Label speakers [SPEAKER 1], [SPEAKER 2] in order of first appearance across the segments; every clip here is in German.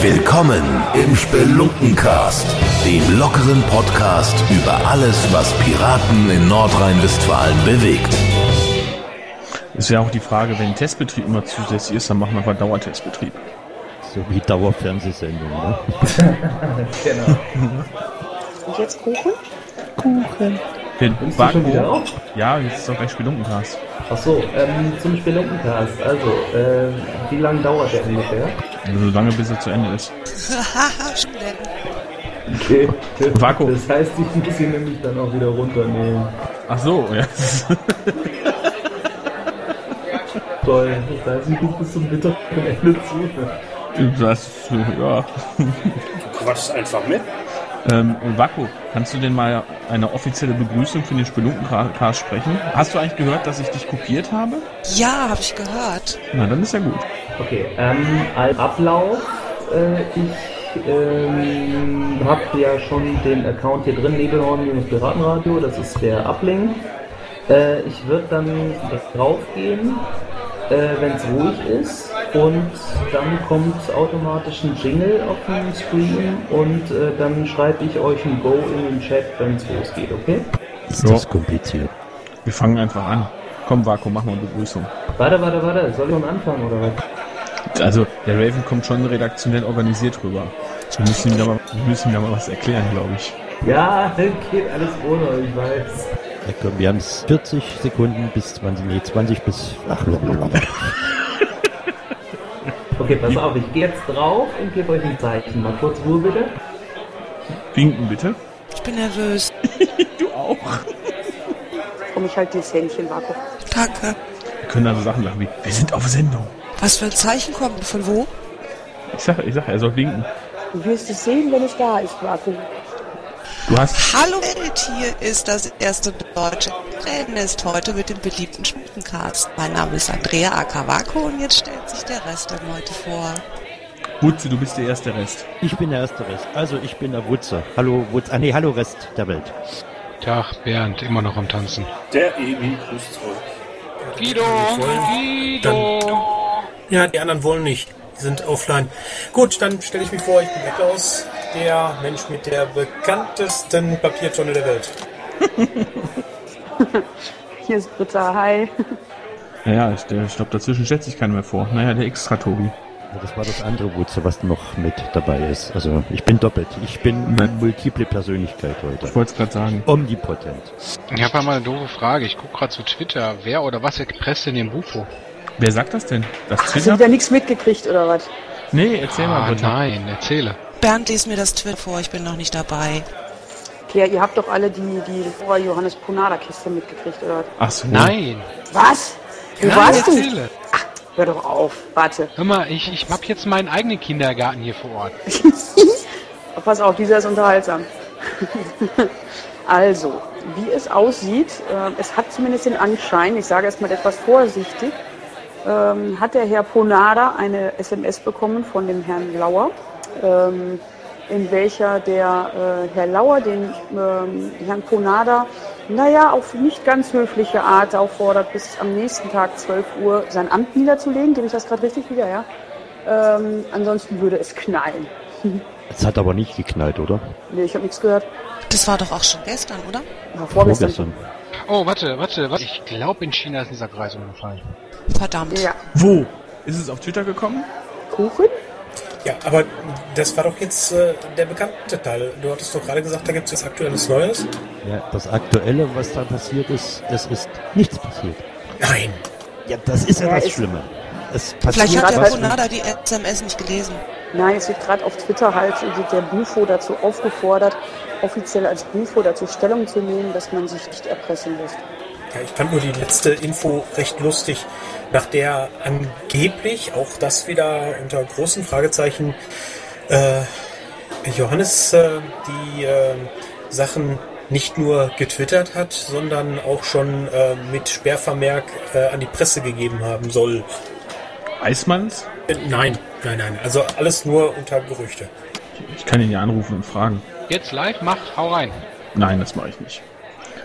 [SPEAKER 1] Willkommen im Spelunkencast, dem lockeren Podcast über alles, was Piraten in Nordrhein-Westfalen bewegt.
[SPEAKER 2] Ist ja auch die Frage, wenn Testbetrieb immer zusätzlich ist, dann machen wir einfach Dauertestbetrieb.
[SPEAKER 3] So wie Dauerfernsehsendung, ne?
[SPEAKER 4] Genau.
[SPEAKER 5] Und jetzt Kuchen?
[SPEAKER 2] Den
[SPEAKER 4] Nimmst du schon wieder auf?
[SPEAKER 2] Ja, jetzt ist doch gleich Spelunkencast.
[SPEAKER 4] Ach so, ähm, zum Spelunkencast. Also, äh, wie lange dauert der ungefähr?
[SPEAKER 2] So lange, bis er zu Ende ist.
[SPEAKER 4] Okay.
[SPEAKER 2] Vakuum.
[SPEAKER 4] Das heißt, ich muss ihn nämlich dann auch wieder runternehmen.
[SPEAKER 2] Ach so, ja.
[SPEAKER 4] Toll. Das heißt, ich muss bis zum bitteren Ende zu.
[SPEAKER 2] Das, ja.
[SPEAKER 6] Quatsch einfach mit.
[SPEAKER 2] Ähm, Vaku, kannst du denn mal eine offizielle Begrüßung für den Spelunkencast sprechen? Hast du eigentlich gehört, dass ich dich kopiert habe?
[SPEAKER 5] Ja, habe ich gehört.
[SPEAKER 2] Na, dann ist ja gut.
[SPEAKER 4] Okay, ähm, als Ablauf, äh, ich ähm, habe ja schon den Account hier drin, Nebelhorn-Piratenradio, das ist der Uplink. Äh, ich würde dann drauf gehen, äh, wenn es ruhig ist und dann kommt automatisch ein Jingle auf dem Screen und äh, dann schreibe ich euch ein Go in den Chat, wenn es losgeht, okay?
[SPEAKER 3] Ist das kompliziert?
[SPEAKER 2] Wir fangen einfach an. Komm, Vaku, mach mal eine Begrüßung.
[SPEAKER 4] Warte, warte, warte, soll ich schon anfangen oder was?
[SPEAKER 2] Also, der Raven kommt schon redaktionell organisiert rüber. Wir müssen ihm da mal, wir müssen ihm da mal was erklären, glaube ich.
[SPEAKER 4] Ja, geht alles ohne, ich weiß.
[SPEAKER 3] Ja, komm, wir haben es 40 Sekunden bis 20, nee, 20 bis, ach, blablabla.
[SPEAKER 4] Okay, pass auf, ich gehe jetzt drauf und gebe euch ein Zeichen. Mal kurz Ruhe bitte.
[SPEAKER 2] Winken bitte.
[SPEAKER 5] Ich bin nervös.
[SPEAKER 2] Du auch.
[SPEAKER 5] Komm, ich halt dieses Händchen, Marco. Danke.
[SPEAKER 2] Wir können also Sachen sagen wie, wir sind auf Sendung.
[SPEAKER 5] Was für ein Zeichen kommt? Von wo?
[SPEAKER 2] Ich sag, ich sag, er soll winken.
[SPEAKER 7] Du wirst es sehen, wenn es da ist, Marco.
[SPEAKER 2] Du hast,
[SPEAKER 5] Hallo Welt, hier ist das erste deutsche ist heute mit dem beliebten Spittencast. Mein Name ist Andrea Akawako und jetzt stellt sich der Rest der Leute vor.
[SPEAKER 2] Butze, du bist der erste Rest.
[SPEAKER 3] Ich bin der erste Rest. Also, ich bin der Wutzer. Hallo, Wutz, ah, nee, hallo Rest der Welt.
[SPEAKER 8] Tag, Bernd, immer noch am Tanzen.
[SPEAKER 6] Der Ebi grüßt zurück.
[SPEAKER 8] Guido, Guido.
[SPEAKER 9] Ja, die anderen wollen nicht. Sind offline. Gut, dann stelle ich mich vor, ich bin der Klaus, der Mensch mit der bekanntesten Papiertonne der Welt.
[SPEAKER 7] Hier ist Britta, hi.
[SPEAKER 2] Naja, ich, der- ich glaube, dazwischen stellt sich keiner mehr vor. Naja, der Extra-Tobi.
[SPEAKER 3] Das war das andere Wutzer, was noch mit dabei ist. Also, ich bin doppelt. Ich bin
[SPEAKER 2] Nein.
[SPEAKER 3] multiple Persönlichkeit
[SPEAKER 2] Ich
[SPEAKER 3] heute.
[SPEAKER 2] wollte es gerade sagen.
[SPEAKER 3] Omnipotent.
[SPEAKER 8] Ich habe mal eine doofe Frage. Ich gucke gerade zu Twitter. Wer oder was erpresst denn den Bufo?
[SPEAKER 2] Wer sagt das denn? Das
[SPEAKER 7] Hast du wieder nichts mitgekriegt, oder was?
[SPEAKER 2] Nee, erzähl mal
[SPEAKER 8] Ah,
[SPEAKER 2] bitte.
[SPEAKER 8] nein, erzähle.
[SPEAKER 5] Bernd, lies mir das Twitter vor, ich bin noch nicht dabei.
[SPEAKER 7] Ja, ihr habt doch alle die, die vorher Johannes Ponada-Kiste mitgekriegt, oder was?
[SPEAKER 2] Ach so.
[SPEAKER 8] Nein.
[SPEAKER 7] Was? Wo
[SPEAKER 8] Nein,
[SPEAKER 7] warst du?
[SPEAKER 8] erzähle.
[SPEAKER 7] Hör doch auf, warte.
[SPEAKER 8] Hör mal, ich, ich hab jetzt meinen eigenen Kindergarten hier vor Ort.
[SPEAKER 7] Aber pass auf, dieser ist unterhaltsam. also, wie es aussieht, äh, es hat zumindest den Anschein, ich sage erstmal etwas vorsichtig, ähm, hat der Herr Ponada eine SMS bekommen von dem Herrn Lauer, ähm, in welcher der äh, Herr Lauer den ähm, Herrn Ponada, naja, auf nicht ganz höfliche Art auffordert, bis am nächsten Tag 12 Uhr sein Amt niederzulegen. Gebe ich das gerade richtig wieder, ja? Ähm, ansonsten würde es knallen.
[SPEAKER 3] Es hat aber nicht geknallt, oder?
[SPEAKER 7] Nee, ich habe nichts gehört.
[SPEAKER 5] Das war doch auch schon gestern, oder?
[SPEAKER 7] Ja, vorgestern.
[SPEAKER 3] Vorgestern.
[SPEAKER 8] Oh, warte, warte, warte. Ich glaube, in China ist dieser Kreis umgefallen.
[SPEAKER 5] Verdammt.
[SPEAKER 7] Ja.
[SPEAKER 2] Wo? Ist es auf Twitter gekommen?
[SPEAKER 7] Kuchen?
[SPEAKER 9] Ja, aber das war doch jetzt äh, der bekannte Teil. Du hattest doch gerade gesagt, da gibt es jetzt aktuelles Neues.
[SPEAKER 3] Ja, das Aktuelle, was da passiert ist, es ist nichts passiert.
[SPEAKER 9] Nein.
[SPEAKER 3] Ja, das ist ja,
[SPEAKER 7] Ja,
[SPEAKER 3] das Schlimme. Es
[SPEAKER 5] Vielleicht hat der
[SPEAKER 3] was.
[SPEAKER 5] Ponada die SMS nicht gelesen.
[SPEAKER 7] Nein, es wird gerade auf Twitter halt wird der Bufo dazu aufgefordert, offiziell als Bufo dazu Stellung zu nehmen, dass man sich nicht erpressen lässt.
[SPEAKER 9] Ja, ich fand nur die letzte Info recht lustig, nach der angeblich, auch das wieder unter großen Fragezeichen, äh, Johannes äh, die äh, Sachen nicht nur getwittert hat, sondern auch schon äh, mit Sperrvermerk äh, an die Presse gegeben haben soll.
[SPEAKER 2] Weiß man's?
[SPEAKER 9] Äh, nein, nein, nein. Also alles nur unter Gerüchte.
[SPEAKER 2] Ich kann ihn ja anrufen und fragen.
[SPEAKER 8] Jetzt live, macht, hau rein.
[SPEAKER 2] Nein, das mache ich nicht.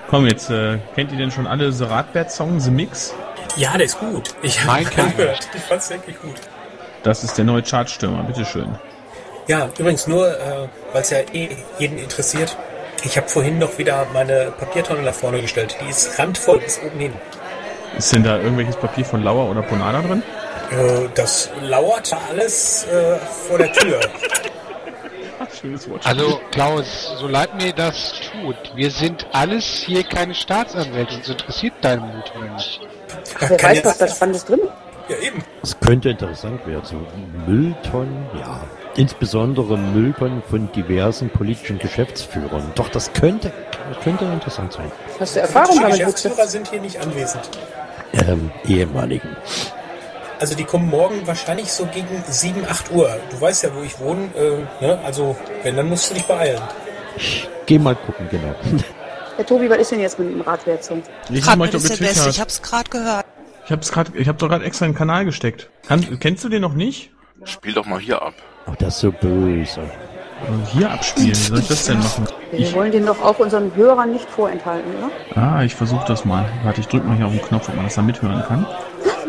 [SPEAKER 2] Komm, jetzt äh, kennt ihr denn schon alle The Radbert Song, The Mix?
[SPEAKER 9] Ja, der ist gut. Ich habe gehört. Ich fand's wirklich gut.
[SPEAKER 2] Das ist der neue Chartstürmer, bitteschön.
[SPEAKER 9] Ja, übrigens nur, äh, weil es ja eh jeden interessiert. Ich habe vorhin noch wieder meine Papiertonne nach vorne gestellt. Die ist randvoll bis oben hin.
[SPEAKER 2] Ist denn da irgendwelches Papier von Lauer oder Ponada drin?
[SPEAKER 9] Äh, das lauert alles äh, vor der Tür.
[SPEAKER 2] Schönes Wort.
[SPEAKER 8] Also, Klaus, so leid mir das tut, wir sind alles hier keine Staatsanwälte. Uns interessiert dein Mut nicht.
[SPEAKER 9] Da
[SPEAKER 7] Wer
[SPEAKER 9] kann
[SPEAKER 7] weiß,
[SPEAKER 9] ja-
[SPEAKER 7] was da Spannendes drin ist.
[SPEAKER 9] Ja, eben.
[SPEAKER 3] Es könnte interessant werden. So Mülltonnen, ja. Insbesondere Mülltonnen von diversen politischen Geschäftsführern. Doch, das könnte, könnte interessant sein.
[SPEAKER 7] Hast du Erfahrung damit?
[SPEAKER 9] Geschäftsführer sind hier nicht anwesend.
[SPEAKER 3] Ähm, ehemaligen.
[SPEAKER 9] Also die kommen morgen wahrscheinlich so gegen 7, 8 Uhr. Du weißt ja, wo ich wohne. Äh, ne? Also, wenn, dann musst du dich beeilen.
[SPEAKER 3] Geh mal gucken, genau.
[SPEAKER 7] Herr Tobi, was ist denn jetzt mit dem
[SPEAKER 5] Radbild
[SPEAKER 2] wir euch doch
[SPEAKER 5] ist der Beste, ich
[SPEAKER 2] getwittert.
[SPEAKER 5] hab's gerade gehört.
[SPEAKER 2] Ich hab's ich hab doch gerade extra in den Kanal gesteckt. Kann, kennst du den noch nicht?
[SPEAKER 10] Spiel doch mal hier ab.
[SPEAKER 3] Oh, das ist so böse.
[SPEAKER 2] Also Hier abspielen, wie soll ich das denn machen?
[SPEAKER 7] Wir
[SPEAKER 2] Ich,
[SPEAKER 7] wollen den doch auch unseren Hörern nicht vorenthalten, oder?
[SPEAKER 2] ah, ich versuche das mal. Warte, ich drück mal hier auf den Knopf, ob man das da mithören kann.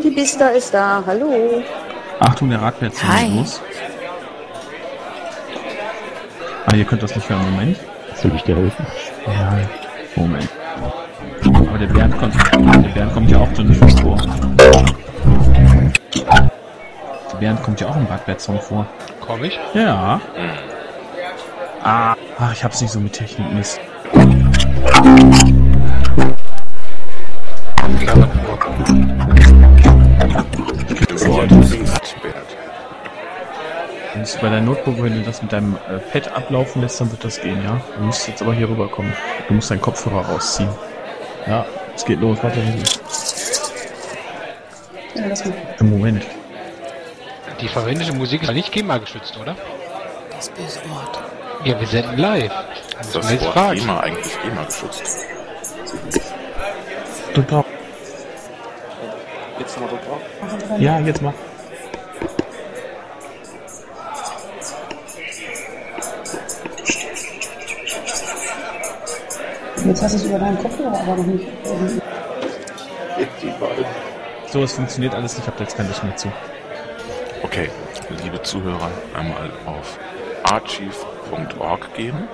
[SPEAKER 7] Die Bista ist da, hallo.
[SPEAKER 2] Achtung, der Radwärts
[SPEAKER 5] Hi.
[SPEAKER 2] los. Ah, ihr könnt das nicht hören. Moment.
[SPEAKER 3] Soll ich dir helfen?
[SPEAKER 2] Ja, Moment. Aber der Bernd kommt, der Bernd kommt ja auch drin nicht vor. Der Bernd kommt ja auch im Radwärts-Song vor.
[SPEAKER 8] Komm ich?
[SPEAKER 2] Ja. Ah, ach, ich hab's nicht so mit Technik, Mist. Wenn es bei deinem Notebook, wenn du das mit deinem äh, Pad ablaufen lässt, dann wird das gehen, ja? Du musst jetzt aber hier rüberkommen. Du musst deinen Kopfhörer rausziehen. Ja, es geht los. Warte,
[SPEAKER 7] Ja, lass mal.
[SPEAKER 2] im Moment.
[SPEAKER 8] Die verwendete Musik ist nicht GEMA-geschützt, oder?
[SPEAKER 5] Das böse Wort.
[SPEAKER 8] Ja, wir senden live.
[SPEAKER 10] Ist das
[SPEAKER 8] jetzt
[SPEAKER 10] Wort
[SPEAKER 8] fragen.
[SPEAKER 10] GEMA eigentlich GEMA geschützt?
[SPEAKER 2] Drauf.
[SPEAKER 6] Jetzt nochmal drauf.
[SPEAKER 2] Ja, jetzt mach.
[SPEAKER 7] Jetzt hast du es über deinen Kopfhörer aber noch nicht.
[SPEAKER 2] So, es funktioniert alles. Ich habe da jetzt keine Lust mehr zu.
[SPEAKER 10] Okay, liebe Zuhörer, einmal auf archive.org gehen,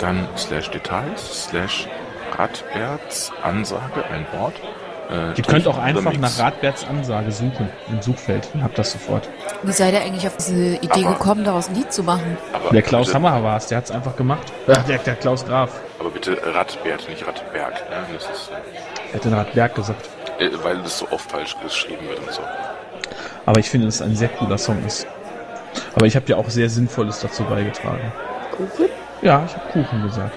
[SPEAKER 10] dann slash Details, slash Radberts Ansage, ein Wort. Äh,
[SPEAKER 2] Ihr könnt auch einfach nach Radberts Ansage suchen im Suchfeld. Ihr habt das sofort.
[SPEAKER 11] Wie seid ihr eigentlich auf diese Idee
[SPEAKER 10] Aber-
[SPEAKER 11] gekommen, daraus ein Lied zu machen?
[SPEAKER 10] Aber
[SPEAKER 2] Der Klaus
[SPEAKER 10] bitte,
[SPEAKER 2] Hammer war es, der hat's einfach gemacht. Ach, der, der Klaus Graf.
[SPEAKER 10] Aber bitte Radbert, nicht Radberg. Ne? Das ist,
[SPEAKER 2] Er hat den Radberg gesagt.
[SPEAKER 10] äh, weil das so oft falsch geschrieben wird und so.
[SPEAKER 2] Aber ich finde, dass es ein sehr cooler Song ist. Aber ich habe ja auch sehr Sinnvolles dazu beigetragen.
[SPEAKER 7] Kuchen?
[SPEAKER 2] Ja, ich habe Kuchen gesagt.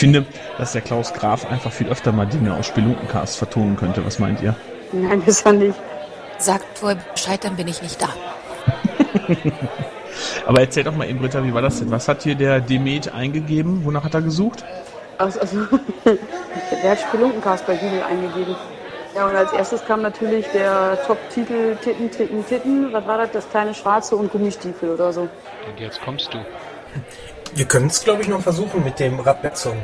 [SPEAKER 2] Ich finde, dass der Klaus Graf einfach viel öfter mal Dinge aus Spelunkencast vertonen könnte. Was meint ihr?
[SPEAKER 7] Nein, besser nicht.
[SPEAKER 11] Sagt vorher Bescheid, dann bin ich nicht da.
[SPEAKER 2] Aber erzähl doch mal eben, Britta, wie war das denn? Was hat hier der Demet eingegeben? Wonach hat er gesucht?
[SPEAKER 7] Also, also der hat Spelunkencast bei Google eingegeben. Ja, und als erstes kam natürlich der Top-Titel Titten, Titten, Titten. Was war das? Das kleine Schwarze und Gummistiefel oder so.
[SPEAKER 8] Und jetzt kommst du.
[SPEAKER 9] Wir können es, glaube ich, noch versuchen mit dem Radbert-Song.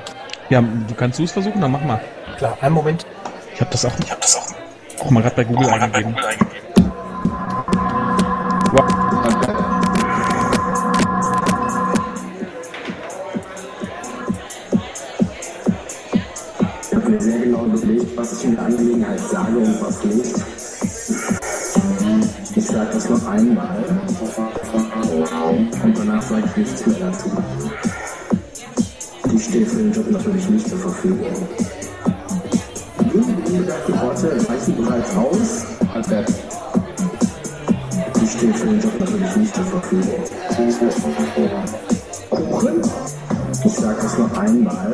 [SPEAKER 2] Ja, du kannst du es versuchen? Dann mach mal.
[SPEAKER 9] Klar, einen Moment.
[SPEAKER 2] Ich habe das auch, ich hab das auch, auch mal gerade bei Google eingegeben.
[SPEAKER 12] Ich habe mir sehr genau überlegt, was ich in der Angelegenheit sage und was nicht. Ich sage das noch einmal und danach sage ich nichts mehr dazu. Ich stehe für den Job natürlich nicht zur Verfügung. Die Orte reichen bereits aus. Albert. Ich stehe für den Job natürlich nicht zur Verfügung. Kuchen? Ich sage das noch einmal.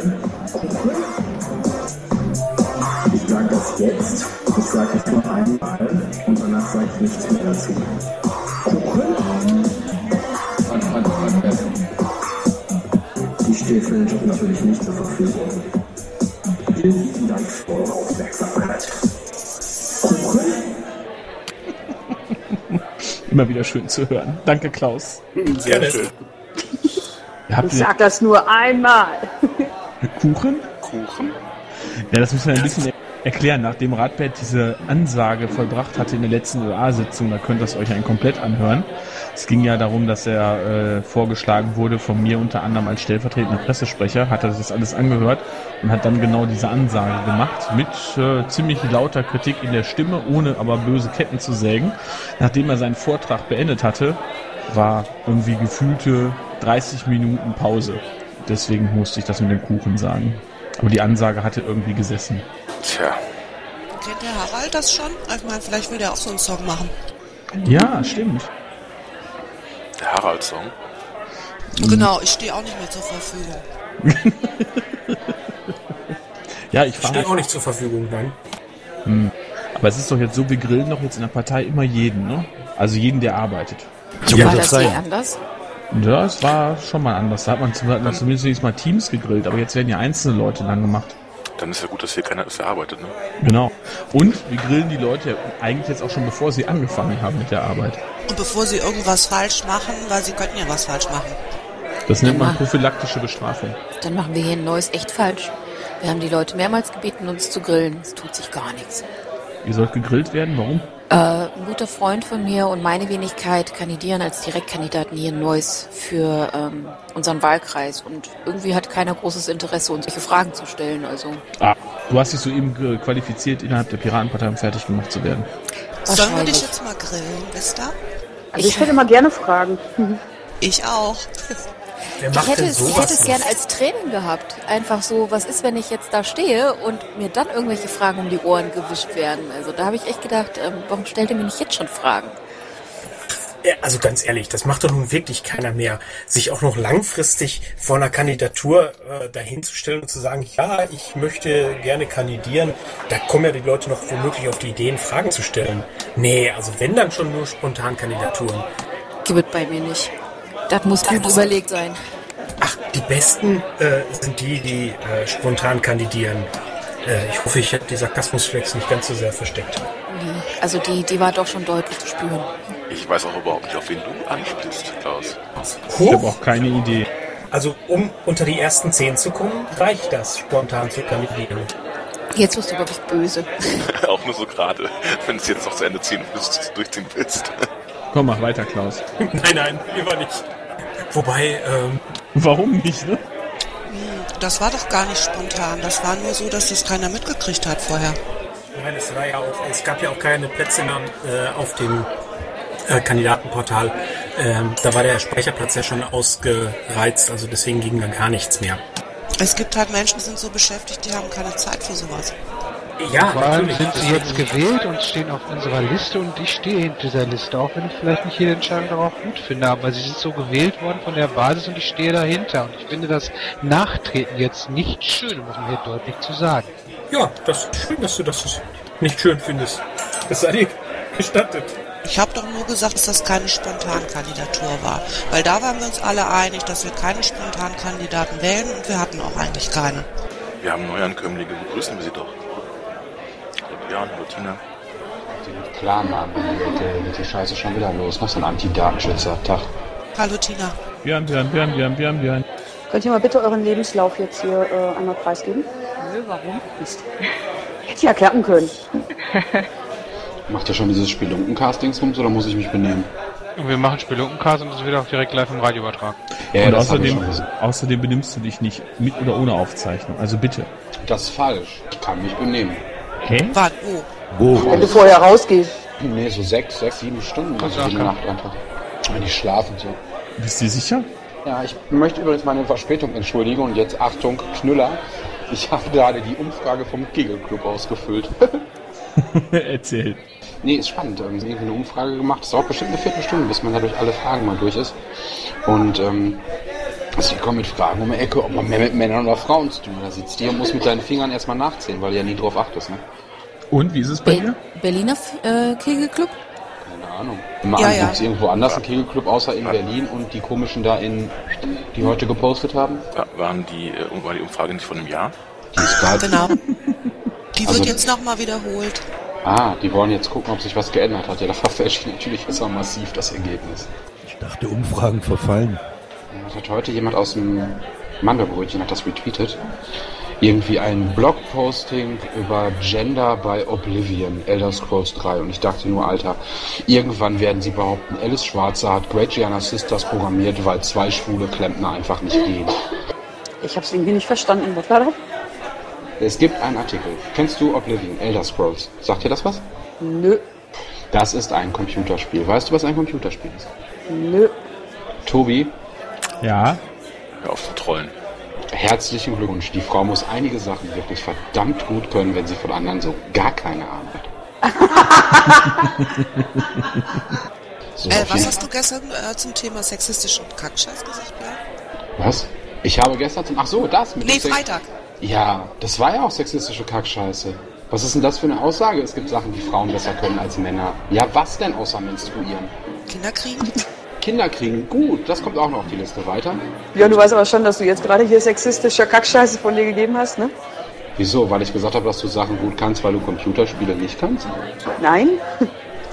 [SPEAKER 12] Kuchen? Ich sage das jetzt, ich sage es nur einmal und danach sage ich nichts mehr dazu. Kuchen? Stehe für den Job natürlich nicht zur Verfügung. Vielen lieben Dank für eure Aufmerksamkeit. Kuchen?
[SPEAKER 2] Immer wieder schön zu hören. Danke, Klaus.
[SPEAKER 6] Sehr
[SPEAKER 9] Gerne.
[SPEAKER 6] schön.
[SPEAKER 7] Ich sag das nur einmal.
[SPEAKER 2] Kuchen?
[SPEAKER 10] Kuchen?
[SPEAKER 2] Ja, das müssen wir ein bisschen erklären, nachdem Radbert diese Ansage vollbracht hatte in der letzten OA-Sitzung, da könnt ihr es euch ein komplett anhören. Es ging ja darum, dass er äh, vorgeschlagen wurde von mir unter anderem als stellvertretender Pressesprecher, hat er das alles angehört und hat dann genau diese Ansage gemacht mit äh, ziemlich lauter Kritik in der Stimme, ohne aber böse Ketten zu sägen. Nachdem er seinen Vortrag beendet hatte, war irgendwie gefühlte 30 Minuten Pause. Deswegen musste ich das mit dem Kuchen sagen. Aber die Ansage hatte irgendwie gesessen.
[SPEAKER 10] Tja,
[SPEAKER 5] Kennt der Harald das schon? Ich meine, vielleicht will der auch so einen Song machen.
[SPEAKER 2] Ja, stimmt.
[SPEAKER 10] der Harald-Song.
[SPEAKER 5] Genau, ich stehe auch nicht mehr zur Verfügung.
[SPEAKER 2] Ja, ich
[SPEAKER 9] Ich stehe auch nicht zur Verfügung, nein.
[SPEAKER 2] Hm. Aber es ist doch jetzt so, wir grillen doch jetzt in der Partei immer jeden, ne? Also jeden, der arbeitet.
[SPEAKER 3] So
[SPEAKER 11] War das
[SPEAKER 3] sein.
[SPEAKER 11] anders?
[SPEAKER 2] Ja, es war schon mal anders. Da hat man, hat man zumindest wenigstens mal Teams gegrillt, aber jetzt werden ja einzelne Leute dann gemacht.
[SPEAKER 10] Dann ist ja gut, dass hier keiner ist, der arbeitet, ne?
[SPEAKER 2] Genau. Und wir grillen die Leute eigentlich jetzt auch schon, bevor sie angefangen haben mit der Arbeit.
[SPEAKER 5] Und bevor sie irgendwas falsch machen, weil sie könnten ja was falsch machen.
[SPEAKER 2] Das nennt man
[SPEAKER 11] Ja.
[SPEAKER 2] prophylaktische Bestrafung.
[SPEAKER 11] Dann machen wir hier ein neues echt falsch. Wir haben die Leute mehrmals gebeten, uns zu grillen. Es tut sich gar nichts.
[SPEAKER 2] Ihr sollt gegrillt werden, warum?
[SPEAKER 11] Äh, ein guter Freund von mir und meine Wenigkeit kandidieren als Direktkandidaten hier in Neuss für ähm, unseren Wahlkreis. Und irgendwie hat keiner großes Interesse, uns solche Fragen zu stellen. Also
[SPEAKER 2] Ah, du hast dich soeben qualifiziert, innerhalb der Piratenpartei, um fertig gemacht zu werden.
[SPEAKER 5] Sollen wir dich jetzt mal grillen, ihr?
[SPEAKER 7] Also ich stelle immer gerne Fragen.
[SPEAKER 5] Ich auch.
[SPEAKER 11] Ich hätte, es, ich hätte es gern als Training gehabt. Einfach so, was ist, wenn ich jetzt da stehe und mir dann irgendwelche Fragen um die Ohren gewischt werden? Also da habe ich echt gedacht, ähm, warum stellt ihr mir nicht jetzt schon Fragen?
[SPEAKER 9] Also ganz ehrlich, das macht doch nun wirklich keiner mehr, sich auch noch langfristig vor einer Kandidatur äh, dahinzustellen und zu sagen, ja, ich möchte gerne kandidieren. Da kommen ja die Leute noch womöglich auf die Ideen, Fragen zu stellen. Nee, also wenn dann schon nur spontan Kandidaturen.
[SPEAKER 11] Gibt es bei mir nicht. Das muss gut überlegt sein.
[SPEAKER 9] Ach, die Besten äh, sind die, die äh, spontan kandidieren. Äh, ich hoffe, ich habe die Sarkasmusflex nicht ganz so sehr versteckt.
[SPEAKER 11] Nee. Also die, die war doch schon deutlich zu spüren.
[SPEAKER 10] Ich weiß auch überhaupt nicht, auf wen du anspielst, Klaus.
[SPEAKER 2] Ich habe auch keine Idee.
[SPEAKER 9] Also um unter die ersten zehn zu kommen, reicht das, spontan zu kandidieren.
[SPEAKER 11] Jetzt wirst du wirklich böse.
[SPEAKER 10] auch nur so gerade, wenn du es jetzt noch zu Ende ziehen willst, durchziehen willst.
[SPEAKER 2] Komm, mach weiter, Klaus.
[SPEAKER 9] nein, nein, lieber nicht. Wobei, ähm,
[SPEAKER 2] Warum nicht, ne?
[SPEAKER 5] Das war doch gar nicht spontan. Das war nur so, dass das keiner mitgekriegt hat vorher.
[SPEAKER 9] Nein, es war ja auch, es gab ja auch keine Plätze mehr äh, auf dem äh, Kandidatenportal. Ähm, da war der Speicherplatz ja schon ausgereizt, also deswegen ging dann gar nichts mehr.
[SPEAKER 5] Es gibt halt Menschen, die sind so beschäftigt, die haben keine Zeit für sowas.
[SPEAKER 9] Ja,
[SPEAKER 8] Vor allem
[SPEAKER 9] natürlich.
[SPEAKER 8] sind sie jetzt gewählt und stehen auf unserer Liste und ich stehe hinter dieser Liste, auch wenn ich vielleicht nicht jede Entscheidung darauf gut finde, aber sie sind so gewählt worden von der Basis und ich stehe dahinter und ich finde das Nachtreten jetzt nicht schön, muss man hier deutlich zu sagen.
[SPEAKER 9] Ja, das ist schön, dass du das nicht schön findest. Das sei dir gestattet.
[SPEAKER 5] Ich habe doch nur gesagt, dass das keine Spontankandidatur war. Weil da waren wir uns alle einig, dass wir keine Spontankandidaten wählen und wir hatten auch eigentlich keine.
[SPEAKER 10] Wir haben Neuankömmlinge, begrüßen wir sie doch. Tina.
[SPEAKER 13] Den Plan haben, dann geht, die- geht die Scheiße schon wieder los. So ein Anti-Datenschützer. Tag.
[SPEAKER 5] Hallo Tina.
[SPEAKER 2] Björn, Björn, Björn, Björn, Björn, Björn.
[SPEAKER 7] Könnt ihr mal bitte euren Lebenslauf jetzt hier äh, einmal preisgeben? Nö, warum? Mist. Hätte ja klappen können.
[SPEAKER 13] Macht ihr schon dieses Spelunken-Castings-Rums oder muss ich mich benehmen?
[SPEAKER 8] Wir machen Spelunkencast und das wird auch direkt live im Radio übertragen.
[SPEAKER 13] Ja,
[SPEAKER 2] und
[SPEAKER 13] das hab ich
[SPEAKER 2] außerdem,
[SPEAKER 13] schon gesehen.
[SPEAKER 2] außerdem benimmst du dich nicht mit oder ohne Aufzeichnung. Also bitte.
[SPEAKER 13] Das ist falsch. Ich kann mich benehmen.
[SPEAKER 2] Hä?
[SPEAKER 5] Wann? Wo?
[SPEAKER 3] Wo?
[SPEAKER 7] Wenn du vorher rausgehst.
[SPEAKER 13] Nee, so sechs, sechs, sieben Stunden.
[SPEAKER 8] Das
[SPEAKER 13] Also
[SPEAKER 8] ist
[SPEAKER 13] die
[SPEAKER 8] auch
[SPEAKER 13] Nacht einfach. Wenn ich schlafen so.
[SPEAKER 2] Bist du dir sicher?
[SPEAKER 13] Ja, ich möchte übrigens meine Verspätung entschuldigen und jetzt Achtung, Knüller. Ich habe gerade die Umfrage vom Kegelclub ausgefüllt.
[SPEAKER 2] Erzähl.
[SPEAKER 13] Nee, ist spannend. Ähm, Irgendwie eine Umfrage gemacht. Es dauert bestimmt eine Viertelstunde, bis man da durch alle Fragen mal durch ist. Und ähm, also die kommen mit Fragen um die Ecke, ob man mehr mit Männern oder Frauen zu tun hat. Da sitzt die und muss mit deinen Fingern erstmal nachzählen, weil du ja nie drauf achtest. Ne?
[SPEAKER 2] Und wie ist es bei
[SPEAKER 11] Be
[SPEAKER 2] dir?
[SPEAKER 11] Berliner äh, Kegelclub?
[SPEAKER 13] Keine Ahnung. Mal
[SPEAKER 5] Ja, ja.
[SPEAKER 13] gibt's irgendwo anders einen Kegelclub außer in Berlin und die komischen da in, die heute gepostet haben?
[SPEAKER 10] Ja, waren die, äh, war die Umfrage nicht von einem Jahr?
[SPEAKER 13] Die ist da.
[SPEAKER 5] Genau. Die
[SPEAKER 13] Also-
[SPEAKER 5] wird jetzt nochmal wiederholt.
[SPEAKER 13] Ah, die wollen jetzt gucken, ob sich was geändert hat. Ja, da verfälscht natürlich jetzt auch massiv das Ergebnis.
[SPEAKER 3] Ich dachte, Umfragen verfallen.
[SPEAKER 13] Das hat heute jemand aus dem Mandelbrötchen hat das retweetet. Irgendwie ein Blogposting über Gender bei Oblivion, Elder Scrolls 3. Und ich dachte nur, Alter, irgendwann werden sie behaupten, Alice Schwarzer hat Great Gianna Sisters programmiert, weil zwei schwule Klempner einfach nicht gehen.
[SPEAKER 7] Ich habe es irgendwie nicht verstanden. Was war das?
[SPEAKER 13] Es gibt einen Artikel. Kennst du Oblivion, Elder Scrolls? Sagt dir das was?
[SPEAKER 7] Nö,
[SPEAKER 13] Das ist ein Computerspiel. Weißt du, was ein Computerspiel ist?
[SPEAKER 7] nö.
[SPEAKER 13] Tobi,
[SPEAKER 2] Ja.
[SPEAKER 10] Hör auf zu trollen.
[SPEAKER 13] herzlichen Glückwunsch. Die Frau muss einige Sachen wirklich verdammt gut können, wenn sie von anderen so gar keine Ahnung hat. So,
[SPEAKER 5] Äh, was hast du gestern äh, zum Thema sexistischen Kackscheiß gesagt, Björn?
[SPEAKER 13] Was? Ich habe gestern zum. Ach so, das mit
[SPEAKER 5] Nee, Freitag.
[SPEAKER 13] Ja, das war ja auch sexistische Kackscheiße. Was ist denn das für eine Aussage? Es gibt Sachen, die Frauen besser können als Männer. Ja, was denn außer menstruieren?
[SPEAKER 5] Kinder kriegen?
[SPEAKER 13] Kinder kriegen. Gut, das kommt auch noch auf die Liste weiter.
[SPEAKER 7] Ja, du weißt aber schon, dass du jetzt gerade hier sexistischer Kackscheiße von dir gegeben hast, ne?
[SPEAKER 13] Wieso? Weil ich gesagt habe, dass du Sachen gut kannst, weil du Computerspiele nicht kannst?
[SPEAKER 7] Nein?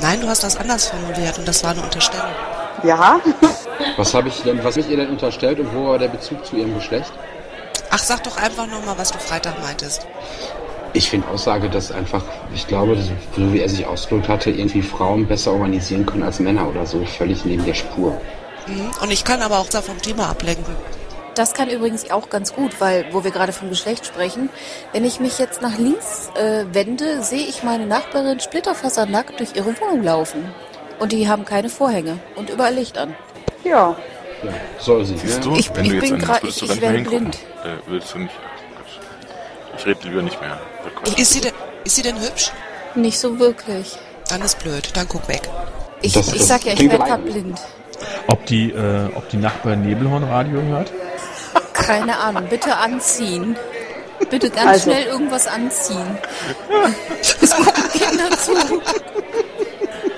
[SPEAKER 5] Nein, du hast das anders formuliert und das war eine Unterstellung.
[SPEAKER 7] Ja?
[SPEAKER 13] Was habe ich denn, was hab ich ihr denn unterstellt und wo war der Bezug zu ihrem Geschlecht?
[SPEAKER 5] Ach, sag doch einfach nochmal, was du Freitag meintest.
[SPEAKER 13] Ich finde Aussage, dass einfach, ich glaube, so wie er sich ausgedrückt hatte, irgendwie Frauen besser organisieren können als Männer oder so, völlig neben der Spur.
[SPEAKER 5] Mhm. Und ich kann aber auch da vom Thema ablenken.
[SPEAKER 11] Das kann übrigens auch ganz gut, weil, wo wir gerade vom Geschlecht sprechen, wenn ich mich jetzt nach links äh, wende, sehe ich meine Nachbarin splitterfasernackt durch ihre Wohnung laufen. Und die haben keine Vorhänge und überall Licht an.
[SPEAKER 7] Ja.
[SPEAKER 13] Ja, soll sie.
[SPEAKER 10] Siehst
[SPEAKER 13] ne?
[SPEAKER 10] du,
[SPEAKER 11] Ich-
[SPEAKER 10] wenn
[SPEAKER 11] ich
[SPEAKER 10] du jetzt
[SPEAKER 11] bin
[SPEAKER 10] du
[SPEAKER 11] ich- ich werde
[SPEAKER 10] hingucken. Äh, würdest du nicht. Ich rede lieber nicht mehr.
[SPEAKER 5] Ist sie, denn, ist sie denn hübsch?
[SPEAKER 11] Nicht so wirklich.
[SPEAKER 5] Dann ist blöd, dann guck weg.
[SPEAKER 11] Ich,
[SPEAKER 2] Das-
[SPEAKER 11] ich
[SPEAKER 2] das
[SPEAKER 11] sag ja, ich werde gerade blind.
[SPEAKER 2] Ob die, äh, ob die Nachbarin Nebelhornradio hört?
[SPEAKER 11] Keine Ahnung. Bitte anziehen. Bitte ganz
[SPEAKER 7] Also-
[SPEAKER 11] schnell irgendwas anziehen. Es gucken Kinder zu.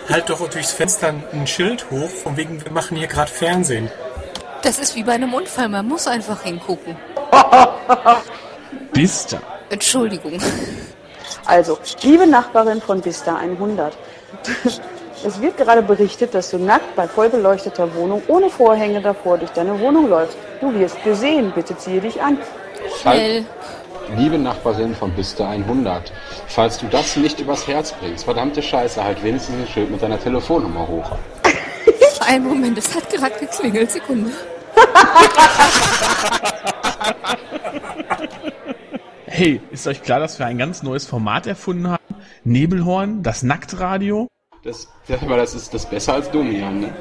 [SPEAKER 9] Halt doch durchs Fenster ein Schild hoch, von wegen, wir machen hier gerade Fernsehen.
[SPEAKER 11] Das ist wie bei einem Unfall. Man muss einfach hingucken.
[SPEAKER 2] Bist
[SPEAKER 11] Entschuldigung.
[SPEAKER 7] Also, liebe Nachbarin von Vista 100. Es wird gerade berichtet, dass du nackt bei vollbeleuchteter Wohnung ohne Vorhänge davor durch deine Wohnung läufst. Du wirst gesehen. Bitte ziehe dich an.
[SPEAKER 11] Schnell.
[SPEAKER 13] Liebe Nachbarin von Biste 100, falls du das nicht übers Herz bringst, verdammte Scheiße, halt wenigstens ein Schild mit deiner Telefonnummer hoch.
[SPEAKER 11] Einen Moment, es hat gerade geklingelt. Sekunde.
[SPEAKER 2] Hey, ist euch klar, dass wir ein ganz neues Format erfunden haben? Nebelhorn, das Nacktradio?
[SPEAKER 13] Das, das, aber das ist das besser als Domian, ne?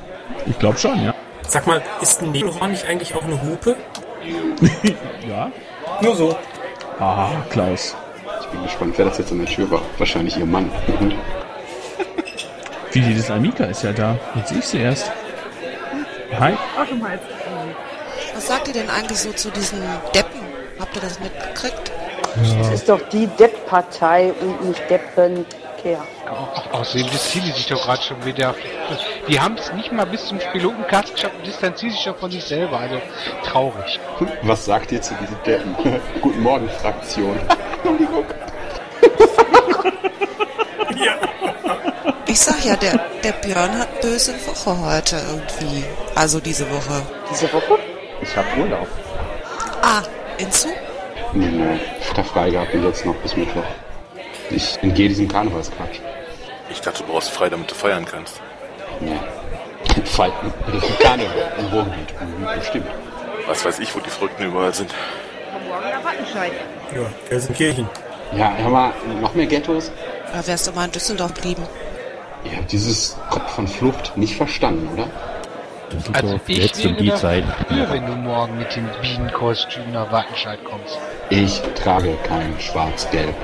[SPEAKER 2] Ich glaube schon, ja.
[SPEAKER 9] Sag mal, ist ein Nebelhorn nicht eigentlich auch eine Hupe?
[SPEAKER 2] ja.
[SPEAKER 9] Nur so.
[SPEAKER 2] Ah, Klaus.
[SPEAKER 13] Ich bin gespannt, wer das jetzt an der Tür war. Wahrscheinlich ihr Mann.
[SPEAKER 2] Wie die das Amika ist ja da. Jetzt sehe ich sie erst. Hi.
[SPEAKER 5] Was sagt ihr denn eigentlich so zu diesen Deppen? Habt ihr das mitgekriegt?
[SPEAKER 7] Es ist doch die Depp-Partei und nicht Deppenkehr.
[SPEAKER 8] Au- Außerdem distanzieren die sich doch gerade schon wieder. Die haben es nicht mal bis zum Pilotencast geschafft und distanzieren sich schon von sich selber. Also traurig.
[SPEAKER 13] Was sagt ihr zu diesen Deppen? Guten Morgen, Fraktion.
[SPEAKER 5] Ich sag ja, der, der Björn hat böse Woche heute irgendwie. Also diese Woche.
[SPEAKER 7] Diese Woche?
[SPEAKER 13] Ich hab Urlaub.
[SPEAKER 5] Ah, Entzug?
[SPEAKER 13] Nee, nee. Ich hab frei gehabt und jetzt noch bis Mittwoch. Ich entgehe diesem Karnevalsquatsch.
[SPEAKER 10] Ich dachte, du brauchst frei, damit du feiern kannst.
[SPEAKER 13] Nee. Falten. Karneval im Ruhrgebiet. Bestimmt.
[SPEAKER 10] Was weiß ich, wo die Verrückten überall sind.
[SPEAKER 7] Morgen nach Wattenscheid.
[SPEAKER 9] Ja, Gelsenkirchen.
[SPEAKER 13] Ja, hör mal, noch mehr Ghettos?
[SPEAKER 5] Oder wärst du mal in Düsseldorf geblieben?
[SPEAKER 13] Ihr habt dieses Kopf von Flucht nicht verstanden, oder?
[SPEAKER 8] Also ich
[SPEAKER 3] jetzt um die Zeit.
[SPEAKER 8] dafür, wenn du morgen mit dem Bienenkostüm nach Wattenscheid kommst.
[SPEAKER 13] Ich trage kein Schwarz-Gelb.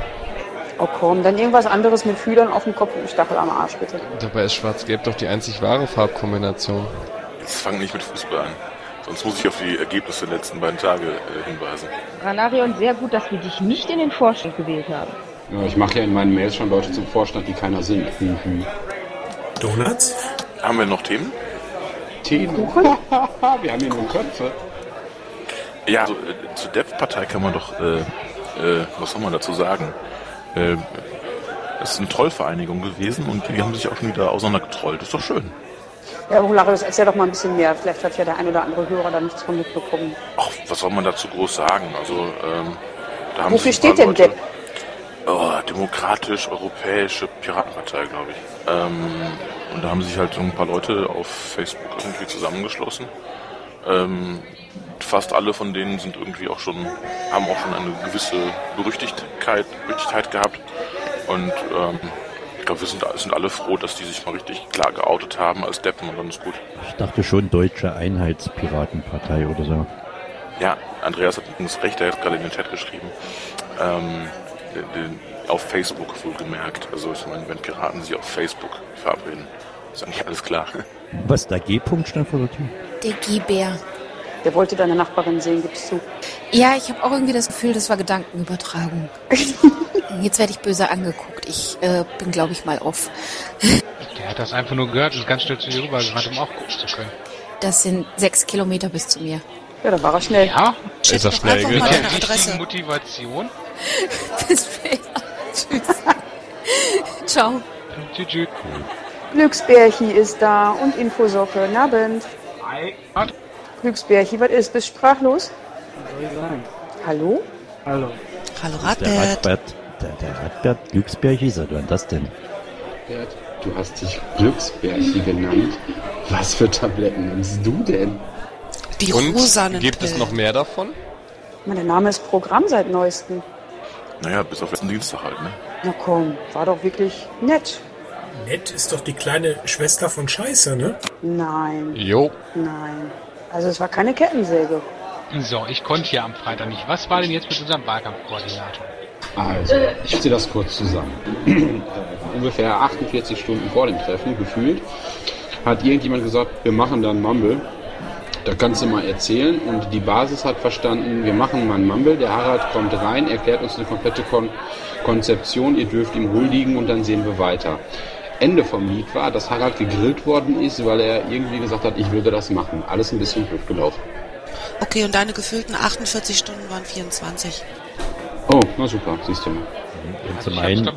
[SPEAKER 7] Oh komm, dann irgendwas anderes mit Fühlern auf dem Kopf und Stachel am Arsch, bitte.
[SPEAKER 14] Dabei ist Schwarz-Gelb doch die einzig wahre Farbkombination.
[SPEAKER 10] Jetzt fang nicht mit Fußball an. Sonst muss ich auf die Ergebnisse der letzten beiden Tage äh, hinweisen.
[SPEAKER 15] Ranarion, sehr gut, dass wir dich nicht in den Vorstand gewählt haben.
[SPEAKER 13] Ja, ich mache ja in meinen Mails schon Leute zum Vorstand, die keiner sind. Mhm.
[SPEAKER 9] Donuts?
[SPEAKER 10] Haben wir noch Themen?
[SPEAKER 13] Themen? wir haben hier nur Köpfe.
[SPEAKER 10] Ja, also, äh, zur Dev-Partei kann man doch, äh, äh, was soll man dazu sagen? Äh, es ist eine Trollvereinigung gewesen und die haben sich auch schon wieder auseinandergetrollt. Ist doch schön.
[SPEAKER 7] Ja, Rolarius, erzähl doch mal ein bisschen mehr. Vielleicht hat ja der ein oder andere Hörer da nichts von mitbekommen.
[SPEAKER 10] Ach, was soll man dazu groß sagen? Also, ähm, da haben
[SPEAKER 7] Wofür steht denn
[SPEAKER 10] Leute-
[SPEAKER 7] DEP?
[SPEAKER 10] Oh, demokratisch-europäische Piratenpartei, glaube ich. Ähm, und da haben sich halt so ein paar Leute auf Facebook irgendwie zusammengeschlossen. Ähm, fast alle von denen sind irgendwie auch schon, haben auch schon eine gewisse Berüchtigkeit, Berüchtigkeit gehabt. Und ähm, ich glaube, wir sind, sind alle froh, dass die sich mal richtig klar geoutet haben als Deppen und dann ist gut.
[SPEAKER 3] Ich dachte schon Deutsche Einheitspiratenpartei oder so.
[SPEAKER 10] Ja, Andreas hat übrigens recht, er hat gerade in den Chat geschrieben. Ähm, den, den, auf Facebook wohlgemerkt. Also ich meine, wenn Piraten sich auf Facebook verabreden, ist eigentlich alles klar.
[SPEAKER 3] Was der G-Punkt stand vor der Tür?
[SPEAKER 11] Der G-Bär.
[SPEAKER 7] Der wollte deine Nachbarin sehen, gibst du.
[SPEAKER 11] Ja, ich habe auch irgendwie das Gefühl, das war Gedankenübertragung. Jetzt werde ich böse angeguckt. Ich äh, bin, glaube ich, mal off.
[SPEAKER 8] Der hat das einfach nur gehört und ist ganz schnell zu dir rübergerannt, um auch gucken zu können.
[SPEAKER 11] Das sind sechs Kilometer bis zu mir.
[SPEAKER 7] Ja, da war er schnell.
[SPEAKER 8] Ja?
[SPEAKER 11] Ist er schnell
[SPEAKER 8] der
[SPEAKER 11] Meine
[SPEAKER 8] richtigen
[SPEAKER 11] Adresse.
[SPEAKER 8] Motivation.
[SPEAKER 11] Bis später. Tschüss. Ciao.
[SPEAKER 8] Tschüss.
[SPEAKER 7] Glücksbärchi ist da und Infosocke. Nabend. Glücksbärchi, was ist? Bist sprachlos?
[SPEAKER 16] soll ich sagen?
[SPEAKER 7] Hallo?
[SPEAKER 16] Hallo.
[SPEAKER 5] Hallo
[SPEAKER 3] Der Radbert, der, der Radbert Glücksbärchi, seit wann das denn?
[SPEAKER 13] Bert, du hast dich Glücksbärchen genannt. Was für Tabletten nimmst du denn?
[SPEAKER 5] Die
[SPEAKER 14] Und
[SPEAKER 5] rosanen
[SPEAKER 14] gibt es noch mehr davon?
[SPEAKER 7] Mein Name ist Programm seit neuestem.
[SPEAKER 10] Naja, bis auf letzten Dienstag halt, ne?
[SPEAKER 7] Na komm, war doch wirklich nett.
[SPEAKER 9] Nett ist doch die kleine Schwester von Scheiße, ne?
[SPEAKER 7] Nein,
[SPEAKER 14] Jo.
[SPEAKER 7] nein. Also es war keine Kettensäge.
[SPEAKER 8] So, ich konnte ja am Freitag nicht. Was war denn jetzt mit unserem Wahlkampfkoordinator?
[SPEAKER 13] Also, ich ziehe das kurz zusammen. Äh, Ungefähr 48 Stunden vor dem Treffen, gefühlt, hat irgendjemand gesagt, wir machen dann Mumble. Da kannst du mal erzählen. Und die Basis hat verstanden, wir machen mal einen Mumble. Der Harald kommt rein, erklärt uns eine komplette Kon Konzeption. Ihr dürft ihm huldigen und dann sehen wir weiter. Ende vom Lied war, dass Harald gegrillt worden ist, weil er irgendwie gesagt hat, ich würde das machen. Alles ein bisschen blöd gelaufen.
[SPEAKER 5] Okay, und deine gefüllten 48 Stunden waren 24.
[SPEAKER 13] Oh, na super, siehst du mal.
[SPEAKER 3] Und zum einen,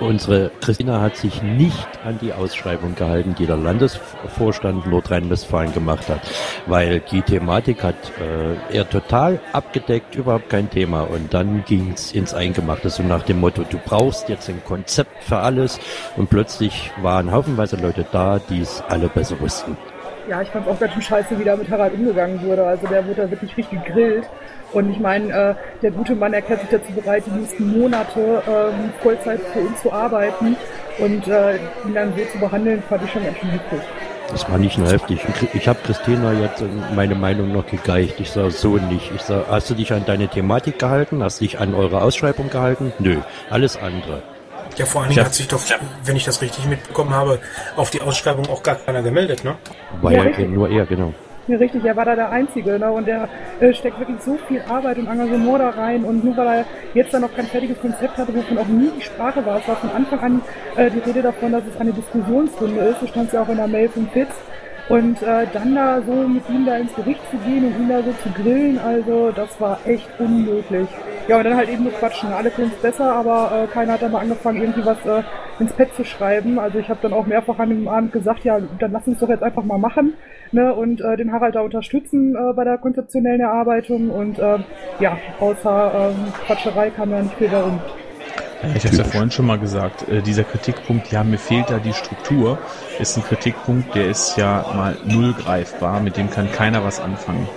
[SPEAKER 3] unsere Christina hat sich nicht an die Ausschreibung gehalten, die der Landesvorstand Nordrhein-Westfalen gemacht hat, weil die Thematik hat äh, er total abgedeckt, überhaupt kein Thema. Und dann ging's ins Eingemachte, so nach dem Motto, du brauchst jetzt ein Konzept für alles. Und plötzlich waren haufenweise Leute da, die es alle besser wussten.
[SPEAKER 17] Ja, ich fand auch ganz schön scheiße, wie da mit Harald umgegangen wurde. Also der wurde da wirklich richtig gegrillt. Und ich meine, äh, der gute Mann erklärt sich dazu bereit, die nächsten Monate ähm, Vollzeit für uns zu arbeiten. Und äh, ihn dann so zu behandeln, fand ich schon ganz schön heftig.
[SPEAKER 3] Das war nicht nur heftig. Ich habe Christina jetzt meine Meinung noch gegeicht. Ich sage so nicht. Ich sage, hast du dich an deine Thematik gehalten? Hast du dich an eure Ausschreibung gehalten? Nö, alles andere.
[SPEAKER 9] Ja, vor allen Dingen hat sich doch, wenn ich das richtig mitbekommen habe, auf die Ausschreibung auch gar keiner gemeldet, ne?
[SPEAKER 3] War
[SPEAKER 17] Ja,
[SPEAKER 3] nur er, genau.
[SPEAKER 17] Ja, richtig, er war da der Einzige, ne? Und der äh, steckt wirklich so viel Arbeit und Engagement da rein. Und nur weil er jetzt dann noch kein fertiges Konzept hatte, wovon auch nie die Sprache war, es war von Anfang an äh, die Rede davon, dass es eine Diskussionsrunde ist. Das stand ja auch in der Mail von Fitz. Und äh, dann da so mit ihm da ins Gericht zu gehen und ihn da so zu grillen, also das war echt unmöglich. Ja, und dann halt eben nur quatschen. Alle können es besser, aber äh, keiner hat dann mal angefangen, irgendwie was äh, ins Pad zu schreiben. Also ich habe dann auch mehrfach an dem Abend gesagt, ja, dann lass uns doch jetzt einfach mal machen ne, und äh, den Harald da unterstützen äh, bei der konzeptionellen Erarbeitung. Und äh, ja, außer ähm, Quatscherei kam ja nicht viel darum.
[SPEAKER 2] Ich habe es ja vorhin schon mal gesagt, äh, dieser Kritikpunkt, ja, mir fehlt da die Struktur, ist ein Kritikpunkt, der ist ja mal null greifbar, mit dem kann keiner was anfangen.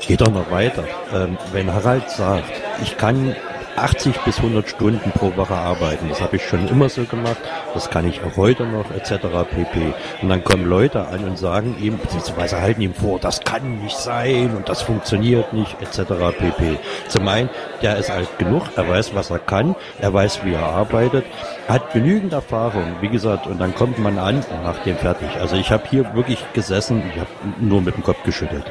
[SPEAKER 3] Geht doch noch weiter. Ähm, wenn Harald sagt, ich kann 80 bis 100 Stunden pro Woche arbeiten, das habe ich schon immer so gemacht, das kann ich auch heute noch, etc. pp. Und dann kommen Leute an und sagen ihm, beziehungsweise halten ihm vor, das kann nicht sein und das funktioniert nicht, etc. pp. Zum einen, der ist alt genug, er weiß, was er kann, er weiß, wie er arbeitet, hat genügend Erfahrung, wie gesagt, und dann kommt man an und macht den fertig. Also ich habe hier wirklich gesessen, ich habe nur mit dem Kopf geschüttelt.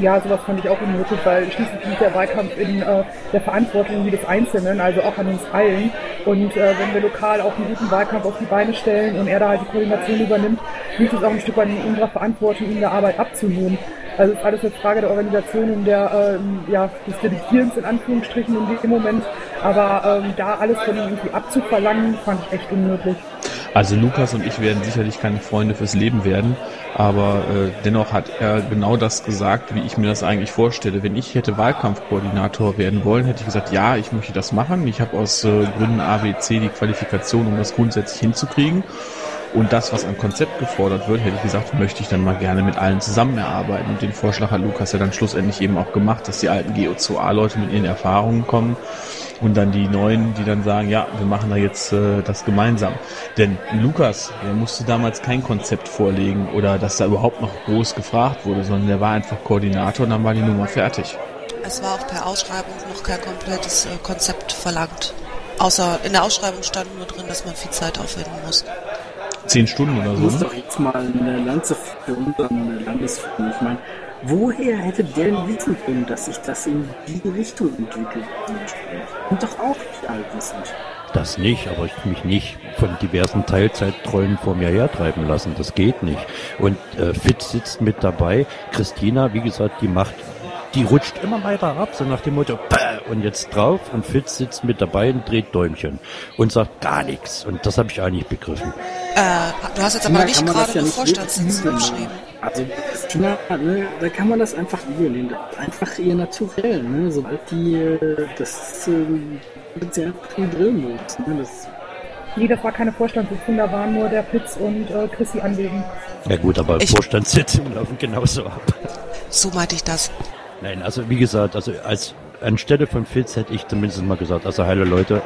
[SPEAKER 17] Ja, sowas fand ich auch unmöglich, weil schließlich liegt der Wahlkampf in äh, der Verantwortung jedes Einzelnen, also auch an uns allen. Und äh, wenn wir lokal auch einen guten Wahlkampf auf die Beine stellen und er da halt die Koordination übernimmt, liegt es auch ein Stück weit in unserer Verantwortung, ihm der Arbeit abzunehmen. Also es ist alles eine Frage der Organisation und der, ähm, ja, des Delegierens in Anführungsstrichen in dem Moment. Aber ähm, da alles von ihm irgendwie abzuverlangen, fand ich echt unmöglich.
[SPEAKER 2] Also Lukas und ich werden sicherlich keine Freunde fürs Leben werden, aber äh, dennoch hat er genau das gesagt, wie ich mir das eigentlich vorstelle. Wenn ich hätte Wahlkampfkoordinator werden wollen, hätte ich gesagt, ja, ich möchte das machen. Ich habe aus äh, Gründen ABC die Qualifikation, um das grundsätzlich hinzukriegen. Und das, was an Konzept gefordert wird, hätte ich gesagt, möchte ich dann mal gerne mit allen zusammen erarbeiten. Und den Vorschlag hat Lukas ja dann schlussendlich eben auch gemacht, dass die alten GO2A-Leute mit ihren Erfahrungen kommen und dann die neuen, die dann sagen, ja, wir machen da jetzt äh, das gemeinsam. Denn Lukas, der musste damals kein Konzept vorlegen oder dass da überhaupt noch groß gefragt wurde, sondern der war einfach Koordinator und dann war die Nummer fertig.
[SPEAKER 5] Es war auch per Ausschreibung noch kein komplettes äh, Konzept verlangt. Außer in der Ausschreibung stand nur drin, dass man viel Zeit aufwenden muss.
[SPEAKER 2] Zehn Stunden oder
[SPEAKER 16] Ich
[SPEAKER 2] so.
[SPEAKER 16] muss
[SPEAKER 2] Ne?
[SPEAKER 16] doch jetzt mal eine Lanze für unseren Landesverband. Ich meine, woher hätte der denn wissen können, dass sich das in die Richtung entwickelt? Und doch auch nicht allwissend.
[SPEAKER 3] Das nicht, aber ich mich nicht von diversen Teilzeittrollen vor mir hertreiben lassen. Das geht nicht. Und äh, Fitz sitzt mit dabei. Christina, wie gesagt, die macht, die rutscht immer weiter ab, so nach dem Motto, und jetzt drauf. Und Fitz sitzt mit dabei und dreht Däumchen und sagt gar nichts. Und das habe ich auch nicht begriffen.
[SPEAKER 5] Äh, du hast jetzt aber nicht gerade
[SPEAKER 16] ja
[SPEAKER 5] eine Vorstandssitzung beschrieben.
[SPEAKER 16] nehmen. Also Christina, ne, da kann man das einfach übel nehmen. Das ist einfach ihr Naturell. Ne? Sobald die, äh, das ist ähm, potenziell ein Drillmodus. Ne? Das
[SPEAKER 17] Nee, das war keine Vorstandssitzung, da waren nur der Pitz und äh, Chrissy anwesend.
[SPEAKER 3] Ja gut, aber
[SPEAKER 5] Ich-
[SPEAKER 3] Vorstandssitzungen laufen genauso ab.
[SPEAKER 5] So meinte ich das.
[SPEAKER 3] Nein, also wie gesagt, also als anstelle von Fitz hätte ich zumindest mal gesagt, also heile Leute,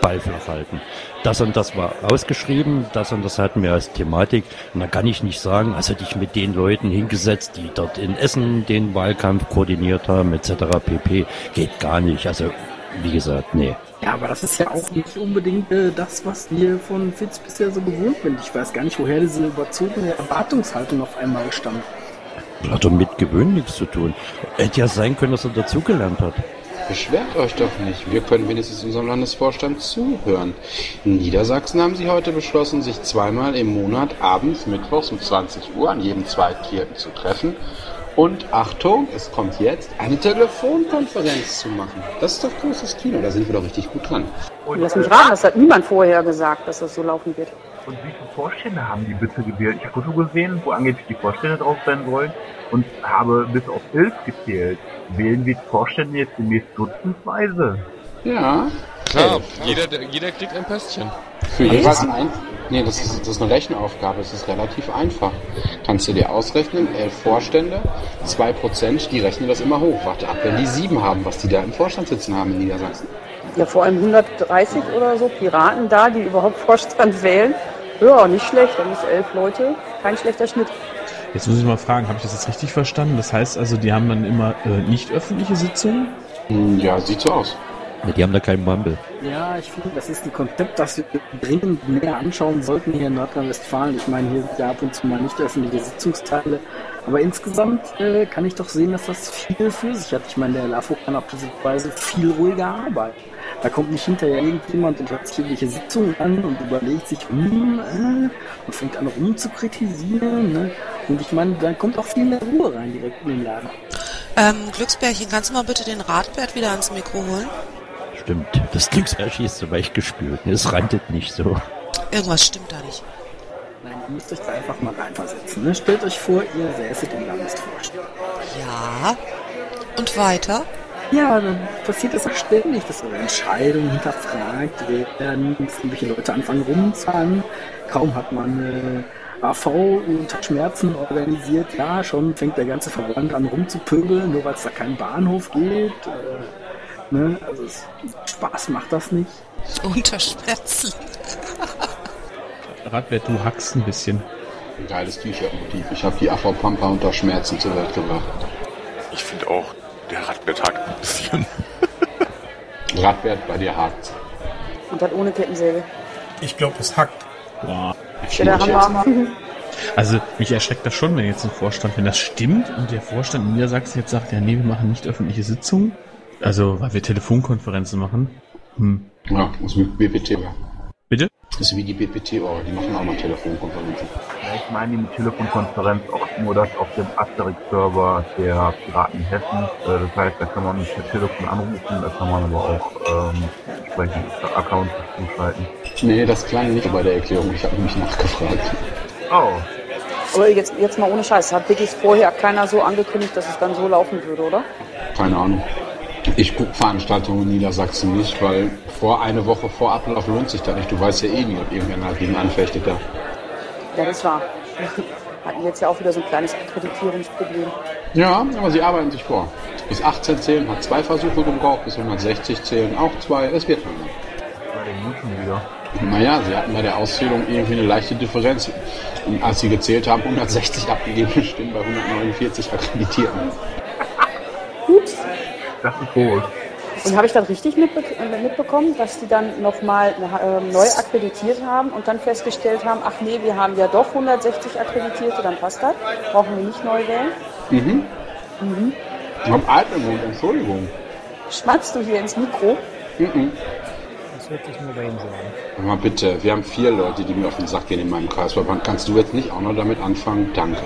[SPEAKER 3] Ball flach halten. Das und das war ausgeschrieben, das und das hatten wir als Thematik. Und dann kann ich nicht sagen, also dich mit den Leuten hingesetzt, die dort in Essen den Wahlkampf koordiniert haben, etc. pp. Geht gar nicht. Also wie gesagt, nee.
[SPEAKER 16] Ja, aber das ist ja auch nicht unbedingt äh, das, was wir von Fitz bisher so gewohnt sind. Ich weiß gar nicht, woher diese überzogene Erwartungshaltung auf einmal stammt.
[SPEAKER 3] Hat doch mit Gewöhnen nichts zu tun. Hätte ja sein können, dass er dazugelernt hat.
[SPEAKER 13] Beschwert euch doch nicht. Wir können wenigstens unserem Landesvorstand zuhören. In Niedersachsen haben sie heute beschlossen, sich zweimal im Monat abends, mittwochs um 20 Uhr an jedem Zweitvierten zu treffen. Und Achtung, es kommt jetzt, eine Telefonkonferenz zu machen. Das ist doch großes Kino, da sind wir doch richtig gut dran.
[SPEAKER 7] Lass mich raten, das hat niemand vorher gesagt, dass das so laufen wird.
[SPEAKER 18] Und wie viele Vorstände haben die bitte gewählt? Ich habe Foto gesehen, wo angeblich die Vorstände drauf sein sollen und habe bis auf elf gezählt. Wählen wir die Vorstände jetzt demnächst dutzendweise?
[SPEAKER 13] Ja.
[SPEAKER 14] Klar,
[SPEAKER 13] Elf.
[SPEAKER 14] jeder, der- jeder kriegt ein Pöstchen.
[SPEAKER 13] Für jeweils ein. Nee, das ist, das ist eine Rechenaufgabe, das ist relativ einfach. Kannst du dir ausrechnen, elf Vorstände, zwei Prozent, die rechnen das immer hoch. Warte ab, wenn die sieben haben, was die da im Vorstand sitzen haben in Niedersachsen.
[SPEAKER 7] Ja, vor allem 130 oder so Piraten da, die überhaupt Vorstand wählen. Ja, nicht schlecht, dann ist elf Leute, kein schlechter Schnitt.
[SPEAKER 2] Jetzt muss ich mal fragen, habe ich das jetzt richtig verstanden? Das heißt also, die haben dann immer äh, nicht öffentliche Sitzungen?
[SPEAKER 13] Hm, Ja, sieht so aus.
[SPEAKER 3] Ja, die haben da keinen Mumble.
[SPEAKER 16] Ja, ich finde, das ist ein Konzept, das wir dringend näher anschauen sollten hier in Nordrhein-Westfalen. Ich meine, hier sind ja ab und zu mal nicht öffentliche Sitzungsteile. Aber insgesamt äh, kann ich doch sehen, dass das viel für sich hat. Ich meine, der LAFO kann auf diese Weise viel ruhiger arbeiten. Da kommt nicht hinterher irgendjemand und hört sich irgendwelche Sitzungen an und überlegt sich, hm, äh, und fängt an rum zu kritisieren. Ne? Und ich meine, da kommt auch viel mehr Ruhe rein direkt in den Laden.
[SPEAKER 5] Ähm, Glücksbärchen, kannst du mal bitte den Radbert wieder ans Mikro holen?
[SPEAKER 3] Stimmt. Das Glücksherrschi ist so weich gespült. Es rantet nicht so.
[SPEAKER 5] Irgendwas stimmt da nicht.
[SPEAKER 16] Nein, ihr müsst euch da einfach mal reinversetzen. Ne? Stellt euch vor, ihr säßet im Landesvorstand.
[SPEAKER 5] Ja. Und weiter?
[SPEAKER 16] Ja, dann passiert es auch ständig, dass Entscheidungen hinterfragt werden, irgendwelche Leute anfangen rumzufahren. Kaum hat man äh, AV unter Schmerzen organisiert, ja, schon fängt der ganze Verband an rumzupöbeln, nur weil es da keinen Bahnhof gibt. Äh, ne? Also es, Spaß macht das nicht.
[SPEAKER 5] Unter Schmerzen.
[SPEAKER 2] Radwert, du hackst ein bisschen.
[SPEAKER 13] Ein geiles T-Shirt-Motiv. Ich habe die AV Pampa unter Schmerzen zur Welt gebracht.
[SPEAKER 10] Ich finde auch, der Radbett hakt ein bisschen.
[SPEAKER 13] Radwert bei dir hakt.
[SPEAKER 7] Und das ohne Kettensäge.
[SPEAKER 9] Ich glaube, es hackt.
[SPEAKER 2] Boah.
[SPEAKER 7] Ja, der Hammer.
[SPEAKER 2] Also mich erschreckt das schon, wenn jetzt ein Vorstand, wenn das stimmt und der Vorstand in Niedersachsen jetzt sagt, ja nee, wir machen nicht öffentliche Sitzungen, also weil wir Telefonkonferenzen machen. Hm.
[SPEAKER 13] Ja, das ist wie BPT.
[SPEAKER 2] Bitte?
[SPEAKER 13] Das ist wie die BPT, oh, die machen auch mal Telefonkonferenzen.
[SPEAKER 18] Ich meine die Telefonkonferenz auch nur das auf dem Asterix-Server der Piraten Hessen. Äh, das heißt, da kann man nicht per Telefon anrufen, da kann man aber auch ähm, entsprechend Accounts zuschalten.
[SPEAKER 13] Nee, das klang nicht bei der Erklärung. Ich habe nämlich nachgefragt.
[SPEAKER 18] Oh.
[SPEAKER 7] Aber jetzt, jetzt mal ohne Scheiß, hat wirklich vorher keiner so angekündigt, dass es dann so laufen würde, oder?
[SPEAKER 13] Keine Ahnung. Ich gucke Veranstaltungen in Niedersachsen nicht, weil vor eine Woche vor Ablauf lohnt sich das nicht. Du weißt ja eh nie, ob irgendeiner gegen anfechtet da.
[SPEAKER 7] Ja, das war. Hatten jetzt ja auch wieder so ein kleines Akkreditierungsproblem.
[SPEAKER 13] Ja, aber sie arbeiten sich vor. Bis 18 zählen hat zwei Versuche gebraucht, bis 160 zählen auch zwei. Es wird langsam.
[SPEAKER 18] Bei den München wieder.
[SPEAKER 13] Naja, sie hatten bei der Auszählung irgendwie eine leichte Differenz. Und als sie gezählt haben, 160 abgegebene Stimmen bei 149 Akkreditierten.
[SPEAKER 7] Gut.
[SPEAKER 18] Das ist groß.
[SPEAKER 7] Und habe ich dann richtig mitbe äh, mitbekommen, dass die dann nochmal äh, neu akkreditiert haben und dann festgestellt haben, ach nee, wir haben ja doch 160 Akkreditierte, dann passt das. Brauchen wir nicht neu wählen.
[SPEAKER 13] Mhm.
[SPEAKER 7] Mhm.
[SPEAKER 13] Ich hab Atemmund, Entschuldigung.
[SPEAKER 7] Schmatzt du hier ins Mikro?
[SPEAKER 13] Mhm.
[SPEAKER 19] Das wird sich nur bei ihm sagen.
[SPEAKER 13] Sag Mal bitte, wir haben vier Leute, die mir auf den Sack gehen in meinem Kreisverband. Kannst du jetzt nicht auch noch damit anfangen? Danke.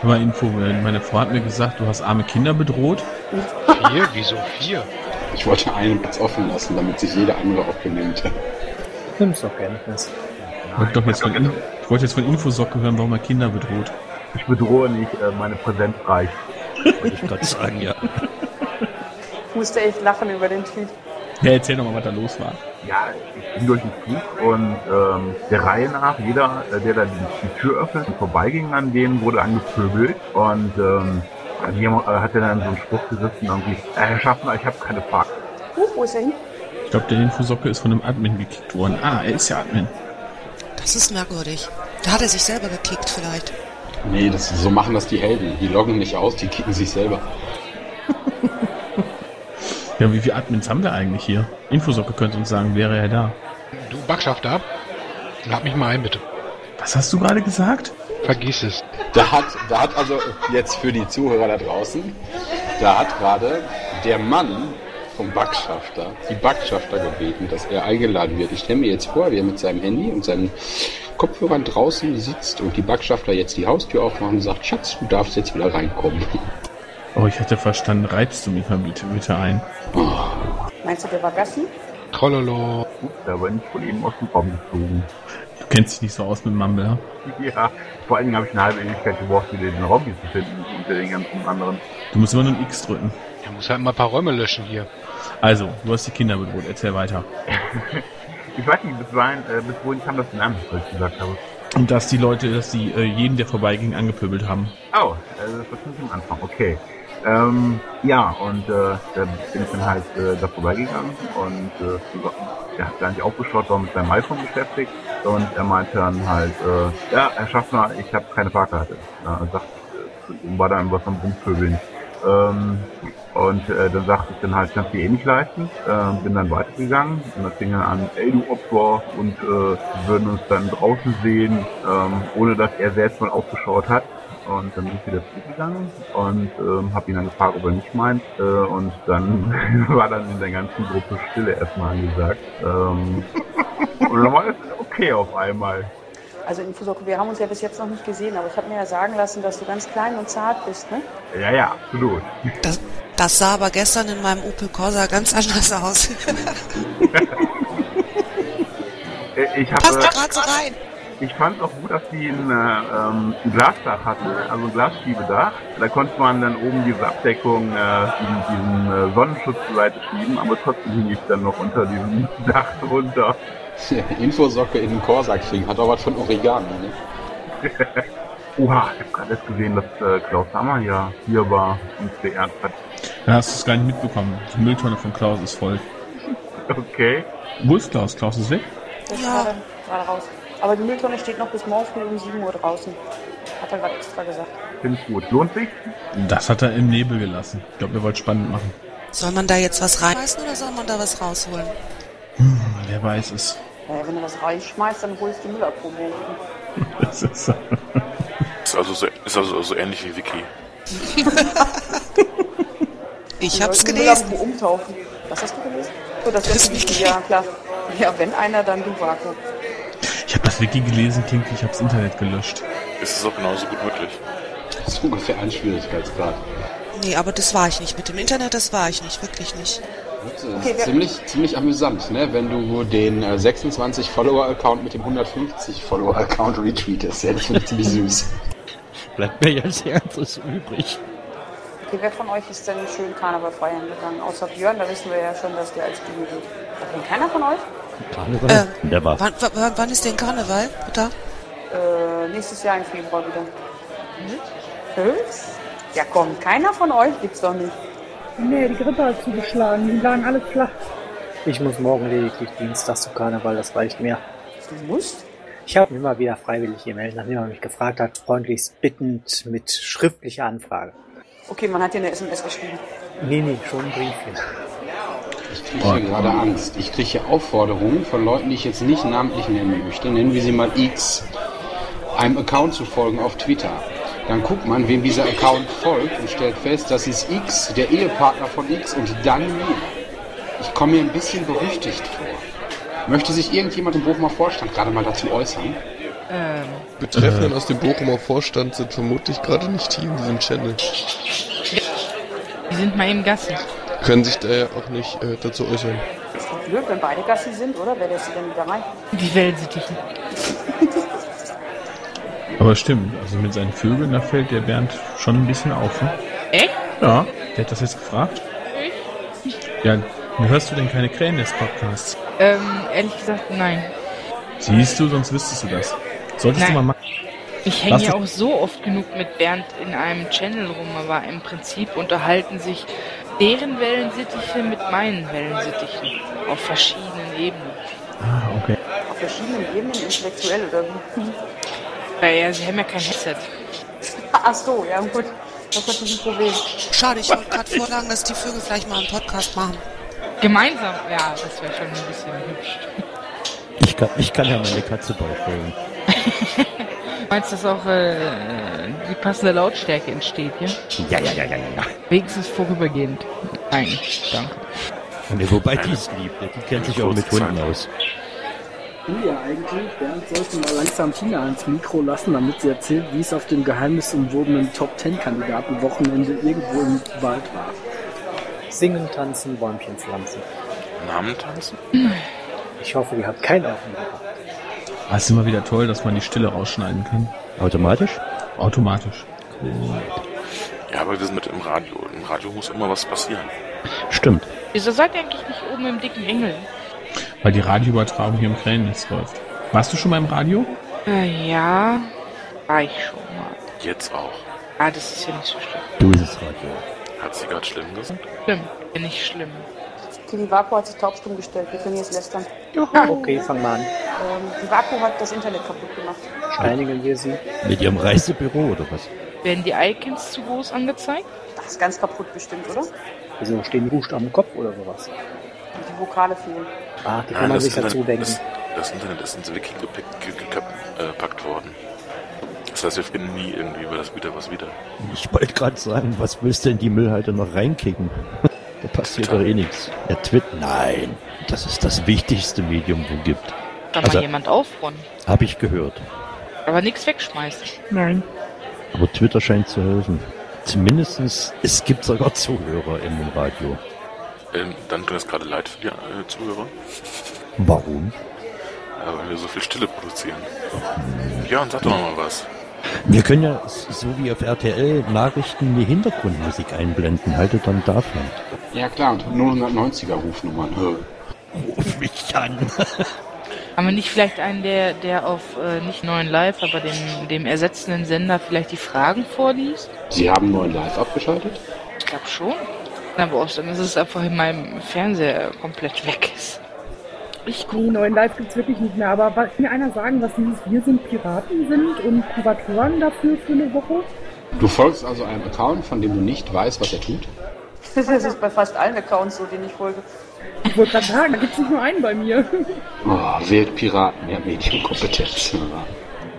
[SPEAKER 2] Hör mal Info, meine Frau hat mir gesagt, du hast arme Kinder bedroht.
[SPEAKER 8] Vier? Wieso vier?
[SPEAKER 13] Ich wollte einen Platz offen lassen, damit sich jeder andere auch benimmt.
[SPEAKER 19] Nimm's doch Kenntnis.
[SPEAKER 2] Ich wollte, doch jetzt von, In- ich wollte jetzt von Infosocke hören, warum er Kinder bedroht.
[SPEAKER 18] Ich bedrohe nicht, äh, meine Präsenz reicht.
[SPEAKER 3] Wollte ich gerade sagen, ja.
[SPEAKER 7] Ich musste echt lachen über den Tweet.
[SPEAKER 2] Ja, erzähl doch mal, was da los war.
[SPEAKER 18] Ja, ich bin durch den Flug und ähm, der Reihe nach, jeder, äh, der da die, die Tür öffnet und vorbeiging an denen, wurde angepöbelt und ähm, die haben, äh, hat er dann so einen Spruch gerissen, irgendwie, äh, Herr Schaffner, ich habe keine Fahrt.
[SPEAKER 7] Uh, wo ist er hin?
[SPEAKER 2] Ich glaube, der Infosocke ist von einem Admin gekickt worden. Ah, er ist ja Admin.
[SPEAKER 5] Das ist merkwürdig. Da hat er sich selber gekickt vielleicht.
[SPEAKER 13] Nee, das, so machen das die Helden. Die loggen nicht aus, die kicken sich selber.
[SPEAKER 2] Ja, wie viele Admins haben wir eigentlich hier? Infosocke könnte uns sagen, wäre er da.
[SPEAKER 8] Du Backschafter, lad mich mal ein, bitte.
[SPEAKER 2] Was hast du gerade gesagt?
[SPEAKER 8] Vergiss es.
[SPEAKER 13] Da hat, da hat also jetzt für die Zuhörer da draußen, da hat gerade der Mann vom Backschafter die Backschafter gebeten, dass er eingeladen wird. Ich stelle mir jetzt vor, wie er mit seinem Handy und seinen Kopfhörern draußen sitzt und die Backschafter jetzt die Haustür aufmachen und sagt, Schatz, du darfst jetzt wieder reinkommen.
[SPEAKER 2] Oh, ich hatte verstanden, reibst du mich mal bitte, bitte ein.
[SPEAKER 7] Meinst du, der war Gassi?
[SPEAKER 8] Trollolo.
[SPEAKER 18] Ups, da bin ich von eben aus dem Raum geflogen.
[SPEAKER 2] Du kennst dich nicht so aus mit Mumble, ja?
[SPEAKER 18] Ja, vor allen Dingen habe ich eine halbe Ewigkeit gebraucht, wieder den Raum hier zu finden unter den ganzen anderen.
[SPEAKER 2] Du musst immer nur ein X drücken.
[SPEAKER 8] Er muss halt mal ein paar Räume löschen hier.
[SPEAKER 2] Also, du hast die Kinder bedroht, erzähl weiter.
[SPEAKER 18] Ich weiß nicht, bis, wohin, äh, bis wohin kam das denn an, was ich gesagt habe.
[SPEAKER 2] Und dass die Leute, dass die äh, jeden, der vorbeiging, angepöbelt haben.
[SPEAKER 18] Oh, äh, das war schon am Anfang, okay. Ähm, ja, und äh, da bin ich dann halt äh, da vorbeigegangen und äh, er hat gar nicht aufgeschaut, war mit seinem iPhone beschäftigt und er meinte dann halt, äh, ja, Herr Schaffner, ich habe keine Fahrkarte. Ja, er sagt, äh, war dann was am Rumpöbeln. Ähm, und äh, dann sagte ich dann halt, kannst du eh nicht leisten. Äh, bin dann weitergegangen und das fing dann an, ey du Opfer und äh, würden uns dann draußen sehen, ähm, ohne dass er selbst mal aufgeschaut hat. Und dann bin ich wieder zurückgegangen und ähm, habe ihn dann gefragt, ob er nicht meint. Äh, und dann war dann in der ganzen Gruppe Stille erstmal angesagt. Ähm, und dann war es okay auf einmal.
[SPEAKER 7] Also Infosocke, wir haben uns ja bis jetzt noch nicht gesehen, aber ich habe mir ja sagen lassen, dass du ganz klein und zart bist, ne?
[SPEAKER 18] Ja, ja, absolut.
[SPEAKER 5] Das, das sah aber gestern in meinem Opel Corsa ganz anders aus.
[SPEAKER 18] Äh, Ich
[SPEAKER 5] Passt
[SPEAKER 18] habe
[SPEAKER 5] da gerade so rein.
[SPEAKER 18] Ich fand auch gut, dass die ein, äh, ähm, ein Glasdach hatten, also ein Glasschiebedach. Da konnte man dann oben diese Abdeckung, äh, diesen, diesen äh, Sonnenschutz zur Seite schieben, aber trotzdem hing ich dann noch unter diesem Dach drunter.
[SPEAKER 13] Infosocke in den Korsak kriegen, hat was von Origami, ne?
[SPEAKER 18] Oha, ich habe gerade erst gesehen, dass äh, Klaus Hammer ja hier war und beehrt hat.
[SPEAKER 2] Da hast du es gar nicht mitbekommen. Die Mülltonne von Klaus ist voll.
[SPEAKER 18] Okay.
[SPEAKER 2] Wo ist Klaus? Klaus ist weg?
[SPEAKER 7] Gerade, gerade raus. Aber die Mülltonne steht noch bis morgen früh um 7 Uhr draußen. Hat er gerade extra gesagt.
[SPEAKER 18] Finde ich gut. Lohnt sich?
[SPEAKER 2] Das hat er im Nebel gelassen. Ich glaube, er wollte spannend machen.
[SPEAKER 5] Soll man da jetzt was reinschmeißen oder soll man da was rausholen?
[SPEAKER 2] Hm, wer weiß es.
[SPEAKER 7] Äh, wenn du was reinschmeißt, dann holst du Müllabprobe.
[SPEAKER 2] Das ist so.
[SPEAKER 10] Ist also so, ist also so ähnlich wie Wiki.
[SPEAKER 5] Ich hab's
[SPEAKER 7] Die
[SPEAKER 5] gelesen.
[SPEAKER 7] Müllabfuhr umtaufen. Was hast du gelesen? So, das, das ist Ja, klar. Ja, wenn einer, dann du, Vaku.
[SPEAKER 2] Ich habe das Wiki gelesen, klingt, ich habe das Internet gelöscht.
[SPEAKER 10] Ist es auch genauso gut möglich.
[SPEAKER 13] Das ist ungefähr ein Schwierigkeitsgrad.
[SPEAKER 5] Nee, aber das war ich nicht. Mit dem Internet, das war ich nicht. Wirklich nicht.
[SPEAKER 13] Das
[SPEAKER 7] Okay,
[SPEAKER 13] ist
[SPEAKER 7] wer-
[SPEAKER 13] ziemlich, ziemlich amüsant, ne? wenn du den äh, 26 Follower-Account mit dem 150 Follower-Account retweetest. Ja, das finde ich ziemlich süß.
[SPEAKER 3] Bleibt mir ja sehr anderes übrig.
[SPEAKER 7] Okay, wer von euch ist denn schön Karneval feiern gegangen? Außer Björn, da wissen wir ja schon, dass der als Dino geht. Kennt keiner von euch?
[SPEAKER 3] Karneval? Der war.
[SPEAKER 5] Wann, wann, wann ist denn Karneval, Mutter?
[SPEAKER 7] Äh, nächstes Jahr im Februar wieder. Hübsch? Ja komm, keiner von euch gibt's doch nicht.
[SPEAKER 17] Nee, die Grippe hat zugeschlagen. Die lagen alle flach.
[SPEAKER 19] Ich muss morgen lediglich Dienstag zu Karneval, das reicht mir.
[SPEAKER 7] Du musst?
[SPEAKER 19] Ich habe mich mal wieder freiwillig gemeldet, nachdem er mich gefragt hat, freundlichst bittend mit schriftlicher Anfrage.
[SPEAKER 7] Okay, man hat dir eine SMS geschrieben.
[SPEAKER 19] Nee, nee, schon ein Briefchen.
[SPEAKER 13] Ich kriege hier gerade Angst. Ich kriege hier Aufforderungen von Leuten, die ich jetzt nicht namentlich nennen möchte. Nennen wir sie mal X. Einem Account zu folgen auf Twitter. Dann guckt man, wem dieser Account folgt und stellt fest, das ist X, der Ehepartner von X und dann mir. Ich komme mir ein bisschen berüchtigt vor. Möchte sich irgendjemand im Bochumer Vorstand gerade mal dazu äußern?
[SPEAKER 14] Ähm. Betreffenden aus dem Bochumer Vorstand sind vermutlich gerade nicht hier in diesem Channel.
[SPEAKER 20] Die sind mal eben Gassi.
[SPEAKER 14] Können sich daher auch nicht äh, dazu äußern.
[SPEAKER 7] Ist doch blöd, wenn beide Gassi sind, oder? Wer lässt sie denn wieder rein?
[SPEAKER 20] Die Wellensittiche.
[SPEAKER 2] Aber stimmt, also mit seinen Vögeln, da fällt der Bernd schon ein bisschen auf. Ne?
[SPEAKER 20] Echt?
[SPEAKER 2] Ja, der hat das jetzt gefragt. Ja, hörst du denn keine Krähen-Podcasts?
[SPEAKER 20] Ähm, ehrlich gesagt, nein.
[SPEAKER 2] Siehst du, sonst wüsstest du das. Solltest
[SPEAKER 20] Nein.
[SPEAKER 2] du mal machen.
[SPEAKER 20] Ich hänge ja auch so oft genug mit Bernd in einem Channel rum, aber im Prinzip unterhalten sich deren Wellensittiche mit meinen Wellensittichen auf verschiedenen Ebenen.
[SPEAKER 2] Ah, okay.
[SPEAKER 7] Auf verschiedenen Ebenen intellektuell oder wie?
[SPEAKER 20] Naja, sie haben ja kein Headset.
[SPEAKER 7] Ach so, ja gut. Das ist natürlich ein Problem.
[SPEAKER 5] Schade, ich wollte gerade vorschlagen, dass die Vögel vielleicht mal einen Podcast machen.
[SPEAKER 20] Gemeinsam, ja, das wäre schon ein bisschen hübsch.
[SPEAKER 3] Ich kann, ich kann ja meine Katze beistellen.
[SPEAKER 20] Meinst du, dass auch äh, die passende Lautstärke entsteht, ja?
[SPEAKER 3] Ja, ja, ja, ja, ja.
[SPEAKER 20] Wenigstens vorübergehend. Nein, danke.
[SPEAKER 3] Nee, wobei die ist lieb, ne? die kennt sich auch mit Hunden aus.
[SPEAKER 16] Ja, eigentlich. Bernd sollte mal langsam Tina ans Mikro lassen, damit sie erzählt, wie es auf dem geheimnisumwobenen Top-10-Kandidaten-Wochenende irgendwo im Wald war.
[SPEAKER 19] Singen, tanzen, Bäumchen pflanzen.
[SPEAKER 10] Namen tanzen?
[SPEAKER 19] Ich hoffe, ihr habt keinen Aufenthalt.
[SPEAKER 2] Ah, ist immer wieder toll, dass man die Stille rausschneiden kann.
[SPEAKER 3] Automatisch?
[SPEAKER 2] Automatisch.
[SPEAKER 10] Ja, aber wir sind mit im Radio. Im Radio muss immer was passieren.
[SPEAKER 3] Stimmt.
[SPEAKER 20] Wieso seid ihr eigentlich nicht oben im dicken Engel?
[SPEAKER 2] Weil die Radioübertragung hier im Krähennetz läuft. Warst du schon mal im Radio?
[SPEAKER 20] Äh, ja, war ich schon mal.
[SPEAKER 10] Jetzt auch.
[SPEAKER 20] Ah, das ist ja nicht so schlimm.
[SPEAKER 3] Du ist das Radio.
[SPEAKER 10] Hat sie gerade schlimm gesagt?
[SPEAKER 20] Schlimm, ja nicht schlimm.
[SPEAKER 7] Die Vaku hat sich taubstumm gestellt. Wir können jetzt lästern.
[SPEAKER 19] Okay, fang mal an.
[SPEAKER 7] Ähm, die Vaku hat das Internet kaputt gemacht.
[SPEAKER 19] Steinigen wir sie.
[SPEAKER 3] Mit ihrem Reisebüro oder was?
[SPEAKER 20] Werden die Icons zu groß angezeigt?
[SPEAKER 7] Das ist ganz kaputt bestimmt, oder?
[SPEAKER 19] Wieso stehen die Buchstaben im Kopf oder sowas?
[SPEAKER 7] Die Vokale fehlen.
[SPEAKER 19] Ah, die
[SPEAKER 10] Nein,
[SPEAKER 19] kann man sich dazu denken.
[SPEAKER 10] das, das Internet ist ins Wiki gepackt, ge- ge- äh, gepackt worden. Das heißt, wir finden nie irgendwie über das wieder was wieder.
[SPEAKER 3] Ich wollte gerade sagen, was willst du in die Müllhalde noch reinkicken? Da passiert doch eh nichts. Der Twit, nein. Das ist das wichtigste Medium, wo gibt.
[SPEAKER 20] Kann
[SPEAKER 3] Also-
[SPEAKER 20] mal jemand aufräumen.
[SPEAKER 3] Habe ich gehört.
[SPEAKER 20] Aber nichts wegschmeißen.
[SPEAKER 17] Nein.
[SPEAKER 3] Aber Twitter scheint zu helfen. Zumindestens, es gibt sogar Zuhörer im Radio.
[SPEAKER 10] Ähm, dann tut das gerade leid für die äh, Zuhörer,
[SPEAKER 3] Warum?
[SPEAKER 10] äh, weil wir so viel Stille produzieren. Björn, sag doch noch mal was.
[SPEAKER 3] Wir können ja, so wie auf RTL, Nachrichten die Hintergrundmusik einblenden. Haltet dann davon.
[SPEAKER 13] Ja klar, und 090er Rufnummern.
[SPEAKER 3] Ruf mich an.
[SPEAKER 20] Haben wir nicht vielleicht einen, der, der auf äh, nicht neuen Live, aber dem, dem ersetzenden Sender vielleicht die Fragen vorliest?
[SPEAKER 13] Sie haben neuen Live abgeschaltet?
[SPEAKER 20] Ich glaube schon. Aber auch dann ist es einfach in meinem Fernseher komplett weg ist.
[SPEAKER 17] Ich nee, neuen Live gibt's wirklich nicht mehr. Aber kann mir einer sagen, was dieses Wir sind Piraten sind und Kuratoren dafür für eine Woche?
[SPEAKER 13] Du folgst also einem Account, von dem du nicht weißt, was er tut?
[SPEAKER 7] Das ist bei fast allen Accounts so, denen ich folge.
[SPEAKER 17] Ich wollte gerade sagen, da gibt's nicht nur einen bei mir.
[SPEAKER 13] Oh, wählt Piraten, mehr Medienkompetenz.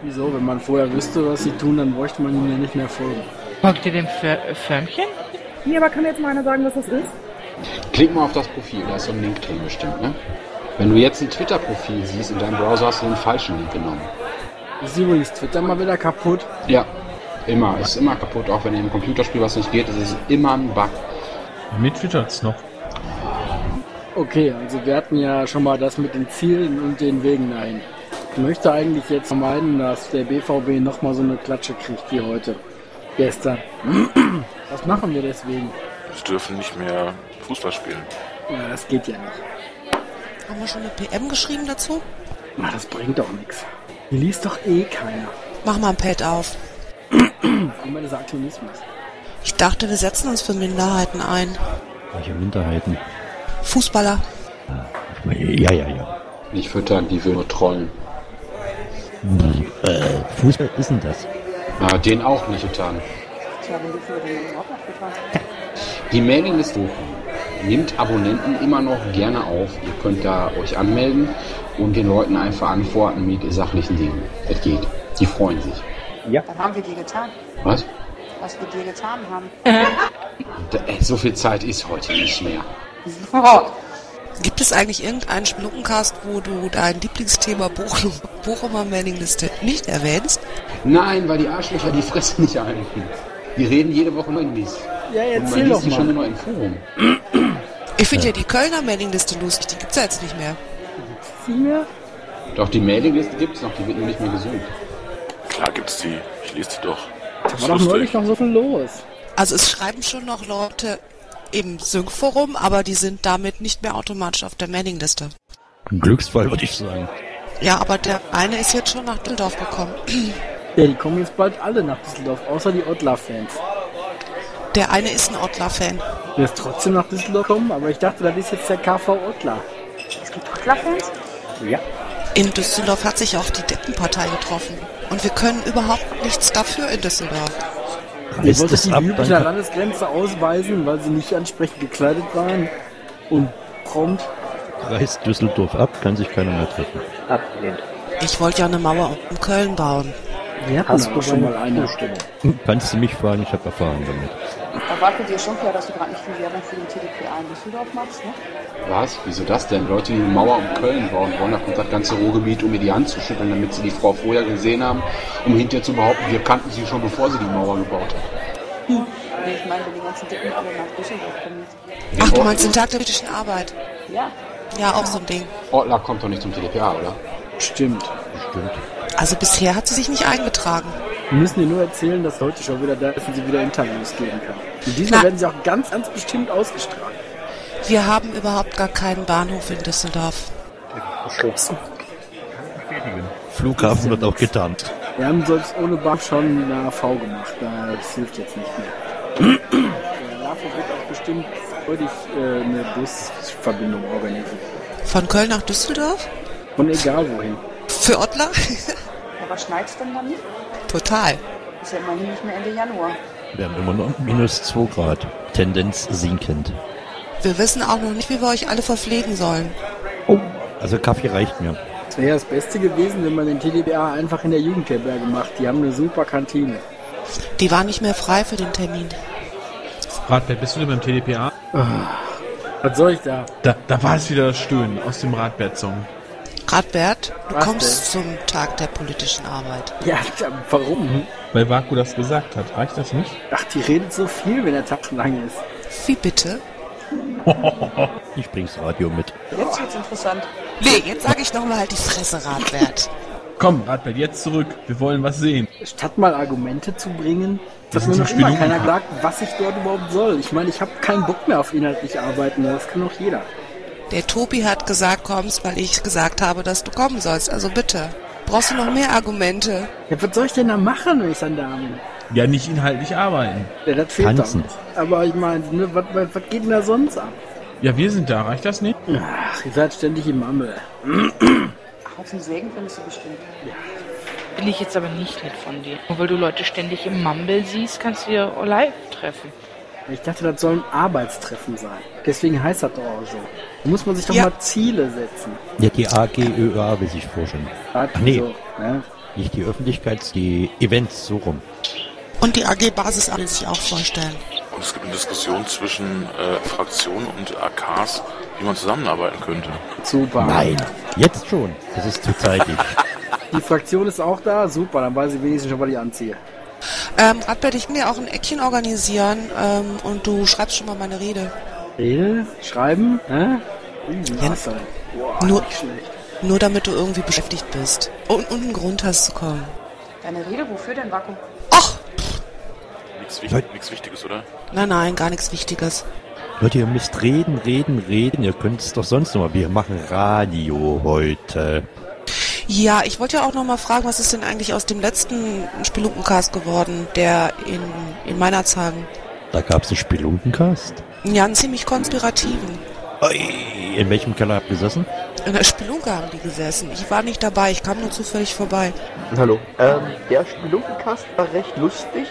[SPEAKER 16] Wieso? Wenn man vorher wüsste, was sie tun, dann bräuchte man ihnen ja nicht mehr folgen.
[SPEAKER 20] Folgt ihr dem Förmchen?
[SPEAKER 17] Nee, aber kann jetzt mal einer sagen, was das ist?
[SPEAKER 13] Klick mal auf das Profil, da ist so ein Link drin bestimmt, ne? Wenn du jetzt ein Twitter-Profil siehst in deinem Browser, hast du den falschen Link genommen.
[SPEAKER 16] Ist übrigens Twitter mal wieder kaputt.
[SPEAKER 13] Ja, immer. Es ist immer kaputt, auch wenn im Computerspiel was nicht geht, es ist immer ein Bug.
[SPEAKER 2] Mir twittert's noch.
[SPEAKER 16] Okay, also wir hatten ja schon mal das mit den Zielen und den Wegen dahin. Ich möchte eigentlich jetzt vermeiden, dass der BVB nochmal so eine Klatsche kriegt wie heute. Gestern. Was machen wir deswegen?
[SPEAKER 10] Sie dürfen nicht mehr Fußball spielen.
[SPEAKER 16] Ja, das geht ja nicht.
[SPEAKER 5] Haben wir schon eine PM geschrieben dazu?
[SPEAKER 16] Na, das bringt doch nichts. Die liest doch eh keiner.
[SPEAKER 5] Mach mal ein Pad auf.
[SPEAKER 16] Immer dieser Aktionismus.
[SPEAKER 5] Ich dachte, wir setzen uns für Minderheiten ein.
[SPEAKER 3] Welche Minderheiten?
[SPEAKER 5] Fußballer.
[SPEAKER 3] Ja, ja, ja.
[SPEAKER 13] Nicht füttern, die will nur trollen.
[SPEAKER 3] Äh, Fußball ist denn das?
[SPEAKER 13] Ah, den auch nicht getan.
[SPEAKER 7] Tja, wenn du für den überhaupt noch getan
[SPEAKER 13] Die Mailingliste nimmt Abonnenten immer noch gerne auf. Ihr könnt da euch anmelden und den Leuten einfach antworten mit sachlichen Dingen. Es geht. Die freuen sich.
[SPEAKER 19] Ja.
[SPEAKER 7] Was haben wir dir getan?
[SPEAKER 13] Was?
[SPEAKER 7] Was wir dir getan haben.
[SPEAKER 13] Ey, so viel Zeit ist heute nicht mehr.
[SPEAKER 5] Gibt es eigentlich irgendeinen Spelunkencast, wo du dein Lieblingsthema Bochum, Bochumer Mailingliste nicht erwähnst?
[SPEAKER 13] Nein, weil die Arschlöcher die fressen nicht ein. Die reden jede Woche nur in Mist.
[SPEAKER 16] Ja,
[SPEAKER 13] Und man
[SPEAKER 16] doch
[SPEAKER 13] die schon
[SPEAKER 16] mal.
[SPEAKER 13] immer im Forum.
[SPEAKER 5] Ich finde ja die Kölner Mailingliste lustig, die gibt's ja jetzt nicht mehr.
[SPEAKER 16] Sie mehr?
[SPEAKER 13] Doch die Mailingliste gibt's noch, die wird nur nicht mehr gesucht.
[SPEAKER 10] Klar gibt's die. Ich lese die doch.
[SPEAKER 16] Da war doch neulich noch so viel los.
[SPEAKER 5] Also es schreiben schon noch Leute im Sync-Forum, aber die sind damit nicht mehr automatisch auf der Mailingliste.
[SPEAKER 3] Ein Glücksfall, würde ich sagen.
[SPEAKER 5] Ja, aber der eine ist jetzt schon nach Düsseldorf gekommen.
[SPEAKER 16] Ja, die kommen jetzt bald alle nach Düsseldorf, außer die Ottler-Fans.
[SPEAKER 5] Der eine ist ein Ottler-Fan.
[SPEAKER 16] Der ist trotzdem nach Düsseldorf gekommen, aber ich dachte, das ist jetzt der KV Ottler.
[SPEAKER 7] Es gibt Ottler-Fans?
[SPEAKER 16] Ja.
[SPEAKER 5] In Düsseldorf hat sich auch die Deppenpartei getroffen. Und wir können überhaupt nichts dafür in Düsseldorf.
[SPEAKER 16] Ihr wolltet die
[SPEAKER 3] dann-
[SPEAKER 16] Landesgrenze ausweisen, weil sie nicht ansprechend gekleidet waren. Und prompt.
[SPEAKER 3] Reißt Düsseldorf ab, kann sich keiner mehr treffen.
[SPEAKER 19] Abgelehnt.
[SPEAKER 5] Ich wollte ja eine Mauer um Köln bauen.
[SPEAKER 16] Wir hatten
[SPEAKER 19] Hast
[SPEAKER 16] aber
[SPEAKER 19] du
[SPEAKER 16] schon mal eine.
[SPEAKER 19] Zustimmung?
[SPEAKER 3] Kannst du mich fragen, ich habe Erfahrung damit.
[SPEAKER 7] Da war für dir schon klar, dass du gerade nicht viel Werbung für den TDPA in Düsseldorf machst, ne?
[SPEAKER 13] Was? Wieso das denn? Leute, die eine Mauer um Köln bauen wollen, da kommt das ganze Ruhrgebiet, um ihr die Hand zu schütteln, damit sie die Frau vorher gesehen haben, um hinterher zu behaupten, wir kannten sie schon, bevor sie die Mauer gebaut hat.
[SPEAKER 7] Nee, ich meine, wenn die ganzen Dicken alle nach Düsseldorf kommen.
[SPEAKER 5] Ach, du meinst den Tag der politischen Arbeit?
[SPEAKER 7] Ja.
[SPEAKER 5] Ja, auch so ein Ding.
[SPEAKER 13] Ortler kommt doch nicht zum TDPA, oder?
[SPEAKER 16] Stimmt.
[SPEAKER 3] Stimmt.
[SPEAKER 5] Also bisher hat sie sich nicht eingetragen.
[SPEAKER 16] Wir müssen dir nur erzählen, dass heute schon wieder da ist und sie wieder Interviews geben kann. Und diesmal
[SPEAKER 5] Na.
[SPEAKER 16] werden sie auch ganz, ganz bestimmt ausgestrahlt.
[SPEAKER 5] Wir haben überhaupt gar keinen Bahnhof in Düsseldorf.
[SPEAKER 19] Geschlossen.
[SPEAKER 3] Flughafen wird auch getan.
[SPEAKER 16] Wir haben sonst ohne Bahn schon eine AV gemacht. Das hilft jetzt nicht mehr. Der LAFO wird auch bestimmt freudig äh, eine Busverbindung organisieren.
[SPEAKER 5] Von Köln nach Düsseldorf?
[SPEAKER 16] Von egal wohin.
[SPEAKER 5] Für Ottler?
[SPEAKER 7] Aber schneit's denn dann nicht?
[SPEAKER 5] Total.
[SPEAKER 7] Ist ja immerhin nicht mehr Ende Januar.
[SPEAKER 3] Wir haben immer noch minus 2 Grad. Tendenz sinkend.
[SPEAKER 5] Wir wissen auch noch nicht, wie wir euch alle verpflegen sollen.
[SPEAKER 3] Also Kaffee reicht mir.
[SPEAKER 16] Es wäre das Beste gewesen, wenn man den TDBA einfach in der Jugendherberge macht. Die haben eine super Kantine.
[SPEAKER 5] Die war nicht mehr frei für den Termin.
[SPEAKER 2] Radbert, bist du denn beim TDPA?
[SPEAKER 16] Was soll ich da?
[SPEAKER 2] Da, da war es wieder das Stöhnen aus dem Radbert-Song.
[SPEAKER 5] Radbert, du
[SPEAKER 16] Was
[SPEAKER 5] kommst zum Tag der politischen Arbeit.
[SPEAKER 16] Ja, warum?
[SPEAKER 2] Weil Vaku das gesagt hat. Reicht das nicht?
[SPEAKER 16] Ach, die redet so viel, wenn der Tag lang ist.
[SPEAKER 5] Wie bitte?
[SPEAKER 3] Ich bring's Radio mit.
[SPEAKER 7] Jetzt wird's interessant.
[SPEAKER 5] Nee, jetzt sage ich nochmal halt die Fresse, Radbert.
[SPEAKER 2] Komm, Radbert, jetzt zurück. Wir wollen was sehen.
[SPEAKER 16] Statt mal Argumente zu bringen,
[SPEAKER 2] Das
[SPEAKER 16] dass mir noch immer keiner sagt, was ich dort überhaupt soll. Ich meine, ich habe keinen Bock mehr auf inhaltlich arbeiten, das kann doch jeder.
[SPEAKER 5] Der Tobi hat gesagt, kommst, weil ich gesagt habe, dass du kommen sollst. Also bitte. Brauchst du noch mehr Argumente?
[SPEAKER 16] Ja, was soll ich denn da machen, wenn ich dann da bin?
[SPEAKER 2] Ja, nicht inhaltlich arbeiten.
[SPEAKER 16] Ja, das fehlt
[SPEAKER 3] Tanzen.
[SPEAKER 16] doch. Aber ich meine, ne, was, was, geht denn da sonst ab?
[SPEAKER 2] Ja, wir sind da. Reicht das nicht?
[SPEAKER 16] Ach, ihr seid ständig im Mammel.
[SPEAKER 7] Haufen Sägen findest du bestimmt.
[SPEAKER 20] Will ich jetzt aber nicht nett von dir. Nur weil du Leute ständig im Mumble siehst, kannst du ja live treffen.
[SPEAKER 16] Ich dachte, das soll ein Arbeitstreffen sein. Deswegen heißt das doch auch so. Da muss man sich doch
[SPEAKER 5] Ja.
[SPEAKER 16] mal Ziele setzen.
[SPEAKER 3] Ja, die AGÖA will sich vorstellen. Ach nee,
[SPEAKER 16] so, ne?
[SPEAKER 3] nicht die Öffentlichkeit, die Events, so rum.
[SPEAKER 5] Und die AG Basis will sich auch vorstellen.
[SPEAKER 10] Und es gibt eine Diskussion zwischen äh, Fraktionen und AKs, wie man zusammenarbeiten könnte.
[SPEAKER 16] Super.
[SPEAKER 3] Nein, jetzt schon. Das ist zu zeitig.
[SPEAKER 16] Die Fraktion ist auch da. Super, dann weiß ich wenigstens schon, was ich anziehe.
[SPEAKER 5] Ähm, Radbert, ich kann dir auch ein Eckchen organisieren ähm, und du schreibst schon mal meine Rede.
[SPEAKER 16] Rede? Schreiben? Hä?
[SPEAKER 5] Ja.
[SPEAKER 16] Boah,
[SPEAKER 5] nur, nur damit du irgendwie beschäftigt bist. Und, und einen Grund hast zu kommen.
[SPEAKER 7] Deine Rede, wofür denn, Vakuum?
[SPEAKER 10] Nichts Wichtig, nichts Wichtiges, oder?
[SPEAKER 5] Nein, nein, gar nichts Wichtiges.
[SPEAKER 3] Leute, ihr müsst reden, reden, reden. Ihr könnt es doch sonst noch mal. Wir machen Radio heute.
[SPEAKER 5] Ja, ich wollte ja auch noch mal fragen, was ist denn eigentlich aus dem letzten Spelunkencast geworden, der in, in Meinerzhagen?
[SPEAKER 3] Da gab es einen Spelunkencast.
[SPEAKER 5] Ja, einen ziemlich konspirativen.
[SPEAKER 3] In welchem Keller habt ihr gesessen?
[SPEAKER 5] In der Spelunke haben die gesessen. Ich war nicht dabei, ich kam nur zufällig vorbei.
[SPEAKER 21] Hallo. Ähm, der Spelunkencast war recht lustig.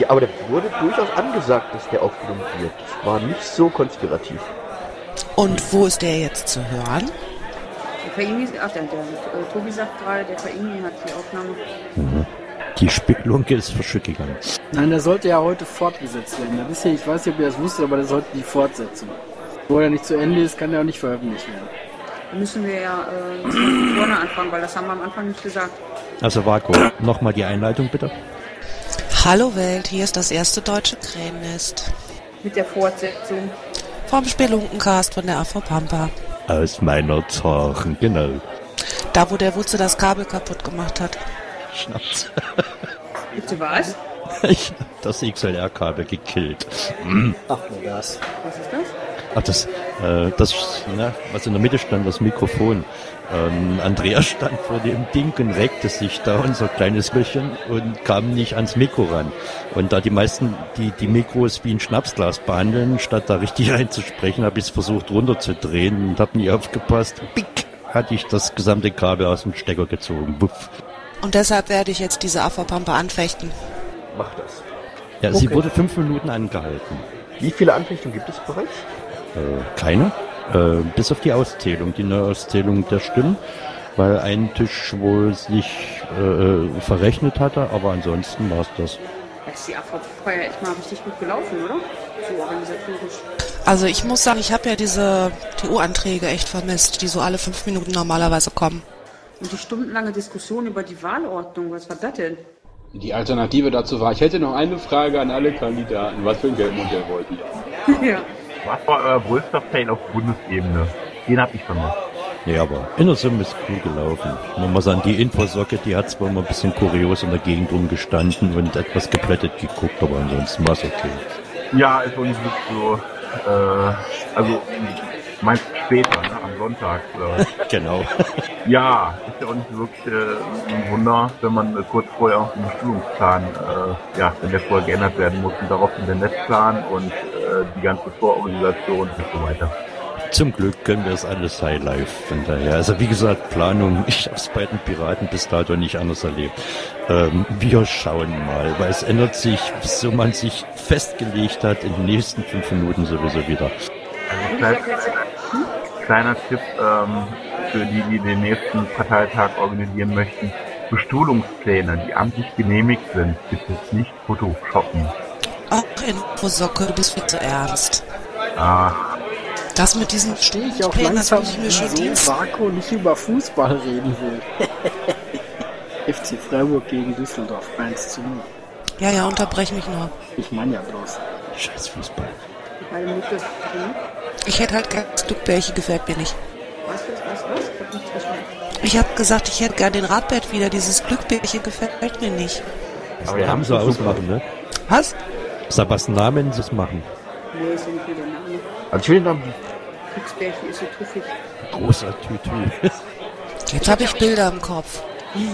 [SPEAKER 21] Ja, aber der wurde durchaus angesagt, dass der aufgenommen wird. Das war nicht so konspirativ.
[SPEAKER 5] Und wo ist der jetzt zu hören?
[SPEAKER 7] Der Faimi, ach, der, der äh, Tobi sagt gerade, der Faimi hat die Aufnahme.
[SPEAKER 3] Mhm. Die Spelunke ist verschütt gegangen.
[SPEAKER 16] Nein, der sollte ja heute fortgesetzt werden. Das ist ja, ich weiß nicht, ob ihr das wusstet, aber der sollte die Fortsetzung. Wo er nicht zu Ende ist, kann er auch nicht veröffentlicht werden.
[SPEAKER 7] Da müssen wir ja äh, vorne anfangen, weil das haben wir am Anfang nicht gesagt.
[SPEAKER 3] Also Vako, nochmal die Einleitung bitte.
[SPEAKER 5] Hallo Welt, hier ist das erste deutsche Krähennest.
[SPEAKER 7] Mit der Fortsetzung.
[SPEAKER 5] Vom Spelunkencast von der AV Pampa.
[SPEAKER 3] Aus meiner Zorn, genau.
[SPEAKER 5] Da, wo der Wutze das Kabel kaputt gemacht hat.
[SPEAKER 3] Schnaps.
[SPEAKER 7] Bitte was?
[SPEAKER 3] Ich hab das XLR-Kabel gekillt. Mm.
[SPEAKER 19] Ach, nur das.
[SPEAKER 7] Was ist das?
[SPEAKER 3] Ach, das, äh, das, ne, was in der Mitte stand, das Mikrofon. Ähm, Andreas stand vor dem Ding und regte sich da unser kleines Löchchen und kam nicht ans Mikro ran. Und da die meisten die, die Mikros wie ein Schnapsglas behandeln, statt da richtig reinzusprechen, habe ich es versucht runterzudrehen und habe nie aufgepasst. Pick, hatte ich das gesamte Kabel aus dem Stecker gezogen. Buff.
[SPEAKER 5] Und deshalb werde ich jetzt diese AV Pampa anfechten.
[SPEAKER 21] Mach das.
[SPEAKER 3] Ja, sie
[SPEAKER 21] Okay.
[SPEAKER 3] wurde fünf Minuten angehalten.
[SPEAKER 21] Wie viele Anfechtungen gibt es bereits?
[SPEAKER 3] Äh, keine. Äh, bis auf die Auszählung, die Neuauszählung der Stimmen, weil ein Tisch wohl sich äh, verrechnet hatte, aber ansonsten war es das.
[SPEAKER 7] Da ist die AV vorher echt mal richtig gut gelaufen, oder? So organisatorisch.
[SPEAKER 5] Also ich muss sagen, ich habe ja diese TU-Anträge echt vermisst, die so alle fünf Minuten normalerweise kommen.
[SPEAKER 7] Und die stundenlange Diskussion über die Wahlordnung, was war das denn?
[SPEAKER 13] Die Alternative dazu war, ich hätte noch eine Frage an alle Kandidaten. Was für ein Geldmodell wollt ihr?
[SPEAKER 7] ja.
[SPEAKER 18] Was war euer größter Fail auf Bundesebene? Den hab ich vermisst.
[SPEAKER 3] Ja, aber in der Summe ist cool gelaufen. Ich muss sagen, die Infosocke, die hat zwar immer ein bisschen kurios in der Gegend rumgestanden und etwas geplättet geguckt, aber ansonsten war es okay.
[SPEAKER 18] Ja, ist wirklich so, äh, also, meinst später, ne, Sonntag, oder? was?
[SPEAKER 3] Genau.
[SPEAKER 18] Ja, ist ja auch nicht wirklich äh, ein Wunder, wenn man äh, kurz vorher auch den Schulungsplan, äh, ja, wenn der vorher geändert werden muss und daraufhin der Netzplan und äh, die ganze Vororganisation und so weiter.
[SPEAKER 3] Zum Glück können wir es alles High Life von daher. Also wie gesagt, Planung, ich habe es bei den Piraten bis dato nicht anders erlebt. Ähm, wir schauen mal, weil es ändert sich, so man sich festgelegt hat, in den nächsten fünf Minuten sowieso wieder.
[SPEAKER 18] Also kleiner Tipp ähm, für die, die den nächsten Parteitag organisieren möchten. Bestuhlungspläne, die amtlich genehmigt sind, bitte nicht photoshoppen.
[SPEAKER 5] Ach, Infosocke, du bist viel zu ernst.
[SPEAKER 18] Ah,
[SPEAKER 5] Das mit diesen
[SPEAKER 16] Ich auch
[SPEAKER 5] Stufenplänen, das muss ich mir schon
[SPEAKER 16] so. Vako nicht über Fußball reden will. FC Freiburg gegen Düsseldorf 1 zu 0.
[SPEAKER 5] Ja, ja, unterbrech mich nur.
[SPEAKER 16] Ich meine ja bloß.
[SPEAKER 3] Scheiß Fußball.
[SPEAKER 7] Meine Mutter.
[SPEAKER 5] Ich hätte halt kein Stückbärchen, gefällt mir nicht.
[SPEAKER 7] Was, was, was, was? Ich hab nichts verstanden.
[SPEAKER 5] Ich habe gesagt, ich hätte gern den Radbett wieder. Dieses Glückbärchen gefällt mir nicht.
[SPEAKER 3] Aber wir haben so ausmachen, ne?
[SPEAKER 5] Was?
[SPEAKER 3] Sag was Namen sie es machen.
[SPEAKER 7] Nee, ist nicht mehr der Name.
[SPEAKER 21] Also ich will den Namen.
[SPEAKER 7] Glücksbärchen ist so tuffig.
[SPEAKER 3] Großer Tütü.
[SPEAKER 5] Jetzt habe ich Bilder im Kopf.
[SPEAKER 21] Ich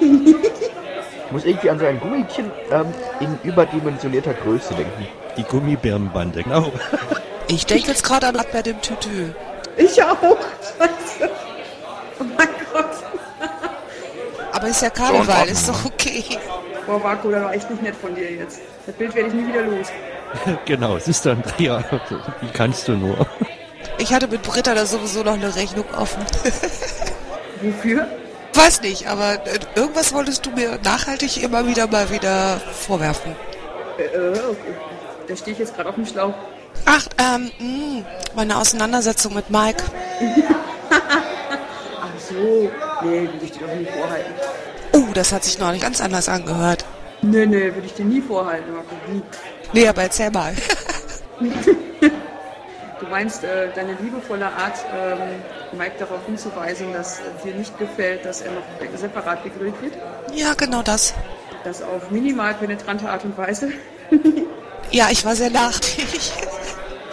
[SPEAKER 21] muss irgendwie an so ein Gummibärchen ähm, in überdimensionierter Größe denken.
[SPEAKER 3] Die Gummibärenbande, genau.
[SPEAKER 5] Ich denke jetzt gerade an Radbett im Tütü.
[SPEAKER 7] Ich auch. Scheiße. Oh mein Gott.
[SPEAKER 5] Aber ist ja Karneval, ist doch okay.
[SPEAKER 7] Boah, Marco, das war echt nicht nett von dir jetzt. Das Bild werde ich nie wieder los.
[SPEAKER 3] genau, siehst du, Andrea, wie kannst du nur?
[SPEAKER 5] Ich hatte mit Britta da sowieso noch eine Rechnung offen.
[SPEAKER 7] Wofür?
[SPEAKER 5] Weiß nicht, aber äh, irgendwas wolltest du mir nachhaltig immer wieder mal wieder vorwerfen.
[SPEAKER 7] Äh, äh, okay. Da stehe ich jetzt gerade auf dem Schlauch.
[SPEAKER 5] Ach, ähm, mh, meine Auseinandersetzung mit Mike.
[SPEAKER 7] Ach so. Nee, würde ich dir doch nie vorhalten.
[SPEAKER 5] Oh, das hat sich noch nicht ganz anders angehört.
[SPEAKER 7] Nee, nee, würde ich dir nie vorhalten, Marco. Nie.
[SPEAKER 5] Nee, aber erzähl mal.
[SPEAKER 7] Du meinst äh, deine liebevolle Art, ähm, Mike darauf hinzuweisen, dass dir nicht gefällt, dass er noch separat gegrillt wird?
[SPEAKER 5] Ja, genau das.
[SPEAKER 7] Das auf minimal penetrante Art und Weise?
[SPEAKER 5] Ja, ich war sehr nachdenklich.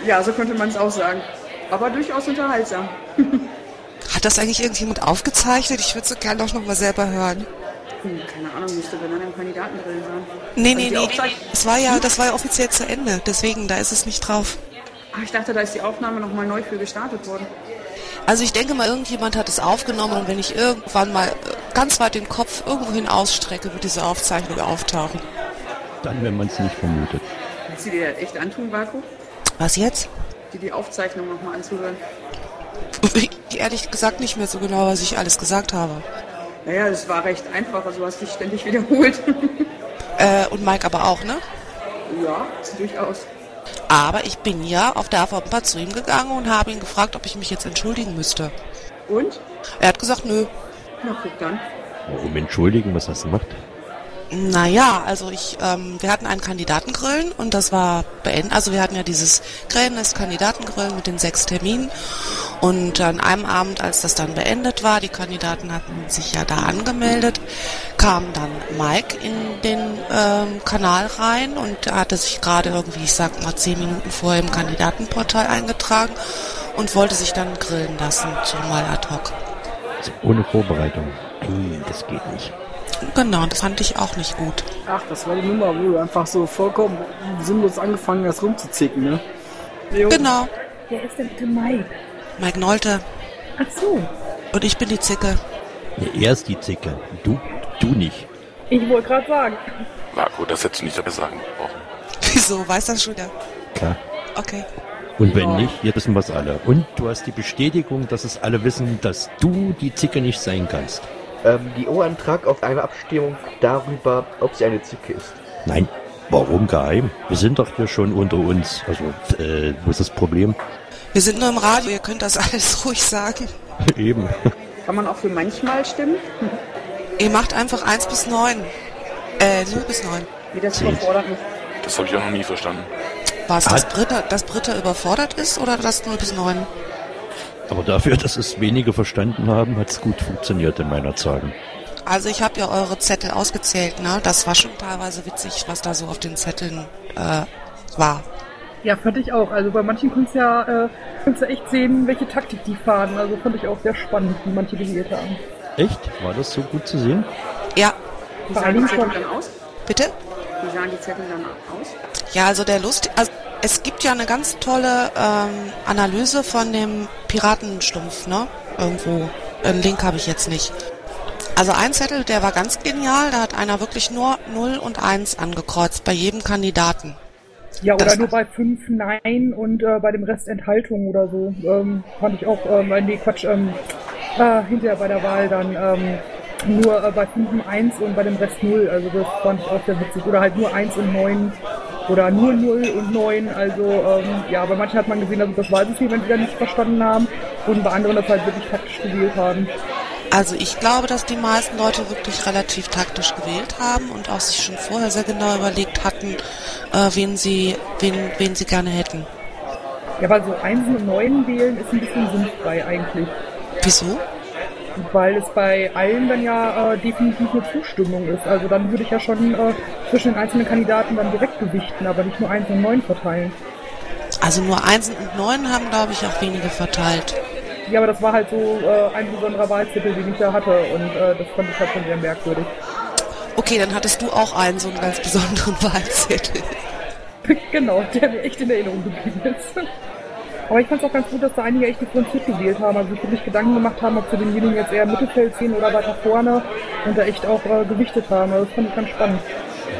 [SPEAKER 7] Ja, so könnte man es auch sagen. Aber durchaus unterhaltsam.
[SPEAKER 5] Hat das eigentlich irgendjemand aufgezeichnet? Ich würde so gerne doch nochmal selber hören.
[SPEAKER 7] Hm, keine Ahnung, müsste wir dann im Kandidatengrill sein.
[SPEAKER 5] Nee,
[SPEAKER 7] Also
[SPEAKER 5] nee, nee.
[SPEAKER 7] Aufzeich-
[SPEAKER 5] Das war ja, das war ja offiziell zu Ende. Deswegen, da ist es nicht drauf.
[SPEAKER 7] Ach, ich dachte, da ist die Aufnahme nochmal neu für gestartet worden.
[SPEAKER 5] Also ich denke mal, irgendjemand hat es aufgenommen und wenn ich irgendwann mal äh, ganz weit den Kopf irgendwohin ausstrecke, wird diese Aufzeichnung auftauchen.
[SPEAKER 3] Dann, wenn man es nicht vermutet.
[SPEAKER 7] Willst du dir das echt antun, Marco?
[SPEAKER 5] Was jetzt?
[SPEAKER 7] Dir die Aufzeichnung nochmal anzuhören?
[SPEAKER 5] Ich ehrlich gesagt nicht mehr so genau, was ich alles gesagt habe.
[SPEAKER 7] Naja, es war recht einfach, also du hast dich ständig wiederholt.
[SPEAKER 5] Äh, und Mike aber auch, ne?
[SPEAKER 7] ja, durchaus.
[SPEAKER 5] Aber ich bin ja auf der AVP zu ihm gegangen und habe ihn gefragt, ob ich mich jetzt entschuldigen müsste.
[SPEAKER 7] Und?
[SPEAKER 5] Er hat gesagt, nö.
[SPEAKER 7] Na, guck dann.
[SPEAKER 3] Warum entschuldigen? Was hast du gemacht?
[SPEAKER 5] Naja, also ich, ähm, wir hatten einen Kandidatengrillen und das war beendet. Also wir hatten ja dieses Grillen, das Kandidatengrillen mit den sechs Terminen. Und an einem Abend, als das dann beendet war, die Kandidaten hatten sich ja da angemeldet, kam dann Mike in den ähm, Kanal rein und hatte sich gerade irgendwie, ich sag mal, zehn Minuten vorher im Kandidatenportal eingetragen und wollte sich dann grillen lassen, so mal ad hoc.
[SPEAKER 3] Also ohne Vorbereitung. Ei, das geht nicht.
[SPEAKER 5] Genau, das fand ich auch nicht gut.
[SPEAKER 16] Ach, das war die Nummer, wo du einfach so vollkommen sinnlos angefangen hast rumzuzicken, ne?
[SPEAKER 5] Genau.
[SPEAKER 17] Wer ist denn bitte Mike?
[SPEAKER 5] Mike Nolte.
[SPEAKER 17] Ach so.
[SPEAKER 5] Und ich bin die Zicke.
[SPEAKER 3] Ja, er ist die Zicke. Du, du nicht.
[SPEAKER 17] Ich wollte gerade sagen.
[SPEAKER 10] Marco, das hättest du nicht dabei sagen brauchen.
[SPEAKER 5] Wieso? Weiß das schon der?
[SPEAKER 3] Klar.
[SPEAKER 5] Okay.
[SPEAKER 3] Und wenn nicht, jetzt wissen wir es alle. Und du hast die Bestätigung, dass es alle wissen, dass du die Zicke nicht sein kannst.
[SPEAKER 21] Ähm, die O-Antrag auf eine Abstimmung darüber, ob sie eine Zicke ist.
[SPEAKER 3] Nein. Warum geheim? Wir sind doch hier schon unter uns. Also, äh, wo ist das Problem?
[SPEAKER 5] Wir sind nur im Radio, ihr könnt das alles ruhig sagen.
[SPEAKER 3] Eben.
[SPEAKER 7] Kann man auch für manchmal stimmen?
[SPEAKER 5] Ihr macht einfach 1 bis 9. Äh, 0 bis 9.
[SPEAKER 7] Wie das überfordert mich.
[SPEAKER 10] Das habe ich auch noch nie verstanden.
[SPEAKER 5] Was, dass Britta, dass Britta überfordert ist oder das 0 bis 9?
[SPEAKER 3] Aber dafür, dass es wenige verstanden haben, hat es gut funktioniert in meiner Zahlen.
[SPEAKER 5] Also ich habe ja eure Zettel ausgezählt, ne? Das war schon teilweise witzig, was da so auf den Zetteln äh, war.
[SPEAKER 17] Ja, fand ich auch. Also bei manchen konntest du ja, äh, konntest du echt sehen, welche Taktik die fahren. Also fand ich auch sehr spannend, wie manche gewählt haben.
[SPEAKER 3] Echt? War das so gut zu sehen?
[SPEAKER 5] Ja.
[SPEAKER 7] Wie sahen die Zettel dann aus?
[SPEAKER 5] Bitte?
[SPEAKER 7] Wie sahen die Zettel dann aus?
[SPEAKER 5] Ja, also der Lust, also es gibt ja eine ganz tolle ähm, Analyse von dem Piratenstumpf, ne? Irgendwo. Einen Link habe ich jetzt nicht. Also ein Zettel, der war ganz genial, da hat einer wirklich nur 0 und 1 angekreuzt bei jedem Kandidaten.
[SPEAKER 17] Ja, oder
[SPEAKER 5] Das-
[SPEAKER 17] nur bei fünf Nein und äh, bei dem Rest Enthaltung oder so. Ähm, fand ich auch, ähm, äh, nee, Quatsch, ähm, äh, hinterher bei der Wahl dann ähm, nur äh, bei 5 ein Eins und bei dem Rest 0. Also das fand ich auch sehr witzig. Oder halt nur 1 und 9 oder nur 0 und 9. Also ähm, ja, bei manchen hat man gesehen, dass sie das Wahlsystem entweder nicht verstanden haben und bei anderen das halt wirklich taktisch gewählt haben.
[SPEAKER 5] Also ich glaube, dass die meisten Leute wirklich relativ taktisch gewählt haben und auch sich schon vorher sehr genau überlegt hatten, äh, wen sie, wen, wen sie gerne hätten.
[SPEAKER 17] Ja, weil so Einsen und Neuen wählen ist ein bisschen sinnfrei eigentlich.
[SPEAKER 5] Wieso?
[SPEAKER 17] Weil es bei allen dann ja äh, definitiv eine Zustimmung ist. Also dann würde ich ja schon äh, zwischen den einzelnen Kandidaten dann direkt gewichten, aber nicht nur Eins und Neun verteilen.
[SPEAKER 5] Also nur Einsen und Neun haben, glaube ich, auch wenige verteilt.
[SPEAKER 17] Ja, aber das war halt so äh, ein besonderer Wahlzettel, den ich da hatte und äh, das fand ich halt schon sehr merkwürdig.
[SPEAKER 5] Okay, dann hattest du auch einen so einen ganz besonderen Wahlzettel.
[SPEAKER 17] genau, der mir echt in Erinnerung geblieben ist. Aber ich fand es auch ganz gut, dass da einige echt differenziert gewählt haben, also sich wirklich Gedanken gemacht haben, ob sie denjenigen jetzt eher im Mittelfeld sehen oder weiter vorne und da echt auch äh, gewichtet haben. Also das fand ich ganz spannend.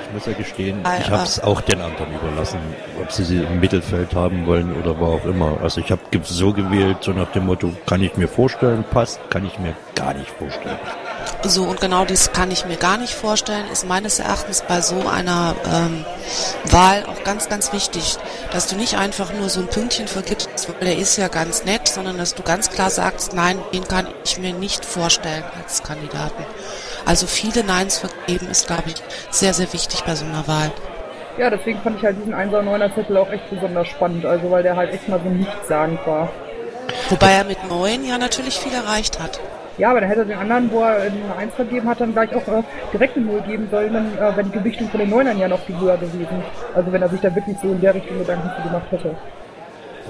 [SPEAKER 3] Ich muss ja gestehen,
[SPEAKER 5] Ah,
[SPEAKER 3] ich habe es auch den anderen überlassen, ob sie sie im Mittelfeld haben wollen oder wo auch immer. Also ich habe so gewählt, so nach dem Motto, kann ich mir vorstellen, passt, kann ich mir gar nicht vorstellen.
[SPEAKER 5] So, und genau dies kann ich mir gar nicht vorstellen, ist meines Erachtens bei so einer ähm, Wahl auch ganz, ganz wichtig, dass du nicht einfach nur so ein Pünktchen vergibst, weil der ist ja ganz nett, sondern dass du ganz klar sagst, nein, den kann ich mir nicht vorstellen als Kandidaten. Also viele Neins vergeben ist, glaube ich, sehr, sehr wichtig bei so einer Wahl.
[SPEAKER 17] Ja, deswegen fand ich halt diesen 1er 9er Zettel auch echt besonders spannend, also weil der halt echt mal so nichtssagend war.
[SPEAKER 5] Wobei er mit 9 ja natürlich viel erreicht hat.
[SPEAKER 17] Ja, aber dann hätte er den anderen, wo er eine 1 vergeben hat, dann gleich auch äh, direkt eine 0 geben sollen, dann äh, wäre die Gewichtung von den 9ern ja noch viel höher gewesen. Also wenn er sich da wirklich so in der Richtung Gedanken gemacht hätte.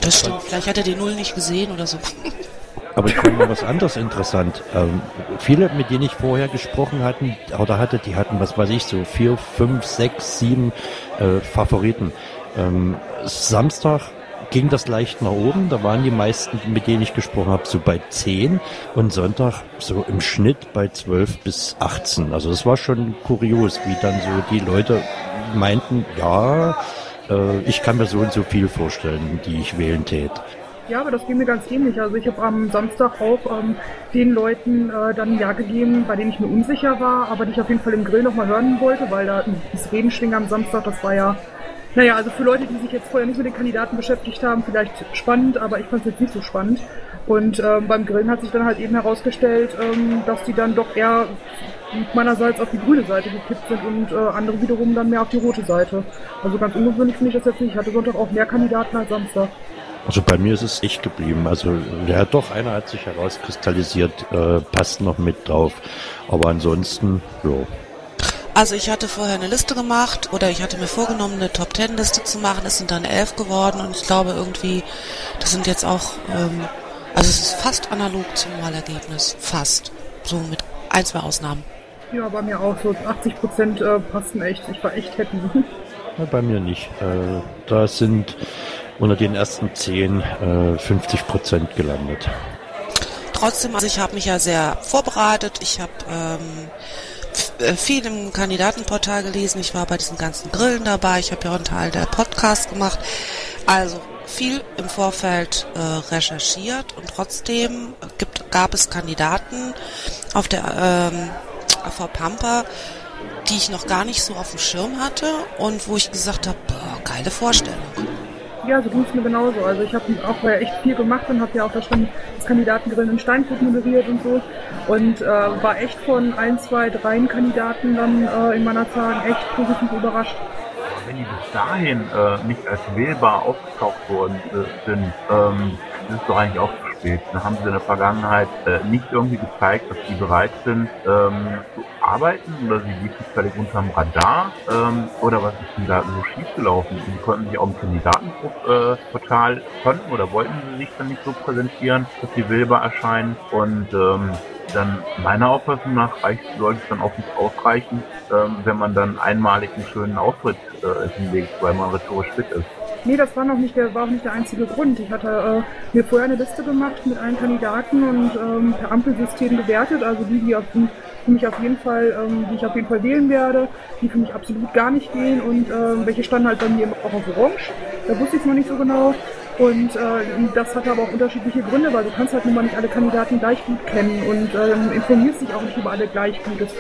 [SPEAKER 5] Das stimmt, vielleicht hat er die 0 nicht gesehen oder so.
[SPEAKER 3] Aber ich fand mal was anderes interessant. Ähm, viele, mit denen ich vorher gesprochen hatten, oder hatte, die hatten, was weiß ich, so vier, fünf, sechs, sieben äh, Favoriten. Ähm, Samstag ging das leicht nach oben. Da waren die meisten, mit denen ich gesprochen habe, so bei 10 und Sonntag so im Schnitt bei 12 bis 18. Also das war schon kurios, wie dann so die Leute meinten, ja, äh, ich kann mir so und so viel vorstellen, die ich wählen tät.
[SPEAKER 17] Ja, aber das ging mir ganz ähnlich. Also ich habe am Samstag auch ähm, den Leuten äh, dann Ja gegeben, bei denen ich mir unsicher war, aber die ich auf jeden Fall im Grill nochmal hören wollte, weil da das Redenschwingen am Samstag, das war ja, naja, also für Leute, die sich jetzt vorher nicht mit den Kandidaten beschäftigt haben, vielleicht spannend, aber ich fand es jetzt nicht so spannend. Und ähm, beim Grillen hat sich dann halt eben herausgestellt, ähm, dass die dann doch eher meinerseits auf die grüne Seite gekippt sind und äh, andere wiederum dann mehr auf die rote Seite. Also ganz ungewöhnlich finde ich das jetzt nicht. Ich hatte Sonntag auch mehr Kandidaten als Samstag.
[SPEAKER 3] Also bei mir ist es echt geblieben. Also ja doch, einer hat sich herauskristallisiert, äh, passt noch mit drauf. Aber ansonsten, ja.
[SPEAKER 5] Also ich hatte vorher eine Liste gemacht oder ich hatte mir vorgenommen, eine Top Ten Liste zu machen. Es sind dann elf geworden und ich glaube irgendwie, das sind jetzt auch, ähm, also es ist fast analog zum Wahlergebnis. Fast. So mit ein, zwei Ausnahmen.
[SPEAKER 17] Ja, bei mir auch so 80 Prozent äh, passten echt. Ich war echt happy.
[SPEAKER 3] Ja, bei mir nicht. Äh, da sind unter den ersten zehn äh, 50 Prozent gelandet.
[SPEAKER 5] Trotzdem, also ich habe mich ja sehr vorbereitet. Ich habe ähm, äh, viel im Kandidatenportal gelesen. Ich war bei diesen ganzen Grillen dabei. Ich habe ja auch einen Teil der Podcast gemacht. Also viel im Vorfeld äh, recherchiert und trotzdem gibt, gab es Kandidaten auf der ähm, AV Pampa, die ich noch gar nicht so auf dem Schirm hatte und wo ich gesagt habe, boah, geile Vorstellung.
[SPEAKER 17] Ja, so ging es mir genauso. Also ich habe auch echt viel gemacht und habe ja auch da schon das Kandidatengrillen in Steinfurt moderiert und so. Und äh, war echt von ein, zwei, drei Kandidaten dann äh, in meiner Zahl echt positiv überrascht.
[SPEAKER 18] Wenn die bis dahin äh, nicht als wählbar aufgetaucht worden äh, sind, ähm, ist doch eigentlich auch spät. Da haben sie in der Vergangenheit äh, nicht irgendwie gezeigt, dass sie bereit sind ähm, zu arbeiten oder sie liefen völlig unterm Radar ähm, oder was ist denn da so schiefgelaufen? Die konnten sich auch im Kandidatenportal konnten oder wollten sie sich dann nicht so präsentieren, dass sie wählbar erscheinen und ähm, dann meiner Auffassung nach reicht, sollte es dann auch nicht ausreichen, ähm, wenn man dann einmalig einen schönen Auftritt äh, hinlegt, weil man rhetorisch fit ist.
[SPEAKER 17] Nee, das war noch nicht der, war auch nicht der einzige Grund. Ich hatte äh, mir vorher eine Liste gemacht mit allen Kandidaten und ähm, per Ampelsystem bewertet, also die, die auf, für mich auf jeden Fall, ähm, die ich auf jeden Fall wählen werde, die für mich absolut gar nicht gehen und äh, welche standen halt bei mir auch auf Orange. Da wusste ich es noch nicht so genau. Und äh, das hatte aber auch unterschiedliche Gründe, weil du kannst halt nun mal nicht alle Kandidaten gleich gut kennen und ähm, informierst dich auch nicht über alle gleich gut. Das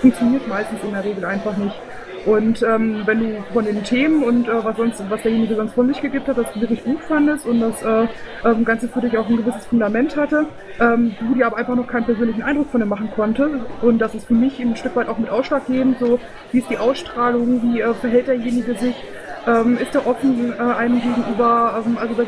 [SPEAKER 17] funktioniert meistens in der Regel einfach nicht. Und ähm, wenn du von den Themen und äh, was sonst, was derjenige sonst von sich gegeben hat, das du wirklich gut fandest und das äh, ähm, Ganze für dich auch ein gewisses Fundament hatte, ähm, du dir aber einfach noch keinen persönlichen Eindruck von dem machen konnte. Und das ist für mich ein Stück weit auch mit ausschlaggebend, so wie ist die Ausstrahlung, wie äh, verhält derjenige sich, ähm, ist er offen äh, einem gegenüber, ähm, also das,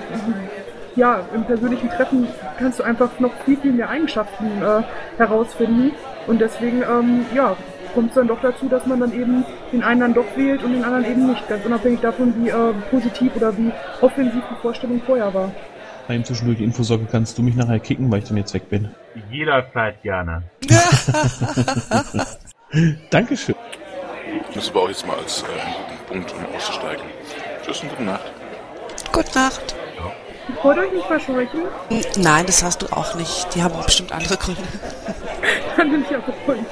[SPEAKER 17] ja, im persönlichen Treffen kannst du einfach noch viel, viel mehr Eigenschaften äh, herausfinden. Und deswegen, ähm, ja, kommt es dann doch dazu, dass man dann eben den einen dann doch wählt und den anderen eben nicht. Ganz unabhängig davon, wie äh, positiv oder wie offensiv die Vorstellung vorher war.
[SPEAKER 2] Beim zwischendurch Infosorge kannst du mich nachher kicken, weil ich dann jetzt weg bin.
[SPEAKER 18] Jederzeit gerne.
[SPEAKER 2] Dankeschön.
[SPEAKER 10] Ich muss aber auch jetzt mal als äh, guten Punkt, um auszusteigen. Tschüss und gute Nacht.
[SPEAKER 5] Gute Nacht.
[SPEAKER 17] Wollt ihr euch nicht verscheuchen?
[SPEAKER 5] Nein, das hast du auch nicht. Die haben bestimmt andere Gründe.
[SPEAKER 17] Dann bin ich ja beruhigt.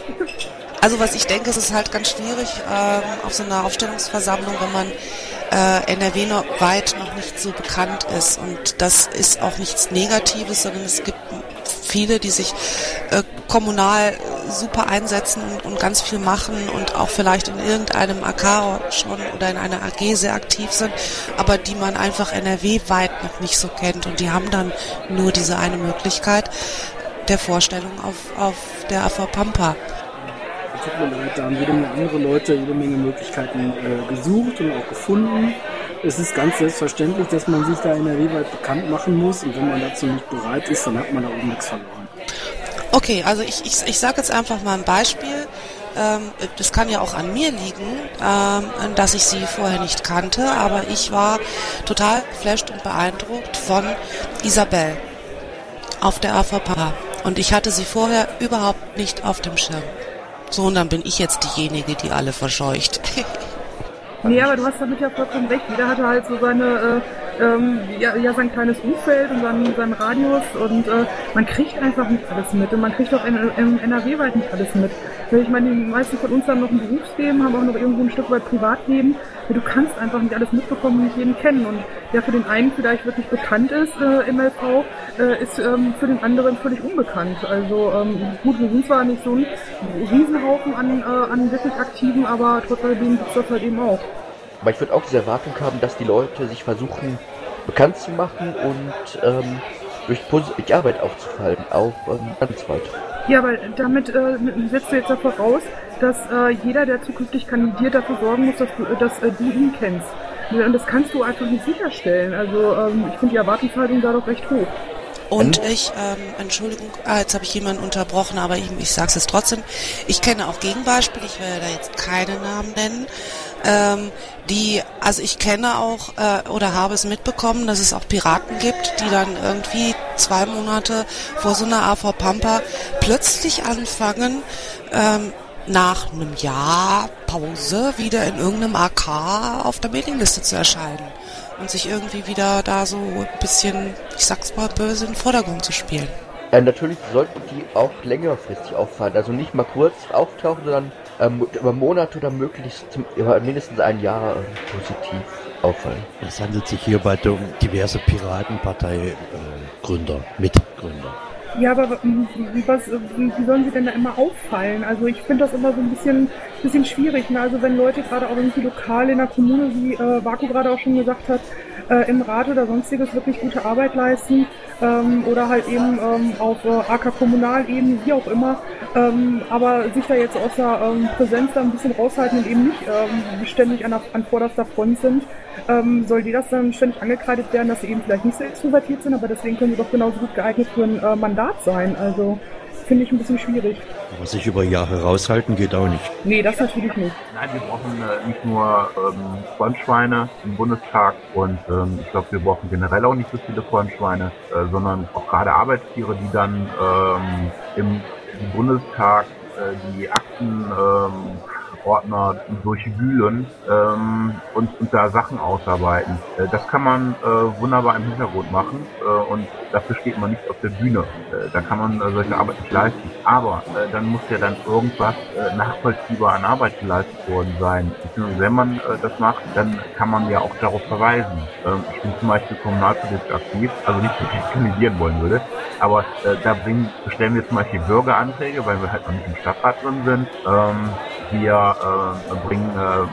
[SPEAKER 5] Also was ich denke, es ist halt ganz schwierig ähm, auf so einer Aufstellungsversammlung, wenn man äh, NRW noch weit noch nicht so bekannt ist. Und das ist auch nichts Negatives, sondern es gibt viele, die sich äh, kommunal super einsetzen und, ganz viel machen und auch vielleicht in irgendeinem AK schon oder in einer AG sehr aktiv sind, aber die man einfach NRW weit noch nicht so kennt. Und die haben dann nur diese eine Möglichkeit der Vorstellung auf, auf der AV Pampa.
[SPEAKER 16] Tut mir leid, da haben jede Menge andere Leute jede Menge Möglichkeiten äh, gesucht und auch gefunden. Es ist ganz selbstverständlich, dass man sich da NRW-weit bekannt machen muss und wenn man dazu nicht bereit ist, dann hat man da oben nichts verloren.
[SPEAKER 5] Okay, also ich, ich, ich sage jetzt einfach mal ein Beispiel. Ähm, das kann ja auch an mir liegen, ähm, dass ich sie vorher nicht kannte, aber ich war total geflasht und beeindruckt von Isabel auf der AVP. Und ich hatte sie vorher überhaupt nicht auf dem Schirm. So, und dann bin ich jetzt diejenige, die alle verscheucht.
[SPEAKER 17] Nee, aber du hast damit ja vollkommen recht. Jeder hatte halt so seine, äh, ähm, ja, ja, sein kleines Umfeld und seinen, seinen Radius und äh, man kriegt einfach nicht alles mit und man kriegt auch im NRW-Wald nicht alles mit. Ich meine, die meisten von uns haben noch ein Berufsleben, haben auch noch irgendwo ein Stück weit Privatleben. Du kannst einfach nicht alles mitbekommen und nicht jeden kennen. Und der für den einen vielleicht wirklich bekannt ist, äh, MLV, äh, ist ähm, für den anderen völlig unbekannt. Also ähm, gut, wir sind zwar nicht so ein Riesenhaufen an, äh, an wirklich Aktiven, aber trotzdem gibt es das halt eben auch.
[SPEAKER 21] Aber ich würde auch diese Erwartung haben, dass die Leute sich versuchen bekannt zu machen und ähm, durch die Arbeit aufzufallen, auch ähm, landesweit.
[SPEAKER 17] Ja, aber damit äh, setzt du jetzt ja voraus, dass äh, jeder, der zukünftig kandidiert, dafür sorgen muss, dass du, dass, äh, du ihn kennst. Und das kannst du einfach nicht sicherstellen. Also ähm, ich finde die Erwartungshaltung da doch recht hoch.
[SPEAKER 5] Und ich, ähm, Entschuldigung, ah, jetzt habe ich jemanden unterbrochen, aber ich, ich sage es jetzt trotzdem. Ich kenne auch Gegenbeispiele, ich werde da jetzt keine Namen nennen. Ähm, die, also ich kenne auch äh, oder habe es mitbekommen, dass es auch Piraten gibt, die dann irgendwie zwei Monate vor so einer AV Pampa plötzlich anfangen, ähm, nach einem Jahr Pause wieder in irgendeinem AK auf der Mailingliste zu erscheinen und sich irgendwie wieder da so ein bisschen, ich sag's mal böse, in den Vordergrund zu spielen.
[SPEAKER 21] Äh, natürlich sollten die auch längerfristig auffallen, also nicht mal kurz auftauchen, sondern ähm, über Monate oder möglichst zum, über mindestens ein Jahr äh, positiv auffallen.
[SPEAKER 3] Es handelt sich hierbei um diverse Piratenpartei-Gründer, äh, Mitgründer.
[SPEAKER 17] Ja, aber was, wie sollen sie denn da immer auffallen? Also ich finde das immer so ein bisschen, bisschen schwierig. Ne? Also wenn Leute gerade auch irgendwie lokal in der Kommune, wie äh, Vaku gerade auch schon gesagt hat, äh, im Rat oder sonstiges wirklich gute Arbeit leisten ähm, oder halt eben ähm, auf äh, AK-Kommunalebene, wie auch immer, ähm, aber sich da jetzt aus der ähm, Präsenz da ein bisschen raushalten und eben nicht ähm, ständig an, der, an vorderster Front sind, ähm, soll die das dann ständig angekreidet werden, dass sie eben vielleicht nicht so extrovertiert sind, aber deswegen können sie doch genauso gut geeignet für ein äh, Mandat sein. Also finde ich ein bisschen schwierig.
[SPEAKER 3] Aber sich über Jahre raushalten geht auch nicht.
[SPEAKER 17] Nee, das natürlich nicht.
[SPEAKER 18] Nein, wir brauchen äh, nicht nur ähm, Frontschweine im Bundestag und ähm, ich glaube, wir brauchen generell auch nicht so viele Frontschweine, äh, sondern auch gerade Arbeitstiere, die dann ähm, im, im Bundestag äh, die Akten ähm, Ordner durchwühlen ähm, und, und da Sachen ausarbeiten. Äh, das kann man äh, wunderbar im Hintergrund machen äh, und dafür steht man nicht auf der Bühne. Äh, da kann man äh, solche Arbeit nicht leisten. Aber äh, dann muss ja dann irgendwas äh, nachvollziehbar an Arbeit geleistet worden sein. Wenn man äh, das macht, dann kann man ja auch darauf verweisen. Ähm, ich bin zum Beispiel kommunalpolitisch aktiv, also nicht, dass ich kandidieren wollen würde, aber äh, da bringen, stellen wir zum Beispiel Bürgeranträge, weil wir halt noch nicht im Stadtrat drin sind. Ähm, wir äh, bringen äh,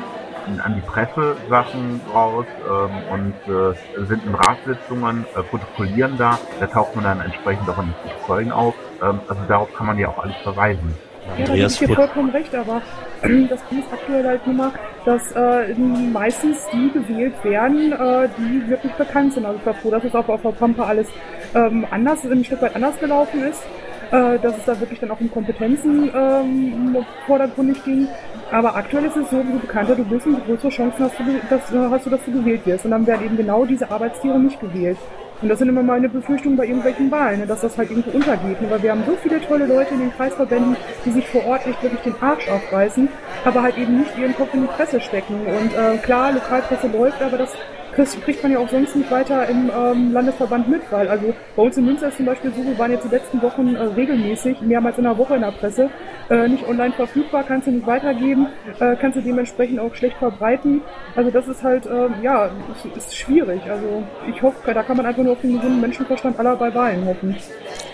[SPEAKER 18] an die Presse Sachen raus ähm, und äh, sind in Ratssitzungen, äh, protokollieren da. Da taucht man dann entsprechend auch in den Protokollen auf. Ähm, also darauf kann man ja auch alles verweisen.
[SPEAKER 17] Ja, da ich dir vollkommen recht, aber das Ding ist aktuell halt immer, dass äh, meistens die gewählt werden, äh, die wirklich bekannt sind. Also ich war froh, dass es auch auf der Pampa alles ähm, anders, ein Stück weit anders gelaufen ist äh, dass es da wirklich dann auch um Kompetenzen ähm, vordergründig ging. Aber aktuell ist es so, umso bekannter du bist, umso größere Chancen hast du, dass, hast du, dass du gewählt wirst. Und dann werden eben genau diese Arbeitstiere nicht gewählt. Und das sind immer meine Befürchtungen bei irgendwelchen Wahlen, ne, dass das halt irgendwo untergeht. Ne, weil wir haben so viele tolle Leute in den Kreisverbänden, die sich vor Ort echt wirklich den Arsch aufreißen, aber halt eben nicht ihren Kopf in die Presse stecken. Und äh, klar, Lokalpresse läuft, aber das kriegt, kriegt man ja auch sonst nicht weiter im ähm, Landesverband mit, weil also bei uns in Münster ist zum Beispiel so, wir waren jetzt die letzten Wochen äh, regelmäßig, mehrmals in der Woche in der Presse, äh, nicht online verfügbar, kannst du nicht weitergeben, äh, kannst du dementsprechend auch schlecht verbreiten. Also das ist halt, äh, ja, ist, ist schwierig. Also ich hoffe, da kann man einfach nur auf den gesunden Menschenverstand aller bei Wahlen hoffen.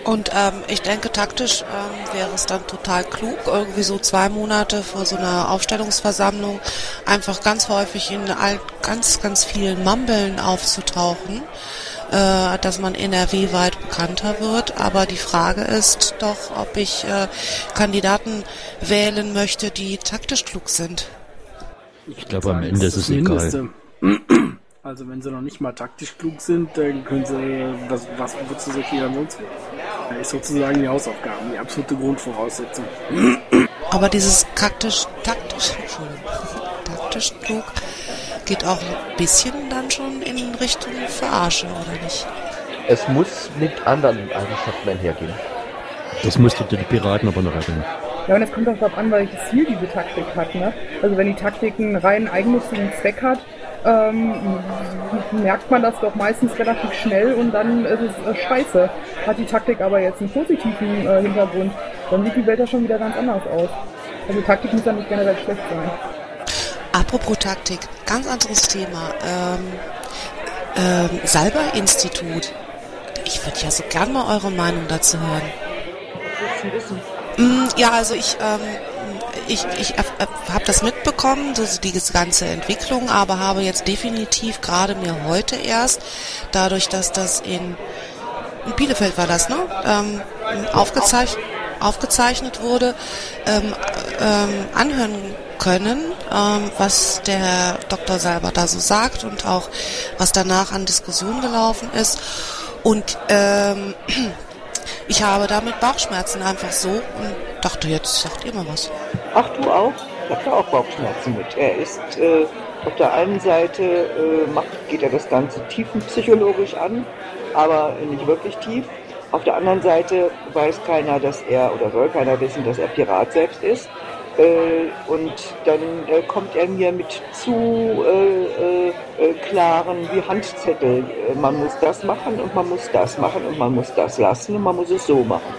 [SPEAKER 5] Und ähm, ich denke, taktisch ähm, wäre es dann total klug, irgendwie so zwei Monate vor so einer Aufstellungsversammlung einfach ganz häufig in all, ganz, ganz vielen Mambeln aufzutauchen äh, dass man NRW-weit bekannter wird. Aber die Frage ist doch, ob ich äh, Kandidaten wählen möchte, die taktisch klug sind.
[SPEAKER 3] Ich glaube, am Ende ist es egal.
[SPEAKER 16] Also wenn sie noch nicht mal taktisch klug sind, dann können sie, was, was wozu soll jeder sonst Das ist sozusagen die Hausaufgabe, die absolute Grundvoraussetzung.
[SPEAKER 5] Aber dieses taktisch, taktisch, Entschuldigung, taktisch klug geht auch ein bisschen dann schon in Richtung Verarsche, oder nicht?
[SPEAKER 21] Es muss mit anderen Eigenschaften einhergehen.
[SPEAKER 3] Das musste die Piraten aber noch erwähnen.
[SPEAKER 17] Ja, und es kommt auch darauf an, welches Ziel diese Taktik hat. Ne? Also wenn die Taktik einen rein eigennützigen Zweck hat, ähm, merkt man das doch meistens relativ schnell und dann ist es äh, scheiße. Hat die Taktik aber jetzt einen positiven äh, Hintergrund, dann sieht die Welt ja schon wieder ganz anders aus. Also Taktik muss ja nicht generell schlecht sein.
[SPEAKER 5] Apropos Taktik, ganz anderes Thema. Ähm, ähm, Salber-Institut. Ich würde ja so gern mal eure Meinung dazu hören. Mm, Ja, also ich, ähm, ich, ich habe das mitbekommen, die ganze Entwicklung, aber habe jetzt definitiv gerade mir heute erst, dadurch, dass das in, in Bielefeld war das, ne? Ähm, aufgezeichnet, aufgezeichnet wurde, ähm, ähm, anhören können, ähm, was der Dr. Salber da so sagt und auch was danach an Diskussion gelaufen ist. Und ähm, ich habe damit Bauchschmerzen einfach so und dachte, jetzt sagt ihr mal was.
[SPEAKER 22] Ach, du auch? Ich habe da auch Bauchschmerzen mit. Er ist äh, auf der einen Seite äh, macht, geht er das Ganze tiefenpsychologisch an, aber nicht wirklich tief. Auf der anderen Seite weiß keiner, dass er oder soll keiner wissen, dass er Pirat selbst ist. Äh, und dann äh, kommt er mir mit zu äh, äh, äh, klaren wie Handzettel. Äh, man muss das machen und man muss das machen und man muss das lassen und man muss es so machen.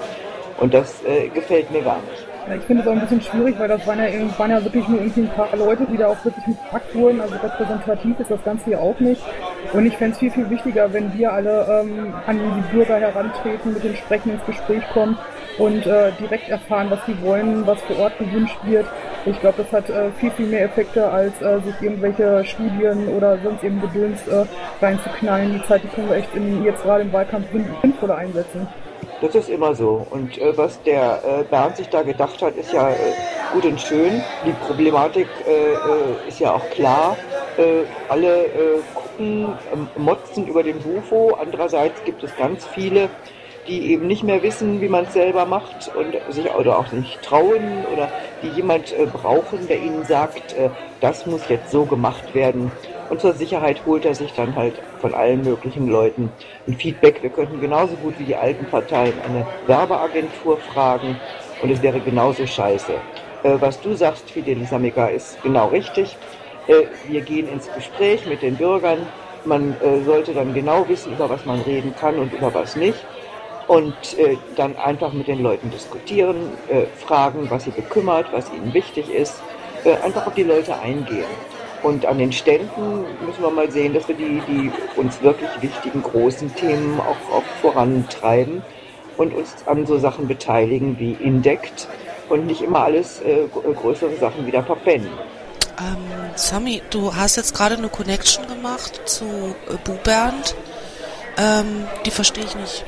[SPEAKER 22] Und das gefällt mir gar nicht.
[SPEAKER 17] Ich finde es auch ein bisschen schwierig, weil das waren ja, waren ja wirklich nur irgendwie ein paar Leute, die da auch wirklich mitgepackt wurden. Also repräsentativ ist das Ganze hier auch nicht. Und ich fände es viel, viel wichtiger, wenn wir alle ähm, an die Bürger herantreten, mit den Sprechen ins Gespräch kommen und äh, direkt erfahren, was sie wollen, was vor Ort gewünscht wird. Ich glaube, das hat äh, viel, viel mehr Effekte, als äh, sich irgendwelche Studien oder sonst eben Gedöns äh, reinzuknallen. Die Zeit, die können wir echt in, jetzt gerade im Wahlkampf sinnvoller einsetzen.
[SPEAKER 22] Das ist immer so. Und äh, was der äh, Bernd sich da gedacht hat, ist ja äh, gut und schön. Die Problematik äh, äh, ist ja auch klar. Äh, alle gucken, ähm, motzen über den Bufo. Andererseits gibt es ganz viele, die eben nicht mehr wissen, wie man es selber macht und sich oder auch nicht trauen oder die jemand brauchen, der ihnen sagt, das muss jetzt so gemacht werden. Und zur Sicherheit holt er sich dann halt von allen möglichen Leuten ein Feedback. Wir könnten genauso gut wie die alten Parteien eine Werbeagentur fragen und es wäre genauso scheiße. Äh, was du sagst, Fidelis Amiga, ist genau richtig. Äh, wir gehen ins Gespräch mit den Bürgern. Man äh, sollte dann genau wissen, über was man reden kann und über was nicht. Und äh, dann einfach mit den Leuten diskutieren, äh, fragen, was sie bekümmert, was ihnen wichtig ist. Äh, einfach auf die Leute eingehen. Und an den Ständen müssen wir mal sehen, dass wir die, die uns wirklich wichtigen großen Themen auch, auch vorantreiben und uns an so Sachen beteiligen wie Indect und nicht immer alles äh, gr- größere Sachen wieder verpennen.
[SPEAKER 5] Ähm, Sami, du hast jetzt gerade eine Connection gemacht zu äh, Bubernd. Ähm, die verstehe ich nicht.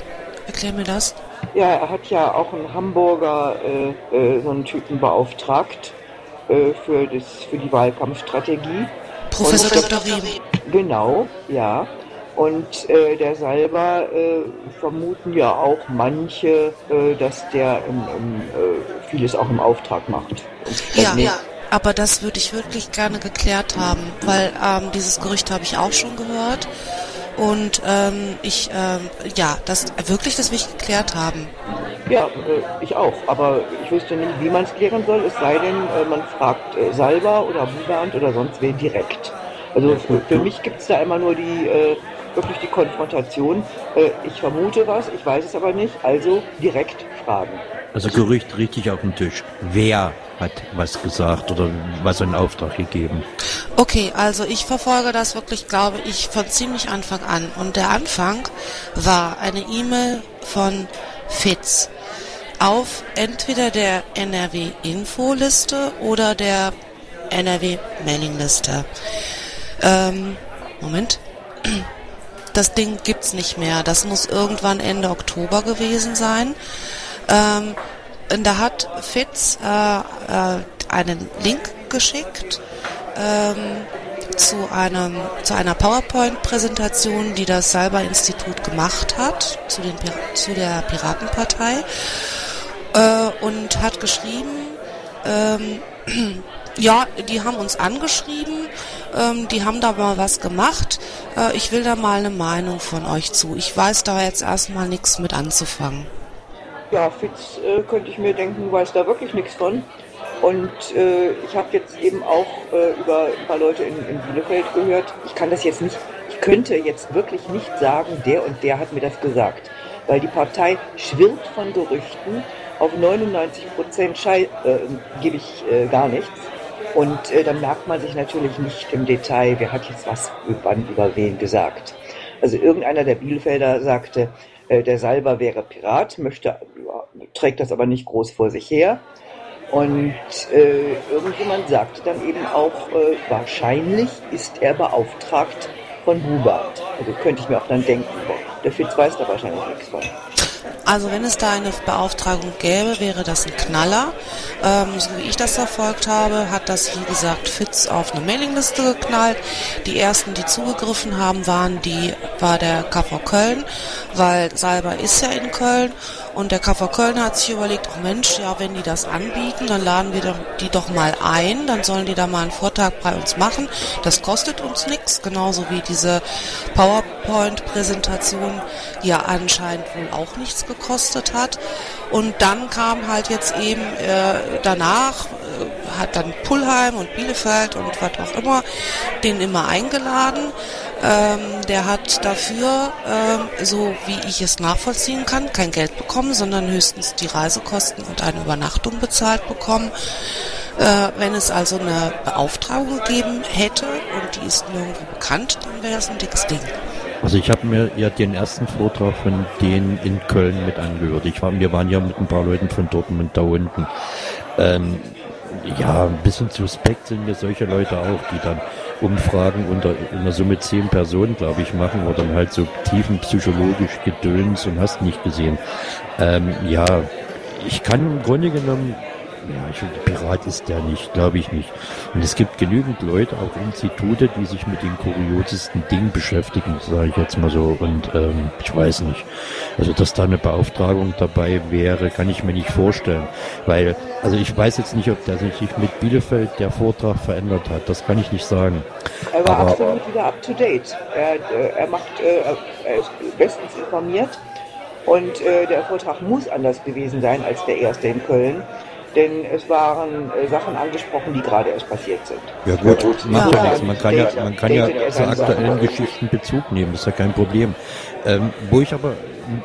[SPEAKER 5] Erklär mir das.
[SPEAKER 22] Ja, er hat ja auch einen Hamburger äh, äh, so einen Typen beauftragt äh, für, das, für die Wahlkampfstrategie.
[SPEAKER 5] Professor Dr. Riem.
[SPEAKER 22] Genau, ja. Und äh, der Salber äh, vermuten ja auch manche, äh, dass der im, im, äh, vieles auch im Auftrag macht.
[SPEAKER 5] Ja,
[SPEAKER 22] nee,
[SPEAKER 5] aber das würde ich wirklich gerne geklärt haben, weil ähm, dieses Gerücht habe ich auch schon gehört. Und ähm, ich, ähm, ja, das wirklich, das will ich geklärt haben.
[SPEAKER 22] Ja, äh, ich auch. Aber ich wüsste nicht, wie man es klären soll, es sei denn, äh, man fragt äh, Salber oder Bubernd oder sonst wen direkt. Also für, für mich gibt es da immer nur die, äh, wirklich die Konfrontation. Äh, ich vermute was, ich weiß es aber nicht, also direkt fragen.
[SPEAKER 3] Also Gerücht richtig auf den Tisch. Wer hat was gesagt oder was in Auftrag gegeben?
[SPEAKER 5] Okay, also ich verfolge das wirklich, glaube ich, von ziemlich Anfang an. Und der Anfang war eine E-Mail von Fitz auf entweder der NRW-Infoliste oder der NRW-Mailingliste. Ähm, Moment. das Ding gibt's nicht mehr. Das muss irgendwann Ende Oktober gewesen sein. Ähm, und da hat Fitz äh, äh, einen Link geschickt ähm, zu einem zu einer PowerPoint-Präsentation, die das Salber-Institut gemacht hat zu, den, zu der Piratenpartei äh, und hat geschrieben, ähm, ja, die haben uns angeschrieben, ähm, die haben da mal was gemacht. Äh, ich will da mal eine Meinung von euch zu. Ich weiß da jetzt erstmal nichts mit anzufangen.
[SPEAKER 22] Ja, Fitz äh, könnte ich mir denken, weiß da wirklich nichts von. Und äh, ich habe jetzt eben auch äh, über ein paar Leute in, in Bielefeld gehört. Ich kann das jetzt nicht, ich könnte jetzt wirklich nicht sagen, der und der hat mir das gesagt. Weil die Partei schwirrt von Gerüchten. Auf 99 Prozent äh, gebe ich äh, gar nichts. Und äh, dann merkt man sich natürlich nicht im Detail, wer hat jetzt was wann über wen gesagt. Also irgendeiner der Bielefelder sagte, der Salber wäre Pirat, möchte, trägt das aber nicht groß vor sich her. Und äh, irgendjemand sagte dann eben auch, äh, wahrscheinlich ist er beauftragt von Hubert. Also könnte ich mir auch dann denken, der Fitz weiß da wahrscheinlich nichts von.
[SPEAKER 5] Also wenn es da eine Beauftragung gäbe, wäre das ein Knaller. Ähm, so wie ich das verfolgt habe, hat das, wie gesagt, Fitz auf eine Mailingliste geknallt. Die ersten, die zugegriffen haben, waren die, war der KV Köln, weil Salber ist ja in Köln und der KV Köln hat sich überlegt, oh Mensch, ja, wenn die das anbieten, dann laden wir die doch mal ein, dann sollen die da mal einen Vortrag bei uns machen. Das kostet uns nichts, genauso wie diese PowerPoint-Präsentation ja anscheinend wohl auch nichts gekostet hat. Und dann kam halt jetzt eben äh, danach, äh, hat dann Pullheim und Bielefeld und was auch immer, den immer eingeladen. Ähm, der hat dafür, ähm, so wie ich es nachvollziehen kann, kein Geld bekommen, sondern höchstens die Reisekosten und eine Übernachtung bezahlt bekommen. Äh, wenn es also eine Beauftragung gegeben hätte und die ist nirgendwo bekannt, dann wäre es ein dickes Ding.
[SPEAKER 3] Also ich habe mir ja den ersten Vortrag von denen in Köln mit angehört. Ich war, wir waren ja mit ein paar Leuten von Dortmund da unten. Ähm, ja, ein bisschen suspekt sind mir solche Leute auch, die dann Umfragen unter einer Summe zehn Personen, glaube ich, machen, wo dann halt so tiefenpsychologisch gedöns und hast nicht gesehen. Ähm, ja, ich kann im Grunde genommen ja, ich finde, Pirat ist der nicht, glaube ich nicht. Und es gibt genügend Leute, auch Institute, die sich mit den kuriosesten Dingen beschäftigen, sage ich jetzt mal so. Und ähm, ich weiß nicht. Also, dass da eine Beauftragung dabei wäre, kann ich mir nicht vorstellen. Weil, also ich weiß jetzt nicht, ob der sich mit Bielefeld der Vortrag verändert hat. Das kann ich nicht sagen.
[SPEAKER 22] Er war
[SPEAKER 3] Aber-
[SPEAKER 22] absolut wieder up to date. Er, äh, er macht, äh, er ist bestens informiert und äh, der Vortrag muss anders gewesen sein als der erste in Köln, denn es waren äh, Sachen angesprochen, die gerade erst passiert sind.
[SPEAKER 3] Ja gut, macht ja,
[SPEAKER 22] Ja.
[SPEAKER 3] nichts. Man kann ja, man kann ja zu aktuellen Geschichten Bezug nehmen, das ist ja kein Problem. Ähm, wo ich aber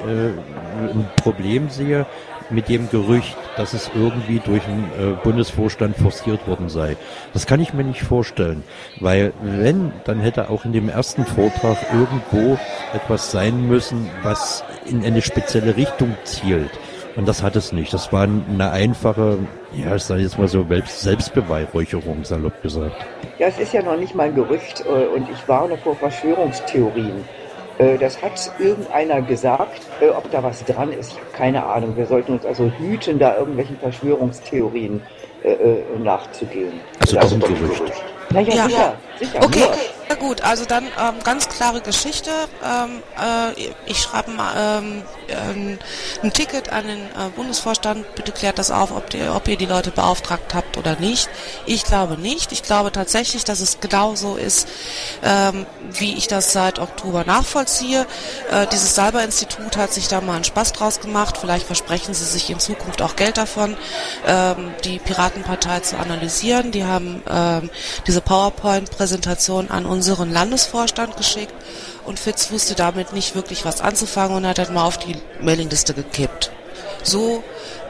[SPEAKER 3] äh, ein Problem sehe mit dem Gerücht, dass es irgendwie durch den äh, Bundesvorstand forciert worden sei. Das kann ich mir nicht vorstellen, weil wenn, dann hätte auch in dem ersten Vortrag irgendwo etwas sein müssen, was in eine spezielle Richtung zielt. Und das hat es nicht. Das war eine einfache, ja, ich sage jetzt mal so, Selbst Selbstbeweihräucherung, salopp gesagt.
[SPEAKER 22] Ja, es ist ja noch nicht mal ein Gerücht äh, und ich warne vor Verschwörungstheorien. Äh, Das hat irgendeiner gesagt, äh, ob da was dran ist, ich habe keine Ahnung. Wir sollten uns also hüten, da irgendwelchen Verschwörungstheorien nachzugehen.
[SPEAKER 3] Also
[SPEAKER 22] Das
[SPEAKER 3] doch ein
[SPEAKER 22] ist
[SPEAKER 3] Gerücht.
[SPEAKER 22] Naja,
[SPEAKER 5] Ja.
[SPEAKER 22] sicher, sicher.
[SPEAKER 5] Okay, ja gut, also dann ähm, ganz klare Geschichte. Ähm, äh, ich schreibe mal ähm, ähm, ein Ticket an den äh, Bundesvorstand. Bitte klärt das auf, ob, ihr, ob ihr die Leute beauftragt habt oder nicht. Ich glaube nicht. Ich glaube tatsächlich, dass es genauso ist, ähm, wie ich das seit Oktober nachvollziehe. Äh, dieses Salber-Institut hat sich da mal einen Spaß draus gemacht. Vielleicht versprechen sie sich in Zukunft auch Geld davon, ähm, die Piratenpartei zu analysieren. Die haben ähm, diese PowerPoint-Präsentation an unseren Landesvorstand geschickt und Fitz wusste damit nicht wirklich was anzufangen und hat dann mal auf die Mailingliste gekippt. So,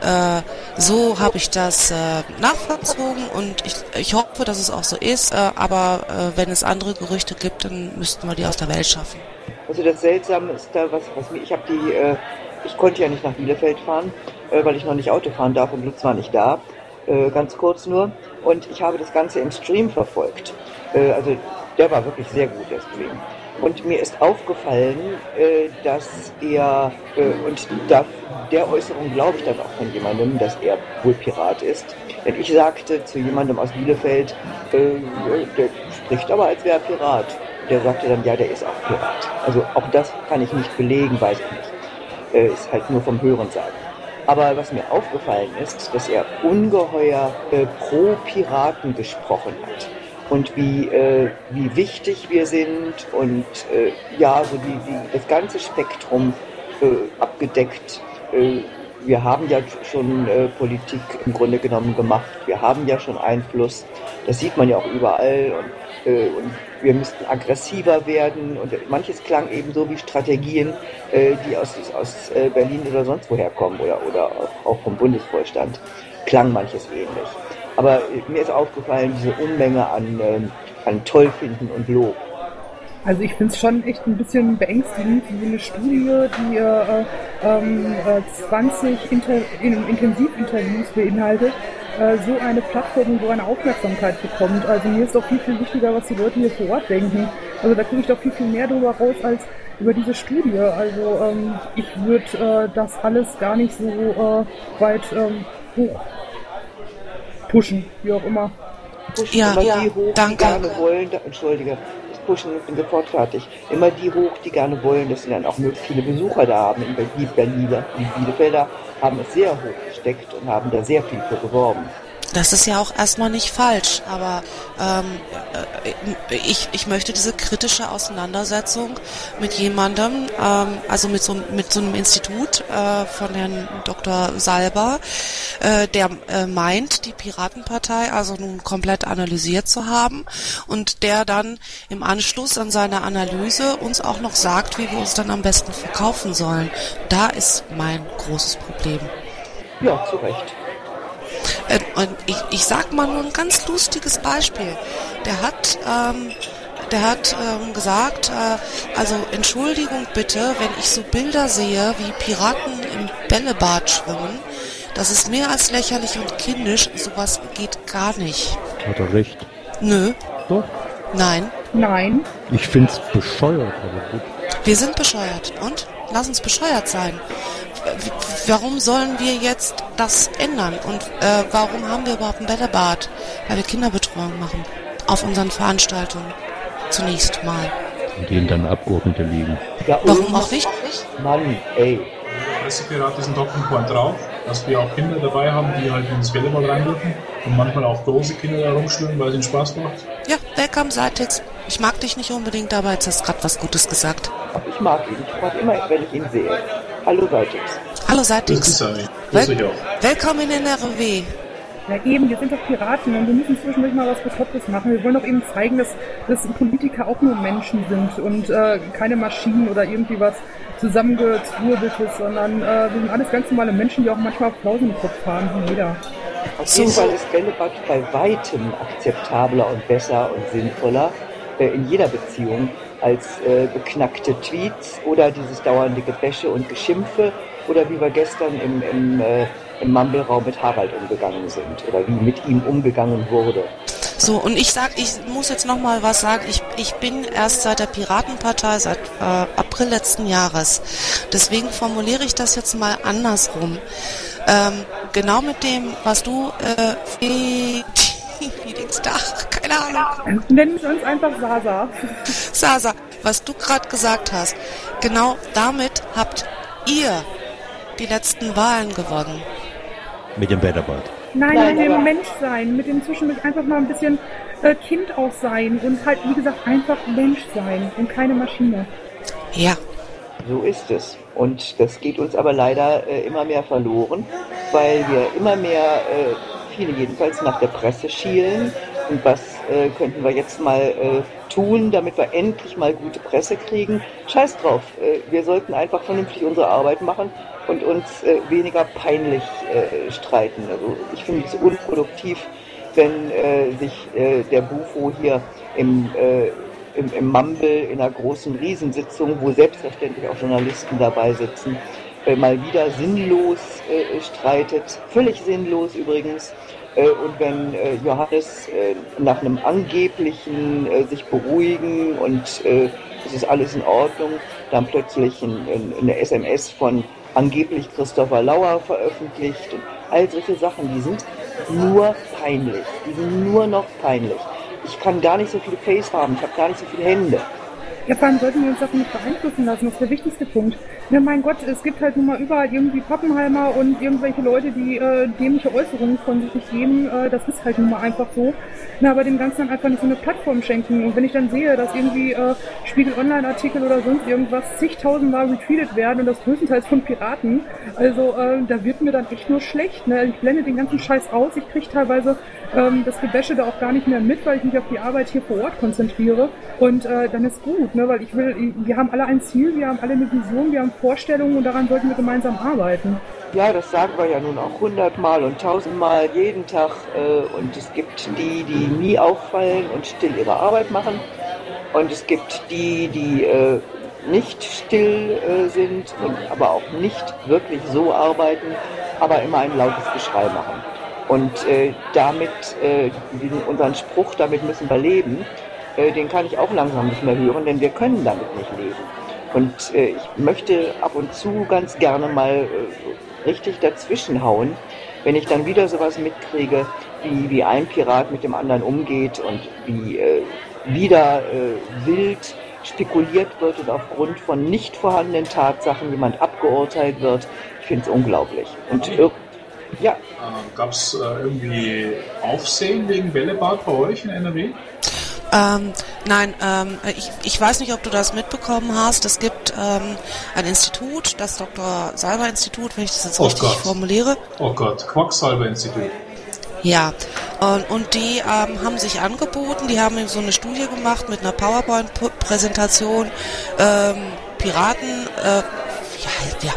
[SPEAKER 5] äh, so habe ich das äh, nachvollzogen und ich, ich hoffe, dass es auch so ist, äh, aber äh, wenn es andere Gerüchte gibt, dann müssten wir die aus der Welt schaffen.
[SPEAKER 22] Also das Seltsame ist da, was, was ich habe die, äh, ich konnte ja nicht nach Bielefeld fahren, äh, weil ich noch nicht Auto fahren darf und Lutz war nicht da, äh, ganz kurz nur. Und ich habe das Ganze im Stream verfolgt. Äh, also der war wirklich sehr gut, der Stream. Und mir ist aufgefallen, äh, dass er, äh, und da, der Äußerung glaube ich dann auch von jemandem, dass er wohl Pirat ist. Denn ich sagte zu jemandem aus Bielefeld, äh, der spricht aber, als wäre er Pirat. Der sagte dann, ja, der ist auch Pirat. Also auch das kann ich nicht belegen, weiß ich nicht. Ist halt nur vom Hören sagen. Aber was mir aufgefallen ist, dass er ungeheuer äh, pro Piraten gesprochen hat und wie, äh, wie wichtig wir sind und äh, ja, so die, die, das ganze Spektrum äh, abgedeckt. Äh, wir haben ja schon äh, Politik im Grunde genommen gemacht. Wir haben ja schon Einfluss. Das sieht man ja auch überall. Und, und wir müssten aggressiver werden. Und manches klang eben so wie Strategien, äh, die aus, aus äh, Berlin oder sonst woher kommen oder, oder auch, auch vom Bundesvorstand. Klang manches ähnlich. Aber äh, mir ist aufgefallen, diese Unmenge an, ähm, an Tollfinden und Lob.
[SPEAKER 17] Also ich finde es schon echt ein bisschen beängstigend, wie eine Studie, die äh, ähm, äh, 20 Inter in Intensivinterviews beinhaltet, äh, so eine Plattform und so eine Aufmerksamkeit bekommt. Also mir ist doch viel, viel wichtiger, was die Leute hier vor Ort denken. Also da kriege ich doch viel, viel mehr drüber raus als über diese Studie. Also ähm, ich würde äh, das alles gar nicht so äh, weit ähm, hoch pushen, wie auch immer.
[SPEAKER 22] Pushen ja, ja, hoch, danke. wollen, da, entschuldige, pushen, ich bin sofort fertig. Immer die hoch, die gerne wollen, dass sie dann auch möglichst viele Besucher da haben. In Berlin, Berliner, die Bielefelder haben es sehr hoch gesteckt und haben da sehr viel für geworben.
[SPEAKER 5] Das ist ja auch erstmal nicht falsch, aber ähm, äh, ich, ich möchte diese kritische Auseinandersetzung mit jemandem, ähm, also mit so, mit so einem Institut äh, von Herrn Dr. Salber, äh, der äh, meint, die Piratenpartei also nun komplett analysiert zu haben und der dann im Anschluss an seine Analyse uns auch noch sagt, wie wir uns dann am besten verkaufen sollen. Da ist mein großes Problem.
[SPEAKER 22] Ja, zu Recht.
[SPEAKER 5] Äh, und ich, ich sag mal nur ein ganz lustiges Beispiel. Der hat, ähm, der hat ähm, gesagt, äh, also Entschuldigung bitte, wenn ich so Bilder sehe, wie Piraten im Bällebad schwimmen, das ist mehr als lächerlich und kindisch, sowas geht gar nicht.
[SPEAKER 3] Hat er recht.
[SPEAKER 5] Nö.
[SPEAKER 3] Doch.
[SPEAKER 17] Nein. Nein.
[SPEAKER 3] Ich find's bescheuert, aber gut.
[SPEAKER 5] Wir sind bescheuert. Und? Lass uns bescheuert sein warum sollen wir jetzt das ändern? Und äh, warum haben wir überhaupt ein Bällebad? Weil wir Kinderbetreuung machen. Auf unseren Veranstaltungen. Zunächst mal.
[SPEAKER 3] In denen dann Abgeordnete liegen.
[SPEAKER 5] Ja, warum auch nicht?
[SPEAKER 22] Mann, ey.
[SPEAKER 6] Pressepirat ist ein Doppelpoint drauf, dass wir auch Kinder dabei haben, die halt ins Bällebad rein dürfen. Und manchmal auch große Kinder da rumschwimmen, weil es ihnen Spaß macht.
[SPEAKER 5] Ja, welcome, Seitex. Ich mag dich nicht unbedingt, aber jetzt hast du gerade was Gutes gesagt.
[SPEAKER 22] Ich mag ihn. Ich mag immer, wenn ich ihn sehe. Hallo Seitix.
[SPEAKER 5] Hallo Seitix.
[SPEAKER 6] Ist Sari.
[SPEAKER 5] Wel Willkommen in NRW.
[SPEAKER 17] Ja eben, wir sind doch Piraten und wir müssen zwischendurch mal was Beklopptes machen. Wir wollen doch eben zeigen, dass, dass Politiker auch nur Menschen sind und äh, keine Maschinen oder irgendwie was zusammengezwirbeltes, sondern äh, wir sind alles ganz normale Menschen, die auch manchmal Flausen im Kopf haben, wie jeder.
[SPEAKER 22] Auf jeden Fall ist Bällebad bei weitem akzeptabler und besser und sinnvoller in jeder Beziehung als äh, beknackte Tweets oder dieses dauernde Gebäsche und Geschimpfe oder wie wir gestern im, im, äh, im Mumble-Raum mit Harald umgegangen sind oder wie mit ihm umgegangen wurde.
[SPEAKER 5] So, und ich sag, ich muss jetzt noch mal was sagen. Ich, ich bin erst seit der Piratenpartei, seit äh, April letzten Jahres. Deswegen formuliere ich das jetzt mal andersrum. Ähm, genau mit dem, was du äh, Feedingstag, keine Ahnung.
[SPEAKER 17] Nennen wir uns einfach Sasa.
[SPEAKER 5] Sasa, was du gerade gesagt hast, genau damit habt ihr die letzten Wahlen gewonnen.
[SPEAKER 3] Mit dem Bäderbad.
[SPEAKER 17] Nein, Nein, mit dem Mensch sein, mit dem zwischendurch einfach mal ein bisschen äh, Kind auch sein und halt, wie gesagt, einfach Mensch sein und keine Maschine.
[SPEAKER 5] Ja.
[SPEAKER 22] So ist es. Und das geht uns aber leider äh, immer mehr verloren, weil wir immer mehr äh, viele jedenfalls nach der Presse schielen. Und was äh, könnten wir jetzt mal äh, tun, damit wir endlich mal gute Presse kriegen? Scheiß drauf. Äh, wir sollten einfach vernünftig unsere Arbeit machen und uns äh, weniger peinlich äh, streiten. Also ich finde es unproduktiv, wenn äh, sich der Bufo hier im im, im Mumble in einer großen Riesensitzung, wo selbstverständlich auch Journalisten dabei sitzen, mal wieder sinnlos äh, streitet, völlig sinnlos übrigens, und wenn äh, Johannes äh, nach einem angeblichen äh, sich beruhigen und äh, es ist alles in Ordnung, dann plötzlich ein, ein, eine SMS von angeblich Christopher Lauer veröffentlicht und all solche Sachen, die sind nur peinlich. Die sind nur noch peinlich. Ich kann gar nicht so viele Face haben, ich habe gar nicht so viele Hände.
[SPEAKER 17] Ja, vor allem sollten wir uns davon nicht beeinflussen lassen. Das ist der wichtigste Punkt. Ja, mein Gott, es gibt halt nun mal überall irgendwie Pappenheimer und irgendwelche Leute, die äh, dämliche Äußerungen von sich nicht geben. Äh, das ist halt nun mal einfach so. Na, aber dem Ganzen dann einfach nicht so eine Plattform schenken. Und wenn ich dann sehe, dass irgendwie äh, Spiegel Online-Artikel oder sonst irgendwas zigtausendmal retweetet werden und das größtenteils von Piraten, also äh, da wird mir dann echt nur schlecht. Ne? Ich blende den ganzen Scheiß aus. Ich kriege teilweise ähm, das Gebäsche da auch gar nicht mehr mit, weil ich mich auf die Arbeit hier vor Ort konzentriere. Und äh, dann ist gut, ne? Weil ich will, wir haben alle ein Ziel, wir haben alle eine Vision, wir haben Vorstellungen und daran sollten wir gemeinsam arbeiten.
[SPEAKER 22] Ja, das sagen wir ja nun auch hundertmal und tausendmal jeden Tag. Äh, und es gibt die, die nie auffallen und still ihre Arbeit machen. Und es gibt die, die äh, nicht still äh, sind und aber auch nicht wirklich so arbeiten, aber immer ein lautes Geschrei machen. Und damit, unseren Spruch, damit müssen wir leben, äh, den kann ich auch langsam nicht mehr hören, denn wir können damit nicht leben. Und äh, ich möchte ab und zu ganz gerne mal äh, richtig dazwischenhauen, wenn ich dann wieder sowas mitkriege, wie, wie ein Pirat mit dem anderen umgeht und wie äh, wieder äh, wild spekuliert wird und aufgrund von nicht vorhandenen Tatsachen jemand abgeurteilt wird. Ich finde es unglaublich. Und ir- ja,
[SPEAKER 6] Gab es äh, irgendwie Aufsehen wegen Bällebad bei euch in NRW?
[SPEAKER 5] Ähm, nein, ähm, ich, ich weiß nicht, ob du das mitbekommen hast. Es gibt ähm, ein Institut, das Dr. Salber Institut, wenn ich das jetzt
[SPEAKER 6] Oh
[SPEAKER 5] richtig
[SPEAKER 6] Gott.
[SPEAKER 5] formuliere.
[SPEAKER 6] Oh Gott, Quacksalber-Institut.
[SPEAKER 5] Ja, und, und die ähm, haben sich angeboten, die haben so eine Studie gemacht mit einer PowerPoint-Präsentation, ähm, Piraten, äh, ja, ja,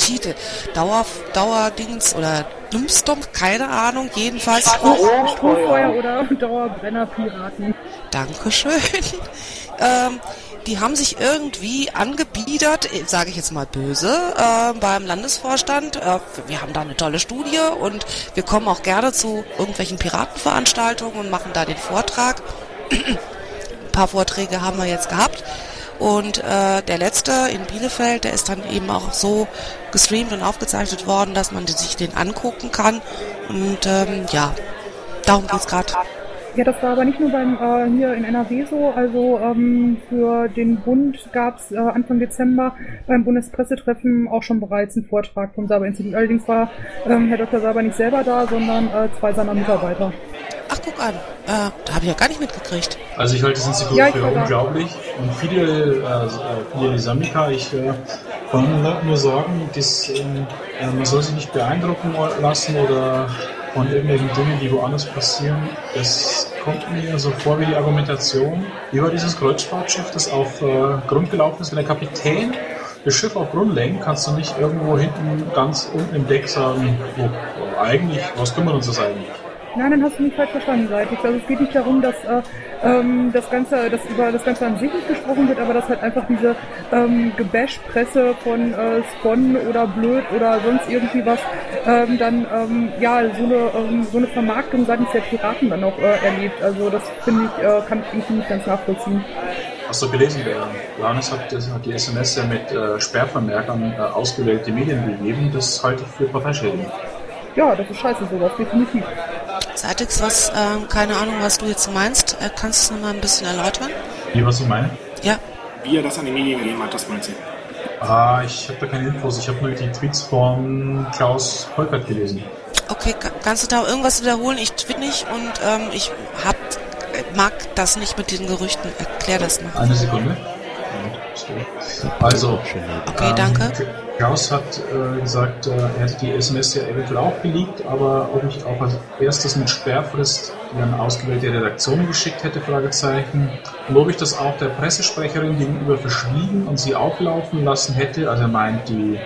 [SPEAKER 5] Titel, Dauer, Dauerdings oder Dumpstump, keine Ahnung, jedenfalls.
[SPEAKER 17] Strohfeuer oder Dauerbrenner-Piraten.
[SPEAKER 5] Dankeschön. ähm, die haben sich irgendwie angebiedert, sage ich jetzt mal böse, äh, beim Landesvorstand. Äh, wir haben da eine tolle Studie und wir kommen auch gerne zu irgendwelchen Piratenveranstaltungen und machen da den Vortrag. Ein paar Vorträge haben wir jetzt gehabt. Und äh, der letzte in Bielefeld, der ist dann eben auch so gestreamt und aufgezeichnet worden, dass man sich den angucken kann. Und ähm, ja, darum geht's gerade.
[SPEAKER 17] Ja, das war aber nicht nur beim äh, hier in NRW so. Also ähm, für den Bund gab es äh, Anfang Dezember beim Bundespressetreffen auch schon bereits einen Vortrag vom Saber-Institut. Allerdings war ähm, Herr Dr. Saber nicht selber da, sondern äh, zwei seiner Mitarbeiter.
[SPEAKER 5] Ach, guck an. Äh, da habe ich ja gar nicht mitgekriegt.
[SPEAKER 6] Also ich halte das Institut
[SPEAKER 17] Ja,
[SPEAKER 6] für unglaublich und viele, äh, viele Samika, ich äh, kann nur- sagen, dass, äh, äh, man soll sich nicht beeindrucken lassen oder von irgendwelchen Dingen, die woanders passieren. Es kommt mir so vor wie die Argumentation über dieses Kreuzfahrtschiff, das auf äh, Grund gelaufen ist. Wenn der Kapitän das Schiff auf Grund lenkt, kannst du nicht irgendwo hinten ganz unten im Deck sagen, wo, wo eigentlich, was kümmert uns das eigentlich?
[SPEAKER 17] Nein, dann hast du mich falsch verstanden, seitig. Also es geht nicht darum, dass äh, ähm, das Ganze, dass über das Ganze an sich nicht gesprochen wird, aber dass halt einfach diese ähm, Gebash-Presse von äh, Spon oder Blöd oder sonst irgendwie was ähm, dann ähm, ja so eine ähm, so eine Vermarktung seitens der Piraten dann auch äh, erlebt. Also das finde ich äh, kann ich nicht ganz nachvollziehen.
[SPEAKER 6] Hast du gelesen, der Johannes hat, hat die SMS ja mit äh, Sperrvermerkern äh, ausgewählte Medien gegeben. Das halte ich für parteischädigend.
[SPEAKER 17] Ja, das ist scheiße sowas, definitiv.
[SPEAKER 5] Seitix, was, ähm, keine Ahnung, was du jetzt meinst. Äh, kannst du es nochmal ein bisschen erläutern?
[SPEAKER 6] Wie, was ich meine?
[SPEAKER 5] Ja.
[SPEAKER 23] Wie er das an die Medien gegeben hat, das meint sie.
[SPEAKER 6] Ah, ich habe da keine Infos. Ich habe nur die Tweets von Klaus Holpert gelesen.
[SPEAKER 5] Okay, ka- kannst du da irgendwas wiederholen? Ich tweet nicht und ähm, ich hab, äh, mag das nicht mit diesen Gerüchten. Erklär das mal.
[SPEAKER 6] Eine Sekunde. Also,
[SPEAKER 5] Okay, danke.
[SPEAKER 6] Klaus hat äh, gesagt, äh, er hätte die SMS ja eventuell auch geleakt, aber ob ich auch als erstes mit Sperrfrist die an ausgewählte Redaktion geschickt hätte, Fragezeichen. Und ob ich das auch der Pressesprecherin gegenüber verschwiegen und sie auflaufen lassen hätte, also er meint die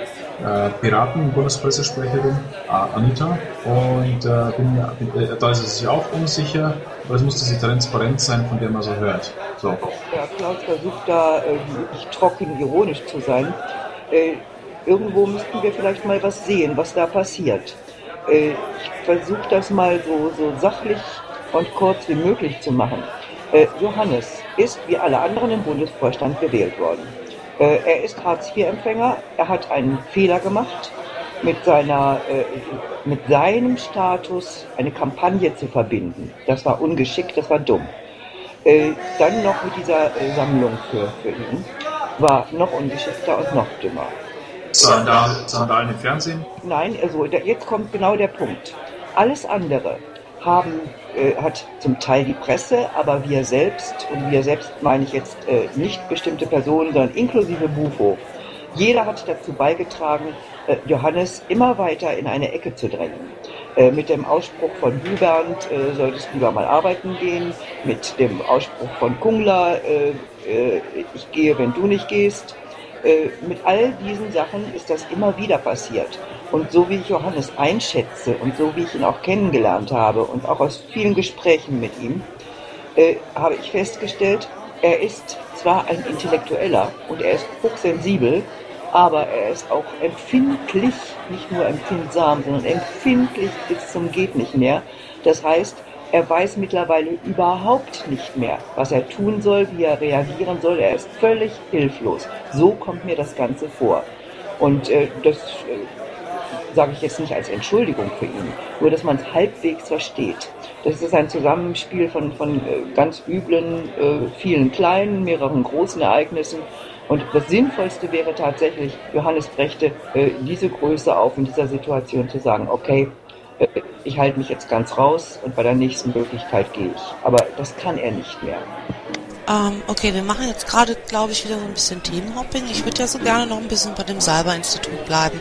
[SPEAKER 6] äh, Piraten-Bundespressesprecherin äh, Anita. Und äh, bin, äh, da ist er sich auch unsicher, aber es muss diese Transparenz sein, von der man so hört. So.
[SPEAKER 22] Ja, Klaus versucht da äh, wirklich trocken ironisch zu sein. Äh, irgendwo müssten wir vielleicht mal was sehen, was da passiert. Äh, ich versuche das mal so, so sachlich und kurz wie möglich zu machen. Äh, Johannes ist wie alle anderen im Bundesvorstand gewählt worden. Äh, er ist Hartz-IV-Empfänger, er hat einen Fehler gemacht, mit, seiner, äh, mit seinem Status eine Kampagne zu verbinden. Das war ungeschickt, das war dumm. Äh, dann noch mit dieser äh, Sammlung für, für ihn war noch ungeschickter und noch dümmer.
[SPEAKER 6] Sandalen, im Fernsehen?
[SPEAKER 22] Nein, also jetzt kommt genau der Punkt. Alles andere haben, äh, hat zum Teil die Presse, aber wir selbst, und wir selbst meine ich jetzt äh, nicht bestimmte Personen, sondern inklusive Bufo, jeder hat dazu beigetragen, äh, Johannes immer weiter in eine Ecke zu drängen. Äh, mit dem Ausspruch von Bübernd, äh, solltest lieber mal arbeiten gehen, mit dem Ausspruch von Kungler, äh, ich gehe, wenn du nicht gehst. Äh, mit all diesen Sachen ist das immer wieder passiert. Und so wie ich Johannes einschätze und so wie ich ihn auch kennengelernt habe und auch aus vielen Gesprächen mit ihm, habe ich festgestellt, er ist zwar ein Intellektueller und er ist hochsensibel, aber er ist auch empfindlich, nicht nur empfindsam, sondern empfindlich bis zum geht nicht mehr. Das heißt, er weiß mittlerweile überhaupt nicht mehr, was er tun soll, wie er reagieren soll. Er ist völlig hilflos. So kommt mir das Ganze vor. Und äh, das äh, sage ich jetzt nicht als Entschuldigung für ihn, nur dass man es halbwegs versteht. Das ist ein Zusammenspiel von, von äh, ganz üblen, äh, vielen kleinen, mehreren großen Ereignissen und das Sinnvollste wäre tatsächlich, Johannes brächte äh, diese Größe auf in dieser Situation zu sagen, okay, äh, ich halte mich jetzt ganz raus und bei der nächsten Möglichkeit gehe ich. Aber das kann er nicht mehr.
[SPEAKER 5] Ähm, okay, wir machen jetzt gerade, glaube ich, wieder so ein bisschen Themenhopping. Ich würde ja so gerne noch ein bisschen bei dem Salber-Institut bleiben.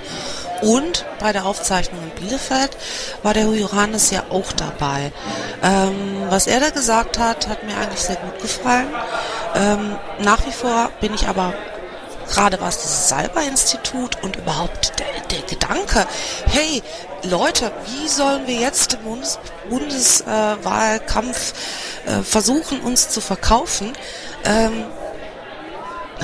[SPEAKER 5] Und bei der Aufzeichnung in Bielefeld war der Johannes ja auch dabei. Ähm, was er da gesagt hat, hat mir eigentlich sehr gut gefallen. Ähm, nach wie vor bin ich aber gerade was dieses Salber-Institut und überhaupt der, der Gedanke, hey Leute, wie sollen wir jetzt im Bundes Bundeswahlkampf äh, versuchen, uns zu verkaufen, ähm,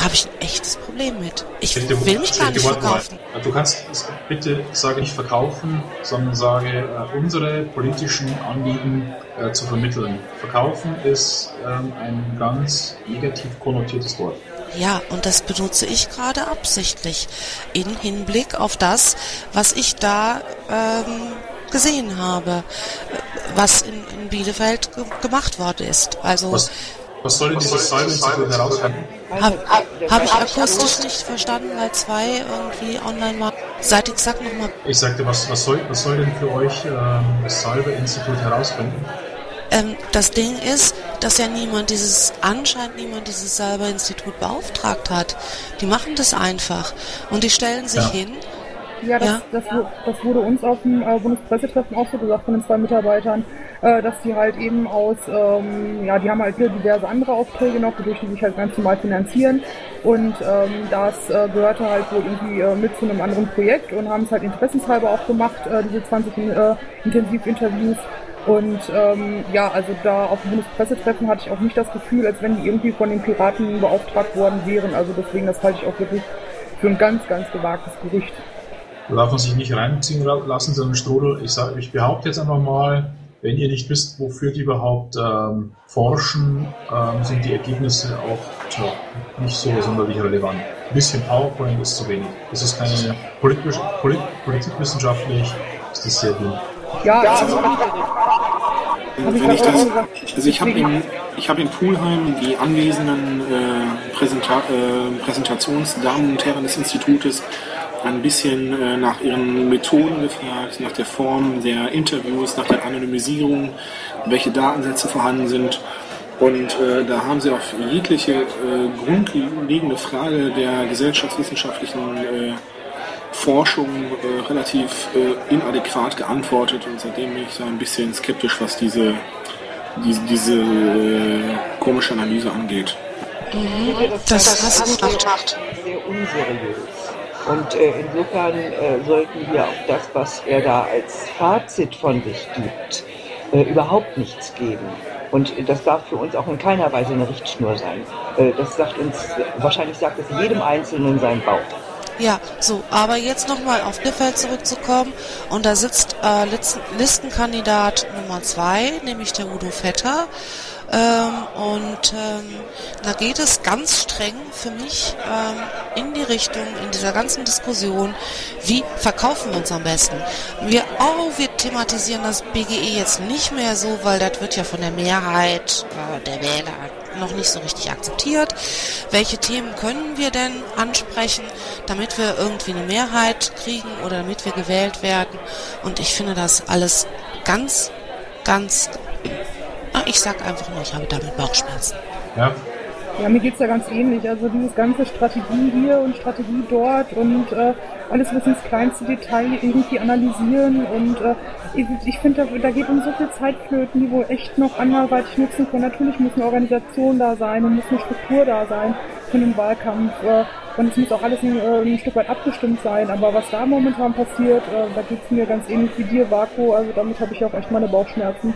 [SPEAKER 5] habe ich ein echtes Problem mit. Ich
[SPEAKER 6] Bitte,
[SPEAKER 5] will mich gar nicht
[SPEAKER 6] warte mal.
[SPEAKER 5] verkaufen.
[SPEAKER 6] Du kannst bitte sage nicht verkaufen, sondern sage äh, unsere politischen Anliegen äh, zu vermitteln. Verkaufen ist ähm, ein ganz negativ konnotiertes Wort.
[SPEAKER 5] Ja, und das benutze ich gerade absichtlich in Hinblick auf das, was ich da ähm, gesehen habe, was in, in Bielefeld ge gemacht worden ist. Also
[SPEAKER 6] Was, was soll denn dieses Salbe-Institut herausfinden?
[SPEAKER 5] Habe hab ich akustisch nicht verstanden, weil zwei irgendwie online waren. Seit ich sag nochmal,
[SPEAKER 6] Ich sagte, was, was, soll, was soll denn für euch ähm, das Salbe-Institut herausfinden?
[SPEAKER 5] ähm, das Ding ist, dass ja niemand dieses, anscheinend niemand dieses Salber-Institut beauftragt hat. Die machen das einfach und die stellen sich
[SPEAKER 17] Ja.
[SPEAKER 5] hin.
[SPEAKER 17] Ja, das,
[SPEAKER 5] Ja.
[SPEAKER 17] Das, das wurde uns auf dem äh, Bundespressetreffen auch so gesagt von den zwei Mitarbeitern, äh, dass die halt eben aus, ähm, ja, die haben halt hier diverse andere Aufträge noch, wodurch die sich halt ganz normal finanzieren und ähm, das äh, gehörte halt wohl irgendwie äh, mit zu einem anderen Projekt und haben es halt interessenshalber auch gemacht, äh, diese 20 äh, Intensivinterviews und ähm, ja, also da auf dem Bundespressetreffen hatte ich auch nicht das Gefühl, als wenn die irgendwie von den Piraten beauftragt worden wären. Also deswegen, das halte ich auch wirklich für ein ganz, ganz gewagtes Gerücht.
[SPEAKER 6] Da darf man sich nicht reinziehen la- lassen, sondern Strudel, ich, sag, ich behaupte jetzt einfach mal, wenn ihr nicht wisst, wofür die überhaupt ähm, forschen, ähm, sind die Ergebnisse auch tja, nicht so sonderlich relevant. Ein bisschen PowerPoint ist zu wenig. Das ist keine politisch, polit, politikwissenschaftlich, ist das sehr dünn.
[SPEAKER 17] Ja,
[SPEAKER 23] Ja,
[SPEAKER 17] also,
[SPEAKER 23] Wenn ich das, also ich habe in, ich hab in Pulheim die anwesenden äh, Präsenta äh, Präsentationsdamen und Herren des Institutes ein bisschen äh, nach ihren Methoden gefragt, nach der Form der Interviews, nach der Anonymisierung, welche Datensätze vorhanden sind. Und äh, da haben sie auf jegliche äh, grundlegende Frage der gesellschaftswissenschaftlichen äh, Forschung äh, relativ äh, inadäquat geantwortet und seitdem bin ich so ein bisschen skeptisch, was diese, diese, diese äh, komische Analyse angeht.
[SPEAKER 5] Das hast du gemacht.
[SPEAKER 22] Sehr unseriös. Und äh, insofern äh, sollten wir auf das, was er da als Fazit von sich gibt, äh, überhaupt nichts geben. Und das darf für uns auch in keiner Weise eine Richtschnur sein. Äh, das sagt uns, wahrscheinlich sagt es jedem Einzelnen sein Bauch.
[SPEAKER 5] Ja, so, aber jetzt nochmal auf Bielefeld zurückzukommen. Und da sitzt äh, Listen Listenkandidat Nummer zwei, nämlich der Udo Vetter. Ähm, und ähm, da geht es ganz streng für mich ähm, in die Richtung, in dieser ganzen Diskussion, wie verkaufen wir uns am besten. Wir, oh, wir thematisieren das BGE jetzt nicht mehr so, weil das wird ja von der Mehrheit äh, der Wähler noch nicht so richtig akzeptiert. Welche Themen können wir denn ansprechen, damit wir irgendwie eine Mehrheit kriegen oder damit wir gewählt werden? Und ich finde das alles ganz, ganz ich sag einfach nur, ich habe damit Bauchschmerzen.
[SPEAKER 6] Ja.
[SPEAKER 17] Ja, mir geht's ja ganz ähnlich. Also dieses ganze Strategie hier und Strategie dort und äh, alles bis ins kleinste Detail irgendwie analysieren und äh, ich, ich finde, da, da geht uns so viel Zeit flöten, die wohl echt noch anderweitig nutzen können. Natürlich muss eine Organisation da sein und muss eine Struktur da sein für einen Wahlkampf. Äh, und es muss auch alles ein, äh, ein Stück weit abgestimmt sein. Aber was da momentan passiert, äh, da geht's mir ganz ähnlich wie dir, Vako. Also damit habe ich auch echt meine Bauchschmerzen.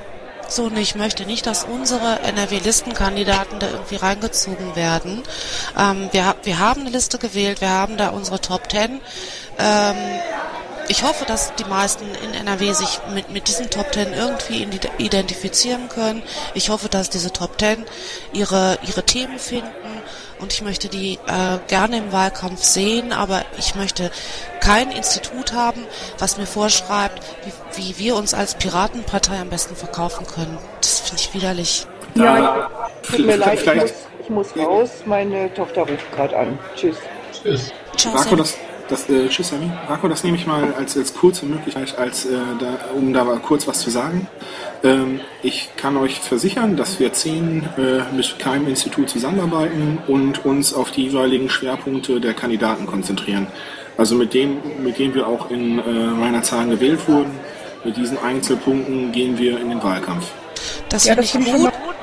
[SPEAKER 5] So, und ich möchte nicht, dass unsere NRW-Listenkandidaten da irgendwie reingezogen werden. Ähm, wir, wir haben eine Liste gewählt, wir haben da unsere Top Ten. Ähm, ich hoffe, dass die meisten in NRW sich mit, mit diesen Top Ten irgendwie identifizieren können. Ich hoffe, dass diese Top Ten ihre, ihre Themen finden und ich möchte die äh, gerne im Wahlkampf sehen, aber ich möchte kein Institut haben, was mir vorschreibt, wie, wie wir uns als Piratenpartei am besten verkaufen können. Das finde ich widerlich.
[SPEAKER 22] Ja, tut mir leid, ich muss, ich muss raus. Meine Tochter ruft gerade an. Tschüss.
[SPEAKER 6] Tschüss.
[SPEAKER 5] Ciao,
[SPEAKER 23] Marco, das, das, äh, tschüss, Sammy. Marco, das nehme ich mal als, als kurze Möglichkeit, als, äh, da, um da kurz was zu sagen. Ähm, ich kann euch versichern, dass wir zehn äh, mit keinem Institut zusammenarbeiten und uns auf die jeweiligen Schwerpunkte der Kandidaten konzentrieren. Also mit dem, mit dem wir auch in äh, meiner Zahl gewählt wurden, mit diesen Einzelpunkten gehen wir in den Wahlkampf.
[SPEAKER 5] Das
[SPEAKER 17] ja,
[SPEAKER 5] finde
[SPEAKER 17] das
[SPEAKER 5] ich
[SPEAKER 17] finde ich,
[SPEAKER 5] gut.
[SPEAKER 17] schon mal-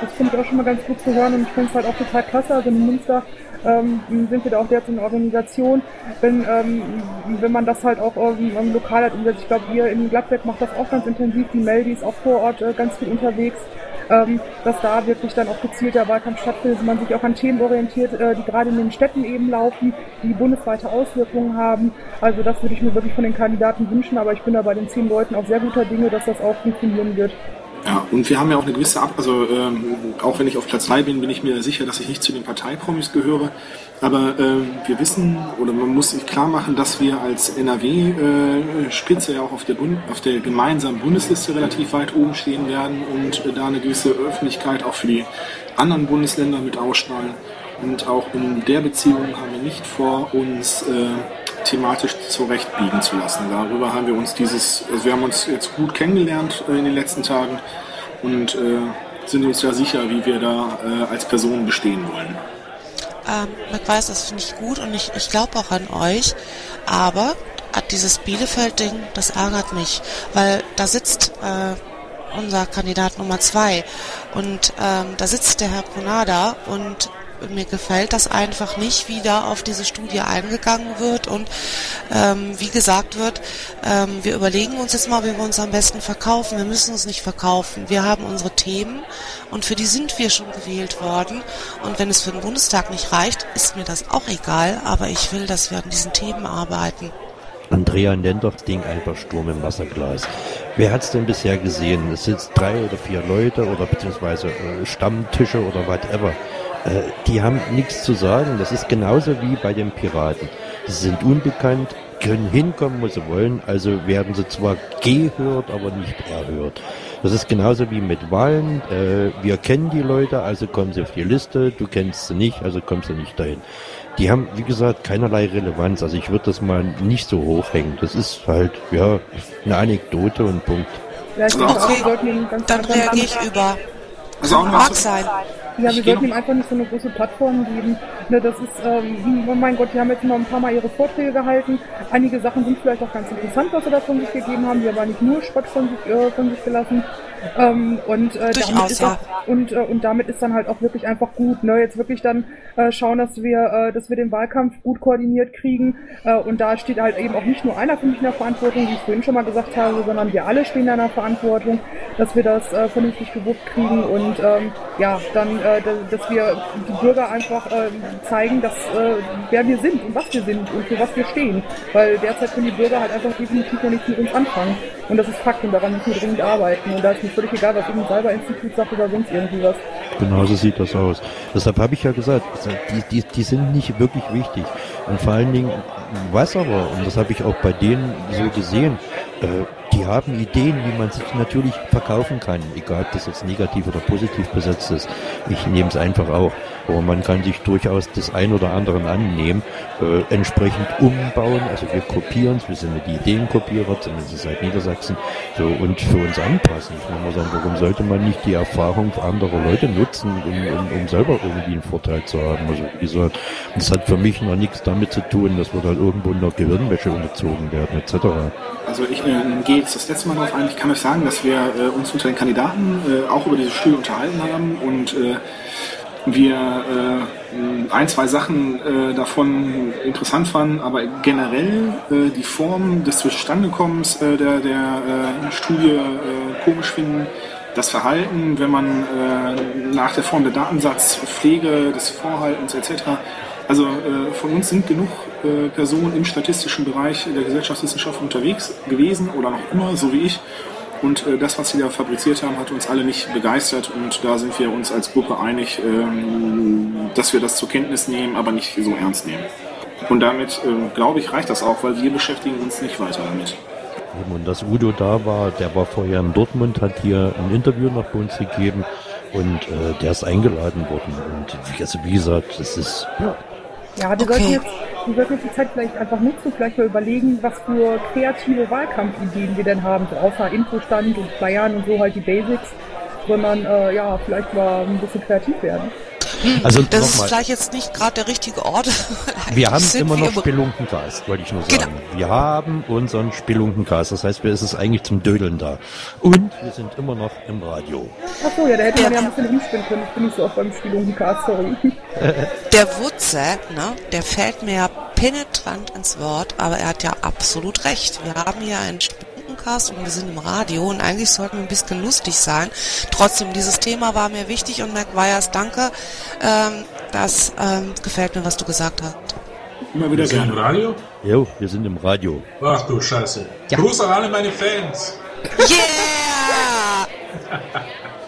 [SPEAKER 17] das finde ich auch schon mal ganz gut zu hören und ich finde es halt auch total klasse. Also in Münster ähm, sind wir da auch derzeit eine Organisation, wenn, ähm, wenn man das halt auch ähm, ähm, lokal halt umsetzt. Ich glaube, ihr in Gladbeck macht das auch ganz intensiv, die Meldi ist auch vor Ort äh, ganz viel unterwegs. Ähm, dass da wirklich dann auch gezielt der Wahlkampf stattfindet, man sich auch an Themen orientiert, äh, die gerade in den Städten eben laufen, die bundesweite Auswirkungen haben. Also das würde ich mir wirklich von den Kandidaten wünschen, aber ich bin da bei den zehn Leuten auch sehr guter Dinge, dass das auch funktionieren wird.
[SPEAKER 23] Ja, und wir haben ja auch eine gewisse Ab also ähm, auch wenn ich auf Platz 3 bin, bin ich mir sicher, dass ich nicht zu den Parteipromis gehöre. Aber ähm, wir wissen oder man muss sich klar machen, dass wir als NRW-Spitze ja auch auf der, Bund auf der gemeinsamen Bundesliste relativ weit oben stehen werden und äh, da eine gewisse Öffentlichkeit auch für die anderen Bundesländer mit ausstrahlen. Und auch in der Beziehung haben wir nicht vor, uns äh, thematisch zurechtbiegen zu lassen. Darüber haben wir uns dieses, also wir haben uns jetzt gut kennengelernt äh, in den letzten Tagen und äh, sind uns ja sicher, wie wir da äh, als Personen bestehen wollen.
[SPEAKER 5] Ähm, ich weiß, das finde ich gut und ich, ich glaube auch an euch, aber dieses Bielefeld-Ding, das ärgert mich, weil da sitzt äh, unser Kandidat Nummer zwei und ähm, da sitzt der Herr Ponada und mir gefällt das einfach nicht, wie da auf diese Studie eingegangen wird und ähm, wie gesagt wird, ähm, wir überlegen uns jetzt mal, wie wir uns am besten verkaufen. Wir müssen uns nicht verkaufen. Wir haben unsere Themen und für die sind wir schon gewählt worden. Und wenn es für den Bundestag nicht reicht, ist mir das auch egal, aber ich will, dass wir an diesen Themen arbeiten.
[SPEAKER 3] Andrea nennt doch das Ding einfach Sturm im Wasserglas. Wer hat's denn bisher gesehen? Es sitzt drei oder vier Leute oder beziehungsweise äh, Stammtische oder whatever. Äh, die haben nichts zu sagen. Das ist genauso wie bei den Piraten. Sie sind unbekannt, können hinkommen, wo sie wollen, also werden sie zwar gehört, aber nicht erhört. Das ist genauso wie mit Wahlen. Äh, wir kennen die Leute, also kommen sie auf die Liste, du kennst sie nicht, also kommst du nicht dahin. Die haben, wie gesagt, keinerlei Relevanz. Also ich würde das mal nicht so hochhängen. Das ist halt, ja, eine Anekdote und Punkt.
[SPEAKER 17] Ja,
[SPEAKER 5] Dann reagiere ich über.
[SPEAKER 23] Also
[SPEAKER 5] Mag sein.
[SPEAKER 17] Ja, wir sollten ihm einfach nicht so eine große Plattform geben. Ne, das ist, ähm, oh mein Gott, die haben jetzt noch ein paar Mal ihre Vorträge gehalten. Einige Sachen sind vielleicht auch ganz interessant, was sie da von sich gegeben haben. Die haben aber nicht nur Spott von sich, äh, von sich gelassen. Ähm, und, äh, damit ist auch, und, äh, und damit ist dann halt auch wirklich einfach gut. Ne? Jetzt wirklich dann äh, schauen, dass wir, äh, dass wir den Wahlkampf gut koordiniert kriegen. Äh, und da steht halt eben auch nicht nur einer für mich in der Verantwortung, wie ich vorhin schon mal gesagt habe, sondern wir alle stehen in der Verantwortung, dass wir das äh, vernünftig gewuppt kriegen und ähm, ja, dann, äh, da- dass wir die Bürger einfach äh, zeigen, dass, äh, wer wir sind und was wir sind und für was wir stehen. Weil derzeit können die Bürger halt einfach definitiv noch nichts mit uns anfangen. Und das ist Fakt und daran müssen wir dringend arbeiten. Und da ist mir völlig egal, was irgendein Cyber-Institut sagt oder sonst irgendwie was.
[SPEAKER 3] Genau so sieht das aus. Deshalb habe ich ja gesagt, die, die, die sind nicht wirklich wichtig. Und vor allen Dingen, was aber, und das habe ich auch bei denen so gesehen, äh, die haben Ideen, wie man sich natürlich verkaufen kann, egal ob das jetzt negativ oder positiv besetzt ist. Ich nehme es einfach auch. Aber man kann sich durchaus des ein oder anderen annehmen, äh, entsprechend umbauen. Also wir kopieren es, wir sind die Ideenkopierer, zumindest seit Niedersachsen, so und für uns anpassen. Ich muss mal sagen, warum sollte man nicht die Erfahrung anderer Leute nutzen, um, um, um selber irgendwie einen Vorteil zu haben? Also wie gesagt, das hat für mich noch nichts damit zu tun, dass wir da irgendwo in der Gehirnwäsche unterzogen werden, etc.
[SPEAKER 23] Also ich äh, gehe jetzt das letzte Mal darauf ein. Ich kann euch sagen, dass wir äh, uns unter den Kandidaten äh, auch über diese Stühle unterhalten haben und äh, wir äh, ein, zwei Sachen äh, davon interessant fanden, aber generell äh, die Form des Zustandekommens äh, der, der äh, Studie äh, komisch finden. Das Verhalten, wenn man nach der Form der Datensatzpflege, des Vorhaltens etc. Also von uns sind genug Personen im statistischen Bereich der Gesellschaftswissenschaft unterwegs gewesen oder noch immer, so wie ich. Und äh, das, was sie da fabriziert haben, hat uns alle nicht begeistert. Und da sind wir uns als Gruppe einig, ähm, dass wir das zur Kenntnis nehmen, aber nicht so ernst nehmen. Und damit, äh, glaube ich, reicht das auch, weil wir beschäftigen uns nicht weiter damit.
[SPEAKER 3] Und dass Udo da war, der war vorher in Dortmund, hat hier ein Interview nach bei uns gegeben und äh, der ist eingeladen worden. Und also wie gesagt, das ist ja,
[SPEAKER 17] Ja, wir
[SPEAKER 5] Okay.
[SPEAKER 17] sollten jetzt, wir sollten jetzt die Zeit vielleicht einfach nutzen, vielleicht mal überlegen, was für kreative Wahlkampfideen wir denn haben, so außer Infostand und Flyern und so halt die Basics, sondern äh, ja, vielleicht mal ein bisschen kreativ werden.
[SPEAKER 3] Also
[SPEAKER 5] das ist vielleicht jetzt nicht gerade der richtige Ort.
[SPEAKER 3] Wir haben immer
[SPEAKER 5] wir
[SPEAKER 3] noch Spelunkencast, wollte ich nur sagen. Wir haben unseren Spelunkencast, das heißt, wir es ist eigentlich zum Dödeln da. Und wir sind immer noch im Radio.
[SPEAKER 17] Achso, ja, da hätte man ja ein bisschen umspinnen können. Ich bin nicht so oft beim Spiel Cast, sorry.
[SPEAKER 5] Der Wutze, ne, der fällt mir ja penetrant ins Wort, aber er hat ja absolut recht. Wir haben hier einen Spinnencast und wir sind im Radio und eigentlich sollten wir ein bisschen lustig sein. Trotzdem, dieses Thema war mir wichtig und McWyers, danke. Ähm, das ähm, gefällt mir, was du gesagt hast.
[SPEAKER 23] Immer
[SPEAKER 6] Wir sind im Radio?
[SPEAKER 3] Jo, wir sind im Radio.
[SPEAKER 6] Ach du Scheiße. Gruß an alle meine Fans.
[SPEAKER 5] Yeah!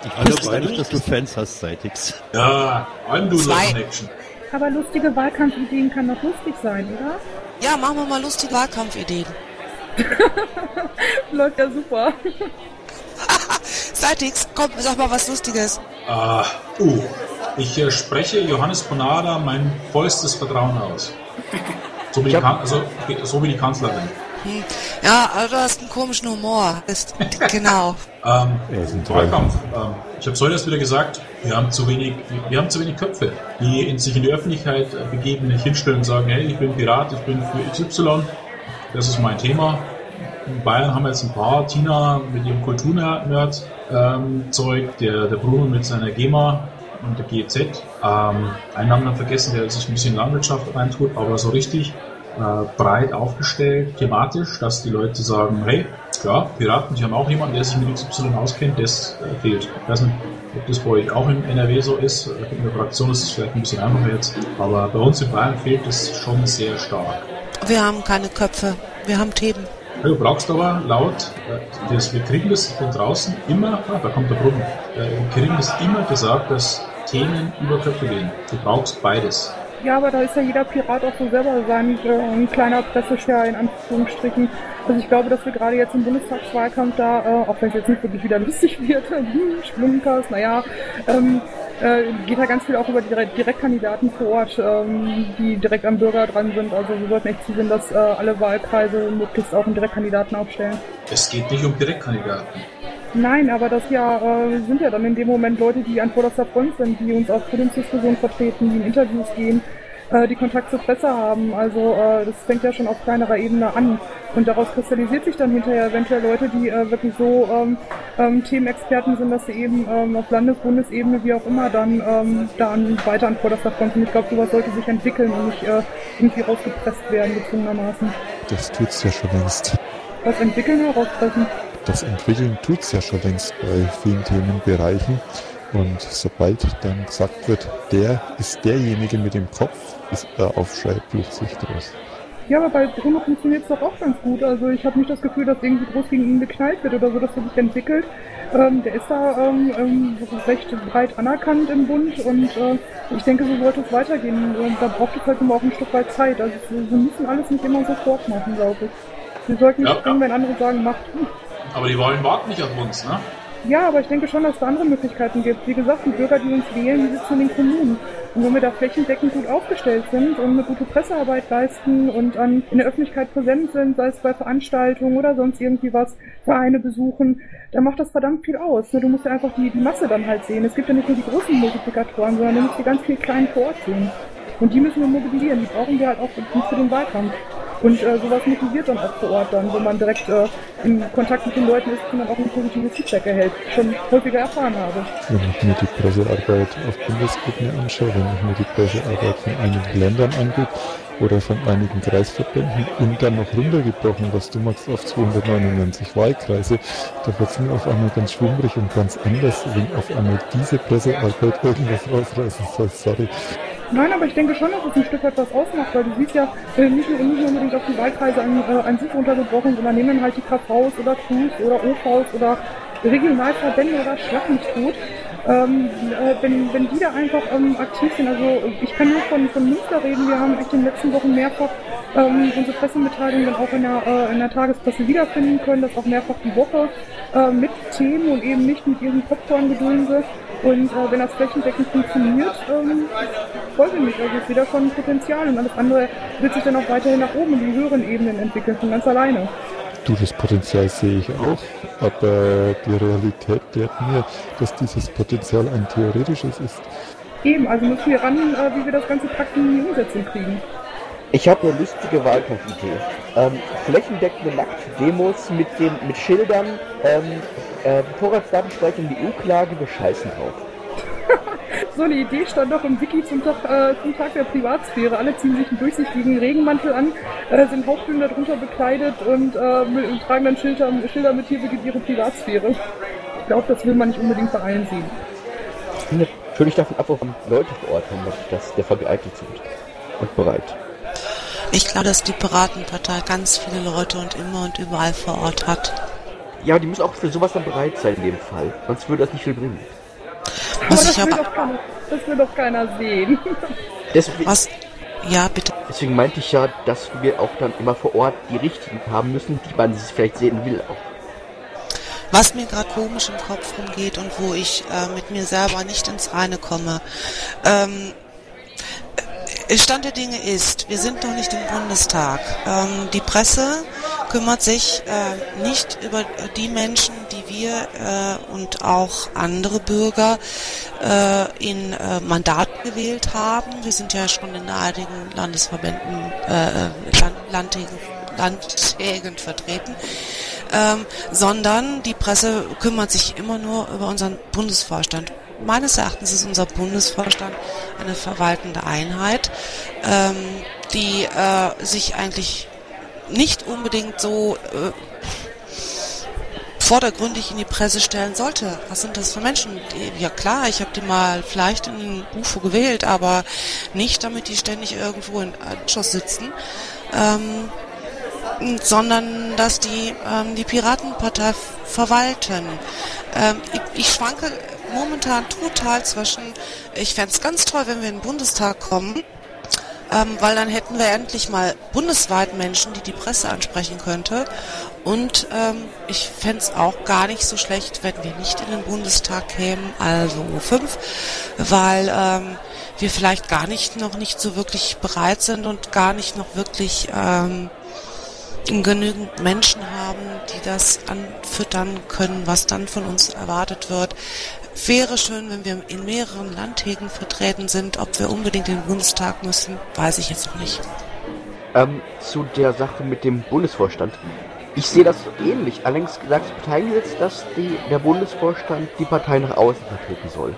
[SPEAKER 3] Ich wusste gar nicht, dass du Fans hast, Seitix.
[SPEAKER 6] Ja, I'm
[SPEAKER 5] Zwei.
[SPEAKER 6] Connection.
[SPEAKER 17] Aber lustige Wahlkampfideen kann doch lustig sein, oder?
[SPEAKER 5] Ja, machen wir mal lustige Wahlkampfideen.
[SPEAKER 17] Läuft ja super.
[SPEAKER 5] Seitix, komm, sag mal was Lustiges.
[SPEAKER 6] Ah, uh, ich äh, spreche Johannes Bonada mein vollstes Vertrauen aus. So wie, die, also, so wie die Kanzlerin.
[SPEAKER 5] Hm. Ja, also du hast einen komischen Humor. Ist, genau.
[SPEAKER 6] Ähm, Wahlkampf. Ähm, ich habe heute erst wieder gesagt, wir haben zu wenig, wir haben zu wenig Köpfe, die in, sich in die Öffentlichkeit äh, begeben, nicht hinstellen und sagen, hey, ich bin Pirat, ich bin für XY, das ist mein Thema. In Bayern haben wir jetzt ein paar, Tina mit ihrem Kulturnerd-Zeug, der, der Bruno mit seiner GEMA und der GEZ. Ähm, einen haben wir vergessen, der sich ein bisschen Landwirtschaft reintut, aber so richtig äh, breit aufgestellt, thematisch, dass die Leute sagen, hey, ja, Piraten, die haben auch jemanden, der sich mit XY auskennt, das äh, fehlt. Ich weiß nicht, ob das bei euch auch im NRW so ist. In der Fraktion ist es vielleicht ein bisschen einfacher jetzt, aber bei uns in Bayern fehlt es schon sehr stark.
[SPEAKER 5] Wir haben keine Köpfe. Wir haben Themen.
[SPEAKER 6] Du brauchst aber laut, äh, das, wir kriegen das von draußen immer, ah, da kommt der Brunnen, äh, wir kriegen das immer gesagt, dass Themen über Köpfe gehen. Du brauchst beides.
[SPEAKER 17] Ja, aber da ist ja jeder Pirat auch so selber sein äh, ein kleiner Pressescher in Anführungsstrichen. Also ich glaube, dass wir gerade jetzt im Bundestagswahlkampf da, äh, auch wenn es jetzt nicht wirklich wieder lustig wird, Splunkas, naja, ähm, äh, geht da ganz viel auch über die Direkt Direktkandidaten vor Ort, ähm, die direkt am Bürger dran sind. Also wir sollten echt zusehen, dass äh, alle Wahlkreise möglichst auch einen Direktkandidaten aufstellen.
[SPEAKER 6] Es geht nicht um Direktkandidaten.
[SPEAKER 17] Nein, aber das ja äh, sind ja dann in dem Moment Leute, die an vorderster Front sind, die uns auf Podiumsdiskussionen vertreten, die in Interviews gehen. äh, die Kontakt zur Presse haben. Also äh, das fängt ja schon auf kleinerer Ebene an. Und daraus kristallisiert sich dann hinterher eventuell Leute, die äh, wirklich so ähm, ähm, Themenexperten sind, dass sie eben ähm, auf Landes-, Bundesebene, wie auch immer, dann ähm, da an, weiter an vorderster Front sind. Ich glaube, sowas sollte sich entwickeln und nicht äh, irgendwie rausgepresst werden, gezwungenermaßen.
[SPEAKER 24] Das tut's ja schon längst.
[SPEAKER 17] Was entwickeln, herauspressen?
[SPEAKER 24] Das Entwickeln tut's ja schon längst bei vielen Themenbereichen. Und sobald dann gesagt wird, der ist derjenige mit dem Kopf, ist der Aufschrei plötzlich groß.
[SPEAKER 17] Ja, aber bei Bruno funktioniert es doch auch ganz gut. Also ich habe nicht das Gefühl, dass irgendwie groß gegen ihn geknallt wird oder so, dass er sich entwickelt. Ähm, der ist da ähm, ähm, recht breit anerkannt im Bund und äh, ich denke, so sollte es weitergehen. Und da braucht es halt immer auch ein Stück weit Zeit. Also wir müssen alles nicht immer sofort machen, glaube ich. Wir sollten nicht
[SPEAKER 6] Ja,
[SPEAKER 17] springen, wenn andere sagen, macht.
[SPEAKER 6] Aber die wollen warten nicht auf uns, ne?
[SPEAKER 17] Ja, aber ich denke schon, dass es da andere Möglichkeiten gibt. Wie gesagt, die Bürger, die uns wählen, die sitzen in den Kommunen. Und wenn wir da flächendeckend gut aufgestellt sind und eine gute Pressearbeit leisten und an, in der Öffentlichkeit präsent sind, sei es bei Veranstaltungen oder sonst irgendwie was, Vereine besuchen, dann macht das verdammt viel aus. Nur Du musst ja einfach die, die Masse dann halt sehen. Es gibt ja nicht nur die großen Multiplikatoren, sondern du musst die ganz viel kleinen vor Ort sehen. Und die müssen wir mobilisieren. Die brauchen wir halt auch für den Wahlkampf. Und äh, sowas motiviert dann auch vor Ort dann, wenn man direkt äh, in Kontakt mit den Leuten ist und dann auch ein positives Feedback erhält. Schon häufiger erfahren habe.
[SPEAKER 24] Wenn ich mir die Pressearbeit auf Bundesebene anschaue, wenn ich mir die Pressearbeit von einigen Ländern angucke oder von einigen Kreisverbänden und dann noch runtergebrochen, was du machst, auf 299 Wahlkreise, da wird es mir auf einmal ganz schwummrig und ganz anders, wenn auf einmal diese Pressearbeit irgendwas rausreißen soll. Sorry.
[SPEAKER 17] Nein, aber ich denke schon, dass es ein Stück weit was ausmacht, weil du siehst ja äh, nicht, nur, nicht nur unbedingt auf die Wahlkreise an, äh, an sich runtergebrochen, sondern nehmen halt die KVs oder KUs oder OVs oder Regionalverbände oder tot. Ähm, äh, wenn, wenn die da einfach ähm, aktiv sind, also ich kann nur von, von Münster reden, wir haben echt in den letzten Wochen mehrfach ähm, unsere Pressemitteilungen dann auch in der, äh, in der Tagespresse wiederfinden können, das auch mehrfach die Woche äh, mit Themen und eben nicht mit ihren Popcorn-Gedönse. Und äh, wenn das flächendeckend funktioniert, ähm, freut mich. Also ich sehe da schon Potenzial und alles andere wird sich dann auch weiterhin nach oben in die höheren Ebenen entwickeln, von ganz alleine.
[SPEAKER 24] Du, das Potenzial sehe ich auch, aber die Realität lehrt mir, dass dieses Potenzial ein theoretisches ist.
[SPEAKER 17] Eben, also müssen wir ran, äh, wie wir das Ganze praktisch in die Umsetzung kriegen.
[SPEAKER 21] Ich habe eine lustige Wahlkampfidee. Ähm, flächendeckende Nacktdemos mit, den, mit Schildern, ähm, äh, Vorratsdatenspeicher in die EU-Klage, wir scheißen drauf.
[SPEAKER 17] So eine Idee stand doch im Wiki zum Tag, äh, zum Tag der Privatsphäre. Alle ziehen sich einen durchsichtigen Regenmantel an, äh, sind Hauptbühnen darunter bekleidet und, äh, mit, und tragen dann Schilder, Schilder mit hier beginnt ihre Privatsphäre. Ich glaube, das will man nicht unbedingt bei allen sehen.
[SPEAKER 21] Hängt Natürlich davon ab, ob Leute vor Ort haben, dass dafür geeignet sind und bereit.
[SPEAKER 5] Ich glaube, dass die Piratenpartei ganz viele Leute und immer und überall vor Ort hat.
[SPEAKER 21] Ja, aber die müssen auch für sowas dann bereit sein in dem Fall. Sonst würde das nicht viel bringen.
[SPEAKER 17] Aber das, will doch keiner, das will doch keiner sehen.
[SPEAKER 21] Deswegen,
[SPEAKER 5] Was? Ja, bitte.
[SPEAKER 21] Deswegen meinte ich ja, dass wir auch dann immer vor Ort die Richtigen haben müssen, die man vielleicht sehen will auch.
[SPEAKER 5] Was mir gerade komisch im Kopf rumgeht und wo ich äh, mit mir selber nicht ins Reine komme. Ähm, äh, Stand der Dinge ist, wir sind noch nicht im Bundestag. Ähm, die Presse kümmert sich äh, nicht über die Menschen, die wir äh, und auch andere Bürger äh, in äh, Mandaten gewählt haben. Wir sind ja schon in einigen Landesverbänden, äh, Land, Landtägen, Landtägen vertreten. Ähm, sondern die Presse kümmert sich immer nur über unseren Bundesvorstand. Meines Erachtens ist unser Bundesvorstand eine verwaltende Einheit, ähm, die äh, sich eigentlich nicht unbedingt so äh, vordergründig in die Presse stellen sollte. Was sind das für Menschen? Die, ja klar, ich habe die mal vielleicht in den UFO gewählt, aber nicht, damit die ständig irgendwo in Anschluss sitzen. Ähm, sondern dass die ähm, die Piratenpartei verwalten. Ähm, ich, ich schwanke momentan total zwischen, ich fände es ganz toll, wenn wir in den Bundestag kommen, ähm, weil dann hätten wir endlich mal bundesweit Menschen, die die Presse ansprechen könnte. Und ähm, ich fände es auch gar nicht so schlecht, wenn wir nicht in den Bundestag kämen, also fünf, weil ähm, wir vielleicht gar nicht noch nicht so wirklich bereit sind und gar nicht noch wirklich ähm, genügend Menschen haben, die das anfüttern können, was dann von uns erwartet wird. Wäre schön, wenn wir in mehreren Landtägen vertreten sind. Ob wir unbedingt in den Bundestag müssen, weiß ich jetzt noch nicht.
[SPEAKER 21] Ähm, zu der Sache mit dem Bundesvorstand. Ich sehe das ähnlich. Allerdings sagt das Parteiengesetz, dass die, der Bundesvorstand die Partei nach außen vertreten soll.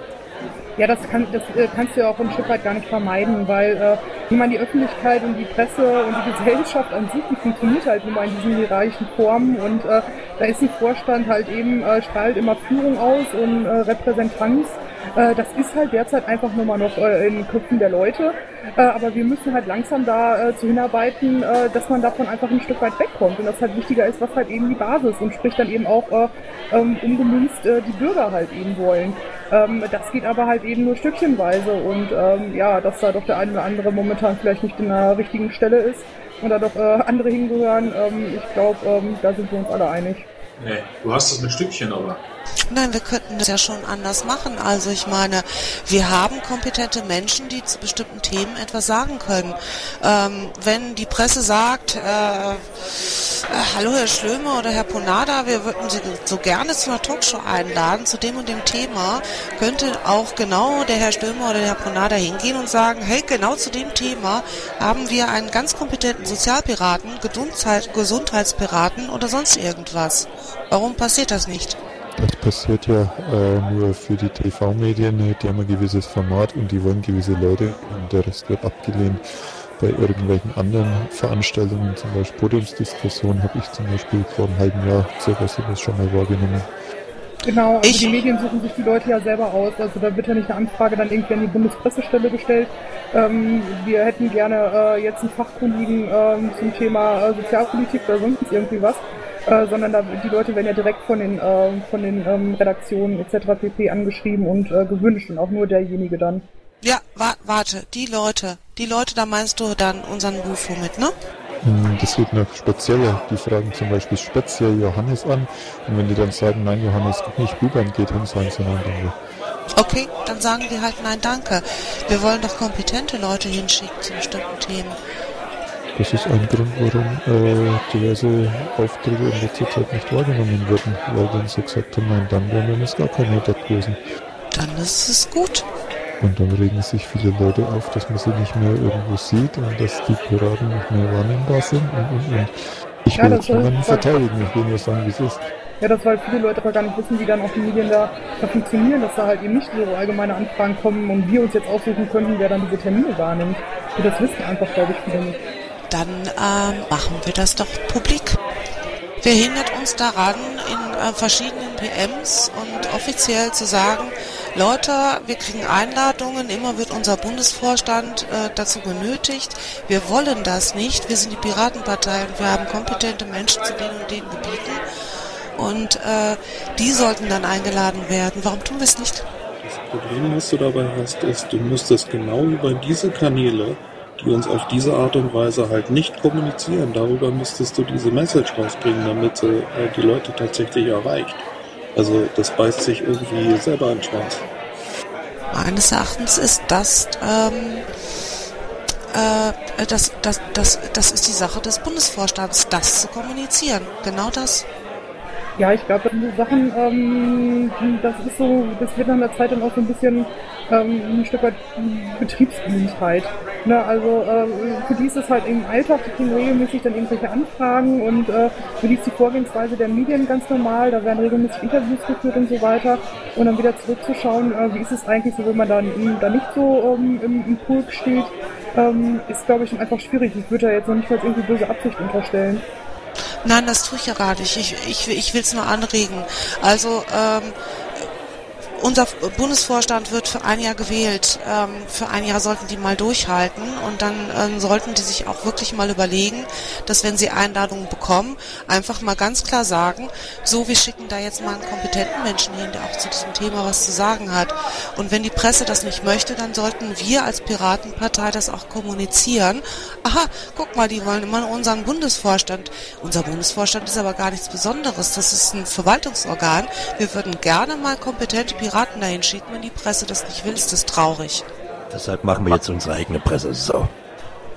[SPEAKER 17] Ja, das, kann, das äh, kannst du ja auch ein Stück weit gar nicht vermeiden, weil äh, ich meine, die Öffentlichkeit und die Presse und die Gesellschaft an sich, die funktioniert halt nur in diesen hierarchischen Formen und äh, da ist ein Vorstand halt eben, äh, strahlt immer Führung aus und äh, Repräsentanz. Äh, das ist halt derzeit einfach nur mal noch äh, in den Köpfen der Leute, äh, aber wir müssen halt langsam da äh, zu hinarbeiten, äh, dass man davon einfach ein Stück weit wegkommt und das halt wichtiger ist, was halt eben die Basis und sprich dann eben auch äh, ähm, umgemünzt äh, die Bürger halt eben wollen. Ähm, das geht aber halt eben nur stückchenweise und ähm, ja, dass da doch der eine oder andere momentan vielleicht nicht in der richtigen Stelle ist und da doch äh, andere hingehören, ähm, ich glaube, ähm, da sind wir uns alle einig.
[SPEAKER 6] Nee, du hast das mit Stückchen aber.
[SPEAKER 5] Nein, wir könnten das ja schon anders machen. Also ich meine, wir haben kompetente Menschen, die zu bestimmten Themen etwas sagen können. Ähm, wenn die Presse sagt, äh, äh, hallo Herr Schlöme oder Herr Ponada, wir würden Sie so gerne zu einer Talkshow einladen, zu dem und dem Thema, könnte auch genau der Herr Schlöme oder der Herr Ponada hingehen und sagen, hey, genau zu dem Thema haben wir einen ganz kompetenten Sozialpiraten, Gesundheit, Gesundheitspiraten oder sonst irgendwas. Warum passiert das nicht?
[SPEAKER 24] Das passiert ja äh, nur für die TV-Medien, die haben ein gewisses Format und die wollen gewisse Leute und der Rest wird abgelehnt. Bei irgendwelchen anderen Veranstaltungen, zum Beispiel Podiumsdiskussionen, habe ich zum Beispiel vor einem halben Jahr circa sowas schon mal wahrgenommen.
[SPEAKER 17] Genau, also die Medien suchen sich die Leute ja selber aus. Also da wird ja nicht eine Anfrage dann irgendwie an die Bundespressestelle gestellt. Ähm, wir hätten gerne äh, jetzt einen Fachkundigen ähm, zum Thema äh, Sozialpolitik oder sonst irgendwie was. Äh, sondern da, die Leute werden ja direkt von den, äh, von den ähm, Redaktionen etc. pp. angeschrieben und äh, gewünscht und auch nur derjenige dann.
[SPEAKER 5] Ja, wa warte, die Leute, die Leute, da meinst du dann unseren Bufo mit, ne?
[SPEAKER 24] Hm, Das wird noch spezieller. Die fragen zum Beispiel speziell Johannes an und wenn die dann sagen, nein, Johannes geht nicht, Buban geht hin, sagen sie nein, danke.
[SPEAKER 5] Okay, dann sagen wir halt nein, danke. Wir wollen doch kompetente Leute hinschicken zu bestimmten Themen.
[SPEAKER 24] Das ist ein Grund, warum äh, diverse Aufträge in letzter Zeit nicht wahrgenommen wurden, weil dann sie gesagt haben, nein, dann wären wir jetzt gar keine dort gewesen.
[SPEAKER 5] Dann ist es gut.
[SPEAKER 24] Und dann regen sich viele Leute auf, dass man sie nicht mehr irgendwo sieht und dass die Piraten nicht mehr wahrnehmbar sind und, und, und. Ich
[SPEAKER 17] Ja,
[SPEAKER 24] will
[SPEAKER 17] das
[SPEAKER 24] jetzt niemanden verteidigen, ich will nur sagen, wie es ist.
[SPEAKER 17] Ja, das weil viele Leute aber gar nicht wissen, wie dann auch die Medien da, da funktionieren, dass da halt eben nicht so allgemeine Anfragen kommen und wir uns jetzt aussuchen könnten, wer dann diese Termine wahrnimmt. Und das wissen einfach, glaube ich, viele nicht.
[SPEAKER 5] Dann ähm, machen wir das doch publik. Wer hindert uns daran, in äh, verschiedenen PMs und offiziell zu sagen, Leute, wir kriegen Einladungen, immer wird unser Bundesvorstand äh, dazu genötigt. Wir wollen das nicht. Wir sind die Piratenpartei und wir haben kompetente Menschen zu den und den Gebieten. Und äh, die sollten dann eingeladen werden. Warum tun wir es nicht?
[SPEAKER 25] Problem, was du dabei hast, ist, du müsstest genau über diese Kanäle, die uns auf diese Art und Weise halt nicht kommunizieren, darüber müsstest du diese Message rausbringen, damit sie äh, die Leute tatsächlich erreicht. Also das beißt sich irgendwie selber in den Schwanz.
[SPEAKER 5] Meines Erachtens ist das, ähm, äh, das, das, das, das ist die Sache des Bundesvorstands, das zu kommunizieren. Genau das.
[SPEAKER 17] Ja, ich glaube, das Sachen, ähm, das ist so, das wird nach der Zeit dann auch so ein bisschen ähm, ein Stück weit Betriebsblindheit. Ne, also äh, für die ist es halt im Alltag, die kriegen regelmäßig dann irgendwelche Anfragen und äh, für die ist die Vorgehensweise der Medien ganz normal, da werden regelmäßig Interviews geführt und so weiter und dann wieder zurückzuschauen, äh, wie ist es eigentlich so, wenn man dann da nicht so ähm, im, im Pulk steht, ähm, ist glaube ich einfach schwierig. Ich würde da jetzt noch nicht mal irgendwie böse Absicht unterstellen.
[SPEAKER 5] Nein, das tue ich ja gar nicht. Ich, ich, ich will es nur anregen. Also ähm, unser Bundesvorstand wird für ein Jahr gewählt. Ähm, für ein Jahr sollten die mal durchhalten und dann ähm, sollten die sich auch wirklich mal überlegen, dass wenn sie Einladungen bekommen, einfach mal ganz klar sagen, so, wir schicken da jetzt mal einen kompetenten Menschen hin, der auch zu diesem Thema was zu sagen hat. Und wenn die Presse das nicht möchte, dann sollten wir als Piratenpartei das auch kommunizieren. Aha, guck mal, die wollen immer unseren Bundesvorstand. Unser Bundesvorstand ist aber gar nichts Besonderes. Das ist ein Verwaltungsorgan. Wir würden gerne mal kompetente Piraten dahin schicken. Wenn die Presse das nicht will, ist das traurig.
[SPEAKER 3] Deshalb machen wir jetzt unsere eigene Presse. So.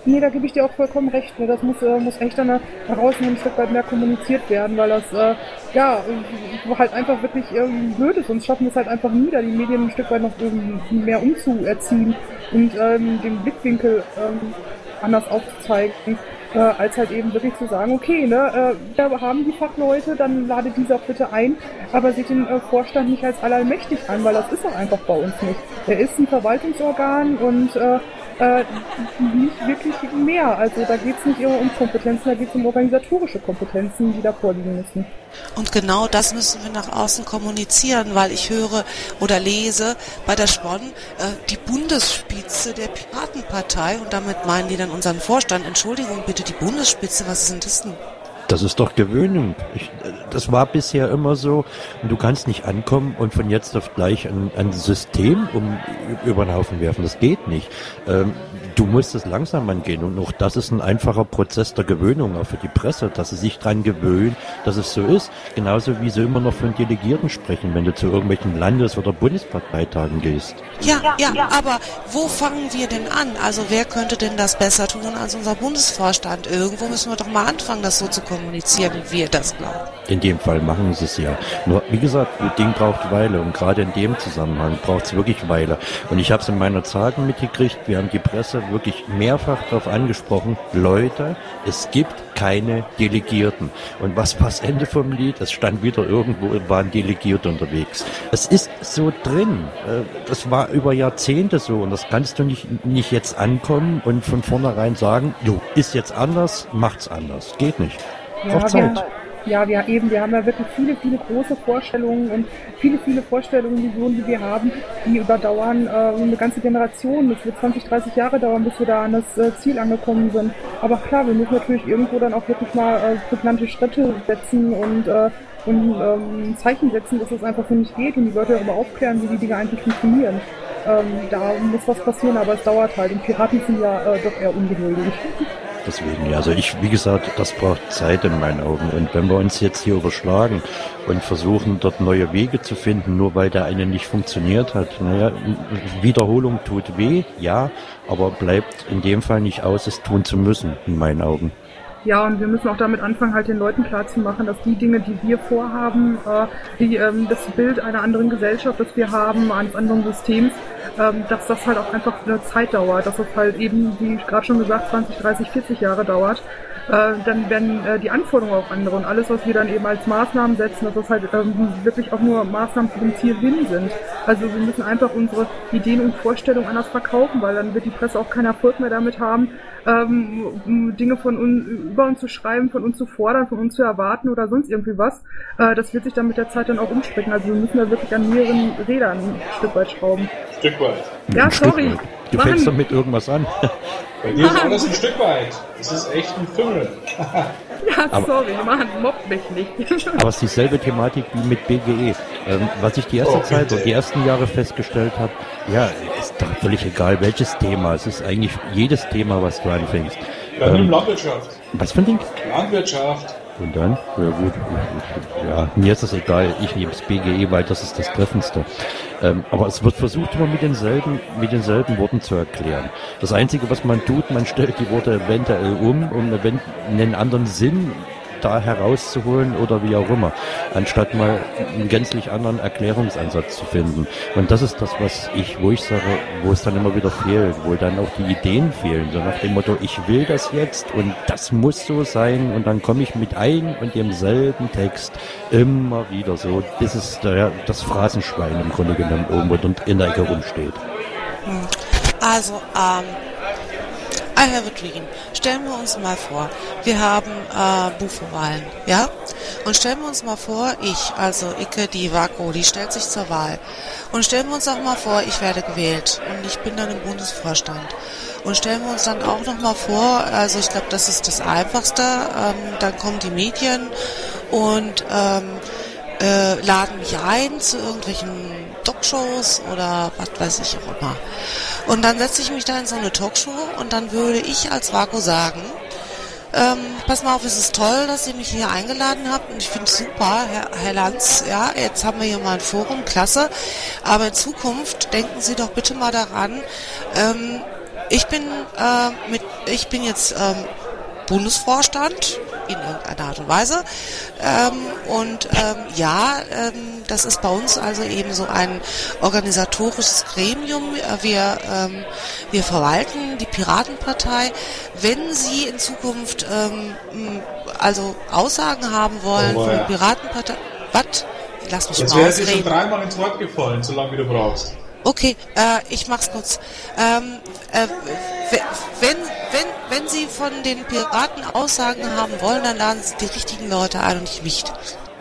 [SPEAKER 17] Nee, da gebe ich dir auch vollkommen recht. Ne? Das muss, äh, muss echt dann nach außen ein Stück weit mehr kommuniziert werden, weil das äh, ja äh, halt einfach wirklich irgendwie blöd ist. Sonst schaffen wir es halt einfach nie, da die Medien ein Stück weit noch irgendwie mehr umzuerziehen und ähm, den Blickwinkel ähm, anders aufzuzeigen, äh, als halt eben wirklich zu sagen, okay, ne, äh, wir haben die Fachleute, dann ladet diese auch bitte ein, aber seht den äh, Vorstand nicht als allallmächtig an, weil das ist er einfach bei uns nicht. Er ist ein Verwaltungsorgan und äh, nicht wirklich mehr. Also da geht es nicht immer um Kompetenzen, da geht es um organisatorische Kompetenzen, die da vorliegen müssen.
[SPEAKER 5] Und genau das müssen wir nach außen kommunizieren, weil ich höre oder lese bei der Spon äh, die Bundesspitze der Piratenpartei und damit meinen die dann unseren Vorstand. Entschuldigung bitte, die Bundesspitze, was ist denn das denn?
[SPEAKER 3] Das ist doch Gewöhnung. Ich, das war bisher immer so. Und du kannst nicht ankommen und von jetzt auf gleich ein, ein System um über den Haufen werfen. Das geht nicht. Ähm, du musst es langsam angehen. Und auch das ist ein einfacher Prozess der Gewöhnung, auch für die Presse, dass sie sich dran gewöhnen, dass es so ist. Genauso wie sie immer noch von Delegierten sprechen, wenn du zu irgendwelchen Landes- oder Bundesparteitagen gehst.
[SPEAKER 5] Ja, ja, aber wo fangen wir denn an? Also wer könnte denn das besser tun als unser Bundesvorstand? Irgendwo müssen wir doch mal anfangen, das so zu kommunizieren, wie wir das glauben.
[SPEAKER 3] In dem Fall machen sie es ja. Nur, wie gesagt, das Ding braucht Weile und gerade in dem Zusammenhang braucht es wirklich Weile. Und ich habe es in meiner Zagen mitgekriegt, wir haben die Presse wirklich mehrfach darauf angesprochen, Leute, es gibt keine Delegierten. Und was war das Ende vom Lied? Es stand wieder irgendwo, waren Delegierte unterwegs. Es ist so drin. Äh, Das war über Jahrzehnte so und das kannst du nicht, nicht jetzt ankommen und von vornherein sagen, jo, ist jetzt anders, macht's anders. Geht nicht.
[SPEAKER 17] Ja,
[SPEAKER 3] Zeit.
[SPEAKER 17] ja, wir eben, wir haben ja wirklich viele, viele große Vorstellungen und viele, viele Vorstellungen, Visionen, die wir haben, die überdauern äh, eine ganze Generation. Das wird 20, 30 Jahre dauern, bis wir da an das äh, Ziel angekommen sind. Aber klar, wir müssen natürlich irgendwo dann auch wirklich mal äh, Schritte setzen und äh, und ähm, Zeichen setzen, dass es einfach so nicht geht und die Leute darüber aufklären, wie die Dinge eigentlich funktionieren. Ähm, da muss was passieren, aber es dauert halt. Und Piraten sind ja äh, doch eher ungeduldig.
[SPEAKER 3] Deswegen, ja, also ich, wie gesagt, das braucht Zeit in meinen Augen. Und wenn wir uns jetzt hier überschlagen und versuchen, dort neue Wege zu finden, nur weil der eine nicht funktioniert hat, naja, Wiederholung tut weh, ja, aber bleibt in dem Fall nicht aus, es tun zu müssen, in meinen Augen.
[SPEAKER 17] Ja, und wir müssen auch damit anfangen, halt den Leuten klarzumachen, dass die Dinge, die wir vorhaben, äh, die, ähm, das Bild einer anderen Gesellschaft, das wir haben, eines anderen Systems, ähm, dass das halt auch einfach eine Zeit dauert, dass es halt eben, wie gerade schon gesagt, 20, 30, 40 Jahre dauert. Äh, dann werden äh, die Anforderungen auch andere und alles, was wir dann eben als Maßnahmen setzen, dass das halt ähm, wirklich auch nur Maßnahmen zu dem Ziel hin sind. Also wir müssen einfach unsere Ideen und Vorstellungen anders verkaufen, weil dann wird die Presse auch keinen Erfolg mehr damit haben, ähm, um Dinge von uns über uns zu schreiben, von uns zu fordern, von uns zu erwarten oder sonst irgendwie was. Äh, das wird sich dann mit der Zeit dann auch umsprechen. Also wir müssen da wirklich an mehreren Rädern ein Stück weit schrauben.
[SPEAKER 6] Stück weit.
[SPEAKER 17] Ja, sorry.
[SPEAKER 3] Du fängst damit irgendwas an.
[SPEAKER 6] Bei dir ist alles ein Stück weit. Das ist echt ein Fimmel.
[SPEAKER 17] Ja, sorry, Mann, mobbt mich nicht.
[SPEAKER 3] Aber es ist dieselbe Thematik wie mit BGE. Ähm, was ich die erste
[SPEAKER 6] Oh,
[SPEAKER 3] Zeit oder die ersten Jahre festgestellt habe, ja, ist doch völlig egal, welches Thema. Es ist eigentlich jedes Thema, was du anfängst.
[SPEAKER 6] Dann nimm
[SPEAKER 3] Ähm,
[SPEAKER 6] Landwirtschaft.
[SPEAKER 3] was für ein Ding?
[SPEAKER 6] Landwirtschaft.
[SPEAKER 3] Und dann? Ja gut. Ja, mir ist das egal. Ich nehme das BGE, weil das ist das Treffendste. Ähm, aber es wird versucht immer mit denselben, mit denselben Worten zu erklären. Das Einzige, was man tut, man stellt die Worte eventuell um, um einen anderen Sinn da herauszuholen oder wie auch immer, anstatt mal einen gänzlich anderen Erklärungsansatz zu finden. Und das ist das, was ich, wo ich sage, wo es dann immer wieder fehlt, wo dann auch die Ideen fehlen, so nach dem Motto, ich will das jetzt und das muss so sein und dann komme ich mit ein und demselben Text immer wieder so, bis es der, das Phrasenschwein im Grunde genommen irgendwo und in der Ecke rumsteht.
[SPEAKER 5] Also, ähm, I have a dream. Stellen wir uns mal vor, wir haben äh, Buchwahlen, ja? Und stellen wir uns mal vor, ich, also Icke, die Vako, die stellt sich zur Wahl. Und stellen wir uns auch mal vor, ich werde gewählt und ich bin dann im Bundesvorstand. Und stellen wir uns dann auch noch mal vor, also ich glaube, das ist das Einfachste, ähm, dann kommen die Medien und ähm, äh, laden mich ein zu irgendwelchen Talkshows oder was weiß ich auch immer. Und dann setze ich mich da in so eine Talkshow und dann würde ich als Vaku sagen, ähm, pass mal auf, es ist toll, dass ihr mich hier eingeladen habt und ich finde es super, Herr, Herr Lanz, ja, jetzt haben wir hier mal ein Forum, klasse, aber in Zukunft denken Sie doch bitte mal daran, ähm, ich bin äh, mit, ich bin jetzt ähm, Bundesvorstand in irgendeiner Art und Weise. Ähm, und ähm, ja, ähm, das ist bei uns also eben so ein organisatorisches Gremium. Äh, Wir, ähm, wir verwalten die Piratenpartei. Wenn Sie in Zukunft ähm, also Aussagen haben wollen
[SPEAKER 6] Oh,
[SPEAKER 5] von der. Piratenpartei, was? Lass mich
[SPEAKER 6] Jetzt
[SPEAKER 5] mal
[SPEAKER 6] wäre sie schon dreimal ins Wort gefallen, so lange wie du brauchst.
[SPEAKER 5] Okay, äh, ich mach's kurz. Ähm, äh, w- wenn, wenn, wenn Sie von den Piraten Aussagen haben wollen, dann laden Sie die richtigen Leute ein und nicht mich.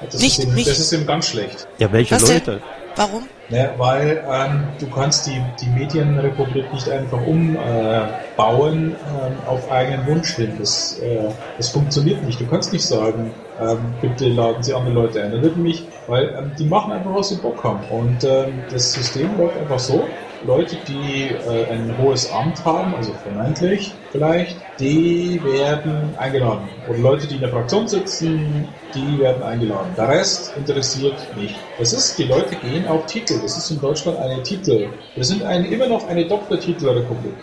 [SPEAKER 6] Das,
[SPEAKER 5] Nicht
[SPEAKER 6] ist ihm,
[SPEAKER 5] mich.
[SPEAKER 6] das ist ihm ganz schlecht.
[SPEAKER 3] Ja, welche
[SPEAKER 5] Was denn?
[SPEAKER 3] Leute?
[SPEAKER 5] Warum?
[SPEAKER 6] Ne, weil ähm, du kannst die, die Medienrepublik nicht einfach umbauen äh, ähm, auf eigenen Wunsch hin. Das, äh, das funktioniert nicht. Du kannst nicht sagen, ähm, bitte laden Sie andere Leute ein. Das wird nämlich, weil ähm, die machen einfach, was sie Bock haben. Und ähm, das System läuft einfach so. Leute, die äh, ein hohes Amt haben, also vermeintlich vielleicht, die werden eingeladen. Und Leute, die in der Fraktion sitzen, die werden eingeladen. Der Rest interessiert nicht. Das ist, die Leute gehen auf Titel. Das ist in Deutschland eine Titel. Wir sind eine, immer noch eine Doktortitelrepublik.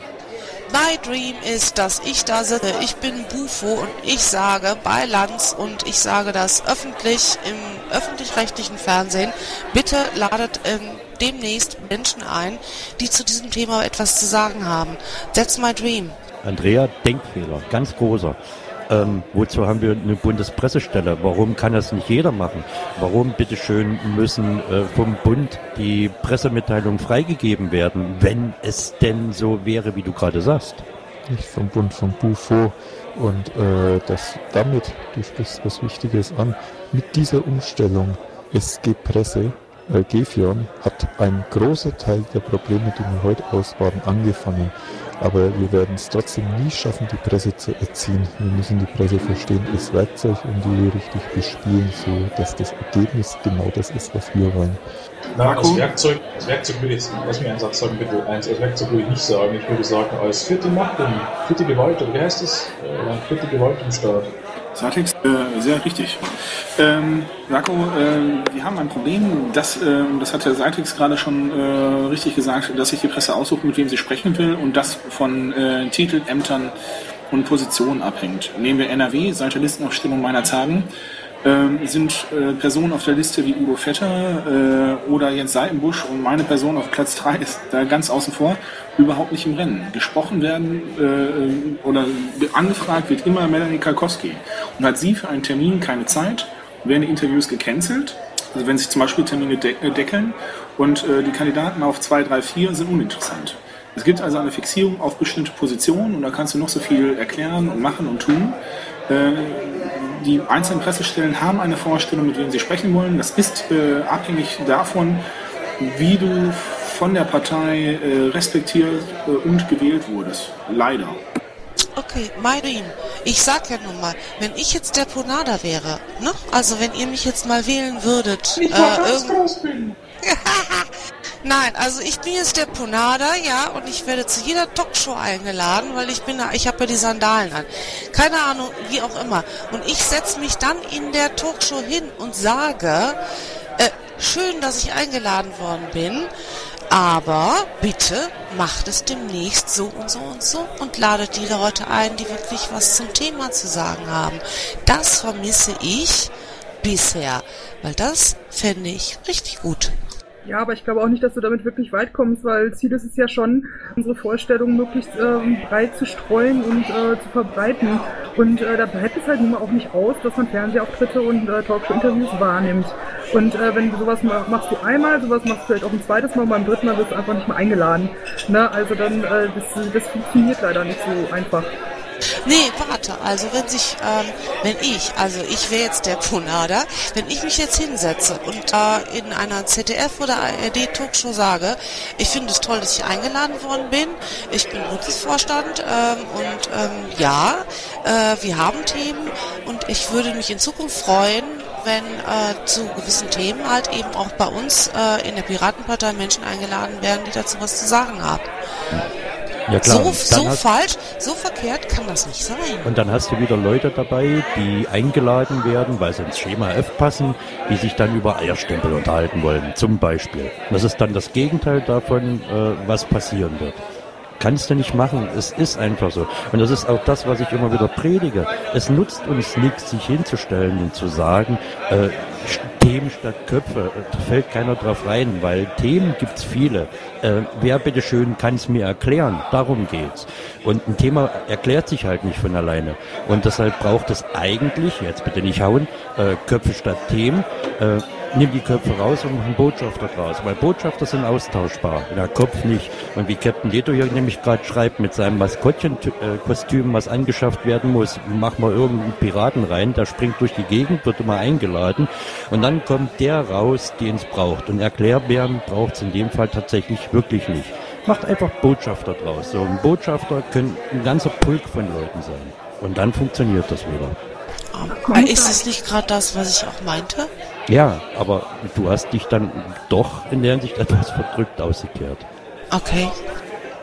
[SPEAKER 5] My Dream ist, dass ich da sitze. Ich bin Bufo und ich sage bei Lanz und ich sage das öffentlich im öffentlich-rechtlichen Fernsehen. Bitte ladet ähm, demnächst Menschen ein, die zu diesem Thema etwas zu sagen haben. That's my dream.
[SPEAKER 3] Andrea, Denkfehler, ganz großer. Ähm, wozu haben wir eine Bundespressestelle? Warum kann das nicht jeder machen? Warum, bitteschön, müssen äh, vom Bund die Pressemitteilungen freigegeben werden, wenn es denn so wäre, wie du gerade sagst?
[SPEAKER 24] Nicht vom Bund, vom Bufo. Und äh, das damit, du sprichst was Wichtiges an, mit dieser Umstellung SG Presse, äh, Gefion, hat ein großer Teil der Probleme, die wir heute ausbaden, angefangen. Aber wir werden es trotzdem nie schaffen, die Presse zu erziehen. Wir müssen die Presse verstehen als Werkzeug und die richtig bespielen, so dass das Ergebnis genau das ist, was wir wollen.
[SPEAKER 6] Na, als Werkzeug, als Werkzeug würde ich jetzt, lass mich einen Satz sagen, bitte. Eins, als Werkzeug würde ich nicht sagen. Ich würde sagen, als vierte Macht und vierte Gewalt, oder wie heißt das? Äh, vierte Gewalt im Staat.
[SPEAKER 23] Satex, äh, sehr richtig. Ähm, Rako, äh, wir haben ein Problem, das, äh, das hat der Satex gerade schon äh, richtig gesagt, dass sich die Presse aussucht, mit wem sie sprechen will und das von äh, Titeln, Ämtern und Positionen abhängt. Nehmen wir NRW, seit der Listenaufstellung meiner Tagen, ähm, sind äh, Personen auf der Liste wie Udo Vetter äh, oder Jens Seitenbusch und meine Person auf Platz 3 ist da ganz außen vor, überhaupt nicht im Rennen. Gesprochen werden äh, oder angefragt wird immer Melanie Kalkowski. Und hat sie für einen Termin keine Zeit, werden die Interviews gecancelt, also wenn sich zum Beispiel Termine de äh, deckeln und äh, die Kandidaten auf 2, 3, 4 sind uninteressant. Es gibt also eine Fixierung auf bestimmte Positionen und da kannst du noch so viel erklären und machen und tun. Die einzelnen Pressestellen haben eine Vorstellung, mit wem sie sprechen wollen. Das ist äh, abhängig davon, wie du von der Partei äh, respektiert äh, und gewählt wurdest. Leider.
[SPEAKER 5] Okay, dream. Ich sag ja nun mal, wenn ich jetzt der Ponada wäre, ne? Also wenn ihr mich jetzt mal wählen würdet.
[SPEAKER 6] Ich
[SPEAKER 5] äh, irgend-
[SPEAKER 6] groß bin.
[SPEAKER 5] Nein, also ich bin jetzt der Ponada, ja, und ich werde zu jeder Talkshow eingeladen, weil ich bin, da- ich habe ja die Sandalen an. Keine Ahnung, wie auch immer. Und ich setze mich dann in der Talkshow hin und sage, äh, schön, dass ich eingeladen worden bin, aber bitte macht es demnächst so und so und so und ladet die Leute ein, die wirklich was zum Thema zu sagen haben. Das vermisse ich bisher, weil das fände ich richtig gut.
[SPEAKER 17] Ja, aber ich glaube auch nicht, dass du damit wirklich weit kommst, weil Ziel ist es ja schon, unsere Vorstellungen möglichst ähm, breit zu streuen und äh, zu verbreiten. Und äh, da bleibt es halt nun mal auch nicht aus, dass man Fernsehauftritte und äh, Talkshow-Interviews wahrnimmt. Und äh, wenn du sowas ma- machst du einmal, sowas machst du vielleicht auch ein zweites Mal, beim dritten Mal wirst du einfach nicht mehr eingeladen. Ne? Also dann, äh, das, das funktioniert leider nicht so einfach.
[SPEAKER 5] Nee, warte, also wenn sich, ähm, wenn ich, also ich wäre jetzt der Punada, wenn ich mich jetzt hinsetze und äh, in einer ZDF oder ARD Talkshow sage, ich finde es toll, dass ich eingeladen worden bin, ich bin Bundesvorstand ähm, und ähm, ja, äh, wir haben Themen und ich würde mich in Zukunft freuen, wenn äh, zu gewissen Themen halt eben auch bei uns äh, in der Piratenpartei Menschen eingeladen werden, die dazu was zu sagen haben.
[SPEAKER 3] Ja klar,
[SPEAKER 5] So, so falsch, so verkehrt kann das nicht sein.
[SPEAKER 3] Und dann hast du wieder Leute dabei, die eingeladen werden, weil sie ins Schema F passen, die sich dann über Eierstempel unterhalten wollen, zum Beispiel. Das ist dann das Gegenteil davon, äh, was passieren wird. kannst du nicht machen. Es ist einfach so. Und das ist auch das, was ich immer wieder predige. Es nutzt uns nichts, sich hinzustellen und zu sagen, äh, Themen statt Köpfe. Da fällt keiner drauf rein, weil Themen gibt's viele. Äh, wer bitteschön kann es mir erklären? Darum geht's. Und ein Thema erklärt sich halt nicht von alleine. Und deshalb braucht es eigentlich, jetzt bitte nicht hauen, äh, Köpfe statt Themen. Äh, nimm die Köpfe raus und mach einen Botschafter draus, weil Botschafter sind austauschbar, der Kopf nicht. Und wie Captain Leto hier nämlich gerade schreibt, mit seinem Maskottchenkostüm, was angeschafft werden muss, mach mal irgendeinen Piraten rein, der springt durch die Gegend, wird immer eingeladen und dann kommt der raus, den es braucht. Und Erklärbären braucht es in dem Fall tatsächlich wirklich nicht. Macht einfach Botschafter draus. So ein Botschafter können ein ganzer Pulk von Leuten sein. Und dann funktioniert das wieder.
[SPEAKER 5] Äh, Ist es nicht gerade das, was ich auch meinte?
[SPEAKER 3] Ja, aber du hast dich dann doch in der Hinsicht etwas verdrückt ausgekehrt.
[SPEAKER 5] Okay.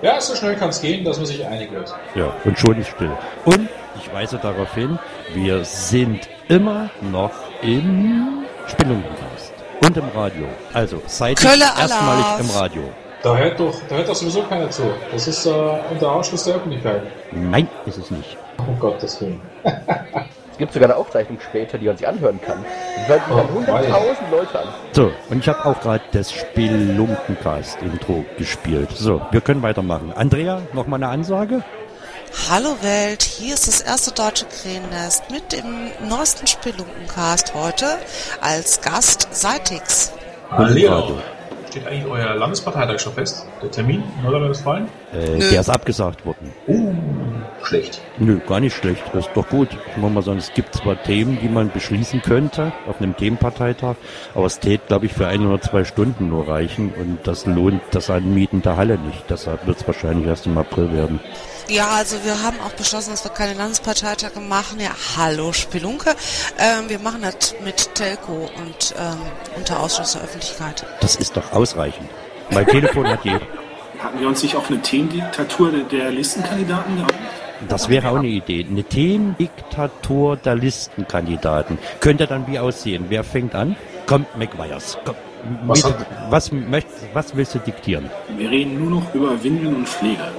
[SPEAKER 6] Ja, so schnell kann es gehen, dass man sich einig wird.
[SPEAKER 3] Ja, und schon ist still. Und ich weise darauf hin, wir sind immer noch im Spinungencast und im Radio. Also seid erstmalig im Radio.
[SPEAKER 6] Da hört doch, da hört doch sowieso keiner zu. Das ist äh, unter Ausschluss der Öffentlichkeit.
[SPEAKER 3] Nein, ist es nicht.
[SPEAKER 6] Um Gottes Willen.
[SPEAKER 21] Es gibt sogar eine Aufzeichnung später, die man sich anhören kann. Die hört sich
[SPEAKER 6] Oh,
[SPEAKER 21] dann 100.000 Leute an.
[SPEAKER 3] So, und ich habe auch gerade das Spelunkencast-Intro gespielt. So, wir können weitermachen. Andrea, nochmal eine Ansage?
[SPEAKER 5] Hallo Welt, hier ist das erste deutsche Krähennest mit dem neuesten Spelunkencast heute als Gast Seitix.
[SPEAKER 6] Hallo. Steht eigentlich euer Landesparteitag schon fest? Der Termin in Nordrhein-Westfalen?
[SPEAKER 3] Äh,
[SPEAKER 5] Nö.
[SPEAKER 3] der ist abgesagt worden.
[SPEAKER 6] Uh, schlecht.
[SPEAKER 3] Nö, gar nicht schlecht. Das ist doch gut. Ich muss mal sagen, es gibt zwar Themen, die man beschließen könnte auf einem Themenparteitag, aber es täte, glaube ich, für ein oder zwei Stunden nur reichen und das lohnt das Anmieten der Halle nicht. Deshalb wird es wahrscheinlich erst im April werden.
[SPEAKER 5] Ja, also wir haben auch beschlossen, dass wir keine Landesparteitage machen. Ja, hallo Spelunke. Ähm, wir machen das mit Telco und ähm, unter Ausschluss der Öffentlichkeit.
[SPEAKER 3] Das ist doch ausreichend. Mein Telefon hat jeder.
[SPEAKER 23] Hatten wir uns nicht auf eine Themendiktatur der, Listenkandidaten geeinigt?
[SPEAKER 3] Das wäre auch eine Idee. Eine Themendiktatur der Listenkandidaten. Könnte dann wie aussehen? Wer fängt an? Kommt McWires. Komm,
[SPEAKER 6] Was
[SPEAKER 3] was, möcht, was willst du diktieren?
[SPEAKER 23] Wir reden nur noch über Windeln und Pflege.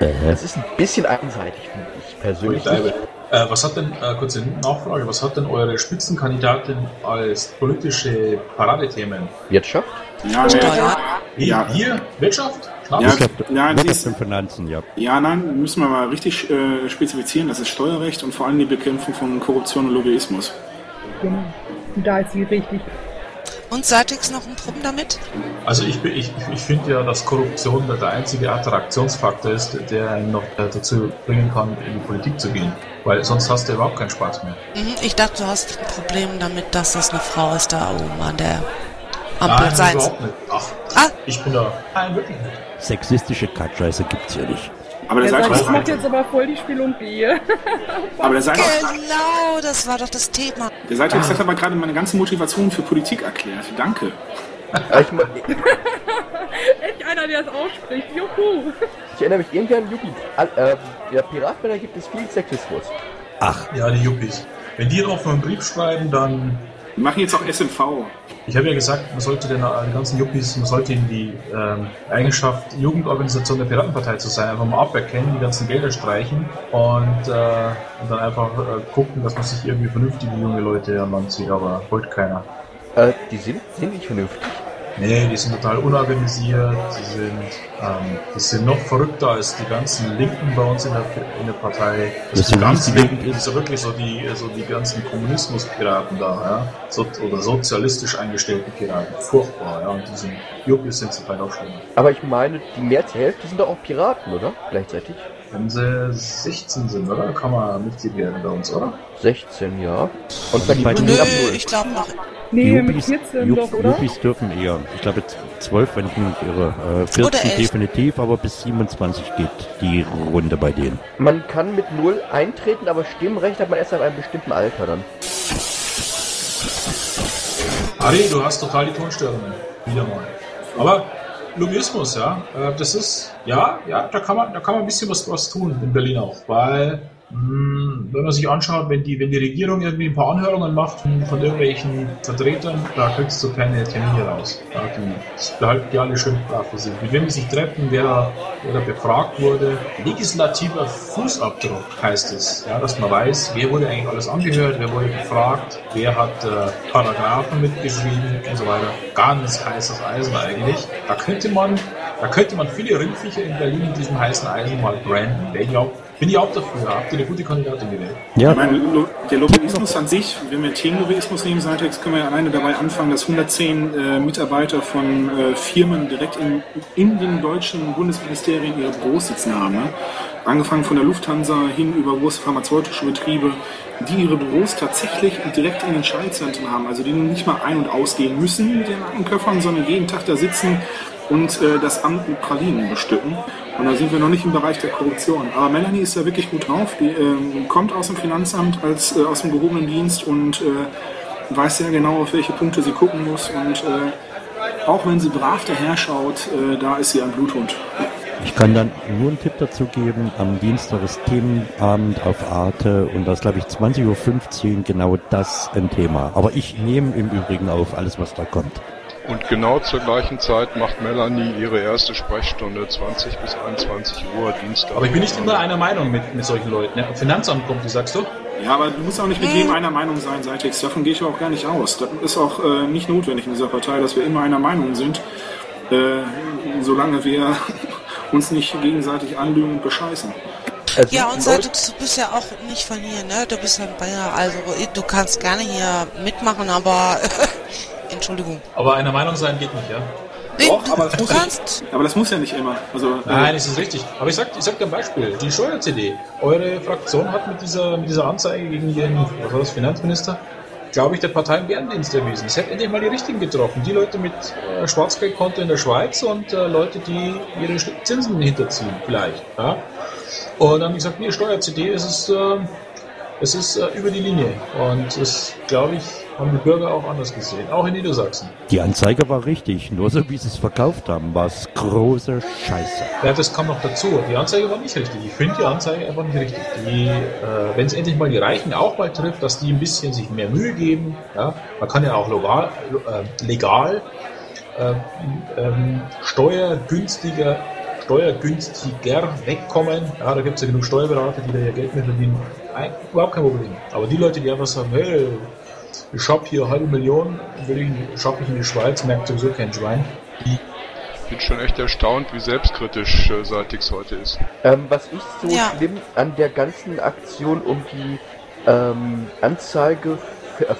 [SPEAKER 21] Das ist ein bisschen einseitig, finde ich persönlich.
[SPEAKER 6] Äh, was hat denn, äh, kurze Nachfrage, was hat denn eure Spitzenkandidatin als politische Paradethemen?
[SPEAKER 21] Wirtschaft?
[SPEAKER 23] Ja,
[SPEAKER 5] Steuer.
[SPEAKER 6] Wie,
[SPEAKER 23] Ja.
[SPEAKER 6] Hier? Wirtschaft? Schnaps?
[SPEAKER 23] Ja,
[SPEAKER 3] Wirtschaft,
[SPEAKER 23] nein,
[SPEAKER 3] Wirtschaft und Finanzen, ja.
[SPEAKER 23] Ja, nein, müssen wir mal richtig äh, spezifizieren. Das ist Steuerrecht und vor allem die Bekämpfung von Korruption und Lobbyismus.
[SPEAKER 17] Genau. Und da ist sie richtig.
[SPEAKER 5] Und Seitix noch ein Problem damit?
[SPEAKER 6] Also ich, ich, ich finde ja, dass Korruption der einzige Attraktionsfaktor ist, der einen noch äh, dazu bringen kann, in die Politik zu gehen. Weil sonst hast du überhaupt keinen Spaß mehr.
[SPEAKER 5] Mhm, ich dachte, du hast ein Problem damit, dass das eine Frau ist da oben an der Ampel
[SPEAKER 6] Nein,
[SPEAKER 5] sein.
[SPEAKER 6] überhaupt nicht. Ach,
[SPEAKER 5] Ah.
[SPEAKER 6] ich bin da. Nein, wirklich nicht.
[SPEAKER 3] Sexistische Kackscheiße gibt's hier nicht.
[SPEAKER 23] Aber der
[SPEAKER 17] Der sagt, das macht jetzt aber voll die hier.
[SPEAKER 23] aber der Seitix,
[SPEAKER 5] Genau, das war doch das Thema.
[SPEAKER 23] der Seitix hat aber gerade meine ganze Motivation für Politik erklärt. Danke.
[SPEAKER 21] Ich, mo-
[SPEAKER 17] Echt einer, der es ausspricht. Juhu.
[SPEAKER 21] ich erinnere mich irgendwie an Yuppie. Al- äh, der Piratmänner gibt es viel Sexismus.
[SPEAKER 3] Ach,
[SPEAKER 6] Ja, die Yuppies. Wenn die noch einen Brief schreiben, dann.
[SPEAKER 23] Wir machen jetzt auch SMV.
[SPEAKER 6] Ich habe ja gesagt, man sollte den äh, die ganzen Yuppies, man sollte ihnen die ähm, Eigenschaft, Jugendorganisation der Piratenpartei zu sein, einfach mal aberkennen, die ganzen Gelder streichen und, äh, und dann einfach äh, gucken, dass man sich irgendwie vernünftige junge Leute an Land zieht, aber wollte keiner.
[SPEAKER 21] Äh, die sind, sind nicht vernünftig.
[SPEAKER 6] Nee, die sind total unorganisiert, die sind, ähm, die sind noch verrückter als die ganzen Linken bei uns in der, in der Partei.
[SPEAKER 3] Das
[SPEAKER 6] Also
[SPEAKER 3] sind
[SPEAKER 6] die ganz
[SPEAKER 3] nicht die
[SPEAKER 6] Linken,
[SPEAKER 3] Linken.
[SPEAKER 6] das ist ja wirklich so die, so die ganzen Kommunismuspiraten da, ja. So, oder sozialistisch eingestellten Piraten. Furchtbar, ja. Und die sind, Juppies sind zum Teil auch schlimmer.
[SPEAKER 21] Aber ich meine, die Mehr Hälfte sind doch auch Piraten, oder? Gleichzeitig.
[SPEAKER 6] Wenn sie 16 sind, oder? Kann man Mitglied werden bei uns, oder?
[SPEAKER 21] 16, ja. Und bei
[SPEAKER 3] Bei
[SPEAKER 21] den
[SPEAKER 5] Nö, ich glaube noch.
[SPEAKER 17] Nee, mit
[SPEAKER 3] Yuppies,
[SPEAKER 17] 14
[SPEAKER 3] Yup-
[SPEAKER 17] doch, oder?
[SPEAKER 3] Yuppies dürfen eher. Ich glaube 12, wenn ich mich nicht irre. Äh, 14
[SPEAKER 5] Oder elf.
[SPEAKER 3] definitiv, aber bis 27 geht die Runde bei denen.
[SPEAKER 21] Man kann mit null eintreten, aber Stimmrecht hat man erst ab einem bestimmten Alter dann.
[SPEAKER 6] Ari, du hast total die Tonstörungen. Wieder mal. Aber Lobbyismus, ja, äh, das ist, ja, ja, da kann man, da kann man ein bisschen was, was tun in Berlin auch, weil Wenn man sich anschaut, wenn die, wenn die Regierung irgendwie ein paar Anhörungen macht von, irgendwelchen Vertretern, da kriegst du keine Termine raus. Das behalten die alle schön brav für sich. Mit wem die sich treffen, wer da, wer da befragt wurde. Legislativer Fußabdruck heißt es. Ja, dass man weiß, wer wurde eigentlich alles angehört, wer wurde befragt, wer hat äh, Paragraphen mitgeschrieben und so weiter. Ganz heißes Eisen eigentlich. Da könnte man, da könnte man viele Rindviecher in Berlin in diesem heißen Eisen mal branden. Ich auch, bin ich auch dafür. Habt ihr eine gute Kandidatin gewählt?
[SPEAKER 23] Ich meine, Lo der Lobbyismus an sich, wenn wir Themenlobbyismus nehmen, Seitex, können wir ja alleine dabei anfangen, dass 110 äh, Mitarbeiter von äh, Firmen direkt in, in den deutschen Bundesministerien ihre Büros sitzen haben. Ne? Angefangen von der Lufthansa hin über große pharmazeutische Betriebe, die ihre Büros tatsächlich direkt in den Schaltzentren haben. Also die nicht mal ein- und ausgehen müssen mit ihren eigenen Köpfern, sondern jeden Tag da sitzen und äh, das Amt mit Pralinen bestücken. Und da sind wir noch nicht im Bereich der Korruption. Aber Melanie ist da wirklich gut drauf. Die ähm, kommt aus dem Finanzamt, als, äh, aus dem gehobenen Dienst und äh, weiß sehr genau, auf welche Punkte sie gucken muss. Und äh, auch wenn sie brav daherschaut, äh, da ist sie ein Bluthund.
[SPEAKER 3] Ich kann dann nur einen Tipp dazu geben. Am Dienstag ist Themenabend auf Arte und das glaube ich 20.15 Uhr genau das ein Thema. Aber ich nehme im Übrigen auf alles, was da kommt.
[SPEAKER 26] Und genau zur gleichen Zeit macht Melanie ihre erste Sprechstunde 20 bis 21 Uhr Dienstag.
[SPEAKER 6] Aber ich bin nicht immer einer Meinung mit, mit solchen Leuten. Ne? Finanzamt kommt, die sagst du?
[SPEAKER 23] Ja, aber du musst auch nicht mit jedem einer Meinung sein, Seitex. Davon gehe ich auch gar nicht aus. Das ist auch äh, nicht notwendig in dieser Partei, dass wir immer einer Meinung sind, äh, solange wir uns nicht gegenseitig anlügen und bescheißen.
[SPEAKER 5] Ja, und seit, du bist ja auch nicht von hier, ne? Du bist ja ein Bayer, also du kannst gerne hier mitmachen, aber Entschuldigung.
[SPEAKER 6] Aber einer Meinung sein geht nicht, ja?
[SPEAKER 23] Doch, aber das, muss ja, aber das muss ja nicht immer. Also,
[SPEAKER 6] Nein, das ist richtig. Aber ich sag, ich sag dir ein Beispiel. Die Steuer-CD. Eure Fraktion hat mit dieser, mit dieser Anzeige gegen den, was war das, Finanzminister, glaube ich, der Partei einen Bärendienst erwiesen. Es hätte endlich mal die Richtigen getroffen. Die Leute mit äh, Schwarzgeldkonto in der Schweiz und äh, Leute, die ihre Zinsen hinterziehen, vielleicht. Ja? Und dann haben die gesagt, nee, Steuer-CD, es ist, äh, es ist äh, über die Linie. Und das, glaube ich, haben die Bürger auch anders gesehen, auch in Niedersachsen.
[SPEAKER 3] Die Anzeige war richtig, nur so wie sie es verkauft haben, war es große Scheiße.
[SPEAKER 6] Ja, das kam noch dazu. Die Anzeige war nicht richtig. Ich finde die Anzeige einfach nicht richtig. Die, äh, wenn es endlich mal die Reichen auch mal trifft, dass die ein bisschen sich mehr Mühe geben. Ja? Man kann ja auch legal, äh, legal äh, ähm, steuergünstiger steuergünstiger wegkommen. Ja, da gibt es ja genug Steuerberater, die da ihr Geld mit verdienen. Ein, überhaupt kein Problem. Aber die Leute, die einfach sagen, hey, ich habe hier eine halbe Million, will ich, schaffe ich in die Schweiz, merkt sowieso kein Schwein.
[SPEAKER 26] Ich bin schon echt erstaunt, wie selbstkritisch äh, Saltix heute ist.
[SPEAKER 21] Ähm, was ich so
[SPEAKER 5] Ja.
[SPEAKER 21] schlimm an der ganzen Aktion um die ähm, Anzeige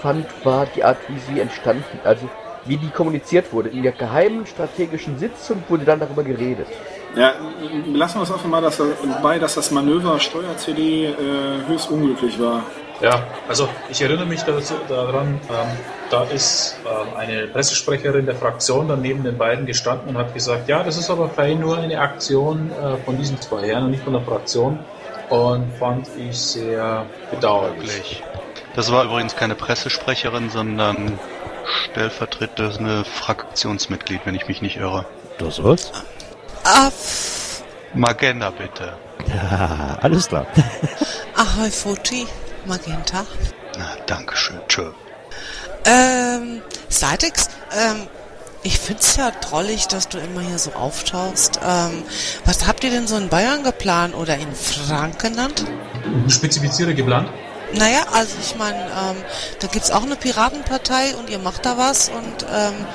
[SPEAKER 21] fand, war die Art, wie sie entstanden, also wie die kommuniziert wurde. In der geheimen strategischen Sitzung wurde dann darüber geredet.
[SPEAKER 23] Ja, lassen wir es einfach mal dass, dabei, dass das Manöver Steuer-CD äh, höchst unglücklich war.
[SPEAKER 6] Ja, also ich erinnere mich dazu, daran, ähm, da ist ähm, eine Pressesprecherin der Fraktion dann neben den beiden gestanden und hat gesagt, ja, das ist aber fein nur eine Aktion äh, von diesen zwei Herren und nicht von der Fraktion. Und fand ich sehr bedauerlich.
[SPEAKER 27] Das war übrigens keine Pressesprecherin, sondern stellvertretende Fraktionsmitglied, wenn ich mich nicht irre.
[SPEAKER 3] Das was?
[SPEAKER 5] Ah,
[SPEAKER 27] Magenta bitte.
[SPEAKER 3] Ja, alles klar.
[SPEAKER 5] Ahoi Foti, Magenta.
[SPEAKER 27] Na, Dankeschön, tschö.
[SPEAKER 5] Ähm, Cytex, ähm, ich find's ja drollig, dass du immer hier so auftauchst. Ähm, was habt ihr denn so in Bayern geplant oder in Frankenland?
[SPEAKER 6] Spezifiziere geplant?
[SPEAKER 5] Naja, also ich meine, ähm, da gibt's auch eine Piratenpartei und ihr macht da was und ähm,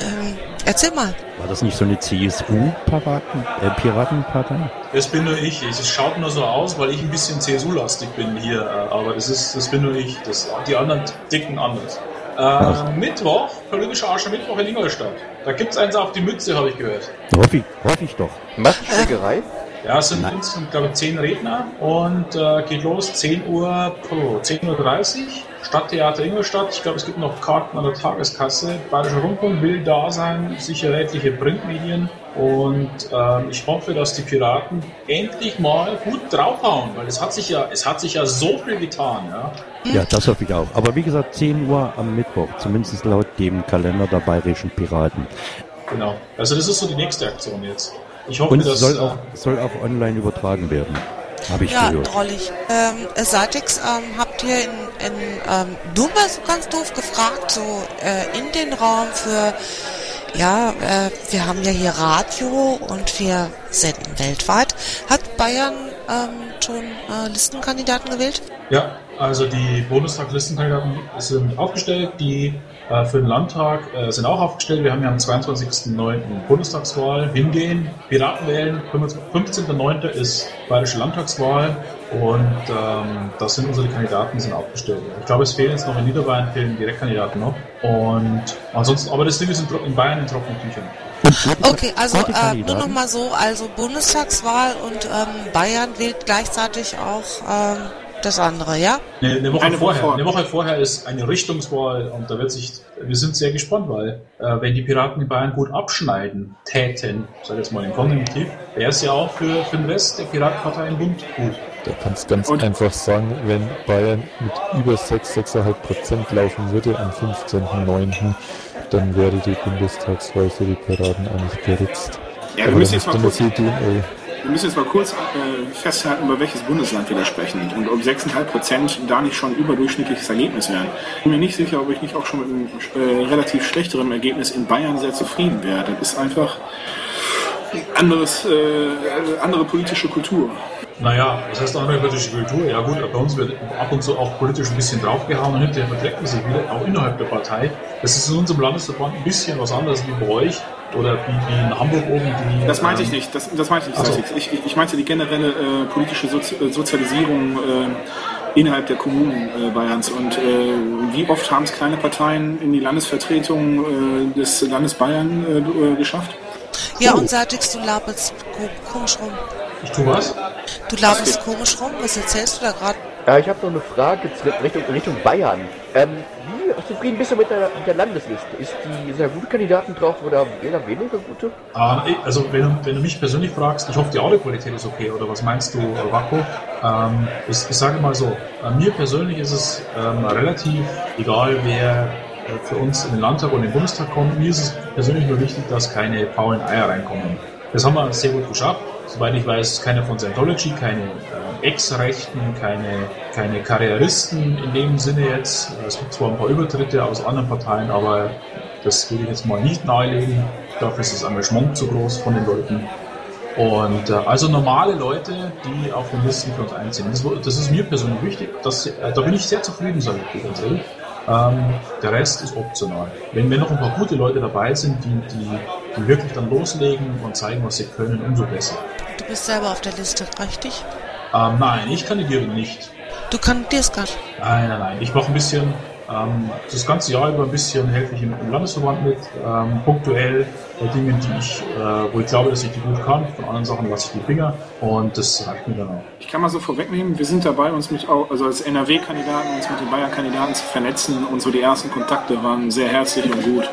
[SPEAKER 5] ähm, erzähl mal.
[SPEAKER 3] War das nicht so eine CSU-Piraten, äh, Piratenpartei?
[SPEAKER 6] Das bin nur ich. Es schaut nur so aus, weil ich ein bisschen CSU-lastig bin hier. äh, Aber das ist, das bin nur ich. Das, die anderen dicken anders. Äh, Mittwoch, politischer Aschermittwoch in Ingolstadt. Da gibt's eins auf die Mütze, habe ich gehört.
[SPEAKER 3] Hoffe ich, hoffe ich doch.
[SPEAKER 21] Massenschlägerei?
[SPEAKER 6] Ja, es sind insgesamt, glaube ich, zehn Redner und äh, geht los 10 Uhr, oh, 10.30 Uhr, Stadttheater Ingolstadt. Ich glaube, es gibt noch Karten an der Tageskasse. Bayerischer Rundfunk will da sein, sicher etliche Printmedien. Und ähm, ich hoffe, dass die Piraten endlich mal gut draufhauen, weil es hat sich ja, es hat sich ja so viel getan, ja.
[SPEAKER 3] Ja, das hoffe ich auch. Aber wie gesagt, 10 Uhr am Mittwoch, zumindest laut dem Kalender der bayerischen Piraten.
[SPEAKER 6] Genau. Also das ist so die nächste Aktion jetzt. Ich hoffe,
[SPEAKER 3] Und
[SPEAKER 6] dass
[SPEAKER 3] soll
[SPEAKER 6] äh,
[SPEAKER 3] auch, soll auch online übertragen werden. Habe ich
[SPEAKER 5] ja,
[SPEAKER 3] gehört.
[SPEAKER 5] drollig. Ähm, Satix, ähm, habt ihr in, in ähm, mal so ganz doof gefragt, so äh, in den Raum für, ja, äh, wir haben ja hier Radio und wir senden weltweit. Hat Bayern ähm, schon äh, Listenkandidaten gewählt?
[SPEAKER 6] Ja, also die Bundestagslistenkandidaten sind aufgestellt, die für den Landtag äh, sind auch aufgestellt. Wir haben ja am 22.09. Bundestagswahl hingehen, Piraten wählen. 15.09. ist Bayerische Landtagswahl und ähm, das sind unsere Kandidaten, die sind aufgestellt. Ich glaube, es fehlen jetzt noch in Niederbayern fehlen Direktkandidaten noch und ansonsten, aber das Ding ist in, in Bayern in trockenen Tüchern.
[SPEAKER 5] Okay, also äh, nur noch mal so, also Bundestagswahl und ähm, Bayern wählt gleichzeitig auch ähm, das andere, ja?
[SPEAKER 6] Eine, eine, Woche
[SPEAKER 23] Eine Woche
[SPEAKER 6] vorher,
[SPEAKER 23] vor.
[SPEAKER 6] eine Woche vorher ist eine Richtungswahl und da wird sich, wir sind sehr gespannt, weil äh, wenn die Piraten in Bayern gut abschneiden täten, sag jetzt mal im Konjunktiv, wäre es ja auch für, für den Rest der Piratenpartei im Bund gut.
[SPEAKER 24] Da kannst ganz einfach sagen, wenn Bayern mit über 6, 6,5 Prozent laufen würde am 15.09., dann wäre die Bundestagswahl für die Piraten eigentlich geritzt.
[SPEAKER 23] Ja, wir müssen jetzt mal
[SPEAKER 24] ist
[SPEAKER 23] kurz- Wir müssen jetzt mal kurz äh, festhalten, über welches Bundesland wir da sprechen und ob 6,5 Prozent da nicht schon überdurchschnittliches Ergebnis wären. Ich bin mir nicht sicher, ob ich nicht auch schon mit einem äh, relativ schlechteren Ergebnis in Bayern sehr zufrieden wäre. Das ist einfach anderes, äh, andere politische Kultur.
[SPEAKER 6] Naja, das heißt andere politische Kultur. Ja gut, bei uns wird ab und zu auch politisch ein bisschen draufgehauen und hinterher verträgt man sich wieder, auch innerhalb der Partei. Das ist in unserem Landesverband ein bisschen was anderes wie bei euch oder wie, wie in Hamburg oben. Die,
[SPEAKER 23] Das meinte ich
[SPEAKER 6] ähm,
[SPEAKER 23] nicht. Das, das meinte ich nicht.
[SPEAKER 6] So.
[SPEAKER 23] Sassi. Ich, ich, ich meinte die generelle äh, politische Sozi äh, Sozialisierung äh, innerhalb der Kommunen äh, Bayerns. Und äh, wie oft haben es kleine Parteien in die Landesvertretung äh, des Landes Bayern geschafft?
[SPEAKER 5] Ja, und Satix, du ko komisch rum.
[SPEAKER 6] Ich tu was?
[SPEAKER 5] Du labelst komisch rum, was erzählst du da gerade?
[SPEAKER 21] Äh, ich habe noch eine Frage Richtung, Richtung Bayern. Ähm, wie zufrieden bist du mit der, mit der Landesliste? Ist die sehr gute Kandidaten drauf oder eher weniger gute?
[SPEAKER 6] Ähm, also wenn du, wenn du mich persönlich fragst, ich hoffe die Audioqualität ist okay, oder was meinst du, Wacko? Ähm, ich, ich sage mal so, äh, mir persönlich ist es ähm, relativ egal, wer äh, für uns in den Landtag und in den Bundestag kommt. Mir ist es persönlich nur wichtig, dass keine faulen Eier reinkommen. Das haben wir sehr gut geschafft. Soweit ich weiß, keine von Scientology, keine äh, Ex-Rechten, keine, keine Karrieristen in dem Sinne jetzt. Es gibt zwar ein paar Übertritte aus anderen Parteien, aber das würde ich jetzt mal nicht nahelegen. Dafür ist das Engagement zu groß von den Leuten. Und äh, also normale Leute, die auf den Listen für uns einziehen. Das, das ist mir persönlich wichtig. Das, äh, da bin ich sehr zufrieden, sage ich ganz ehrlich. Ähm, der Rest ist optional. Wenn, wenn noch ein paar gute Leute dabei sind, die, die, die wirklich dann loslegen und zeigen, was sie können, umso besser.
[SPEAKER 5] Du bist selber auf der Liste, richtig?
[SPEAKER 6] Ähm, nein, ich kandidiere nicht.
[SPEAKER 5] Du kandidierst gar nicht.
[SPEAKER 6] Nein, nein, nein. Ich mache ein bisschen, ähm, das ganze Jahr über ein bisschen helfe ich im, im Landesverband mit, ähm, punktuell bei Dingen, die ich, äh, wo ich glaube, dass ich die gut kann. Von anderen Sachen lasse ich die Finger und das reicht mir dann auch.
[SPEAKER 23] Ich kann mal so vorwegnehmen, wir sind dabei, uns mit, also als NRW-Kandidaten, uns mit den Bayern-Kandidaten zu vernetzen und so die ersten Kontakte waren sehr herzlich und gut.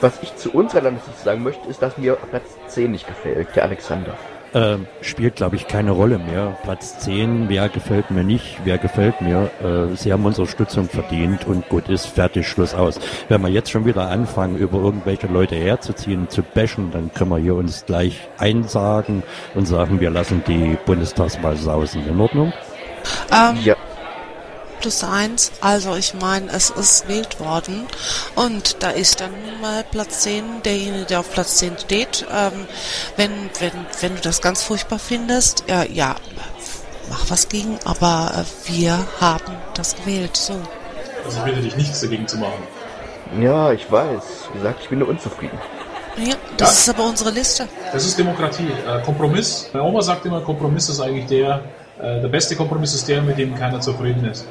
[SPEAKER 21] Was ich zu unserer Landesliste sagen möchte, ist, dass mir Platz 10 nicht gefällt, der Alexander.
[SPEAKER 3] Ähm, spielt, glaube ich, keine Rolle mehr. Platz 10, wer gefällt mir nicht, wer gefällt mir. Äh, sie haben unsere Stützung verdient und gut ist, fertig, Schluss aus. Wenn wir jetzt schon wieder anfangen, über irgendwelche Leute herzuziehen, zu bashen, dann können wir hier uns gleich einsagen und sagen, wir lassen die Bundestagswahl sausen. In Ordnung?
[SPEAKER 5] Ähm,
[SPEAKER 21] Ja.
[SPEAKER 5] Plus eins, also ich meine, es ist wählt worden und da ist dann nun mal Platz 10, derjenige, der auf Platz 10 steht. Ähm, wenn, wenn, wenn du das ganz furchtbar findest, ja, ja, mach was gegen, aber äh, wir haben das gewählt, so.
[SPEAKER 6] Also ich bitte dich, nichts dagegen zu machen.
[SPEAKER 21] Ja, ich weiß. Wie gesagt, ich bin nur unzufrieden.
[SPEAKER 5] Ja, das
[SPEAKER 6] Ja.
[SPEAKER 5] ist aber unsere Liste.
[SPEAKER 6] Das ist Demokratie. Äh, Kompromiss. Meine Oma sagt immer, Kompromiss ist eigentlich der, äh, der beste Kompromiss ist der, mit dem keiner zufrieden ist.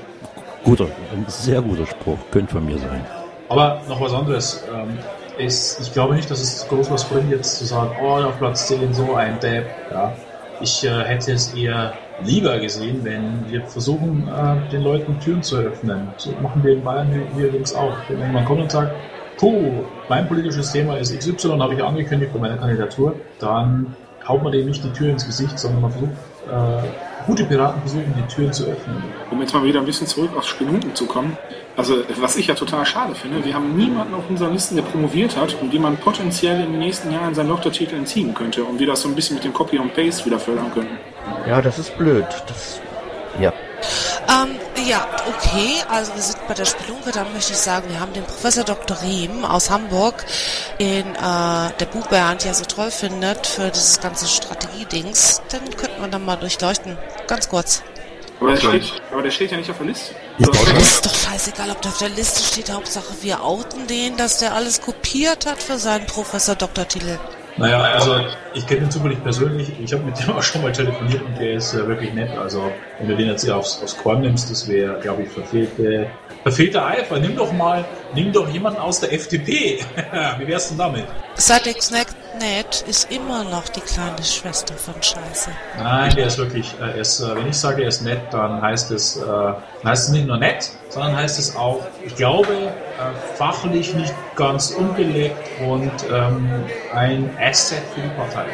[SPEAKER 3] Guter, ein sehr guter Spruch, könnte von mir sein.
[SPEAKER 6] Aber noch was anderes. Ähm, ist, ich glaube nicht, dass es groß was bringt, jetzt zu sagen, oh, auf Platz 10 so ein Depp. Ja. Ich äh, hätte es eher lieber gesehen, wenn wir versuchen, äh, den Leuten Türen zu öffnen. So machen wir in Bayern hier- übrigens auch. Wenn jemand kommt und sagt, puh, mein politisches Thema ist XY, habe ich angekündigt bei meiner Kandidatur, dann haut man dem nicht die Tür ins Gesicht, sondern man versucht äh, gute Piraten versuchen, die Türen zu öffnen.
[SPEAKER 23] Um jetzt mal wieder ein bisschen zurück aufs Spelunken zu kommen. Also, was ich ja total schade finde, wir haben niemanden auf unseren Listen, der promoviert hat und dem man potenziell in den nächsten Jahren seinen Doktortitel entziehen könnte und wir das so ein bisschen mit dem Copy und Paste wieder fördern könnten.
[SPEAKER 21] Ja, das ist blöd. Das, ja.
[SPEAKER 5] Ähm, ja, okay, also wir sind bei der Spelunke, dann möchte ich sagen, wir haben den Professor Dr. Riem aus Hamburg, den äh, der Buch Bernd ja so toll findet für dieses ganze Strategiedings. Den könnten wir dann mal durchleuchten. Ganz kurz.
[SPEAKER 23] Aber der, steht, aber der steht ja nicht auf der Liste.
[SPEAKER 5] Ist doch scheißegal, ob der auf der Liste steht. Hauptsache, wir outen den, dass der alles kopiert hat für seinen Professor Doktortitel.
[SPEAKER 6] Naja, also ich kenne den zufällig persönlich. Ich habe mit dem auch schon mal telefoniert und der ist äh, wirklich nett. Also wenn du den jetzt hier aufs, aufs Korn nimmst, das wäre, glaube ich, verfehlte, verfehlter Eifer. Nimm doch mal, nimm doch jemanden aus der FDP. Wie wär's denn damit?
[SPEAKER 5] Satexnet ist immer noch die kleine Schwester von Scheiße.
[SPEAKER 6] Nein, der ist wirklich, äh, er ist, äh, wenn ich sage, er ist nett, dann heißt es, äh, heißt es nicht nur nett, sondern heißt es auch, ich glaube, äh, fachlich nicht ganz unbelegt und ähm, ein Asset für die Partei.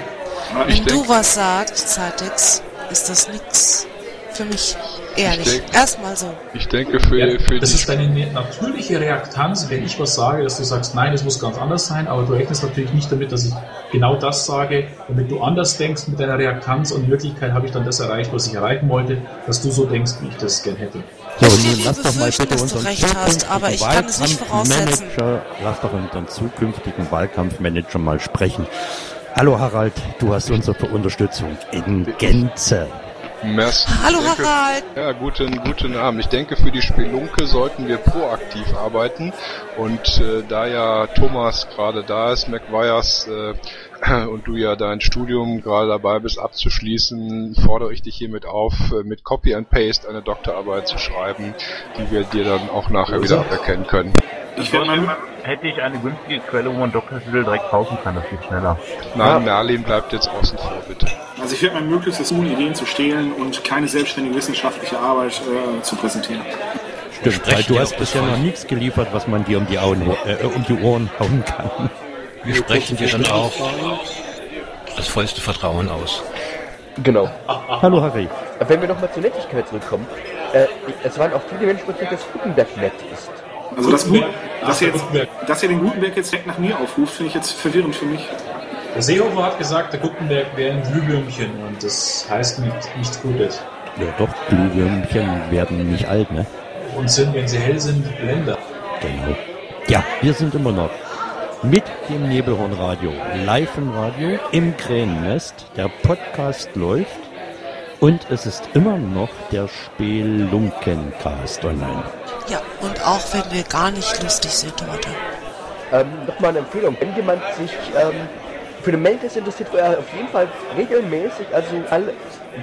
[SPEAKER 5] Wenn du was sagst, Zatex, ist das nix für mich. Ehrlich. Erstmal so.
[SPEAKER 26] Ich denke für,
[SPEAKER 6] Ja,
[SPEAKER 26] für
[SPEAKER 6] das ist deine natürliche Reaktanz, wenn ich was sage, dass du sagst, nein, es muss ganz anders sein, aber du rechnest natürlich nicht damit, dass ich genau das sage, damit du anders denkst mit deiner Reaktanz und in Wirklichkeit habe ich dann das erreicht, was ich erreichen wollte, dass du so denkst, wie ich das gern hätte.
[SPEAKER 3] So,
[SPEAKER 5] Ich
[SPEAKER 3] nun
[SPEAKER 5] will
[SPEAKER 3] lass doch mal
[SPEAKER 5] befürchten,
[SPEAKER 3] bitte
[SPEAKER 5] dass du
[SPEAKER 3] unseren
[SPEAKER 5] recht hast, aber ich kann es nicht voraussetzen.
[SPEAKER 3] Wahlkampfmanager, lass doch unseren zukünftigen Wahlkampfmanager mal sprechen. Hallo Harald, du hast unsere Unterstützung in Gänze.
[SPEAKER 26] Merci.
[SPEAKER 5] Hallo,
[SPEAKER 26] denke,
[SPEAKER 5] Harald.
[SPEAKER 26] Ja, guten, guten Abend. Ich denke, für die Spelunke sollten wir proaktiv arbeiten. Und äh, da ja Thomas gerade da ist, McWires, äh, und du ja dein Studium gerade dabei bist abzuschließen, fordere ich dich hiermit auf, äh, mit Copy and Paste eine Doktorarbeit zu schreiben, die wir dir dann auch nachher wieder aberkennen können.
[SPEAKER 23] Ich werde mal
[SPEAKER 18] Hätte ich eine günstige Quelle, wo man Doktortitel direkt kaufen kann, das geht schneller.
[SPEAKER 26] Nein, Merlin bleibt jetzt außen vor, bitte.
[SPEAKER 23] Also ich werde mein Möglichstes tun, Ideen zu stehlen und keine selbstständige wissenschaftliche Arbeit äh, zu präsentieren.
[SPEAKER 3] Stimmt, weil du hast bisher noch nichts geliefert, was man dir um die, Augen, äh, um die Ohren hauen kann.
[SPEAKER 28] Wir sprechen dir dann auch das vollste Vertrauen aus.
[SPEAKER 21] Genau.
[SPEAKER 3] Hallo Harry.
[SPEAKER 21] Wenn wir nochmal zur Nettigkeit zurückkommen, äh, es waren auch viele Menschen, die das Gutenberg nett ist.
[SPEAKER 23] Also das Gut, dass, ihr jetzt,
[SPEAKER 6] Gutenberg.
[SPEAKER 23] dass ihr den Gutenberg jetzt direkt nach mir aufruft, finde ich jetzt verwirrend für mich.
[SPEAKER 6] Der Seehofer hat gesagt, der Gutenberg wäre ein Glühwürmchen und das heißt nicht, nichts Gutes.
[SPEAKER 3] Ja doch, Glühwürmchen werden nicht alt, ne?
[SPEAKER 6] Und sind, wenn sie hell sind, Blender.
[SPEAKER 3] Genau. Ja, wir sind immer noch mit dem Nebelhornradio, live im Radio, im Krähennest. Der Podcast läuft und es ist immer noch der Spelunkencast online.
[SPEAKER 5] Ja, und auch wenn wir gar nicht lustig sind heute.
[SPEAKER 21] Ähm, Nochmal eine Empfehlung, wenn jemand sich ähm, für eine Mailingliste interessiert, wo er auf jeden Fall regelmäßig, also alle,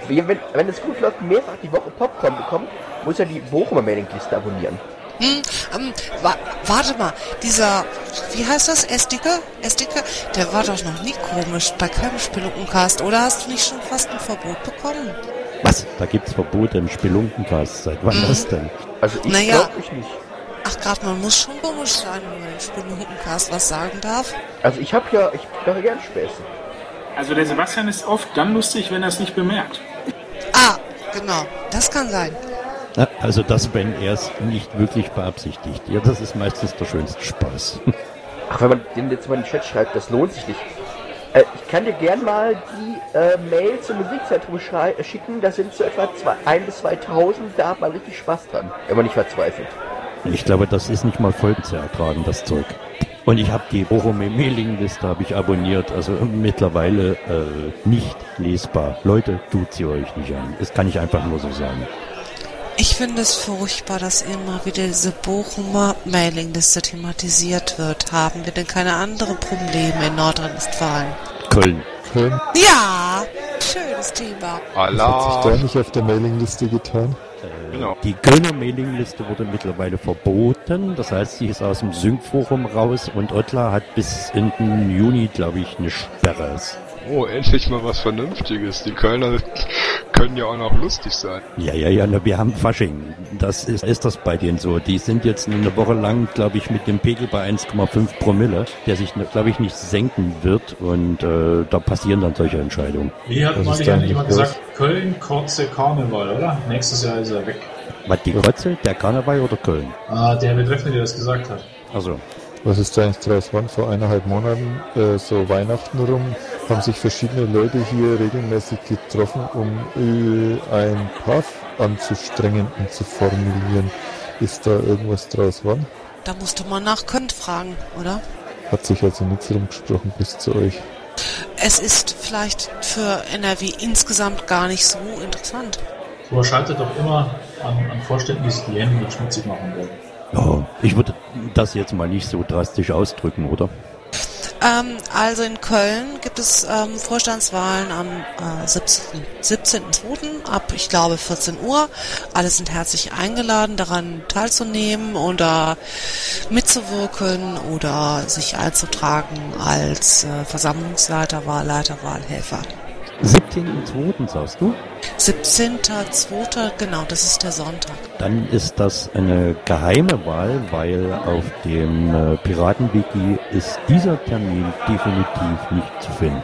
[SPEAKER 21] wenn, wenn es gut läuft, mehrfach die Woche Popcorn bekommt, muss er die Bochumer Mailingliste abonnieren.
[SPEAKER 5] Hm, ähm, wa warte mal, dieser, wie heißt das, Estike? Estike? Der war doch noch nie komisch bei keinem Spelunkencast, oder hast du nicht schon fast ein Verbot bekommen?
[SPEAKER 3] Was? Da gibt's Verbote im Spelunkencast. Seit wann das denn?
[SPEAKER 21] Also
[SPEAKER 5] ich Naja. glaub,
[SPEAKER 21] ich nicht.
[SPEAKER 5] Ach grad, man muss schon komisch sein, wenn man im Spelunkencast was sagen darf.
[SPEAKER 21] Also ich habe ja, ich mache gern Späße.
[SPEAKER 23] Also der Sebastian ist oft dann lustig, wenn er es nicht bemerkt.
[SPEAKER 5] Ah, genau, das kann sein.
[SPEAKER 3] Also das, wenn er es nicht wirklich beabsichtigt. Ja, das ist meistens der schönste Spaß.
[SPEAKER 21] Ach, wenn man den jetzt mal in den Chat schreibt, das lohnt sich nicht. Äh, ich kann dir gern mal die äh, Mail zum Musikzentrum äh, schicken, da sind so etwa zwei, 1 bis 2000, da hat man richtig Spaß dran, wenn man nicht verzweifelt.
[SPEAKER 3] Ich glaube, das ist nicht mal voll zu ertragen, das Zeug. Und ich habe die Bochum-Mailingliste habe ich abonniert, also mittlerweile äh, nicht lesbar. Leute, tut sie euch nicht an. Das kann ich einfach nur so sagen.
[SPEAKER 5] Ich finde es furchtbar, dass immer wieder diese Bochumer Mailingliste thematisiert wird. Haben wir denn keine anderen Probleme in Nordrhein-Westfalen?
[SPEAKER 3] Köln.
[SPEAKER 24] Köln.
[SPEAKER 5] Ja, schönes Thema.
[SPEAKER 24] Was hat sich da nicht auf der Mailingliste getan?
[SPEAKER 26] Genau.
[SPEAKER 3] Die Kölner Mailingliste wurde mittlerweile verboten. Das heißt, sie ist aus dem Sync-Forum raus und Ottler hat bis Ende Juni, glaube ich, eine Sperre.
[SPEAKER 26] Oh, endlich mal was Vernünftiges. Die Kölner können ja auch noch lustig sein.
[SPEAKER 3] Ja, ja, ja, na, wir haben Fasching. Das ist, ist das bei denen so. Die sind jetzt eine Woche lang, glaube ich, mit dem Pegel bei 1,5 Promille, der sich, glaube ich, nicht senken wird und äh, da passieren dann solche Entscheidungen.
[SPEAKER 6] Wie hat mal
[SPEAKER 24] ist da
[SPEAKER 6] jemand
[SPEAKER 24] eigentlich
[SPEAKER 6] gesagt, Köln, Kotze, Karneval, oder? Nächstes Jahr ist er weg.
[SPEAKER 3] Was, die Krotze, der Karneval oder Köln?
[SPEAKER 6] Ah, der Betreffende, der das gesagt hat.
[SPEAKER 3] Also,
[SPEAKER 24] Was ist da eigentlich draus geworden? Vor eineinhalb Monaten, äh, so Weihnachten rum, haben sich verschiedene Leute hier regelmäßig getroffen, um äh, ein Path anzustrengen und zu formulieren. Ist da irgendwas draus geworden?
[SPEAKER 5] Da musste man nach Köln fragen, oder?
[SPEAKER 24] Hat sich also nichts rumgesprochen bis zu euch.
[SPEAKER 5] Es ist vielleicht für NRW insgesamt gar nicht so interessant.
[SPEAKER 6] Aber schaltet doch immer an, an Vorständen, die sich die Hände nicht schmutzig machen wollen.
[SPEAKER 3] Ja, ich würde das jetzt mal nicht so drastisch ausdrücken, oder?
[SPEAKER 5] Ähm, also in Köln gibt es ähm, Vorstandswahlen am äh, 17. 17.02. ab, ich glaube, 14 Uhr. Alle sind herzlich eingeladen, daran teilzunehmen oder mitzuwirken oder sich einzutragen als äh, Versammlungsleiter, Wahlleiter, Wahlhelfer.
[SPEAKER 3] 17.2. sagst du?
[SPEAKER 5] 17.02. genau, das ist der Sonntag.
[SPEAKER 3] Dann ist das eine geheime Wahl, weil auf dem äh, Piratenwiki ist dieser Termin definitiv nicht zu finden.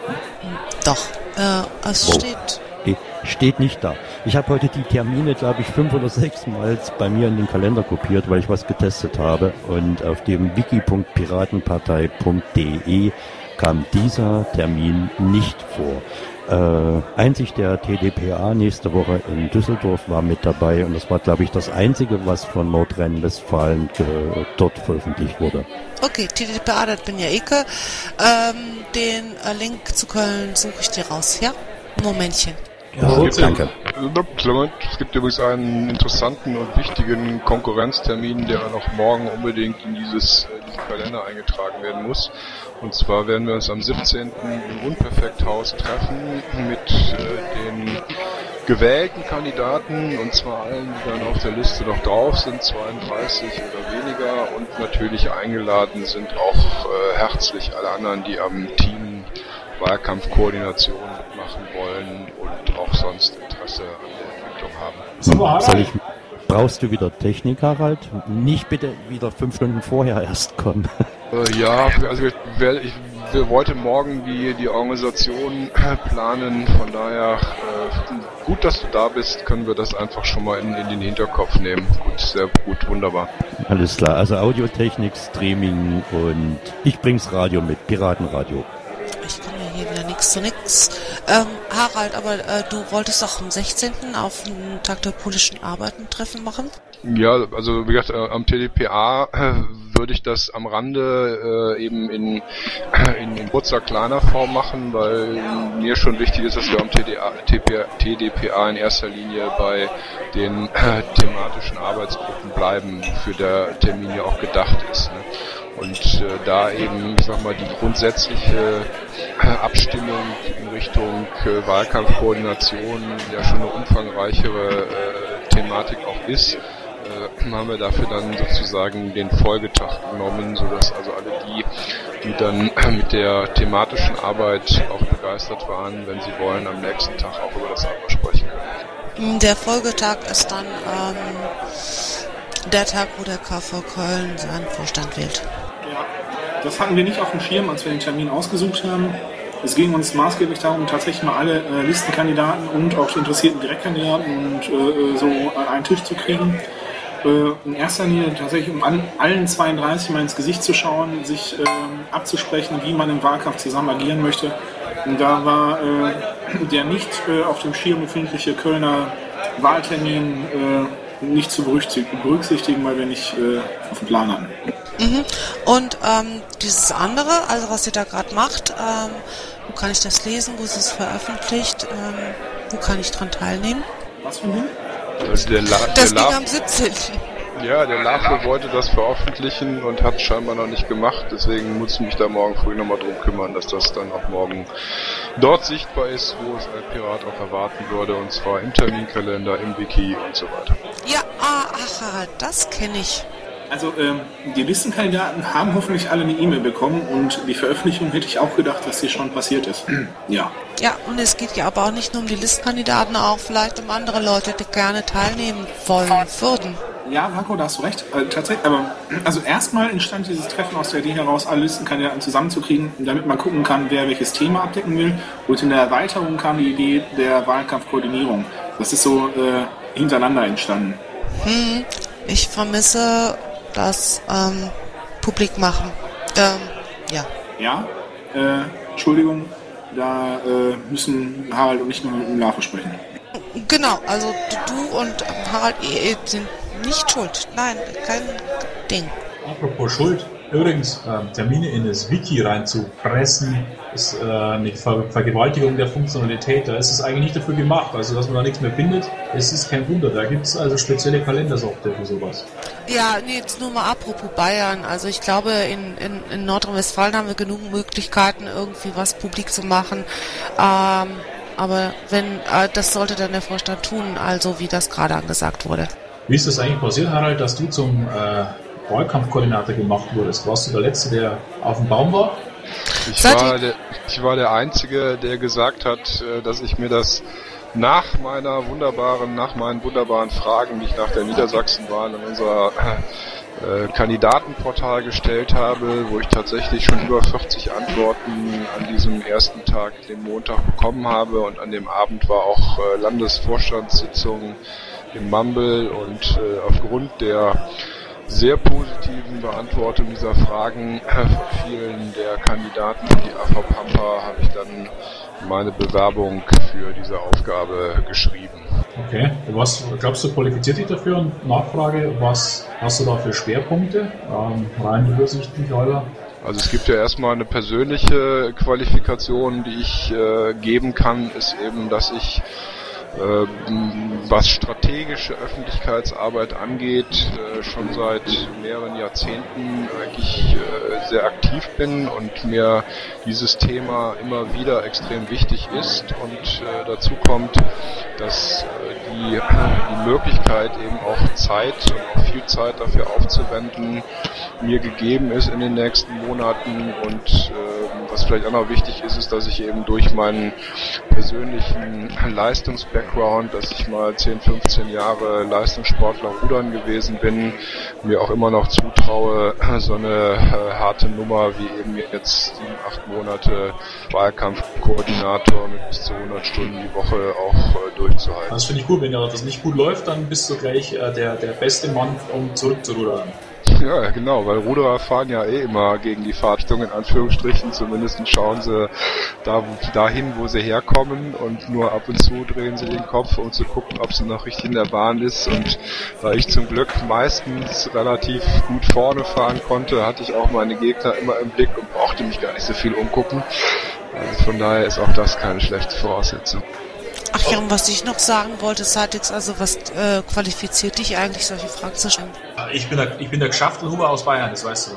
[SPEAKER 5] Doch, äh, es
[SPEAKER 3] Wo?
[SPEAKER 5] steht
[SPEAKER 3] Ste- Steht nicht da. Ich habe heute die Termine, glaube ich, fünf oder sechs Mal bei mir in den Kalender kopiert, weil ich was getestet habe. Und auf dem wiki.piratenpartei.de kam dieser Termin nicht vor. Äh, einzig der TDPA nächste Woche in Düsseldorf war mit dabei und das war, glaube ich, das einzige, was von Nordrhein-Westfalen dort veröffentlicht wurde.
[SPEAKER 5] Okay, TDPA, das bin ja Ike. Ähm, den äh, Link zu Köln suche ich dir raus, ja? Momentchen.
[SPEAKER 3] Ja,
[SPEAKER 26] es gibt,
[SPEAKER 3] danke.
[SPEAKER 26] Äh, es gibt übrigens einen interessanten und wichtigen Konkurrenztermin, der noch morgen unbedingt in dieses, diesen Kalender eingetragen werden muss. Und zwar werden wir uns am 17. im Unperfekthaus treffen mit äh, den gewählten Kandidaten und zwar allen, die dann auf der Liste noch drauf sind, 32 oder weniger und natürlich eingeladen sind auch äh, herzlich alle anderen, die am Team Wahlkampfkoordination mitmachen wollen und auch sonst Interesse an der Entwicklung haben.
[SPEAKER 3] Soll ich, brauchst du wieder Technik, Harald? Nicht bitte wieder fünf Stunden vorher erst kommen.
[SPEAKER 26] Äh, ja, also ich, ich, wir wollten morgen die, die Organisation planen, von daher äh, gut, dass du da bist, können wir das einfach schon mal in, in den Hinterkopf nehmen. Gut, sehr gut, wunderbar.
[SPEAKER 3] Alles klar, also Audiotechnik, Streaming und ich bring's Radio mit, Piratenradio.
[SPEAKER 5] Ich kann hier wieder nichts zu nix. Ähm, Harald, aber äh, du wolltest doch am 16. auf dem Tag der politischen Arbeit ein Treffen machen?
[SPEAKER 26] Ja, also wie gesagt, äh, am TDPA äh, würde ich das am Rande äh, eben in, in, in kurzer kleiner Form machen, weil mir schon wichtig ist, dass wir am TDA, TPA, TDPA in erster Linie bei den äh, thematischen Arbeitsgruppen bleiben, für der Termin ja auch gedacht ist. Ne? Und äh, da eben, ich sag mal, die grundsätzliche äh, Abstimmung in Richtung äh, Wahlkampfkoordination ja schon eine umfangreichere äh, Thematik auch ist, äh, haben wir dafür dann sozusagen den Folgetag genommen, sodass also alle die, die dann mit der thematischen Arbeit auch begeistert waren, wenn sie wollen, am nächsten Tag auch über das andere sprechen können.
[SPEAKER 5] Der Folgetag ist dann ähm, der Tag, wo der KV Köln seinen Vorstand wählt.
[SPEAKER 23] Das hatten wir nicht auf dem Schirm, als wir den Termin ausgesucht haben. Es ging uns maßgeblich darum, tatsächlich mal alle äh, Listenkandidaten und auch die interessierten Direktkandidaten und äh, so an einen Tisch zu kriegen. Äh, in erster Linie tatsächlich, um an, allen 32 mal ins Gesicht zu schauen, sich ähm, abzusprechen, wie man im Wahlkampf zusammen agieren möchte. Und da war äh, der nicht äh, auf dem Schirm befindliche Kölner Wahltermin äh, nicht zu berücksichtigen, weil wir nicht äh, auf dem Plan hatten.
[SPEAKER 5] Mhm. Und ähm, dieses andere, also was ihr da gerade macht, ähm, wo kann ich das lesen, wo ist es veröffentlicht, ähm, wo kann ich dran teilnehmen?
[SPEAKER 23] Was für ein Ding?
[SPEAKER 26] Also der, La
[SPEAKER 5] Das
[SPEAKER 26] der
[SPEAKER 5] ging am 17.
[SPEAKER 26] Ja, der LAFO wollte das veröffentlichen und hat scheinbar noch nicht gemacht. Deswegen muss ich mich da morgen früh nochmal drum kümmern, dass das dann auch morgen dort sichtbar ist, wo es ein Pirat auch erwarten würde. Und zwar im Terminkalender, im Wiki und so weiter.
[SPEAKER 5] Ja, ah, ach, das kenne ich.
[SPEAKER 23] Also ähm, die Listenkandidaten haben hoffentlich alle eine E-Mail bekommen und die Veröffentlichung hätte ich auch gedacht, dass sie schon passiert ist. ja.
[SPEAKER 5] Ja, und es geht ja aber auch nicht nur um die Listenkandidaten, auch vielleicht um andere Leute, die gerne teilnehmen wollen würden.
[SPEAKER 23] Ja, Marco, da hast du recht. Äh, tatsächlich, aber also erstmal entstand dieses Treffen aus der Idee heraus, alle Listenkandidaten zusammenzukriegen, damit man gucken kann, wer welches Thema abdecken will. Und in der Erweiterung kam die Idee der Wahlkampfkoordinierung. Das ist so äh, hintereinander entstanden.
[SPEAKER 5] Hm, ich vermisse das ähm, publik machen. Ähm, ja.
[SPEAKER 23] Ja, äh, Entschuldigung, da äh, müssen Harald und ich noch mit dem Lava sprechen.
[SPEAKER 5] Genau, also du und Harald ihr sind nicht schuld. Nein, kein Ding.
[SPEAKER 6] Apropos Schuld. Übrigens, äh, Termine in das Wiki reinzupressen, ist äh, eine Ver Vergewaltigung der Funktionalität. Da ist es eigentlich nicht dafür gemacht. Also, dass man da nichts mehr findet, es ist kein Wunder. Da gibt es also spezielle Kalendersoftware für sowas.
[SPEAKER 5] Ja, nee, jetzt nur mal apropos Bayern. Also ich glaube, in, in, in Nordrhein-Westfalen haben wir genug Möglichkeiten, irgendwie was publik zu machen. Ähm, aber wenn, äh, das sollte dann der Vorstand tun, also wie das gerade angesagt wurde.
[SPEAKER 6] Wie ist das eigentlich passiert, Harald, dass du zum äh, Wahlkampfkoordinator gemacht wurdest? Warst du der Letzte, der auf dem Baum war?
[SPEAKER 26] Ich war, der, ich war der Einzige, der gesagt hat, äh, dass ich mir das nach meiner wunderbaren, nach meinen wunderbaren Fragen, die ich nach der Niedersachsenwahl in unser äh, Kandidatenportal gestellt habe, wo ich tatsächlich schon über 40 Antworten an diesem ersten Tag, den Montag, bekommen habe und an dem Abend war auch äh, Landesvorstandssitzung im Mumble und äh, aufgrund der sehr positiven Beantwortung dieser Fragen von vielen der Kandidaten für die AV Pampa habe ich dann meine Bewerbung für diese Aufgabe geschrieben.
[SPEAKER 6] Okay. Was glaubst du, qualifiziert dich dafür? Nachfrage, was hast du da für Schwerpunkte? Ähm, rein übersichtlich, oder?
[SPEAKER 26] Also es gibt ja erstmal eine persönliche Qualifikation, die ich äh, geben kann, ist eben, dass ich äh, was strategische Öffentlichkeitsarbeit angeht, äh, schon seit mehreren Jahrzehnten eigentlich äh, sehr aktiv bin und mir dieses Thema immer wieder extrem wichtig ist. Und dazu kommt, dass die, die Möglichkeit eben auch Zeit und auch viel Zeit dafür aufzuwenden, mir gegeben ist in den nächsten Monaten und äh, was vielleicht auch noch wichtig ist, ist, dass ich eben durch meinen persönlichen Leistungs-Background, dass ich mal 10, 15 Jahre Leistungssportler Rudern gewesen bin, mir auch immer noch zutraue, so eine äh, harte Nummer wie eben jetzt sieben, acht Monate Wahlkampfkoordinator mit bis zu 100 Stunden die Woche auch äh, durchzuhalten.
[SPEAKER 6] Das finde ich gut, wenn das nicht gut läuft, dann bist du gleich äh, der, der beste Mann, um zurückzurudern.
[SPEAKER 26] Ja, genau, weil Ruderer fahren ja eh immer gegen die Fahrtrichtung in Anführungsstrichen. Zumindest schauen sie da, dahin, wo sie herkommen und nur ab und zu drehen sie den Kopf, um zu gucken, ob sie noch richtig in der Bahn ist. Und da ich zum Glück meistens relativ gut vorne fahren konnte, hatte ich auch meine Gegner immer im Blick und brauchte mich gar nicht so viel umgucken. Also von daher ist auch das keine schlechte Voraussetzung.
[SPEAKER 5] Ach ja, und was ich noch sagen wollte, Satix, also was äh, qualifiziert dich eigentlich, solche Fragen zu stellen?
[SPEAKER 6] Ich bin der, ich bin der Geschäftelhuber aus Bayern, das weißt du.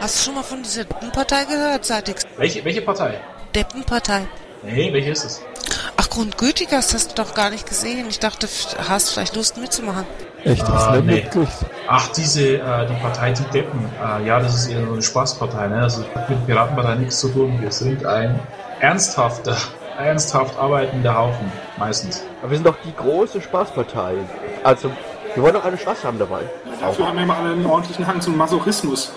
[SPEAKER 5] Hast du schon mal von dieser Deppenpartei gehört, Satix?
[SPEAKER 6] Welche, welche Partei?
[SPEAKER 5] Deppenpartei.
[SPEAKER 6] Nee, welche ist es?
[SPEAKER 5] Ach, Grundgültigers hast du doch gar nicht gesehen. Ich dachte, hast vielleicht Lust mitzumachen.
[SPEAKER 24] Echt,
[SPEAKER 6] Ah,
[SPEAKER 24] nicht
[SPEAKER 6] nee.
[SPEAKER 24] mitgekriegt?
[SPEAKER 6] Ach, diese, äh, die Partei Die Deppen. Äh, ja, das ist eher so eine Spaßpartei, ne? Also mit Piratenpartei nichts zu tun. Wir sind ein ernsthafter, ernsthaft arbeitender Haufen, meistens.
[SPEAKER 21] Aber wir sind doch die große Spaßpartei. Also, wir wollen doch alle Spaß haben dabei.
[SPEAKER 23] Dafür haben wir immer alle einen ordentlichen Hang zum Masochismus.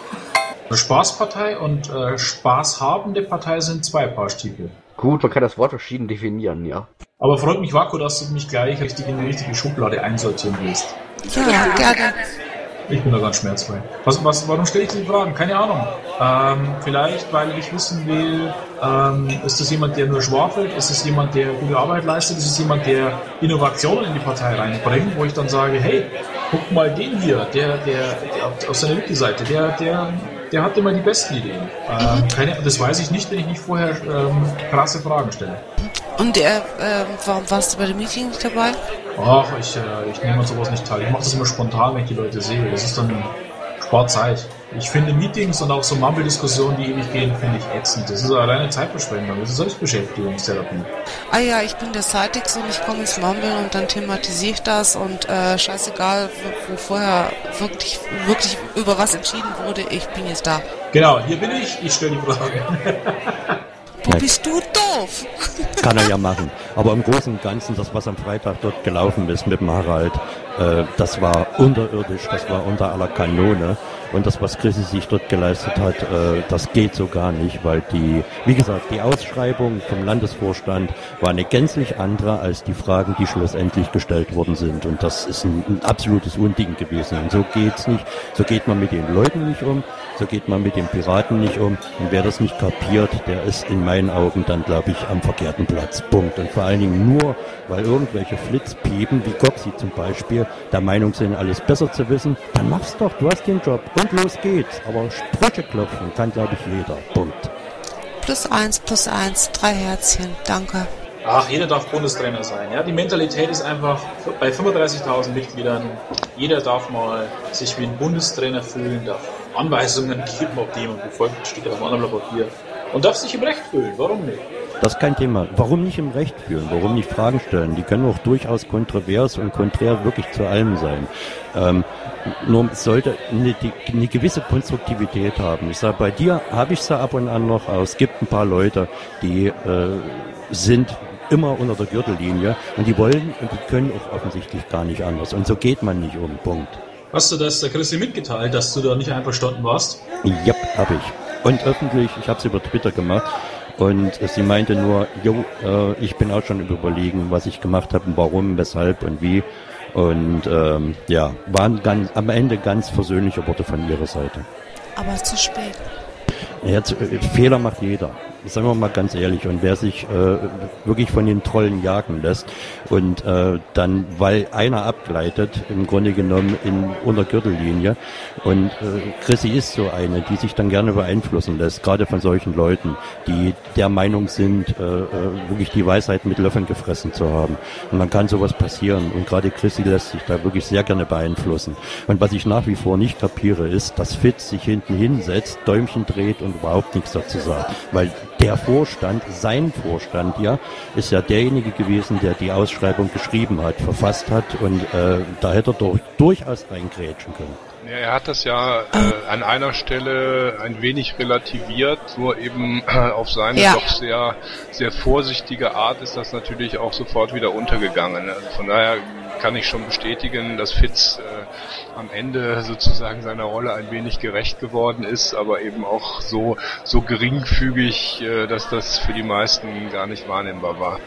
[SPEAKER 6] Eine Spaßpartei und äh, spaßhabende Partei sind zwei Paar Stiefel.
[SPEAKER 21] Gut, man kann das Wort verschieden definieren, ja.
[SPEAKER 6] Aber freut mich, Wako, dass du mich gleich richtig in die richtige Schublade einsortieren willst.
[SPEAKER 5] Ja, gerne.
[SPEAKER 6] Ich bin da ganz schmerzfrei. Was, was, warum stelle ich die Fragen? Keine Ahnung. Ähm, vielleicht, weil ich wissen will, ähm, ist das jemand, der nur schwafelt? Ist es jemand, der gute Arbeit leistet? Ist es jemand, der Innovationen in die Partei reinbringt, wo ich dann sage, hey, guck mal den hier, der, der, der auf- seiner Wiki-Seite, der, der, der hat immer die besten Ideen. Ähm, keine, das weiß ich nicht, wenn ich nicht vorher ähm, krasse Fragen stelle.
[SPEAKER 5] Und der, ähm, warum warst du bei dem Meeting nicht dabei?
[SPEAKER 6] Ach, ich, äh, ich nehme an sowas nicht teil. Ich mache das immer spontan, wenn ich die Leute sehe. Das ist dann spart Zeit. Ich finde Meetings und auch so Mumble-Diskussionen, die ewig gehen, finde ich ätzend. Das ist alleine Zeitverschwendung, das ist Selbstbeschäftigungstherapie.
[SPEAKER 5] Ah ja, ich bin der Sidix und ich komme ins Mumble und dann thematisiere ich das und äh, scheißegal, wo, wo vorher wirklich, wirklich über was entschieden wurde, ich bin jetzt da.
[SPEAKER 6] Genau, hier bin ich, ich stelle die Fragen.
[SPEAKER 5] Wo bist du doof?
[SPEAKER 3] Kann er ja machen. Aber im Großen und Ganzen, das, was am Freitag dort gelaufen ist mit dem Harald, äh, das war unterirdisch, das war unter aller Kanone. Und das, was Chrissy sich dort geleistet hat, äh, das geht so gar nicht, weil die, wie gesagt, die Ausschreibung vom Landesvorstand war eine gänzlich andere als die Fragen, die schlussendlich gestellt worden sind. Und das ist ein, ein absolutes Unding gewesen. Und so geht's nicht. So geht man mit den Leuten nicht um. So geht man mit den Piraten nicht um. Und wer das nicht kapiert, der ist in meinen Augen dann, glaube ich, am verkehrten Platz. Punkt. Und vor allen Dingen nur, weil irgendwelche Flitzpiepen, wie Goxi zum Beispiel, der Meinung sind, alles besser zu wissen, dann mach's doch, du hast den Job und los geht's. Aber Sprüche klopfen kann, glaube ich, jeder. Punkt.
[SPEAKER 5] Plus eins, plus eins, drei Herzchen, danke.
[SPEAKER 6] Ach, jeder darf Bundestrainer sein. Ja, die Mentalität ist einfach bei 35.000 Mitgliedern. Jeder darf mal sich wie ein Bundestrainer fühlen, darf Anweisungen geben, ob die jemand befolgt, steht auf einem anderen Papier. Und darf sich im Recht fühlen. Warum nicht?
[SPEAKER 3] Das ist kein Thema. Warum nicht im Recht führen? Warum nicht Fragen stellen? Die können auch durchaus kontrovers und konträr wirklich zu allem sein. Ähm, nur es sollte eine, eine gewisse Konstruktivität haben. Ich sage, bei dir habe ich sie ab und an noch, aber es gibt ein paar Leute, die äh, sind immer unter der Gürtellinie und die wollen und die können auch offensichtlich gar nicht anders. Und so geht man nicht um. Punkt.
[SPEAKER 6] Hast du das der Christi mitgeteilt, dass du da nicht einverstanden warst?
[SPEAKER 3] Ja, habe ich. Und öffentlich, ich habe es über Twitter gemacht. Und sie meinte nur, jo, äh, ich bin auch schon überlegen, was ich gemacht habe und warum, weshalb und wie. Und ähm, ja, waren ganz, am Ende ganz versöhnliche Worte von ihrer Seite.
[SPEAKER 5] Aber zu spät.
[SPEAKER 3] Ja, zu, äh, Fehler macht jeder. Sagen wir mal ganz ehrlich. Und wer sich äh, wirklich von den Trollen jagen lässt und äh, dann, weil einer abgleitet, im Grunde genommen in unter Gürtellinie. Und äh, Chrissy ist so eine, die sich dann gerne beeinflussen lässt, gerade von solchen Leuten, die der Meinung sind, äh, äh, wirklich die Weisheit mit Löffeln gefressen zu haben. Und dann kann sowas passieren. Und gerade Chrissy lässt sich da wirklich sehr gerne beeinflussen. Und was ich nach wie vor nicht kapiere, ist, dass Fitz sich hinten hinsetzt, Däumchen dreht und überhaupt nichts dazu sagt. Weil der Vorstand, sein Vorstand ja, ist ja derjenige gewesen, der die Ausschreibung geschrieben hat, verfasst hat und äh, da hätte er doch durchaus reingrätschen können.
[SPEAKER 26] Ja, er hat das ja äh, an einer Stelle ein wenig relativiert, nur eben äh, auf seine
[SPEAKER 5] Ja.
[SPEAKER 26] doch sehr, sehr vorsichtige Art ist das natürlich auch sofort wieder untergegangen. Also von daher kann ich schon bestätigen, dass Fitz äh, am Ende sozusagen seiner Rolle ein wenig gerecht geworden ist, aber eben auch so, so geringfügig, äh, dass das für die meisten gar nicht wahrnehmbar war.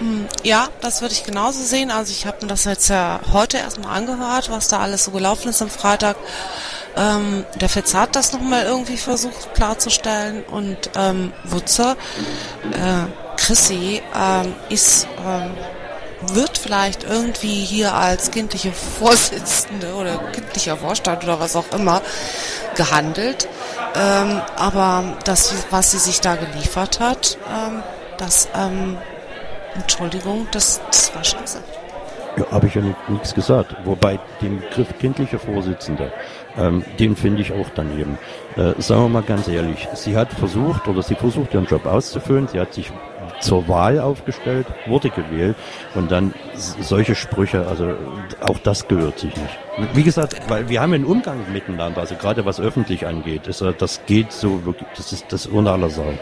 [SPEAKER 5] Mm, Ja, das würde ich genauso sehen. Also ich habe mir das jetzt ja heute erstmal angehört, was da alles so gelaufen ist am Freitag. Ähm, der Fitz hat das nochmal irgendwie versucht klarzustellen und ähm, Wutze, äh, Chrissy ähm, ist, ähm, wird vielleicht irgendwie hier als kindliche Vorsitzende oder kindlicher Vorstand oder was auch immer gehandelt. Ähm, aber das, was sie sich da geliefert hat, ähm, das, ähm, Entschuldigung, das, das war scheiße.
[SPEAKER 3] Ja, habe ich ja ni- nichts gesagt. Wobei den Begriff kindliche Vorsitzende, ähm, den finde ich auch daneben. Äh, sagen wir mal ganz ehrlich, sie hat versucht oder sie versucht ihren Job auszufüllen, sie hat sich zur Wahl aufgestellt, wurde gewählt und dann solche Sprüche, also auch das gehört sich nicht. Wie gesagt, weil wir haben einen Umgang miteinander, also gerade was öffentlich angeht, ist, äh, das geht so wirklich, das ist das ohne aller Sau.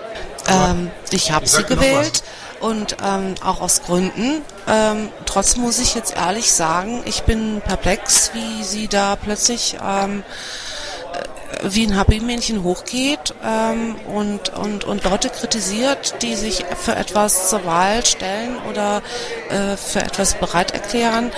[SPEAKER 5] Ähm, ich habe sie gewählt und ähm, auch aus Gründen. Ähm, trotzdem muss ich jetzt ehrlich sagen, ich bin perplex, wie sie da plötzlich ähm, äh, wie ein Happy-Männchen hochgeht ähm, und, und, und Leute kritisiert, die sich für etwas zur Wahl stellen oder äh, für etwas bereit erklären,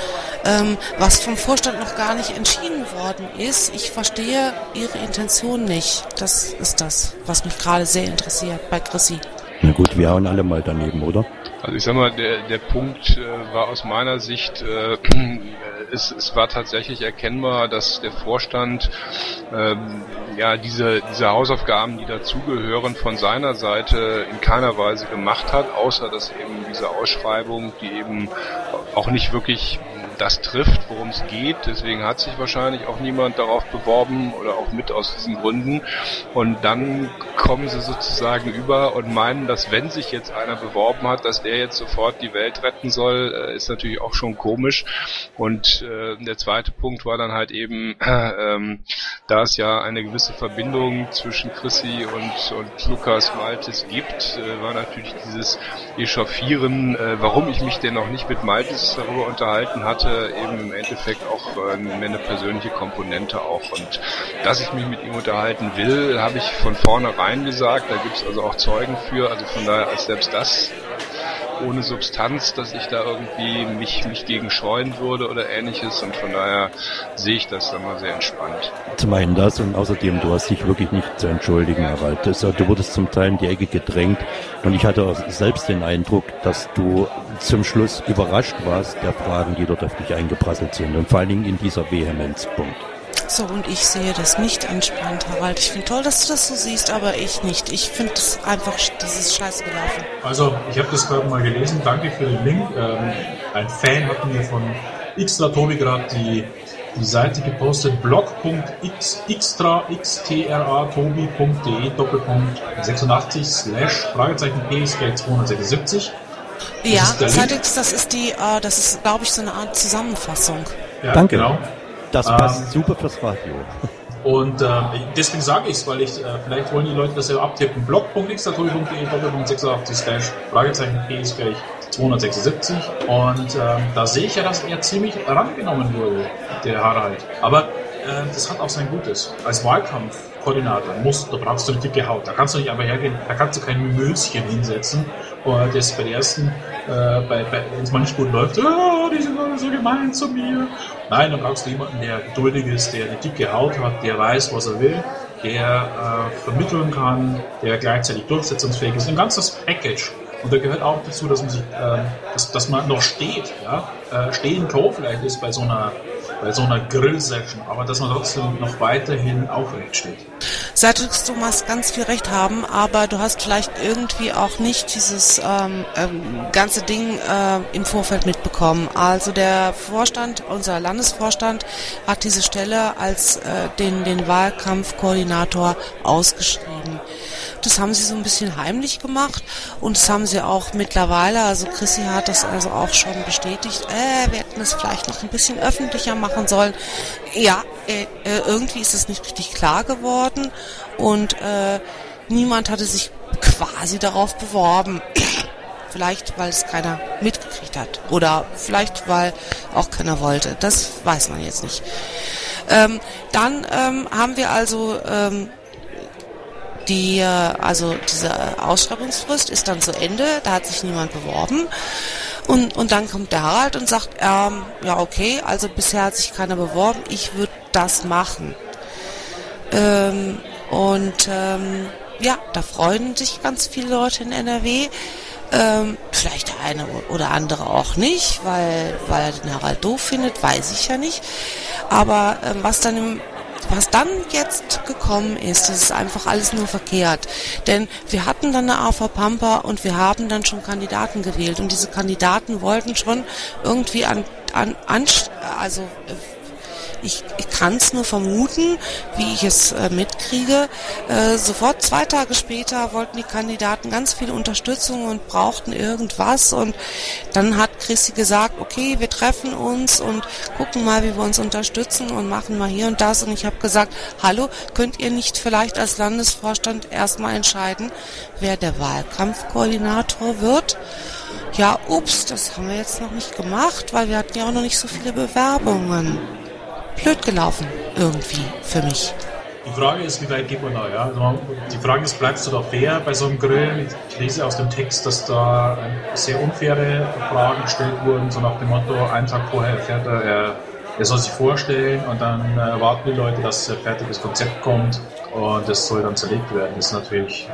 [SPEAKER 5] ähm, was vom Vorstand noch gar nicht entschieden worden ist. Ich verstehe ihre Intention nicht. Das ist das, was mich gerade sehr interessiert bei Chrissy.
[SPEAKER 3] Na gut, wir hauen alle mal daneben, oder?
[SPEAKER 26] Also ich sag mal, der, der Punkt äh, war aus meiner Sicht, äh, es, es war tatsächlich erkennbar, dass der Vorstand ähm, ja diese, diese Hausaufgaben, die dazugehören, von seiner Seite in keiner Weise gemacht hat, außer dass eben diese Ausschreibung, die eben auch nicht wirklich das trifft, worum es geht. Deswegen hat sich wahrscheinlich auch niemand darauf beworben oder auch mit aus diesen Gründen. Und dann kommen sie sozusagen über und meinen, dass wenn sich jetzt einer beworben hat, dass der jetzt sofort die Welt retten soll, äh, ist natürlich auch schon komisch. Und äh, der zweite Punkt war dann halt eben, äh, ähm, da es ja eine gewisse Verbindung zwischen Chrissy und, und Lukas Maltes gibt, äh, war natürlich dieses Echauffieren, äh, warum ich mich denn noch nicht mit Maltes darüber unterhalten hatte, eben im Endeffekt auch äh, eine persönliche Komponente auch. Und dass ich mich mit ihm unterhalten will, habe ich von vornherein gesagt. Da gibt es also auch Zeugen für. Also von daher als selbst das ohne Substanz, dass ich da irgendwie mich, mich gegen scheuen würde oder ähnliches und von daher sehe ich das dann mal sehr entspannt.
[SPEAKER 3] Zum einen das und außerdem, du hast dich wirklich nicht zu entschuldigen, Harald. Das, du wurdest zum Teil in die Ecke gedrängt und ich hatte auch selbst den Eindruck, dass du zum Schluss überrascht warst der Fragen, die dort auf dich eingeprasselt sind und vor allen Dingen in dieser Vehemenzpunkt.
[SPEAKER 5] So, und ich sehe das nicht entspannt, Harald. Ich finde toll, dass du das so siehst, aber ich nicht. Ich finde das einfach, das ist scheiße gelaufen.
[SPEAKER 6] Also, ich habe das gerade mal gelesen. Danke für den Link. Ähm, ein Fan hat mir von Xtra Tobi gerade die, die Seite gepostet. blog.xtra.tobi.de Doppelpunkt 86 slash Fragezeichen PSG 276.
[SPEAKER 5] Ja, Zeitix, das ist die, äh, das ist, glaube ich, so eine Art Zusammenfassung.
[SPEAKER 6] Ja,
[SPEAKER 3] Danke.
[SPEAKER 6] Genau.
[SPEAKER 3] Das passt ähm, super fürs Radio.
[SPEAKER 6] Und äh, deswegen sage ich es, weil ich, äh, vielleicht wollen die Leute das ja abtippen. blog.xatobi.de, doppelpunkt 86 slash Fragezeichen P ist gleich 276. Und ähm, da sehe ich ja, dass er ziemlich rangenommen wurde, der Harald. Aber äh, das hat auch sein Gutes. Als Wahlkampfkoordinator musst, da brauchst du eine dicke Haut. Da kannst du nicht einfach hergehen, da kannst du kein Möschen hinsetzen, das bei der ersten, äh, wenn es mal nicht gut läuft, oh, die sind alle so gemein zu mir. Nein, dann brauchst du jemanden, der geduldig ist, der eine dicke Haut hat, der weiß, was er will, der äh, vermitteln kann, der gleichzeitig durchsetzungsfähig ist. Ein ganzes Package. Und da gehört auch dazu, dass man sich, äh, dass, dass man noch steht, ja, äh, stehen Tor vielleicht ist bei so einer bei so einer Grill-Session, aber dass man trotzdem noch weiterhin aufrecht steht.
[SPEAKER 5] Sagtest du machst ganz viel Recht haben, aber du hast vielleicht irgendwie auch nicht dieses ähm, ähm, ganze Ding äh, im Vorfeld mitbekommen. Also der Vorstand, unser Landesvorstand, hat diese Stelle als äh, den, den Wahlkampfkoordinator ausgeschrieben. Das haben sie so ein bisschen heimlich gemacht und das haben sie auch mittlerweile, also Chrissy hat das also auch schon bestätigt, äh, wir hätten es vielleicht noch ein bisschen öffentlicher machen sollen. Ja, äh, äh, irgendwie ist es nicht richtig klar geworden und äh, niemand hatte sich quasi darauf beworben. Vielleicht, weil es keiner mitgekriegt hat. Oder vielleicht, weil auch keiner wollte. Das weiß man jetzt nicht. Ähm, dann ähm, haben wir also ähm, die, äh, also diese Ausschreibungsfrist ist dann zu Ende, da hat sich niemand beworben. Und, und dann kommt der Harald und sagt, ähm, ja okay, also bisher hat sich keiner beworben, ich würde das machen. Ähm, und ähm, ja, da freuen sich ganz viele Leute in NRW. Ähm, vielleicht der eine oder andere auch nicht, weil, weil er den Harald doof findet, weiß ich ja nicht. Aber ähm, was dann im was dann jetzt gekommen ist, das ist einfach alles nur verkehrt. Denn wir hatten dann eine AV Pampa und wir haben dann schon Kandidaten gewählt und diese Kandidaten wollten schon irgendwie an, an, an also ich, ich kann es nur vermuten, wie ich es äh, mitkriege. Äh, sofort zwei Tage später wollten die Kandidaten ganz viel Unterstützung und brauchten irgendwas. Und dann hat Chrissy gesagt, okay, wir treffen uns und gucken mal, wie wir uns unterstützen und machen mal hier und das. Und ich habe gesagt, hallo, könnt ihr nicht vielleicht als Landesvorstand erstmal entscheiden, wer der Wahlkampfkoordinator wird? Ja, ups, das haben wir jetzt noch nicht gemacht, weil wir hatten ja auch noch nicht so viele Bewerbungen blöd gelaufen, irgendwie, für mich.
[SPEAKER 6] Die Frage ist, wie weit geht man da? Ja? Also die Frage ist, bleibst du da fair bei so einem Grill? Ich lese aus dem Text, dass da sehr unfaire Fragen gestellt wurden, so nach dem Motto, einen Tag vorher erfährt er, er, er soll sich vorstellen und dann erwarten die Leute, dass ein fertiges Konzept kommt und das soll dann zerlegt werden. Das ist natürlich,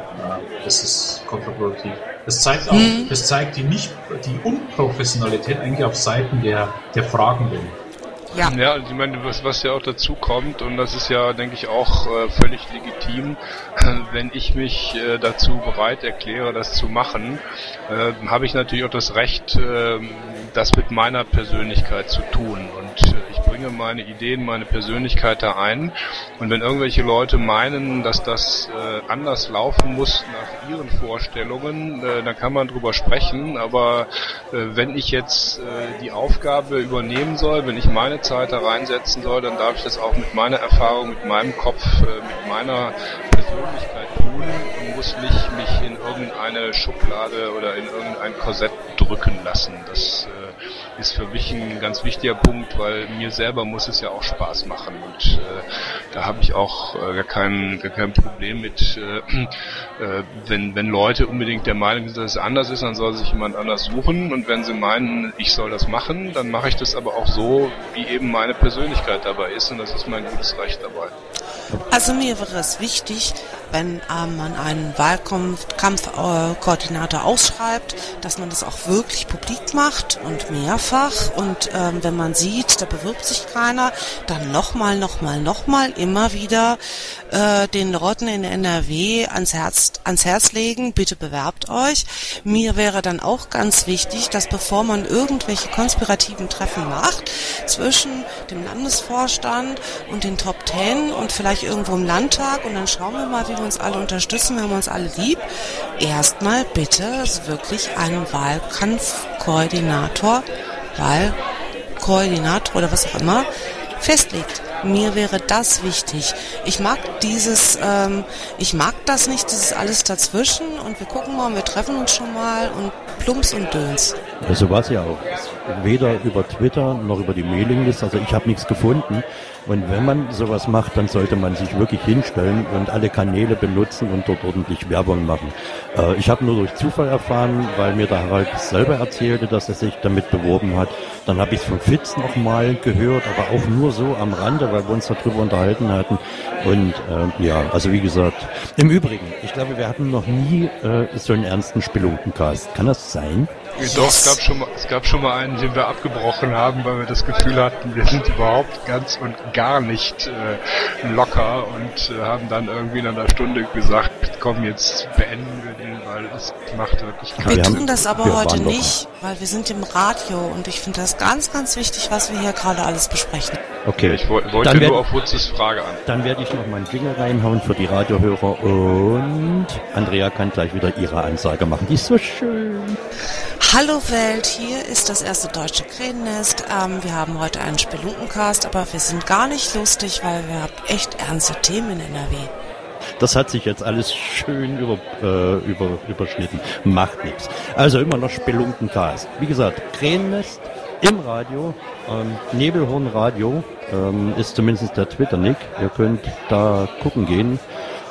[SPEAKER 6] das ist kontraproduktiv. Das zeigt auch, mhm. das zeigt die nicht, die Unprofessionalität eigentlich auf Seiten der, der Fragenden.
[SPEAKER 26] Ja. ja, also ich meine, was, was ja auch dazu kommt, und das ist ja, denke ich, auch äh, völlig legitim, wenn ich mich äh, dazu bereit erkläre, das zu machen, äh, habe ich natürlich auch das Recht, das mit meiner Persönlichkeit zu tun. Und äh, ich bringe meine Ideen, meine Persönlichkeit da ein. Und wenn irgendwelche Leute meinen, dass das äh, anders laufen muss nach ihren Vorstellungen, äh, dann kann man drüber sprechen. Aber wenn ich jetzt die Aufgabe übernehmen soll, wenn ich meine Zeit da reinsetzen soll, dann darf ich das auch mit meiner Erfahrung, mit meinem Kopf, mit meiner Persönlichkeit tun muss nicht mich in irgendeine Schublade oder in irgendein Korsett drücken lassen. Das äh, ist für mich ein ganz wichtiger Punkt, weil mir selber muss es ja auch Spaß machen und äh, da habe ich auch äh, gar, kein, gar kein Problem mit, äh, äh, wenn, wenn Leute unbedingt der Meinung sind, dass es anders ist, dann soll sich jemand anders suchen und wenn sie meinen, ich soll das machen, dann mache ich das aber auch so, wie eben meine Persönlichkeit dabei ist und das ist mein gutes Recht dabei.
[SPEAKER 5] Also mir wäre es wichtig, wenn ähm, man einen Wahlkampfkoordinator äh, ausschreibt, dass man das auch wirklich publik macht und mehrfach. Und ähm, wenn man sieht, da bewirbt sich keiner, dann nochmal, nochmal, nochmal immer wieder äh, den Leuten in NRW ans Herz, ans Herz legen, bitte bewerbt euch. Mir wäre dann auch ganz wichtig, dass bevor man irgendwelche konspirativen Treffen macht, zwischen dem Landesvorstand und den Top Ten und vielleicht irgendwo im Landtag und dann schauen wir mal, wie wir uns alle unterstützen, wir haben uns alle lieb. Erstmal bitte wirklich einen Wahlkampfkoordinator, Wahlkoordinator oder was auch immer festlegt. Mir wäre das wichtig. Ich mag dieses, ähm, ich mag das nicht, dieses alles dazwischen und wir gucken mal, wir treffen uns schon mal und plumps und döns.
[SPEAKER 3] Ja, so war es ja auch. Weder über Twitter noch über die Mailinglist. Also ich habe nichts gefunden. Und wenn man sowas macht, dann sollte man sich wirklich hinstellen und alle Kanäle benutzen und dort ordentlich Werbung machen. Äh, ich habe nur durch Zufall erfahren, weil mir der Harald selber erzählte, dass er sich damit beworben hat. Dann habe ich es von Fitz nochmal gehört, aber auch nur so am Rande, weil wir uns darüber unterhalten hatten. Und äh, ja, also wie gesagt, im Übrigen, ich glaube, wir hatten noch nie äh, so einen ernsten Spelunkencast. Kann das sein?
[SPEAKER 26] Yes. Doch, es gab, schon mal, es gab schon mal einen, den wir abgebrochen haben, weil wir das Gefühl hatten, wir sind überhaupt ganz und gar nicht äh, locker und äh, haben dann irgendwie in einer Stunde gesagt, komm, jetzt beenden wir den, weil es macht wirklich
[SPEAKER 5] keinen Wir tun das aber heute nicht, weil wir sind im Radio und ich finde das ganz, ganz wichtig, was wir hier gerade alles besprechen.
[SPEAKER 3] Okay.
[SPEAKER 26] Ich wollte dann
[SPEAKER 3] werd,
[SPEAKER 26] nur auf Wutzes Frage an.
[SPEAKER 3] Dann werde ich noch mal einen Jingle reinhauen für die Radiohörer und Andrea kann gleich wieder ihre Ansage machen. Die ist so schön.
[SPEAKER 5] Hallo Welt, hier ist das erste deutsche Krähennest. Ähm, wir haben heute einen Spelunkencast, aber wir sind gar nicht lustig, weil wir haben echt ernste Themen in NRW.
[SPEAKER 3] Das hat sich jetzt alles schön über, äh, über, überschnitten. Macht nichts. Also immer noch Spelunkencast. Wie gesagt, Krähennest im Radio, ähm, Nebelhorn Radio ähm, ist zumindest der Twitter-Nick. Ihr könnt da gucken gehen.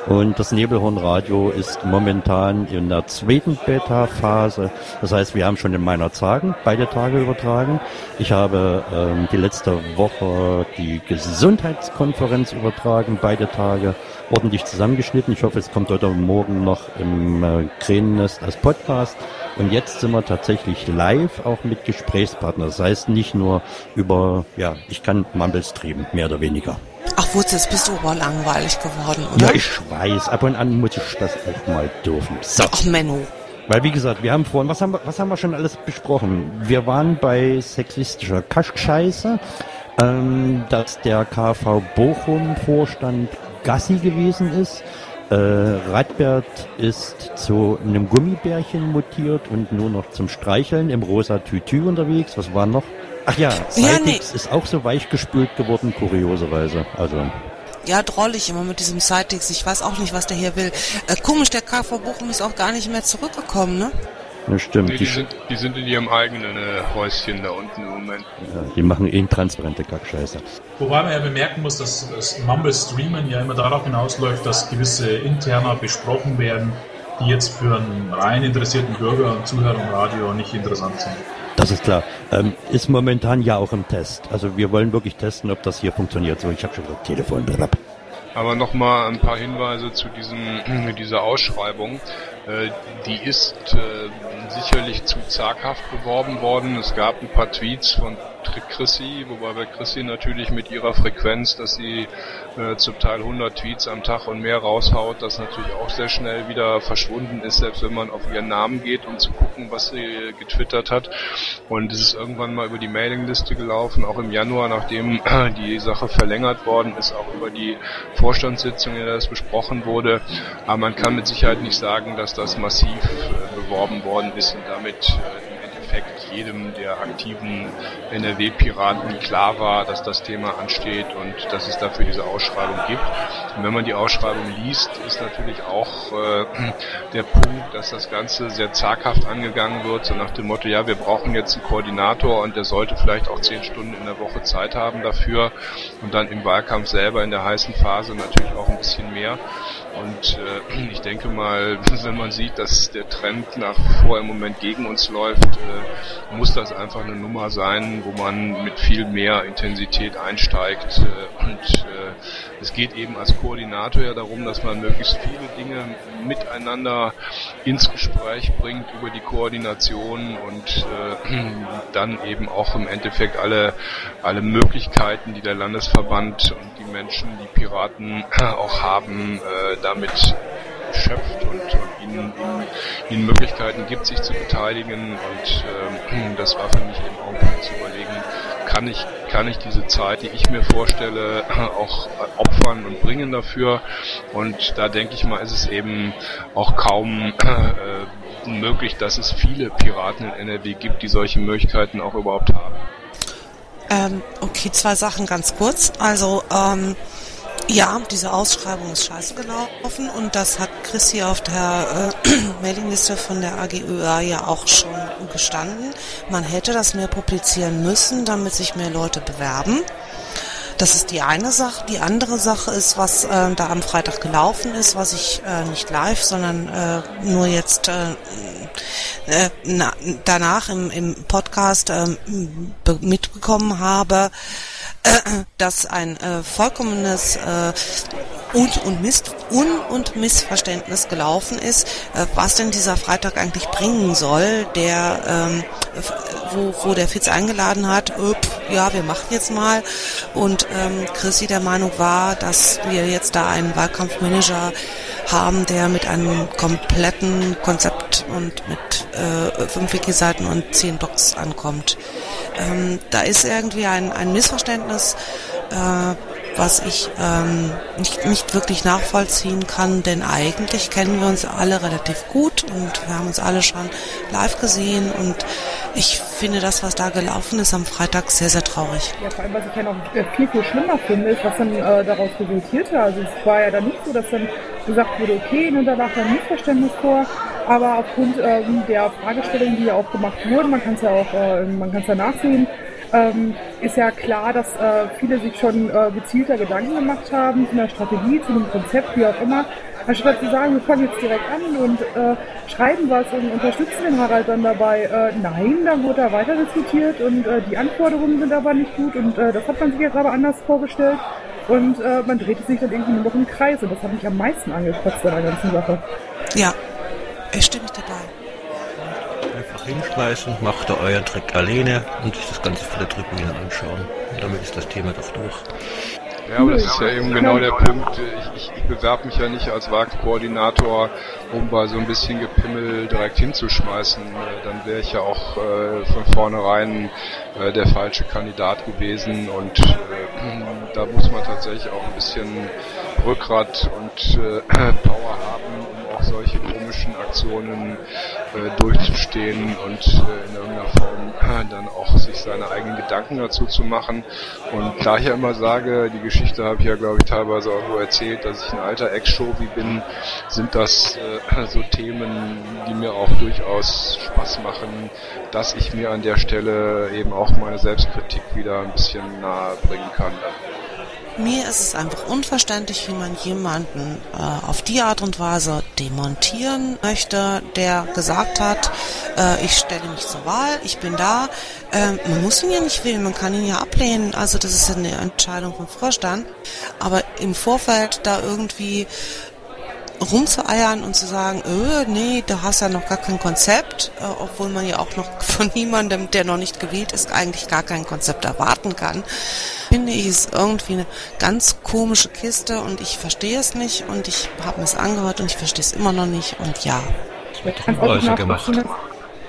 [SPEAKER 3] Und das Nebelhornradio ist momentan in der zweiten Beta-Phase. Das heißt, wir haben schon in meiner Tagen beide Tage übertragen. Ich habe ähm, die letzte Woche die Gesundheitskonferenz übertragen, beide Tage ordentlich zusammengeschnitten. Ich hoffe, es kommt heute Morgen noch im äh, Kränennest als Podcast. Und jetzt sind wir tatsächlich live auch mit Gesprächspartnern. Das heißt nicht nur über, ja, ich kann Mumbles trieben, mehr oder weniger.
[SPEAKER 5] Ach, Wutz, jetzt bist du aber langweilig geworden, oder?
[SPEAKER 3] Ja, ich weiß. Ab und an muss ich das auch mal dürfen. So.
[SPEAKER 5] Ach, Menno.
[SPEAKER 3] Weil, wie gesagt, wir haben vorhin, was haben wir, was haben wir schon alles besprochen? Wir waren bei sexistischer Kaschscheiße, ähm, dass der KV Bochum Vorstand Gassi gewesen ist. Äh, Radbert ist zu einem Gummibärchen mutiert und nur noch zum Streicheln im rosa Tütü unterwegs. Was war noch? Ach ja, Cytix ja, nee. ist auch so weichgespült geworden, kurioserweise. Also.
[SPEAKER 5] Ja, drollig immer mit diesem Cytix. Ich weiß auch nicht, was der hier will. Äh, komisch, der KV Bochum ist auch gar nicht mehr zurückgekommen, ne?
[SPEAKER 3] Ja, stimmt.
[SPEAKER 26] Nee, die, sind, die sind in ihrem eigenen äh, Häuschen da unten im Moment.
[SPEAKER 3] Ja, die machen eh transparente Kackscheiße.
[SPEAKER 6] Wobei man ja bemerken muss, dass das Mumble Streamen ja immer darauf hinausläuft, dass gewisse Interner besprochen werden, die jetzt für einen rein interessierten Bürger und Zuhörer im Radio nicht interessant sind.
[SPEAKER 3] Das ist klar. Ähm, ist momentan ja auch im Test. Also wir wollen wirklich testen, ob das hier funktioniert. So, ich habe schon das Telefon.
[SPEAKER 26] Aber nochmal ein paar Hinweise zu diesem, dieser Ausschreibung. Äh, die ist äh, sicherlich zu zaghaft beworben worden. Es gab ein paar Tweets von Chrissy, wobei bei Chrissy natürlich mit ihrer Frequenz, dass sie äh, zum Teil 100 Tweets am Tag und mehr raushaut, das natürlich auch sehr schnell wieder verschwunden ist, selbst wenn man auf ihren Namen geht, um zu gucken, was sie getwittert hat. Und es ist irgendwann mal über die Mailingliste gelaufen, auch im Januar, nachdem die Sache verlängert worden ist, auch über die Vorstandssitzung, in der das besprochen wurde. Aber man kann mit Sicherheit nicht sagen, dass das massiv äh, beworben worden ist und damit äh, Endeffekt jedem der aktiven NRW-Piraten klar war, dass das Thema ansteht und dass es dafür diese Ausschreibung gibt. Und wenn man die Ausschreibung liest, ist natürlich auch äh, der Punkt, dass das Ganze sehr zaghaft angegangen wird, so nach dem Motto, ja, wir brauchen jetzt einen Koordinator und der sollte vielleicht auch zehn Stunden in der Woche Zeit haben dafür und dann im Wahlkampf selber in der heißen Phase natürlich auch ein bisschen mehr. Und äh, ich denke mal, wenn man sieht, dass der Trend nach vor im Moment gegen uns läuft, äh, muss das einfach eine Nummer sein, wo man mit viel mehr Intensität einsteigt. Äh, und äh, es geht eben als Koordinator ja darum, dass man möglichst viele Dinge miteinander ins Gespräch bringt über die Koordination und äh, dann eben auch im Endeffekt alle, alle Möglichkeiten, die der Landesverband und die Menschen, die Piraten auch haben, äh, damit schöpft und, und ihnen, ihnen, Möglichkeiten gibt, sich zu beteiligen. Und ähm, das war für mich eben auch ein zu überlegen, kann ich, kann ich diese Zeit, die ich mir vorstelle, auch opfern und bringen dafür. Und da denke ich mal, ist es eben auch kaum äh, möglich, dass es viele Piraten in NRW gibt, die solche Möglichkeiten auch überhaupt haben.
[SPEAKER 5] Ähm, okay, zwei Sachen ganz kurz. Also, ähm, ja, diese Ausschreibung ist scheiße gelaufen und das hat Chrissy auf der äh, Mailingliste von der AGÖA ja auch schon gestanden. Man hätte das mehr publizieren müssen, damit sich mehr Leute bewerben. Das ist die eine Sache. Die andere Sache ist, was äh, da am Freitag gelaufen ist, was ich äh, nicht live, sondern äh, nur jetzt äh, äh, na, danach im, im Podcast äh, mitbekommen habe, dass ein äh, vollkommenes äh, und, und, Mist, Un- und Missverständnis gelaufen ist, äh, was denn dieser Freitag eigentlich bringen soll, der, ähm, wo, wo der Fitz eingeladen hat, öp, ja, wir machen jetzt mal. Und ähm, Chrissy der Meinung war, dass wir jetzt da einen Wahlkampfmanager haben, der mit einem kompletten Konzept und mit äh, fünf Wiki-Seiten und zehn Docs ankommt. Ähm, da ist irgendwie ein, ein Missverständnis, äh, was ich ähm, nicht, nicht wirklich nachvollziehen kann, denn eigentlich kennen wir uns alle relativ gut und wir haben uns alle schon live gesehen und ich finde das, was da gelaufen ist am Freitag, sehr, sehr traurig.
[SPEAKER 17] Ja, vor allem, was ich ja noch viel, viel schlimmer finde, ist, was dann äh, daraus resultierte. Also es war ja dann nicht so, dass dann gesagt wurde, okay, nun da lag ein Missverständnis vor, aber aufgrund ähm, der Fragestellungen, die ja auch gemacht wurden, man kann es ja auch, äh, man kann ja nachsehen, ähm, ist ja klar, dass äh, viele sich schon äh, gezielter Gedanken gemacht haben zu einer Strategie, zu einem Konzept, wie auch immer. Anstatt zu sagen, wir fangen jetzt direkt an und äh, schreiben was und unterstützen den Harald dann dabei. Äh, nein, dann wurde da weiter diskutiert und äh, die Anforderungen sind aber nicht gut und äh, das hat man sich jetzt aber anders vorgestellt. Und man drehte sich dann irgendwie nur noch im Kreis und das hat mich am meisten angekotzt bei der ganzen Sache.
[SPEAKER 5] Ja, ich stimme dabei.
[SPEAKER 28] Hinschmeißen, macht ihr euer Trick alleine und sich das Ganze von der Tribüne anschauen. Und damit ist das Thema doch durch.
[SPEAKER 26] Ja, aber das ist ja eben genau der Punkt. Ich, ich, ich bewerbe mich ja nicht als Wahlkoordinator, um bei so ein bisschen Gepimmel direkt hinzuschmeißen. Dann wäre ich ja auch äh, von vornherein äh, der falsche Kandidat gewesen und äh, da muss man tatsächlich auch ein bisschen Rückgrat und äh, Power haben, um auch solche komischen Aktionen äh, durchzustehen und äh, in irgendeiner Form äh, dann auch sich seine eigenen Gedanken dazu zu machen. Und da ich ja immer sage, die Geschichte habe ich ja glaube ich teilweise auch nur erzählt, dass ich ein alter Ex-Shovi bin, sind das äh, so Themen, die mir auch durchaus Spaß machen, dass ich mir an der Stelle eben auch meine Selbstkritik wieder ein bisschen nahe bringen kann.
[SPEAKER 5] Mir ist es einfach unverständlich, wie man jemanden äh, auf die Art und Weise demontieren möchte, der gesagt hat, äh, ich stelle mich zur Wahl, ich bin da. Äh, man muss ihn ja nicht wählen, man kann ihn ja ablehnen. Also das ist eine Entscheidung vom Vorstand. Aber im Vorfeld da irgendwie rumzueiern und zu sagen, öh, nee, du hast ja noch gar kein Konzept, äh, obwohl man ja auch noch von niemandem, der noch nicht gewählt ist, eigentlich gar kein Konzept erwarten kann, finde ich es irgendwie eine ganz komische Kiste und ich verstehe es nicht und ich habe mir es angehört und ich verstehe es immer noch nicht und ja.
[SPEAKER 17] Ich
[SPEAKER 27] Also
[SPEAKER 17] nachvollziehen, dass-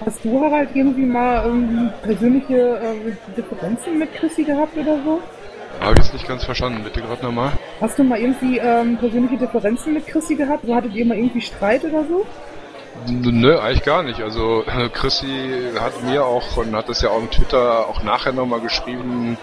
[SPEAKER 17] Hast du Harald irgendwie mal irgendwie persönliche äh, Differenzen mit Chrissy gehabt oder so?
[SPEAKER 26] Habe ich jetzt nicht ganz verstanden, bitte gerade nochmal.
[SPEAKER 17] Hast du mal irgendwie ähm, persönliche Differenzen mit Chrissy gehabt? Also hattet ihr mal irgendwie Streit oder so?
[SPEAKER 26] Nö, eigentlich gar nicht. Also Chrissy hat mir auch und hat das ja auch im Twitter auch nachher nochmal geschrieben,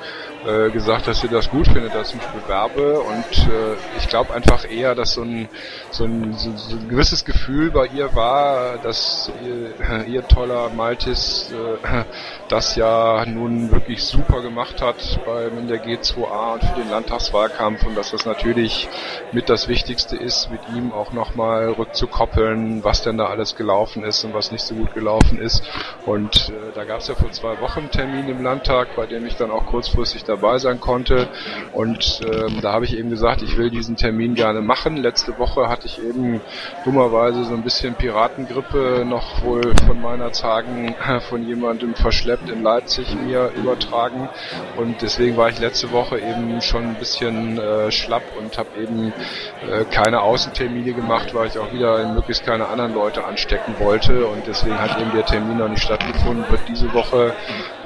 [SPEAKER 26] äh, gesagt, dass sie das gut findet, dass ich mich bewerbe und äh, ich glaube einfach eher, dass so ein, so, ein, so, so ein gewisses Gefühl bei ihr war, dass ihr, ihr toller Maltis äh, das ja nun wirklich super gemacht hat beim in der G2A und für den Landtagswahlkampf und dass das natürlich mit das Wichtigste ist, mit ihm auch nochmal rückzukoppeln, was denn da alles gelaufen ist und was nicht so gut gelaufen ist. Und äh, da gab es ja vor zwei Wochen einen Termin im Landtag, bei dem ich dann auch kurzfristig dabei sein konnte. Und ähm, da habe ich eben gesagt, ich will diesen Termin gerne machen. Letzte Woche hatte ich eben dummerweise so ein bisschen Piratengrippe noch wohl von meiner Zagen von jemandem verschleppt in Leipzig mir übertragen. Und deswegen war ich letzte Woche eben schon ein bisschen äh, schlapp und habe eben äh, keine Außentermine gemacht, weil ich auch wieder möglichst keine anderen Leute anstecken wollte. Und deswegen hat eben der Termin noch nicht stattgefunden, wird diese Woche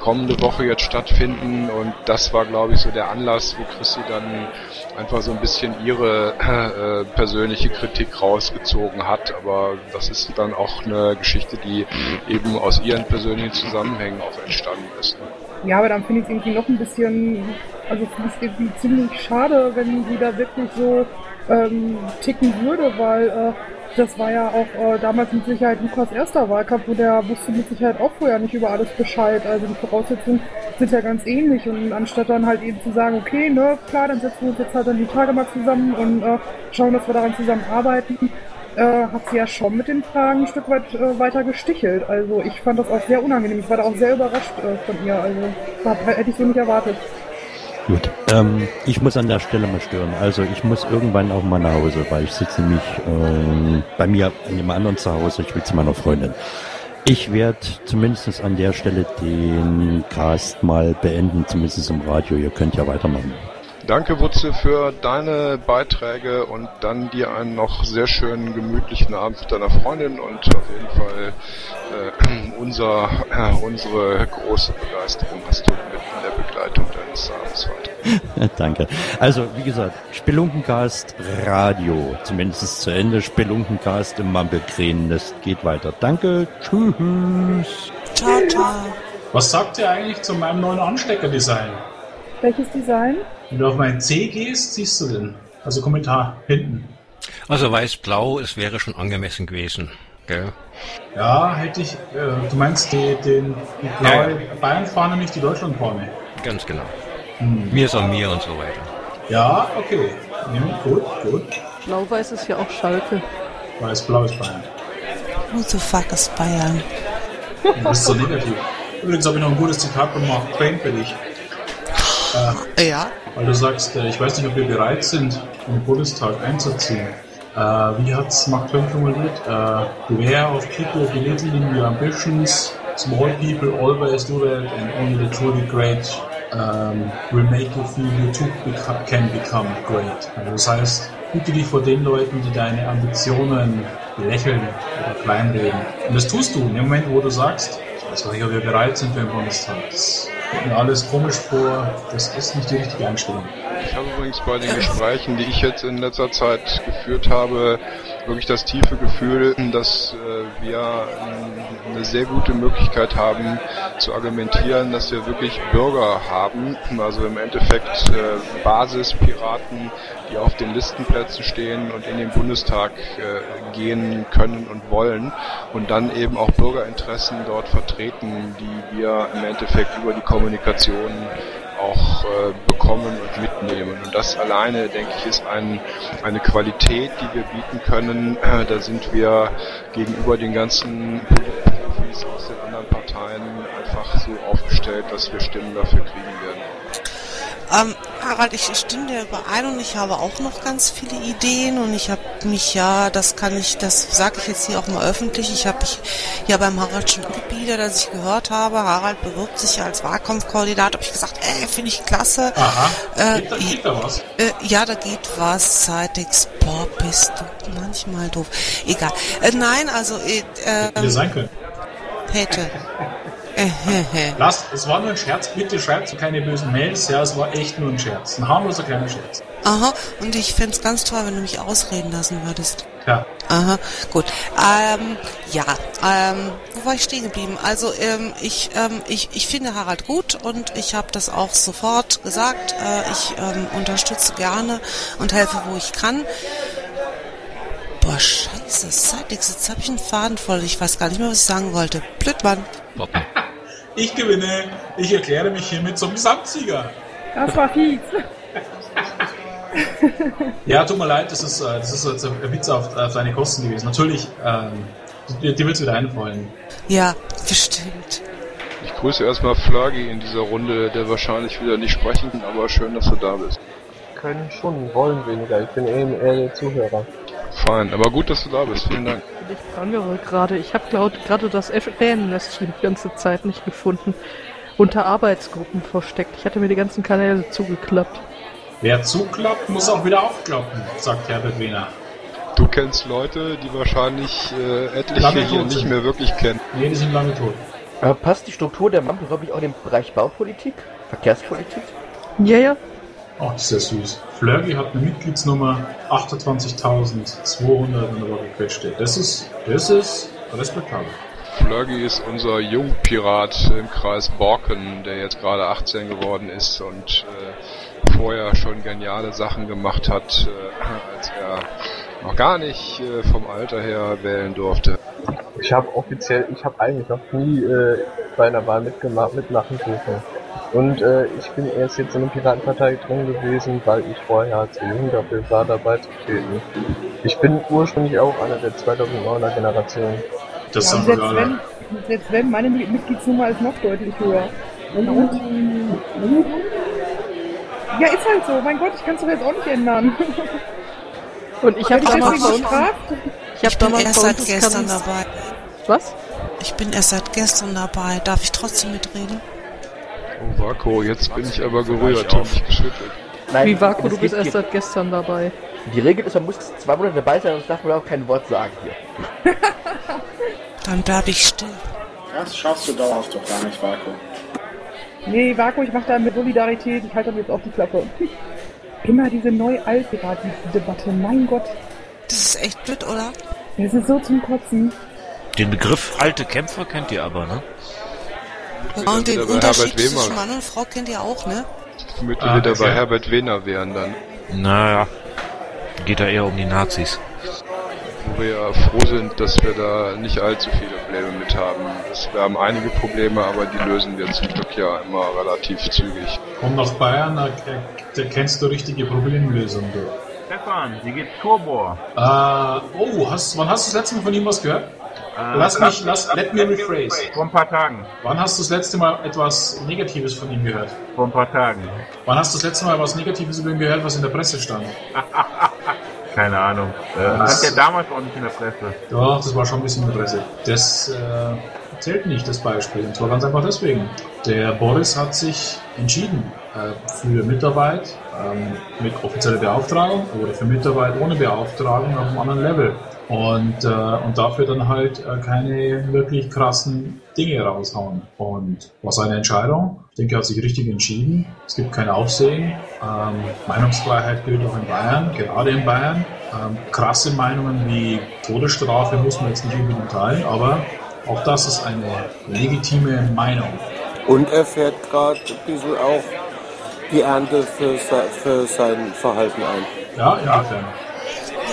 [SPEAKER 26] kommende Woche jetzt stattfinden und das war glaube ich so der Anlass, wo Chrissy dann einfach so ein bisschen ihre äh, persönliche Kritik rausgezogen hat, aber das ist dann auch eine Geschichte, die eben aus ihren persönlichen Zusammenhängen auch entstanden ist. Ne?
[SPEAKER 17] Ja, aber dann finde ich es irgendwie noch ein bisschen, also finde ich es irgendwie ziemlich schade, wenn sie da wirklich so ähm, ticken würde, weil äh, das war ja auch äh, damals mit Sicherheit Lukas erster Wahlkampf und der wusste mit Sicherheit auch vorher nicht über alles Bescheid. Also die Voraussetzungen sind ja ganz ähnlich und anstatt dann halt eben zu sagen, okay, ne, klar, dann setzen wir uns jetzt halt dann die Tage mal zusammen und äh, schauen, dass wir daran zusammenarbeiten, äh, hat sie ja schon mit den Fragen ein Stück weit äh, weiter gestichelt. Also ich fand das auch sehr unangenehm. Ich war da auch sehr überrascht äh, von ihr. Also das hätte ich so nicht erwartet.
[SPEAKER 3] Gut, ähm, ich muss an der Stelle mal stören. Also ich muss irgendwann auch mal nach Hause, weil ich sitze nämlich ähm, bei mir in einem anderen zu Hause. Ich will zu meiner Freundin. Ich werde zumindest an der Stelle den Cast mal beenden, zumindest im Radio. Ihr könnt ja weitermachen.
[SPEAKER 26] Danke, Wutze, für deine Beiträge und dann dir einen noch sehr schönen, gemütlichen Abend mit deiner Freundin und auf jeden Fall äh, unser, äh, unsere große Begeisterung hast du mit in der Begleitung deines Abends heute.
[SPEAKER 3] Danke. Also, wie gesagt, Spelunkencast Radio, zumindest zu Ende. Spelunkencast im Mampelkrähen, das geht weiter. Danke, tschüss.
[SPEAKER 5] Ciao, ciao.
[SPEAKER 6] Was sagt ihr eigentlich zu meinem neuen Ansteckerdesign?
[SPEAKER 17] Welches Design?
[SPEAKER 6] Wenn du auf mein C gehst, siehst du den. Also Kommentar hinten.
[SPEAKER 28] Also weiß-blau, es wäre schon angemessen gewesen. Gell?
[SPEAKER 6] Ja, hätte ich. Äh, du meinst die, den, die blaue Bayern-Fahne, nicht die Deutschland-Fahne?
[SPEAKER 28] Ganz genau.
[SPEAKER 6] Hm.
[SPEAKER 28] Mir ist an mir und so weiter.
[SPEAKER 6] Ja, okay. Ja, gut, gut.
[SPEAKER 7] Blau-Weiß ist ja auch Schalke.
[SPEAKER 6] Weiß-blau ist Bayern.
[SPEAKER 5] Who the fuck ist Bayern?
[SPEAKER 6] Du bist so negativ. Übrigens habe ich noch ein gutes Zitat von Mark Twain für dich.
[SPEAKER 5] Äh, ja?
[SPEAKER 6] Weil du sagst, äh, ich weiß nicht, ob wir bereit sind, den Bundestag einzuziehen. Äh, wie hat es Mark Twain formuliert? Äh, Beware of people belittling your ambitions. Small people always do that and only the truly great um, will make you feel you too beca can become great. Also das heißt, hüte dich vor den Leuten, die deine Ambitionen belächeln oder kleinreden. Und das tust du in dem Moment, wo du sagst, ich weiß nicht, ob wir bereit sind für den Bundestag. Das kommt mir alles komisch vor. Das ist nicht die richtige Einstellung.
[SPEAKER 26] Ich habe übrigens bei den Gesprächen, die ich jetzt in letzter Zeit geführt habe, wirklich das tiefe Gefühl, dass äh, wir eine sehr gute Möglichkeit haben zu argumentieren, dass wir wirklich Bürger haben, also im Endeffekt äh, Basispiraten, die auf den Listenplätzen stehen und in den Bundestag äh, gehen können und wollen und dann eben auch Bürgerinteressen dort vertreten, die wir im Endeffekt über die Kommunikation auch äh, bekommen und mitnehmen. Und das alleine, denke ich, ist ein, eine Qualität, die wir bieten können. Äh, da sind wir gegenüber den ganzen Profis aus den anderen Parteien einfach so aufgestellt, dass wir Stimmen dafür kriegen werden.
[SPEAKER 5] Ähm, Harald, ich stimme dir überein und ich habe auch noch ganz viele Ideen und ich habe mich ja, das kann ich, das sage ich jetzt hier auch mal öffentlich, ich habe mich ja beim Harald schon angebiedert, als ich gehört habe, Harald bewirbt sich ja als Wahlkampfkoordinator, habe ich gesagt, ey, finde ich klasse.
[SPEAKER 6] Aha,
[SPEAKER 5] Äh,
[SPEAKER 6] geht, da, geht da was?
[SPEAKER 5] Äh, ja, da geht was. Zeitix, boah, bist du manchmal doof. Egal. Äh, nein, also, äh,
[SPEAKER 6] Hätte
[SPEAKER 5] ähm,
[SPEAKER 6] sein können.
[SPEAKER 5] hätte. Äh, hä, hä.
[SPEAKER 6] Lasst, es war nur ein Scherz, bitte schreibt keine bösen Mails, ja, es war echt nur ein Scherz. Ein harmloser kleiner Scherz.
[SPEAKER 5] Aha, und ich fänd's es ganz toll, wenn du mich ausreden lassen würdest.
[SPEAKER 6] Ja.
[SPEAKER 5] Aha, gut. Ähm, ja, ähm, wo war ich stehen geblieben? Also, ähm, ich, ähm, ich, ich finde Harald gut und ich habe das auch sofort gesagt. Äh, ich ähm, unterstütze gerne und helfe, wo ich kann. Boah, scheiße, Sidix, jetzt habe ich einen Faden voll. Ich weiß gar nicht mehr, was ich sagen wollte. Blödmann.
[SPEAKER 6] Ich gewinne. Ich erkläre mich hiermit zum Gesamtsieger.
[SPEAKER 17] Das war fies.
[SPEAKER 6] Ja, tut mir leid, das ist, äh, das ist jetzt ein Witz auf, auf deine Kosten gewesen. Natürlich, ähm, dir, dir wird's wieder einfallen.
[SPEAKER 5] Ja, bestimmt.
[SPEAKER 26] Ich grüße erstmal Flagi in dieser Runde, der wahrscheinlich wieder nicht sprechen kann, aber schön, dass du da bist.
[SPEAKER 29] Können schon, wollen weniger. Ich bin eben eher der Zuhörer.
[SPEAKER 26] Fein, aber gut, dass du da bist. Vielen Dank.
[SPEAKER 30] Ich frage gerade, ich habe gerade das Fan-Nest die ganze Zeit nicht gefunden. Unter Arbeitsgruppen versteckt. Ich hatte mir die ganzen Kanäle zugeklappt.
[SPEAKER 6] Wer zuklappt, muss auch wieder aufklappen, sagt Herbert Wehner.
[SPEAKER 26] Du kennst Leute, die wahrscheinlich äh, etliche
[SPEAKER 6] Lange
[SPEAKER 26] hier nicht mehr wirklich kennen.
[SPEAKER 6] Nee, die sind lange tot.
[SPEAKER 21] Aber passt die Struktur der Mampel wirklich auch in den Bereich Baupolitik? Verkehrspolitik?
[SPEAKER 30] Ja, ja.
[SPEAKER 6] Ach, das ist ja süß. Flurgy hat eine Mitgliedsnummer 28.200 und aber gequetscht steht. Das ist, das ist respektabel.
[SPEAKER 26] Flurgy ist unser Jungpirat im Kreis Borken, der jetzt gerade 18 geworden ist und äh, vorher schon geniale Sachen gemacht hat, äh, als er noch gar nicht äh, vom Alter her wählen durfte.
[SPEAKER 29] Ich habe offiziell, ich habe eigentlich noch nie äh, bei einer Wahl mitgemacht, mitmachen dürfen. Und äh, ich bin erst jetzt in der Piratenpartei drin gewesen, weil ich vorher zu jung dafür war, dabei zu treten. Ich bin ursprünglich auch einer der 2009er Generation.
[SPEAKER 6] Das
[SPEAKER 17] ja, und selbst wenn, selbst wenn, meine Mitgliedsnummer ist noch deutlich höher. Ja, ist halt so. Mein Gott, ich kann es doch jetzt auch nicht ändern.
[SPEAKER 30] Und ich habe damals bei uns, ich hab
[SPEAKER 5] Ich bin erst seit gestern dabei.
[SPEAKER 30] Was?
[SPEAKER 5] Ich bin erst seit gestern dabei. Darf ich trotzdem mitreden?
[SPEAKER 26] Oh Marco, jetzt bin ich aber gerührt und nicht geschüttelt.
[SPEAKER 30] Wie Vaku,
[SPEAKER 21] es
[SPEAKER 30] du bist erst seit gestern dabei.
[SPEAKER 21] Die Regel ist, man muss zwei Monate dabei sein, sonst darf man auch kein Wort sagen hier.
[SPEAKER 5] Dann bleib ich still.
[SPEAKER 23] Das schaffst du dauerhaft doch gar nicht, Marco.
[SPEAKER 17] Nee, Vaku, ich mach da mit Solidarität, ich halte dann jetzt auf die Klappe. Immer diese Neu-Alt-Debatte, mein Gott.
[SPEAKER 5] Das ist echt blöd, oder?
[SPEAKER 17] Das ist so zum Kotzen.
[SPEAKER 31] Den Begriff alte Kämpfer kennt ihr aber, ne?
[SPEAKER 5] Ja, und den
[SPEAKER 26] wieder bei
[SPEAKER 5] Unterschied
[SPEAKER 26] Herbert Wehmer.
[SPEAKER 5] zwischen Mann und Frau kennt ihr auch, ne?
[SPEAKER 26] Womit
[SPEAKER 31] Ah,
[SPEAKER 26] wir wieder bei Herbert Wehner wären dann.
[SPEAKER 31] Naja, geht da eher um die Nazis.
[SPEAKER 26] Wo wir ja froh sind, dass wir da nicht allzu viele Probleme mit haben. Das, wir haben einige Probleme, aber die lösen wir zum Glück ja immer relativ zügig.
[SPEAKER 6] Komm nach Bayern, da, da kennst du richtige Problemlösungen. Du.
[SPEAKER 18] Stefan, wie geht's Turbo?
[SPEAKER 6] Äh, oh, hast, wann hast du das letzte Mal von ihm was gehört?
[SPEAKER 18] Äh,
[SPEAKER 6] lass mich, lass, let me rephrase.
[SPEAKER 18] Vor ein paar Tagen.
[SPEAKER 6] Wann hast du das letzte Mal etwas Negatives von ihm gehört?
[SPEAKER 18] Vor ein paar Tagen.
[SPEAKER 6] Wann hast du das letzte Mal was Negatives über ihn gehört, was in der Presse stand?
[SPEAKER 18] Keine Ahnung. Äh,
[SPEAKER 6] Das-
[SPEAKER 18] stand ja damals auch nicht in der Presse.
[SPEAKER 6] Doch, das war schon ein bisschen in der Presse. Das äh, zählt nicht, das Beispiel. Und zwar ganz einfach deswegen. Der Boris hat sich entschieden äh, für Mitarbeit ähm, mit offizieller Beauftragung oder für Mitarbeit ohne Beauftragung auf einem anderen Level. Und, äh, und dafür dann halt äh, keine wirklich krassen Dinge raushauen. Und war seine Entscheidung. Ich denke, er hat sich richtig entschieden. Es gibt kein Aufsehen. Ähm, Meinungsfreiheit gilt auch in Bayern, gerade in Bayern. Ähm, krasse Meinungen wie Todesstrafe muss man jetzt nicht unbedingt teilen, aber auch das ist eine legitime Meinung.
[SPEAKER 32] Und er fährt gerade ein bisschen auch die Ernte für, für sein Verhalten ein.
[SPEAKER 6] Ja, insofern.
[SPEAKER 5] Ja,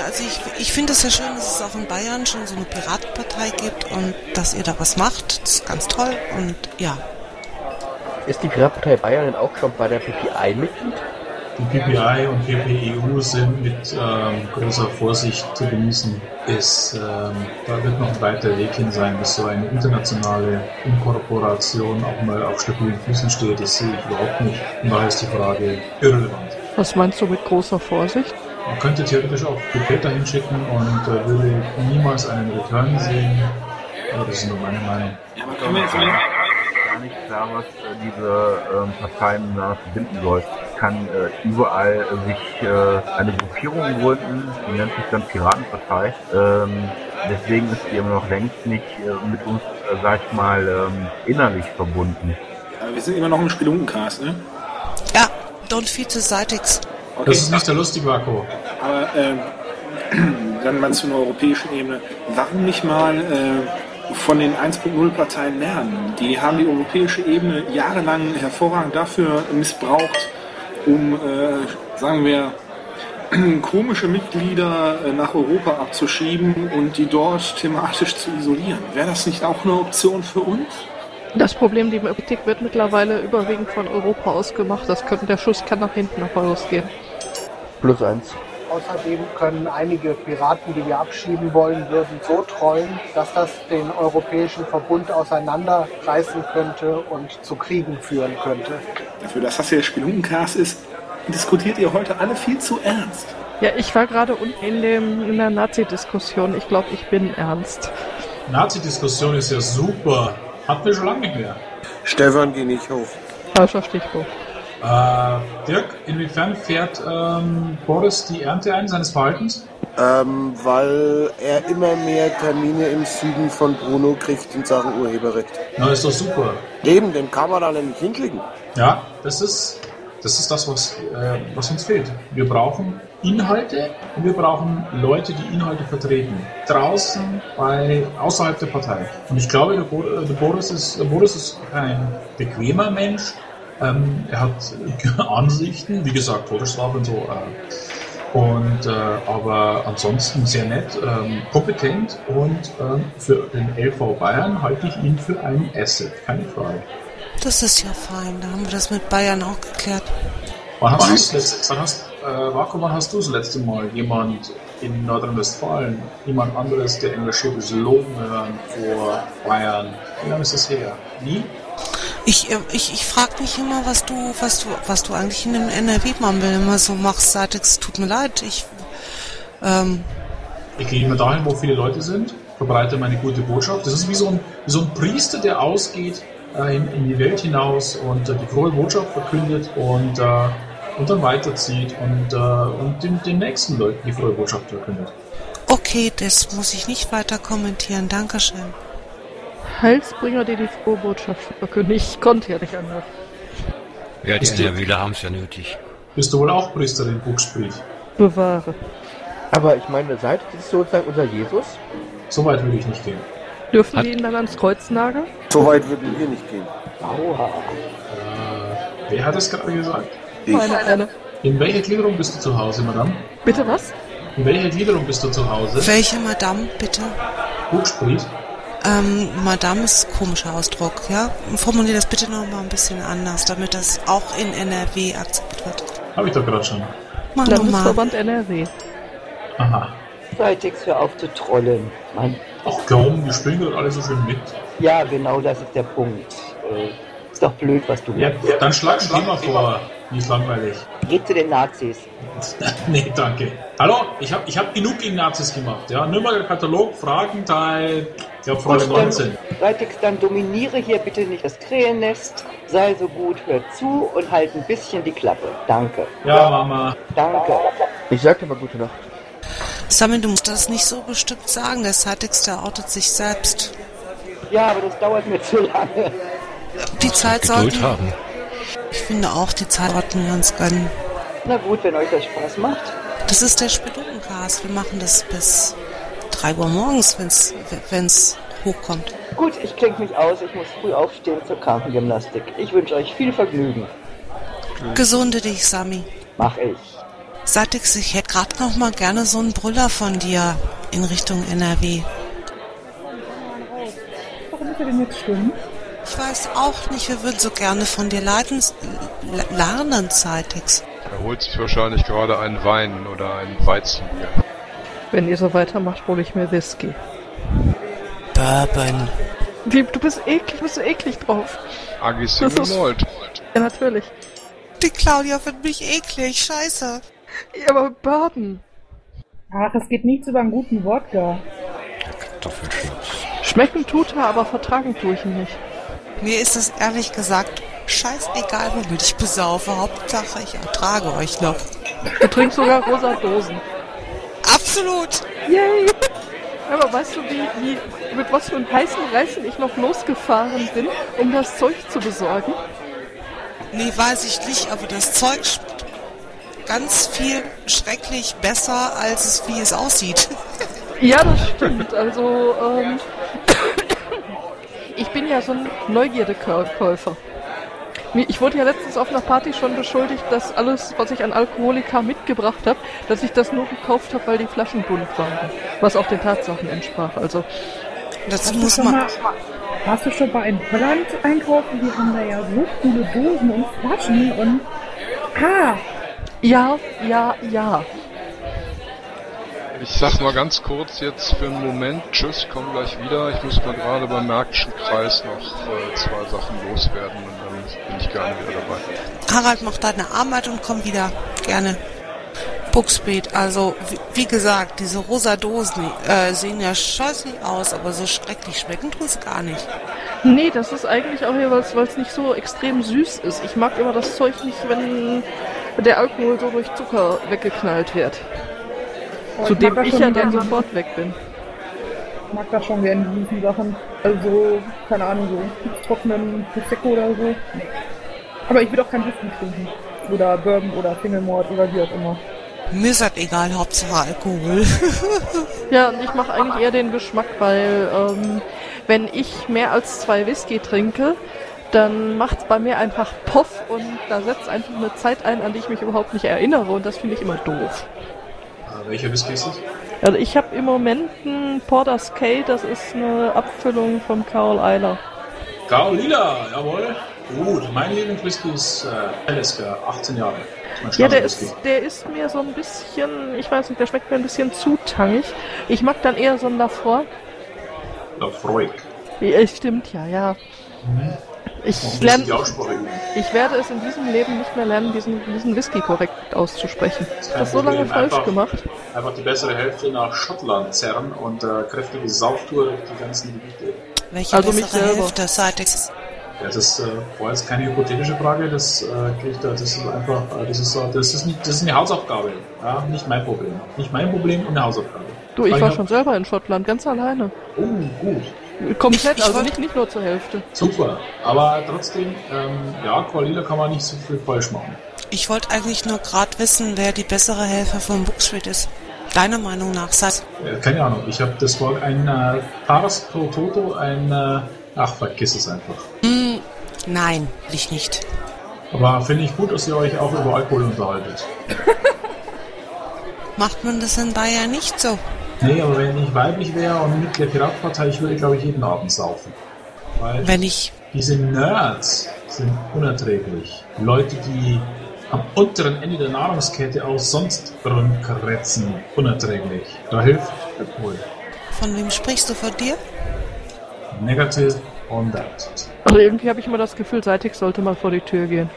[SPEAKER 5] also ich, ich finde es ja schön, dass es auch in Bayern schon so eine Piratenpartei gibt und dass ihr da was macht. Das ist ganz toll und ja.
[SPEAKER 21] Ist die Piratenpartei Bayern denn auch schon bei der PPI Mitglied?
[SPEAKER 6] die PPI und PPEU sind mit ähm, großer Vorsicht zu genießen. Es, ähm, da wird noch ein weiter Weg hin sein, bis so eine internationale Inkorporation auch mal auf stabilen Füßen steht. Das sehe ich überhaupt nicht. Und daher ist die Frage irrelevant.
[SPEAKER 30] Was meinst du mit großer Vorsicht?
[SPEAKER 6] Man könnte theoretisch auch Peter hinschicken und äh, würde niemals einen Return sehen. Aber das ist nur meine Meinung.
[SPEAKER 18] Ja, aber können wir jetzt gar nicht klar, was äh, diese ähm, Parteien miteinander verbinden soll. Kann äh, überall sich äh, eine Gruppierung gründen, die nennt sich dann Piratenpartei. Ähm, deswegen ist die immer noch längst nicht äh, mit uns, äh, sag ich mal, ähm, innerlich verbunden.
[SPEAKER 23] Aber wir sind immer noch im Spelunkencast, ne?
[SPEAKER 5] Ja, don't feed the Cytics.
[SPEAKER 23] Okay.
[SPEAKER 6] Das ist nicht der lustige Marco.
[SPEAKER 23] Aber ähm, dann mal zu einer europäischen Ebene. Warum nicht mal äh, von den 1.0 Parteien lernen? Die haben die europäische Ebene jahrelang hervorragend dafür missbraucht, um, äh, sagen wir, komische Mitglieder äh, nach Europa abzuschieben und die dort thematisch zu isolieren. Wäre das nicht auch eine Option für uns?
[SPEAKER 30] Das Problem, die Politik wird mittlerweile überwiegend von Europa aus gemacht. Das könnte, der Schuss kann nach hinten noch losgehen.
[SPEAKER 21] Plus eins.
[SPEAKER 33] Außerdem können einige Piraten, die wir abschieben wollen würden, so träumen, dass das den europäischen Verbund auseinanderreißen könnte und zu Kriegen führen könnte.
[SPEAKER 23] Dafür, dass das hier Spelunkencast ist, diskutiert ihr heute alle viel zu ernst.
[SPEAKER 30] Ja, ich war gerade unten in, dem, in der Nazi-Diskussion. Ich glaube, ich bin ernst.
[SPEAKER 6] Nazi-Diskussion ist ja super. Hatten wir schon lange nicht mehr.
[SPEAKER 32] Stefan, geh nicht hoch.
[SPEAKER 30] Falscher Stichwort.
[SPEAKER 6] Äh, Dirk, inwiefern fährt ähm, Boris die Ernte ein seines Verhaltens?
[SPEAKER 32] Ähm, weil er immer mehr Termine im Süden von Bruno kriegt in Sachen Urheberrecht.
[SPEAKER 6] Na, ist doch super.
[SPEAKER 32] Eben, den kann man da nämlich hinschicken.
[SPEAKER 6] Ja, das ist das, ist das was, äh, was uns fehlt. Wir brauchen Inhalte und wir brauchen Leute, die Inhalte vertreten. Draußen, bei, außerhalb der Partei. Und ich glaube, der, Bo der, Boris, ist, der Boris ist ein bequemer Mensch. Ähm, er hat Ansichten, wie gesagt, Todesstrafe und so. Äh, und, äh, aber ansonsten sehr nett, ähm, kompetent und ähm, für den LV Bayern halte ich ihn für ein Asset, keine Frage.
[SPEAKER 5] Das ist ja fein, da haben wir das mit Bayern auch geklärt.
[SPEAKER 6] Wann hast, du's letzt, wann hast, äh, Marco, wann hast du das letzte Mal jemand in Nordrhein-Westfalen, jemand anderes, der engagiert ist, loben hören vor Bayern? Wie lange ist das her? Nie?
[SPEAKER 5] Ich, äh, ich, ich frage mich immer, was du, was du, was du eigentlich in dem NRW-Mammel immer so machst, seit es tut mir leid. Ich, ähm,
[SPEAKER 6] Ich gehe immer dahin, wo viele Leute sind, verbreite meine gute Botschaft. Das ist wie so ein, wie so ein Priester, der ausgeht in, in die Welt hinaus und äh, die frohe Botschaft verkündet und, äh, und dann weiterzieht und, äh, und den, den nächsten Leuten die frohe Botschaft verkündet.
[SPEAKER 5] okay, das muss ich nicht weiter kommentieren. Dankeschön.
[SPEAKER 30] Heilsbringer, die die frohe Botschaft verkünden. Ich konnte ja nicht anders.
[SPEAKER 31] Ja, die NRWler haben es ja nötig.
[SPEAKER 6] Bist du wohl auch Priester in Buchspriet?
[SPEAKER 30] Bewahre.
[SPEAKER 21] Aber ich meine, seid ihr sozusagen unser Jesus?
[SPEAKER 6] So weit würde ich nicht gehen.
[SPEAKER 30] Dürfen wir ihn dann ans Kreuz nageln?
[SPEAKER 32] So weit würden wir nicht gehen.
[SPEAKER 21] Aua.
[SPEAKER 6] Äh, wer hat das gerade gesagt?
[SPEAKER 30] Meine eine.
[SPEAKER 6] In welcher Gliederung bist du zu Hause, Madame?
[SPEAKER 30] Bitte was?
[SPEAKER 6] In welcher Gliederung bist du zu Hause?
[SPEAKER 5] Welche Madame, bitte?
[SPEAKER 6] Buchspriet?
[SPEAKER 5] Ähm, Madame ist ein komischer Ausdruck, ja? Formulier das bitte noch mal ein bisschen anders, damit das auch in NRW akzeptiert wird.
[SPEAKER 6] Habe ich doch gerade schon.
[SPEAKER 5] Mach noch mal.
[SPEAKER 30] Landesverband NRW.
[SPEAKER 6] Aha.
[SPEAKER 22] Cytex, hör auf zu trollen. Mann.
[SPEAKER 6] Ach komm, die spielen gerade alle so schön mit.
[SPEAKER 22] Ja, genau das ist der Punkt. Äh, ist doch blöd, was du
[SPEAKER 6] Ja,
[SPEAKER 22] machst.
[SPEAKER 6] dann schlag ein Thema vor. Die ist langweilig.
[SPEAKER 22] Geht zu den Nazis.
[SPEAKER 6] nee, danke. Hallo, ich habe ich hab genug gegen Nazis gemacht. Ja, Nürnberger Katalog, Fragenteil, glaube Frage 19.
[SPEAKER 22] Cytex, dann dominiere hier bitte nicht das Krähennest. Sei so gut, hör zu und halt ein bisschen die Klappe. Danke.
[SPEAKER 6] Ja, Mama.
[SPEAKER 22] Danke.
[SPEAKER 21] Ich sagte mal gute Nacht.
[SPEAKER 5] Sammy, du musst das nicht so bestimmt sagen. Der der outet sich selbst.
[SPEAKER 22] Ja, aber das dauert mir zu lange.
[SPEAKER 5] Die Zeit sollten...
[SPEAKER 31] haben.
[SPEAKER 5] Ich finde auch, die Zeit sollten wir uns gönnen.
[SPEAKER 22] Na gut, wenn euch das Spaß macht.
[SPEAKER 5] Das ist der Spedukencast. Wir machen das bis 3 Uhr morgens, wenn's, wenn's hochkommt.
[SPEAKER 22] Gut, ich klinge mich aus. Ich muss früh aufstehen zur Krankengymnastik. Ich wünsche euch viel Vergnügen.
[SPEAKER 5] Gesunde dich, Sami.
[SPEAKER 22] Mach ich.
[SPEAKER 5] Satix, ich hätte gerade noch mal gerne so einen Brüller von dir in Richtung NRW.
[SPEAKER 17] Warum ist er denn jetzt stumm?
[SPEAKER 5] Ich weiß auch nicht, wir würden so gerne von dir leiden, lernen, Cytex.
[SPEAKER 26] Er holt sich wahrscheinlich gerade einen Wein oder ein Weizenbier.
[SPEAKER 30] Wenn ihr so weitermacht, hole ich mir Whisky.
[SPEAKER 5] Bourbon.
[SPEAKER 30] Wie, du bist eklig, bist du eklig drauf.
[SPEAKER 26] Malt.
[SPEAKER 30] Ja, natürlich.
[SPEAKER 5] Die Claudia findet mich eklig, scheiße.
[SPEAKER 30] Ja, aber Bourbon.
[SPEAKER 17] Ach, es geht nichts über einen guten Wodka.
[SPEAKER 30] Schmecken tut er, aber vertragen tue ich ihn nicht.
[SPEAKER 5] Mir ist es ehrlich gesagt scheißegal, womit ich besaufe. Hauptsache, ich ertrage euch noch.
[SPEAKER 30] Du trinkst sogar rosa Dosen.
[SPEAKER 5] Absolut.
[SPEAKER 30] Yay! Aber weißt du, wie, wie, mit was für einem heißen Reißen ich noch losgefahren bin, um das Zeug zu besorgen?
[SPEAKER 5] Nee, weiß ich nicht, aber das Zeug ganz viel schrecklich besser, als es wie es aussieht.
[SPEAKER 30] Ja, das stimmt. Also, ähm, ich bin ja so ein Neugierdekäufer. Ich wurde ja letztens auf einer Party schon beschuldigt, dass alles, was ich an Alkoholika mitgebracht habe, dass ich das nur gekauft habe, weil die Flaschen bunt waren. Was auch den Tatsachen entsprach. Also,
[SPEAKER 17] Hast du schon mal, warst du schon mal in Holland einkaufen? Die haben da ja so coole Dosen und Flaschen und. Ah!
[SPEAKER 30] Ja, ja, ja.
[SPEAKER 26] Ich sag mal ganz kurz jetzt für einen Moment, tschüss, komm gleich wieder. Ich muss mal gerade beim Märkischen Kreis noch äh, zwei Sachen loswerden und dann bin ich gerne wieder dabei.
[SPEAKER 5] Harald macht deine Arbeit und komm wieder. Gerne. Buxbeet, also wie, wie gesagt, diese rosa Dosen äh, sehen ja scheußlich aus, aber so schrecklich schmecken tun sie gar nicht.
[SPEAKER 30] Nee, das ist eigentlich auch hier, weil es nicht so extrem süß ist. Ich mag immer das Zeug nicht, wenn der Alkohol so durch Zucker weggeknallt wird.
[SPEAKER 17] Oh, ich
[SPEAKER 30] Zu
[SPEAKER 17] mag
[SPEAKER 30] dem
[SPEAKER 17] das
[SPEAKER 30] ich
[SPEAKER 17] schon
[SPEAKER 30] ja dann sofort weg bin.
[SPEAKER 17] Ich mag das schon gerne, die süßen Sachen. Also, keine Ahnung, so trockenen Prosecco oder so. Nee. Aber ich will auch kein Whisky trinken. Oder Bourbon oder Single Malt oder wie auch immer.
[SPEAKER 5] Mir ist das egal, Hauptsache Alkohol.
[SPEAKER 30] Ja, und ich mache eigentlich eher den Geschmack, weil ähm, wenn ich mehr als zwei Whisky trinke, dann macht's bei mir einfach Poff und da setzt einfach eine Zeit ein, an die ich mich überhaupt nicht erinnere und das finde ich immer doof.
[SPEAKER 6] Äh, welcher Whisky ist das?
[SPEAKER 30] Also ich habe im Moment einen Porter's K, das ist eine Abfüllung vom Carl Eiler.
[SPEAKER 6] Carl Lila, jawohl. Gut, mein Lieblingswhisky ist äh, Alaska, 18 Jahre.
[SPEAKER 30] Ja, der ist, der ist mir so ein bisschen, ich weiß nicht, der schmeckt mir ein bisschen zu tangig. Ich mag dann eher so ein Lafroy.
[SPEAKER 6] Lafroy.
[SPEAKER 30] Ja, stimmt, ja, ja. Ich lerne, ich werde es in diesem Leben nicht mehr lernen, diesen, diesen Whisky korrekt auszusprechen. Ich habe so lange falsch
[SPEAKER 6] einfach-
[SPEAKER 30] gemacht.
[SPEAKER 6] Einfach die bessere Hälfte nach Schottland zerren und äh, kräftige Sauftour durch die ganzen Gebiete.
[SPEAKER 5] Welche
[SPEAKER 30] Also mich
[SPEAKER 5] bessere
[SPEAKER 30] selber.
[SPEAKER 5] Hälfte seit ex
[SPEAKER 6] Ja, das äh, war jetzt keine hypothetische Frage, das äh, krieg ich da, das ist einfach, äh, das ist so, das ist, nicht, das ist eine Hausaufgabe, ja, nicht mein Problem. Nicht mein Problem und eine Hausaufgabe.
[SPEAKER 30] Du, ich war
[SPEAKER 6] hab-
[SPEAKER 30] schon selber in Schottland, ganz alleine.
[SPEAKER 6] Oh, gut.
[SPEAKER 30] Komplett, also nicht, nicht nur zur Hälfte.
[SPEAKER 6] Super, aber trotzdem, ähm, ja, Koalila kann man nicht so viel falsch machen.
[SPEAKER 5] Ich wollte eigentlich nur gerade wissen, wer die bessere Hälfte von Buxfried ist. Deiner Meinung nach, Sat?
[SPEAKER 6] Äh, keine Ahnung, ich habe das war ein äh, Pars pro Toto, ein, äh, ach, vergiss es einfach.
[SPEAKER 5] Hm, nein, ich nicht.
[SPEAKER 6] Aber finde ich gut, dass ihr euch auch über Alkohol unterhaltet.
[SPEAKER 5] Macht man das in Bayern nicht so?
[SPEAKER 6] Nee, aber wenn ich weiblich wäre und Mitglied der Piratenpartei, ich würde, glaube ich, jeden Abend saufen. Weil
[SPEAKER 5] Wenn ich.
[SPEAKER 6] diese Nerds sind unerträglich. Leute, die am unteren Ende der Nahrungskette auch sonst rumkretzen, unerträglich. Da hilft Alkohol.
[SPEAKER 5] Von wem sprichst du von dir?
[SPEAKER 6] Negative on that.
[SPEAKER 30] Also irgendwie habe ich immer das Gefühl, Seitig sollte mal vor die Tür gehen.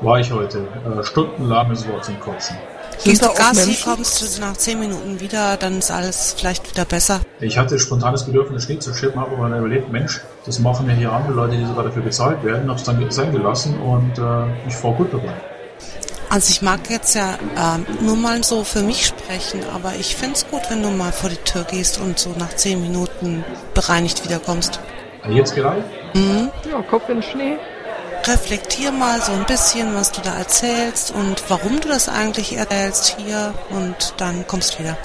[SPEAKER 6] War ich heute. Äh, stundenlanges Wort zum Kotzen.
[SPEAKER 5] Gehst
[SPEAKER 30] da
[SPEAKER 5] du Gas,
[SPEAKER 30] Menschen?
[SPEAKER 5] kommst du nach 10 Minuten wieder, dann ist alles vielleicht wieder besser.
[SPEAKER 6] Ich hatte spontanes Bedürfnis, Schnee zu schippen, habe aber dann überlegt, Mensch, das machen ja hier andere Leute, die sogar dafür bezahlt werden, habe es dann sein gelassen und äh, ich fahr gut dabei.
[SPEAKER 5] Also ich mag jetzt ja ähm, nur mal so für mich sprechen, aber ich find's gut, wenn du mal vor die Tür gehst und so nach 10 Minuten bereinigt wiederkommst.
[SPEAKER 6] Äh, Jetzt gerade?
[SPEAKER 5] Mhm.
[SPEAKER 30] Ja, Kopf in den Schnee.
[SPEAKER 5] Reflektier mal so ein bisschen, was du da erzählst und warum du das eigentlich erzählst hier und dann kommst wieder.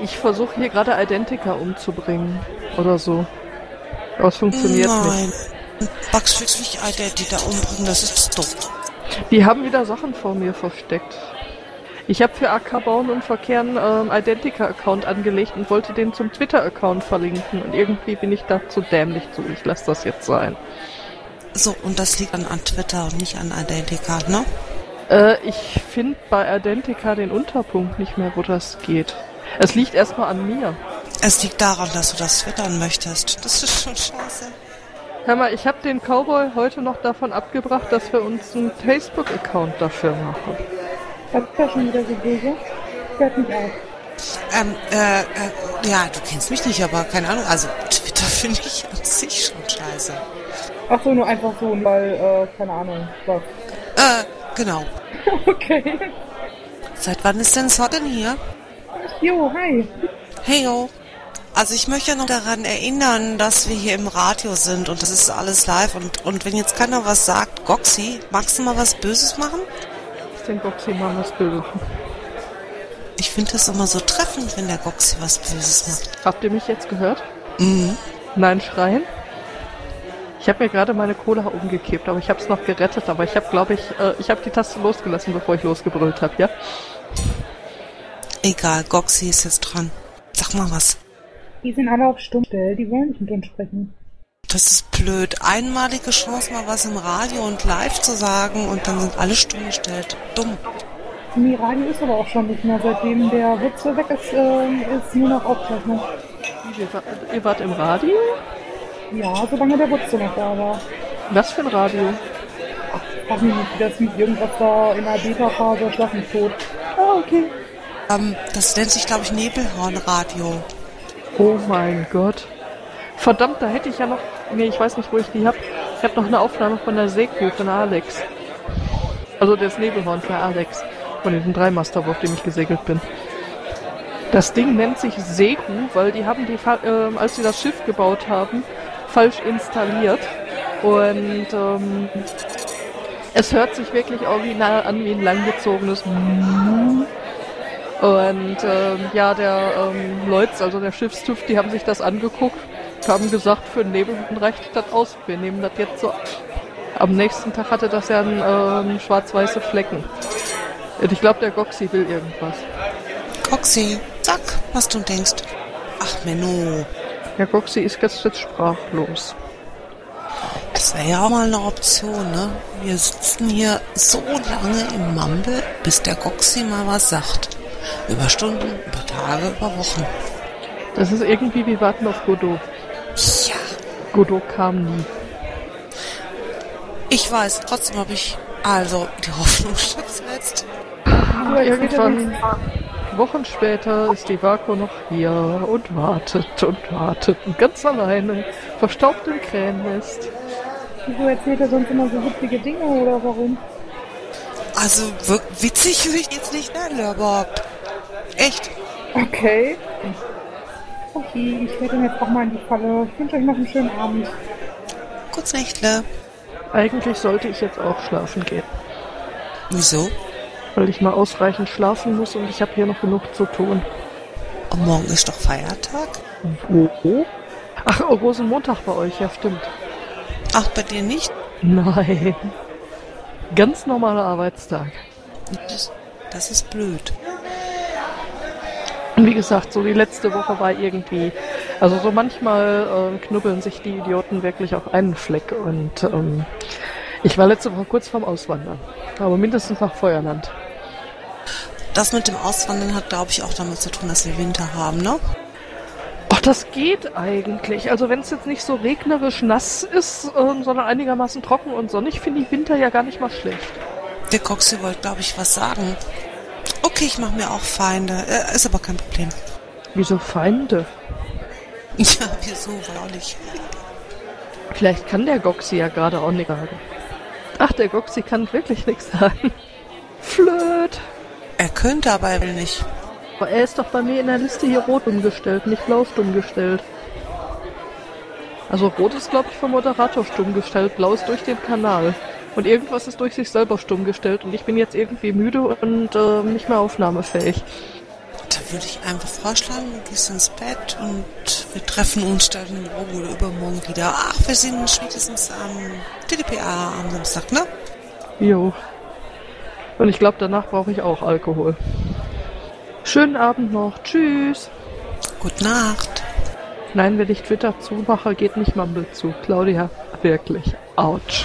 [SPEAKER 30] Ich versuche hier gerade Identica umzubringen. Oder so. Aber es funktioniert
[SPEAKER 5] Nein.
[SPEAKER 30] nicht.
[SPEAKER 5] Bugs willst mich Identity da umbringen, das ist doof.
[SPEAKER 30] Die haben wieder Sachen vor mir versteckt. Ich habe für AK Bauen und Verkehr einen ähm, Identica-Account angelegt und wollte den zum Twitter-Account verlinken. Und irgendwie bin ich da zu dämlich zu. Ich lasse das jetzt sein.
[SPEAKER 5] So, und das liegt dann an Twitter und nicht an Identica, ne?
[SPEAKER 30] Äh, ich finde bei Identica den Unterpunkt nicht mehr, wo das geht. Es liegt erstmal an mir.
[SPEAKER 5] Es liegt daran, dass du das twittern möchtest. Das ist schon scheiße.
[SPEAKER 30] Hör mal, ich habe den Cowboy heute noch davon abgebracht, dass wir uns einen Facebook-Account dafür machen.
[SPEAKER 17] Das ist ja schon wieder so böse. Hört mich auf.
[SPEAKER 5] Ähm, äh, äh, ja, du kennst mich nicht, aber keine Ahnung. Also, Twitter finde ich an sich schon scheiße.
[SPEAKER 17] Ach so, nur einfach so, weil, äh, keine Ahnung, was.
[SPEAKER 5] Äh, genau.
[SPEAKER 17] okay.
[SPEAKER 5] Seit wann ist denn Sodden hier?
[SPEAKER 17] Jo, hi.
[SPEAKER 5] Hey, yo. Also ich möchte noch daran erinnern, dass wir hier im Radio sind und das ist alles live und, und wenn jetzt keiner was sagt, Goxi, magst du mal was Böses machen?
[SPEAKER 30] Ich denke, Goxi mal was Böses.
[SPEAKER 5] Ich finde das immer so treffend, wenn der Goxi was Böses macht.
[SPEAKER 30] Habt ihr mich jetzt gehört?
[SPEAKER 5] Mhm.
[SPEAKER 30] Nein, schreien? Ich habe mir gerade meine Cola umgekippt, aber ich habe es noch gerettet. Aber ich habe, glaube ich, äh, ich habe die Taste losgelassen, bevor ich losgebrüllt habe, ja?
[SPEAKER 5] Egal, Goxi ist jetzt dran. Sag mal was.
[SPEAKER 17] Die sind alle auf Stummstell, die wollen nicht mit uns sprechen.
[SPEAKER 5] Das ist blöd. Einmalige Chance, mal was im Radio und live zu sagen und dann sind alle stumm gestellt. Dumm.
[SPEAKER 17] Nee, Radio ist aber auch schon nicht mehr. Seitdem der Wutze weg ist, äh, ist nur noch Aufzeichnung.
[SPEAKER 30] Ihr, wart, im Radio?
[SPEAKER 17] Ja, solange der Wutze noch da war.
[SPEAKER 30] Was für ein Radio?
[SPEAKER 17] Ach, frag mich nicht, das hieß. Irgendwas da in der Beta-Phase, schlag mich tot.
[SPEAKER 30] Ah, okay.
[SPEAKER 5] Ähm, das nennt sich, glaube ich, Nebelhornradio.
[SPEAKER 30] Oh mein Gott. Verdammt, da hätte ich ja noch. Nee, ich weiß nicht, wo ich die hab. Ich habe noch eine Aufnahme von der Seku, von Alex. Also das Nebelhorn für Alex. Von diesem Dreimaster, auf dem ich gesegelt bin. Das Ding nennt sich Seku, weil die haben die, äh, als sie das Schiff gebaut haben, falsch installiert. Und ähm, es hört sich wirklich original an wie ein langgezogenes und ähm, ja, der ähm, Leutz, also der Schiffstüff, die haben sich das angeguckt, haben gesagt, für den Nebel reicht das aus. Wir nehmen das jetzt so. Am nächsten Tag hatte das ja ein, ähm, schwarz-weiße Flecken. Ich glaube, der Goxi will irgendwas.
[SPEAKER 5] Goxi, sag, was du denkst. Ach, Menno.
[SPEAKER 30] Der Goxi ist jetzt, jetzt sprachlos.
[SPEAKER 5] Das wäre ja auch mal eine Option, ne? Wir sitzen hier so lange im Mumble, bis der Goxi mal was sagt. Über Stunden, über Tage, über Wochen.
[SPEAKER 30] Das ist irgendwie wie Warten auf Godot.
[SPEAKER 5] Ja.
[SPEAKER 30] Godot kam nie.
[SPEAKER 5] Ich weiß, trotzdem habe ich also die Hoffnung letzt.
[SPEAKER 30] Aber irgendwann, Wochen später, ist die Vako noch hier und wartet und wartet und ganz alleine verstaubt im Krähennest.
[SPEAKER 17] Wieso erzählt er sonst immer so witzige Dinge oder warum?
[SPEAKER 5] Also witzig würde ich jetzt nicht nennen, aber echt.
[SPEAKER 17] Okay. Okay, ich werde jetzt auch mal in die Falle. Ich wünsche euch noch einen schönen Abend.
[SPEAKER 5] Kurz Nächtle.
[SPEAKER 30] Eigentlich sollte ich jetzt auch schlafen gehen.
[SPEAKER 5] Wieso?
[SPEAKER 30] Weil ich mal ausreichend schlafen muss und ich habe hier noch genug zu tun.
[SPEAKER 5] Und morgen ist doch Feiertag?
[SPEAKER 30] Wo? Ach, oh, Rosenmontag bei euch, ja stimmt.
[SPEAKER 5] Ach, bei dir nicht?
[SPEAKER 30] Nein. Ganz normaler Arbeitstag.
[SPEAKER 5] Das, das ist blöd.
[SPEAKER 30] Wie gesagt, so die letzte Woche war irgendwie, also so manchmal äh, knubbeln sich die Idioten wirklich auf einen Fleck und ähm, ich war letzte Woche kurz vorm Auswandern, aber mindestens nach Feuerland.
[SPEAKER 5] Das mit dem Auswandern hat, glaube ich, auch damit zu tun, dass wir Winter haben, ne?
[SPEAKER 30] Ach, das geht eigentlich. Also wenn es jetzt nicht so regnerisch nass ist, äh, sondern einigermaßen trocken und sonnig, finde ich Winter ja gar nicht mal schlecht.
[SPEAKER 5] Der Coxie wollte, glaube ich, was sagen. Okay, ich mache mir auch Feinde. Äh, ist aber kein Problem.
[SPEAKER 30] Wieso Feinde?
[SPEAKER 5] Ja, wieso, wahrlich.
[SPEAKER 30] Vielleicht kann der Goxi ja gerade auch nichts sagen. Ach, der Goxi kann wirklich nichts sagen. Flöt.
[SPEAKER 5] Er könnte, aber er will nicht.
[SPEAKER 30] Aber er ist doch bei mir in der Liste hier rot umgestellt, nicht blau stumm gestellt. Also rot ist, glaube ich, vom Moderator stumm gestellt, blau ist durch den Kanal. Und irgendwas ist durch sich selber stumm gestellt und ich bin jetzt irgendwie müde und äh, nicht mehr aufnahmefähig.
[SPEAKER 5] Da würde ich einfach vorschlagen, du gehst ins Bett und wir treffen uns dann morgen oder übermorgen wieder. Ach, wir sehen uns spätestens am TDPA am Samstag, ne?
[SPEAKER 30] Jo. Und ich glaube, danach brauche ich auch Alkohol. Schönen Abend noch. Tschüss.
[SPEAKER 5] Gute Nacht.
[SPEAKER 30] Nein, wenn ich Twitter zumache, geht nicht Mumble zu. Claudia wirklich. Autsch.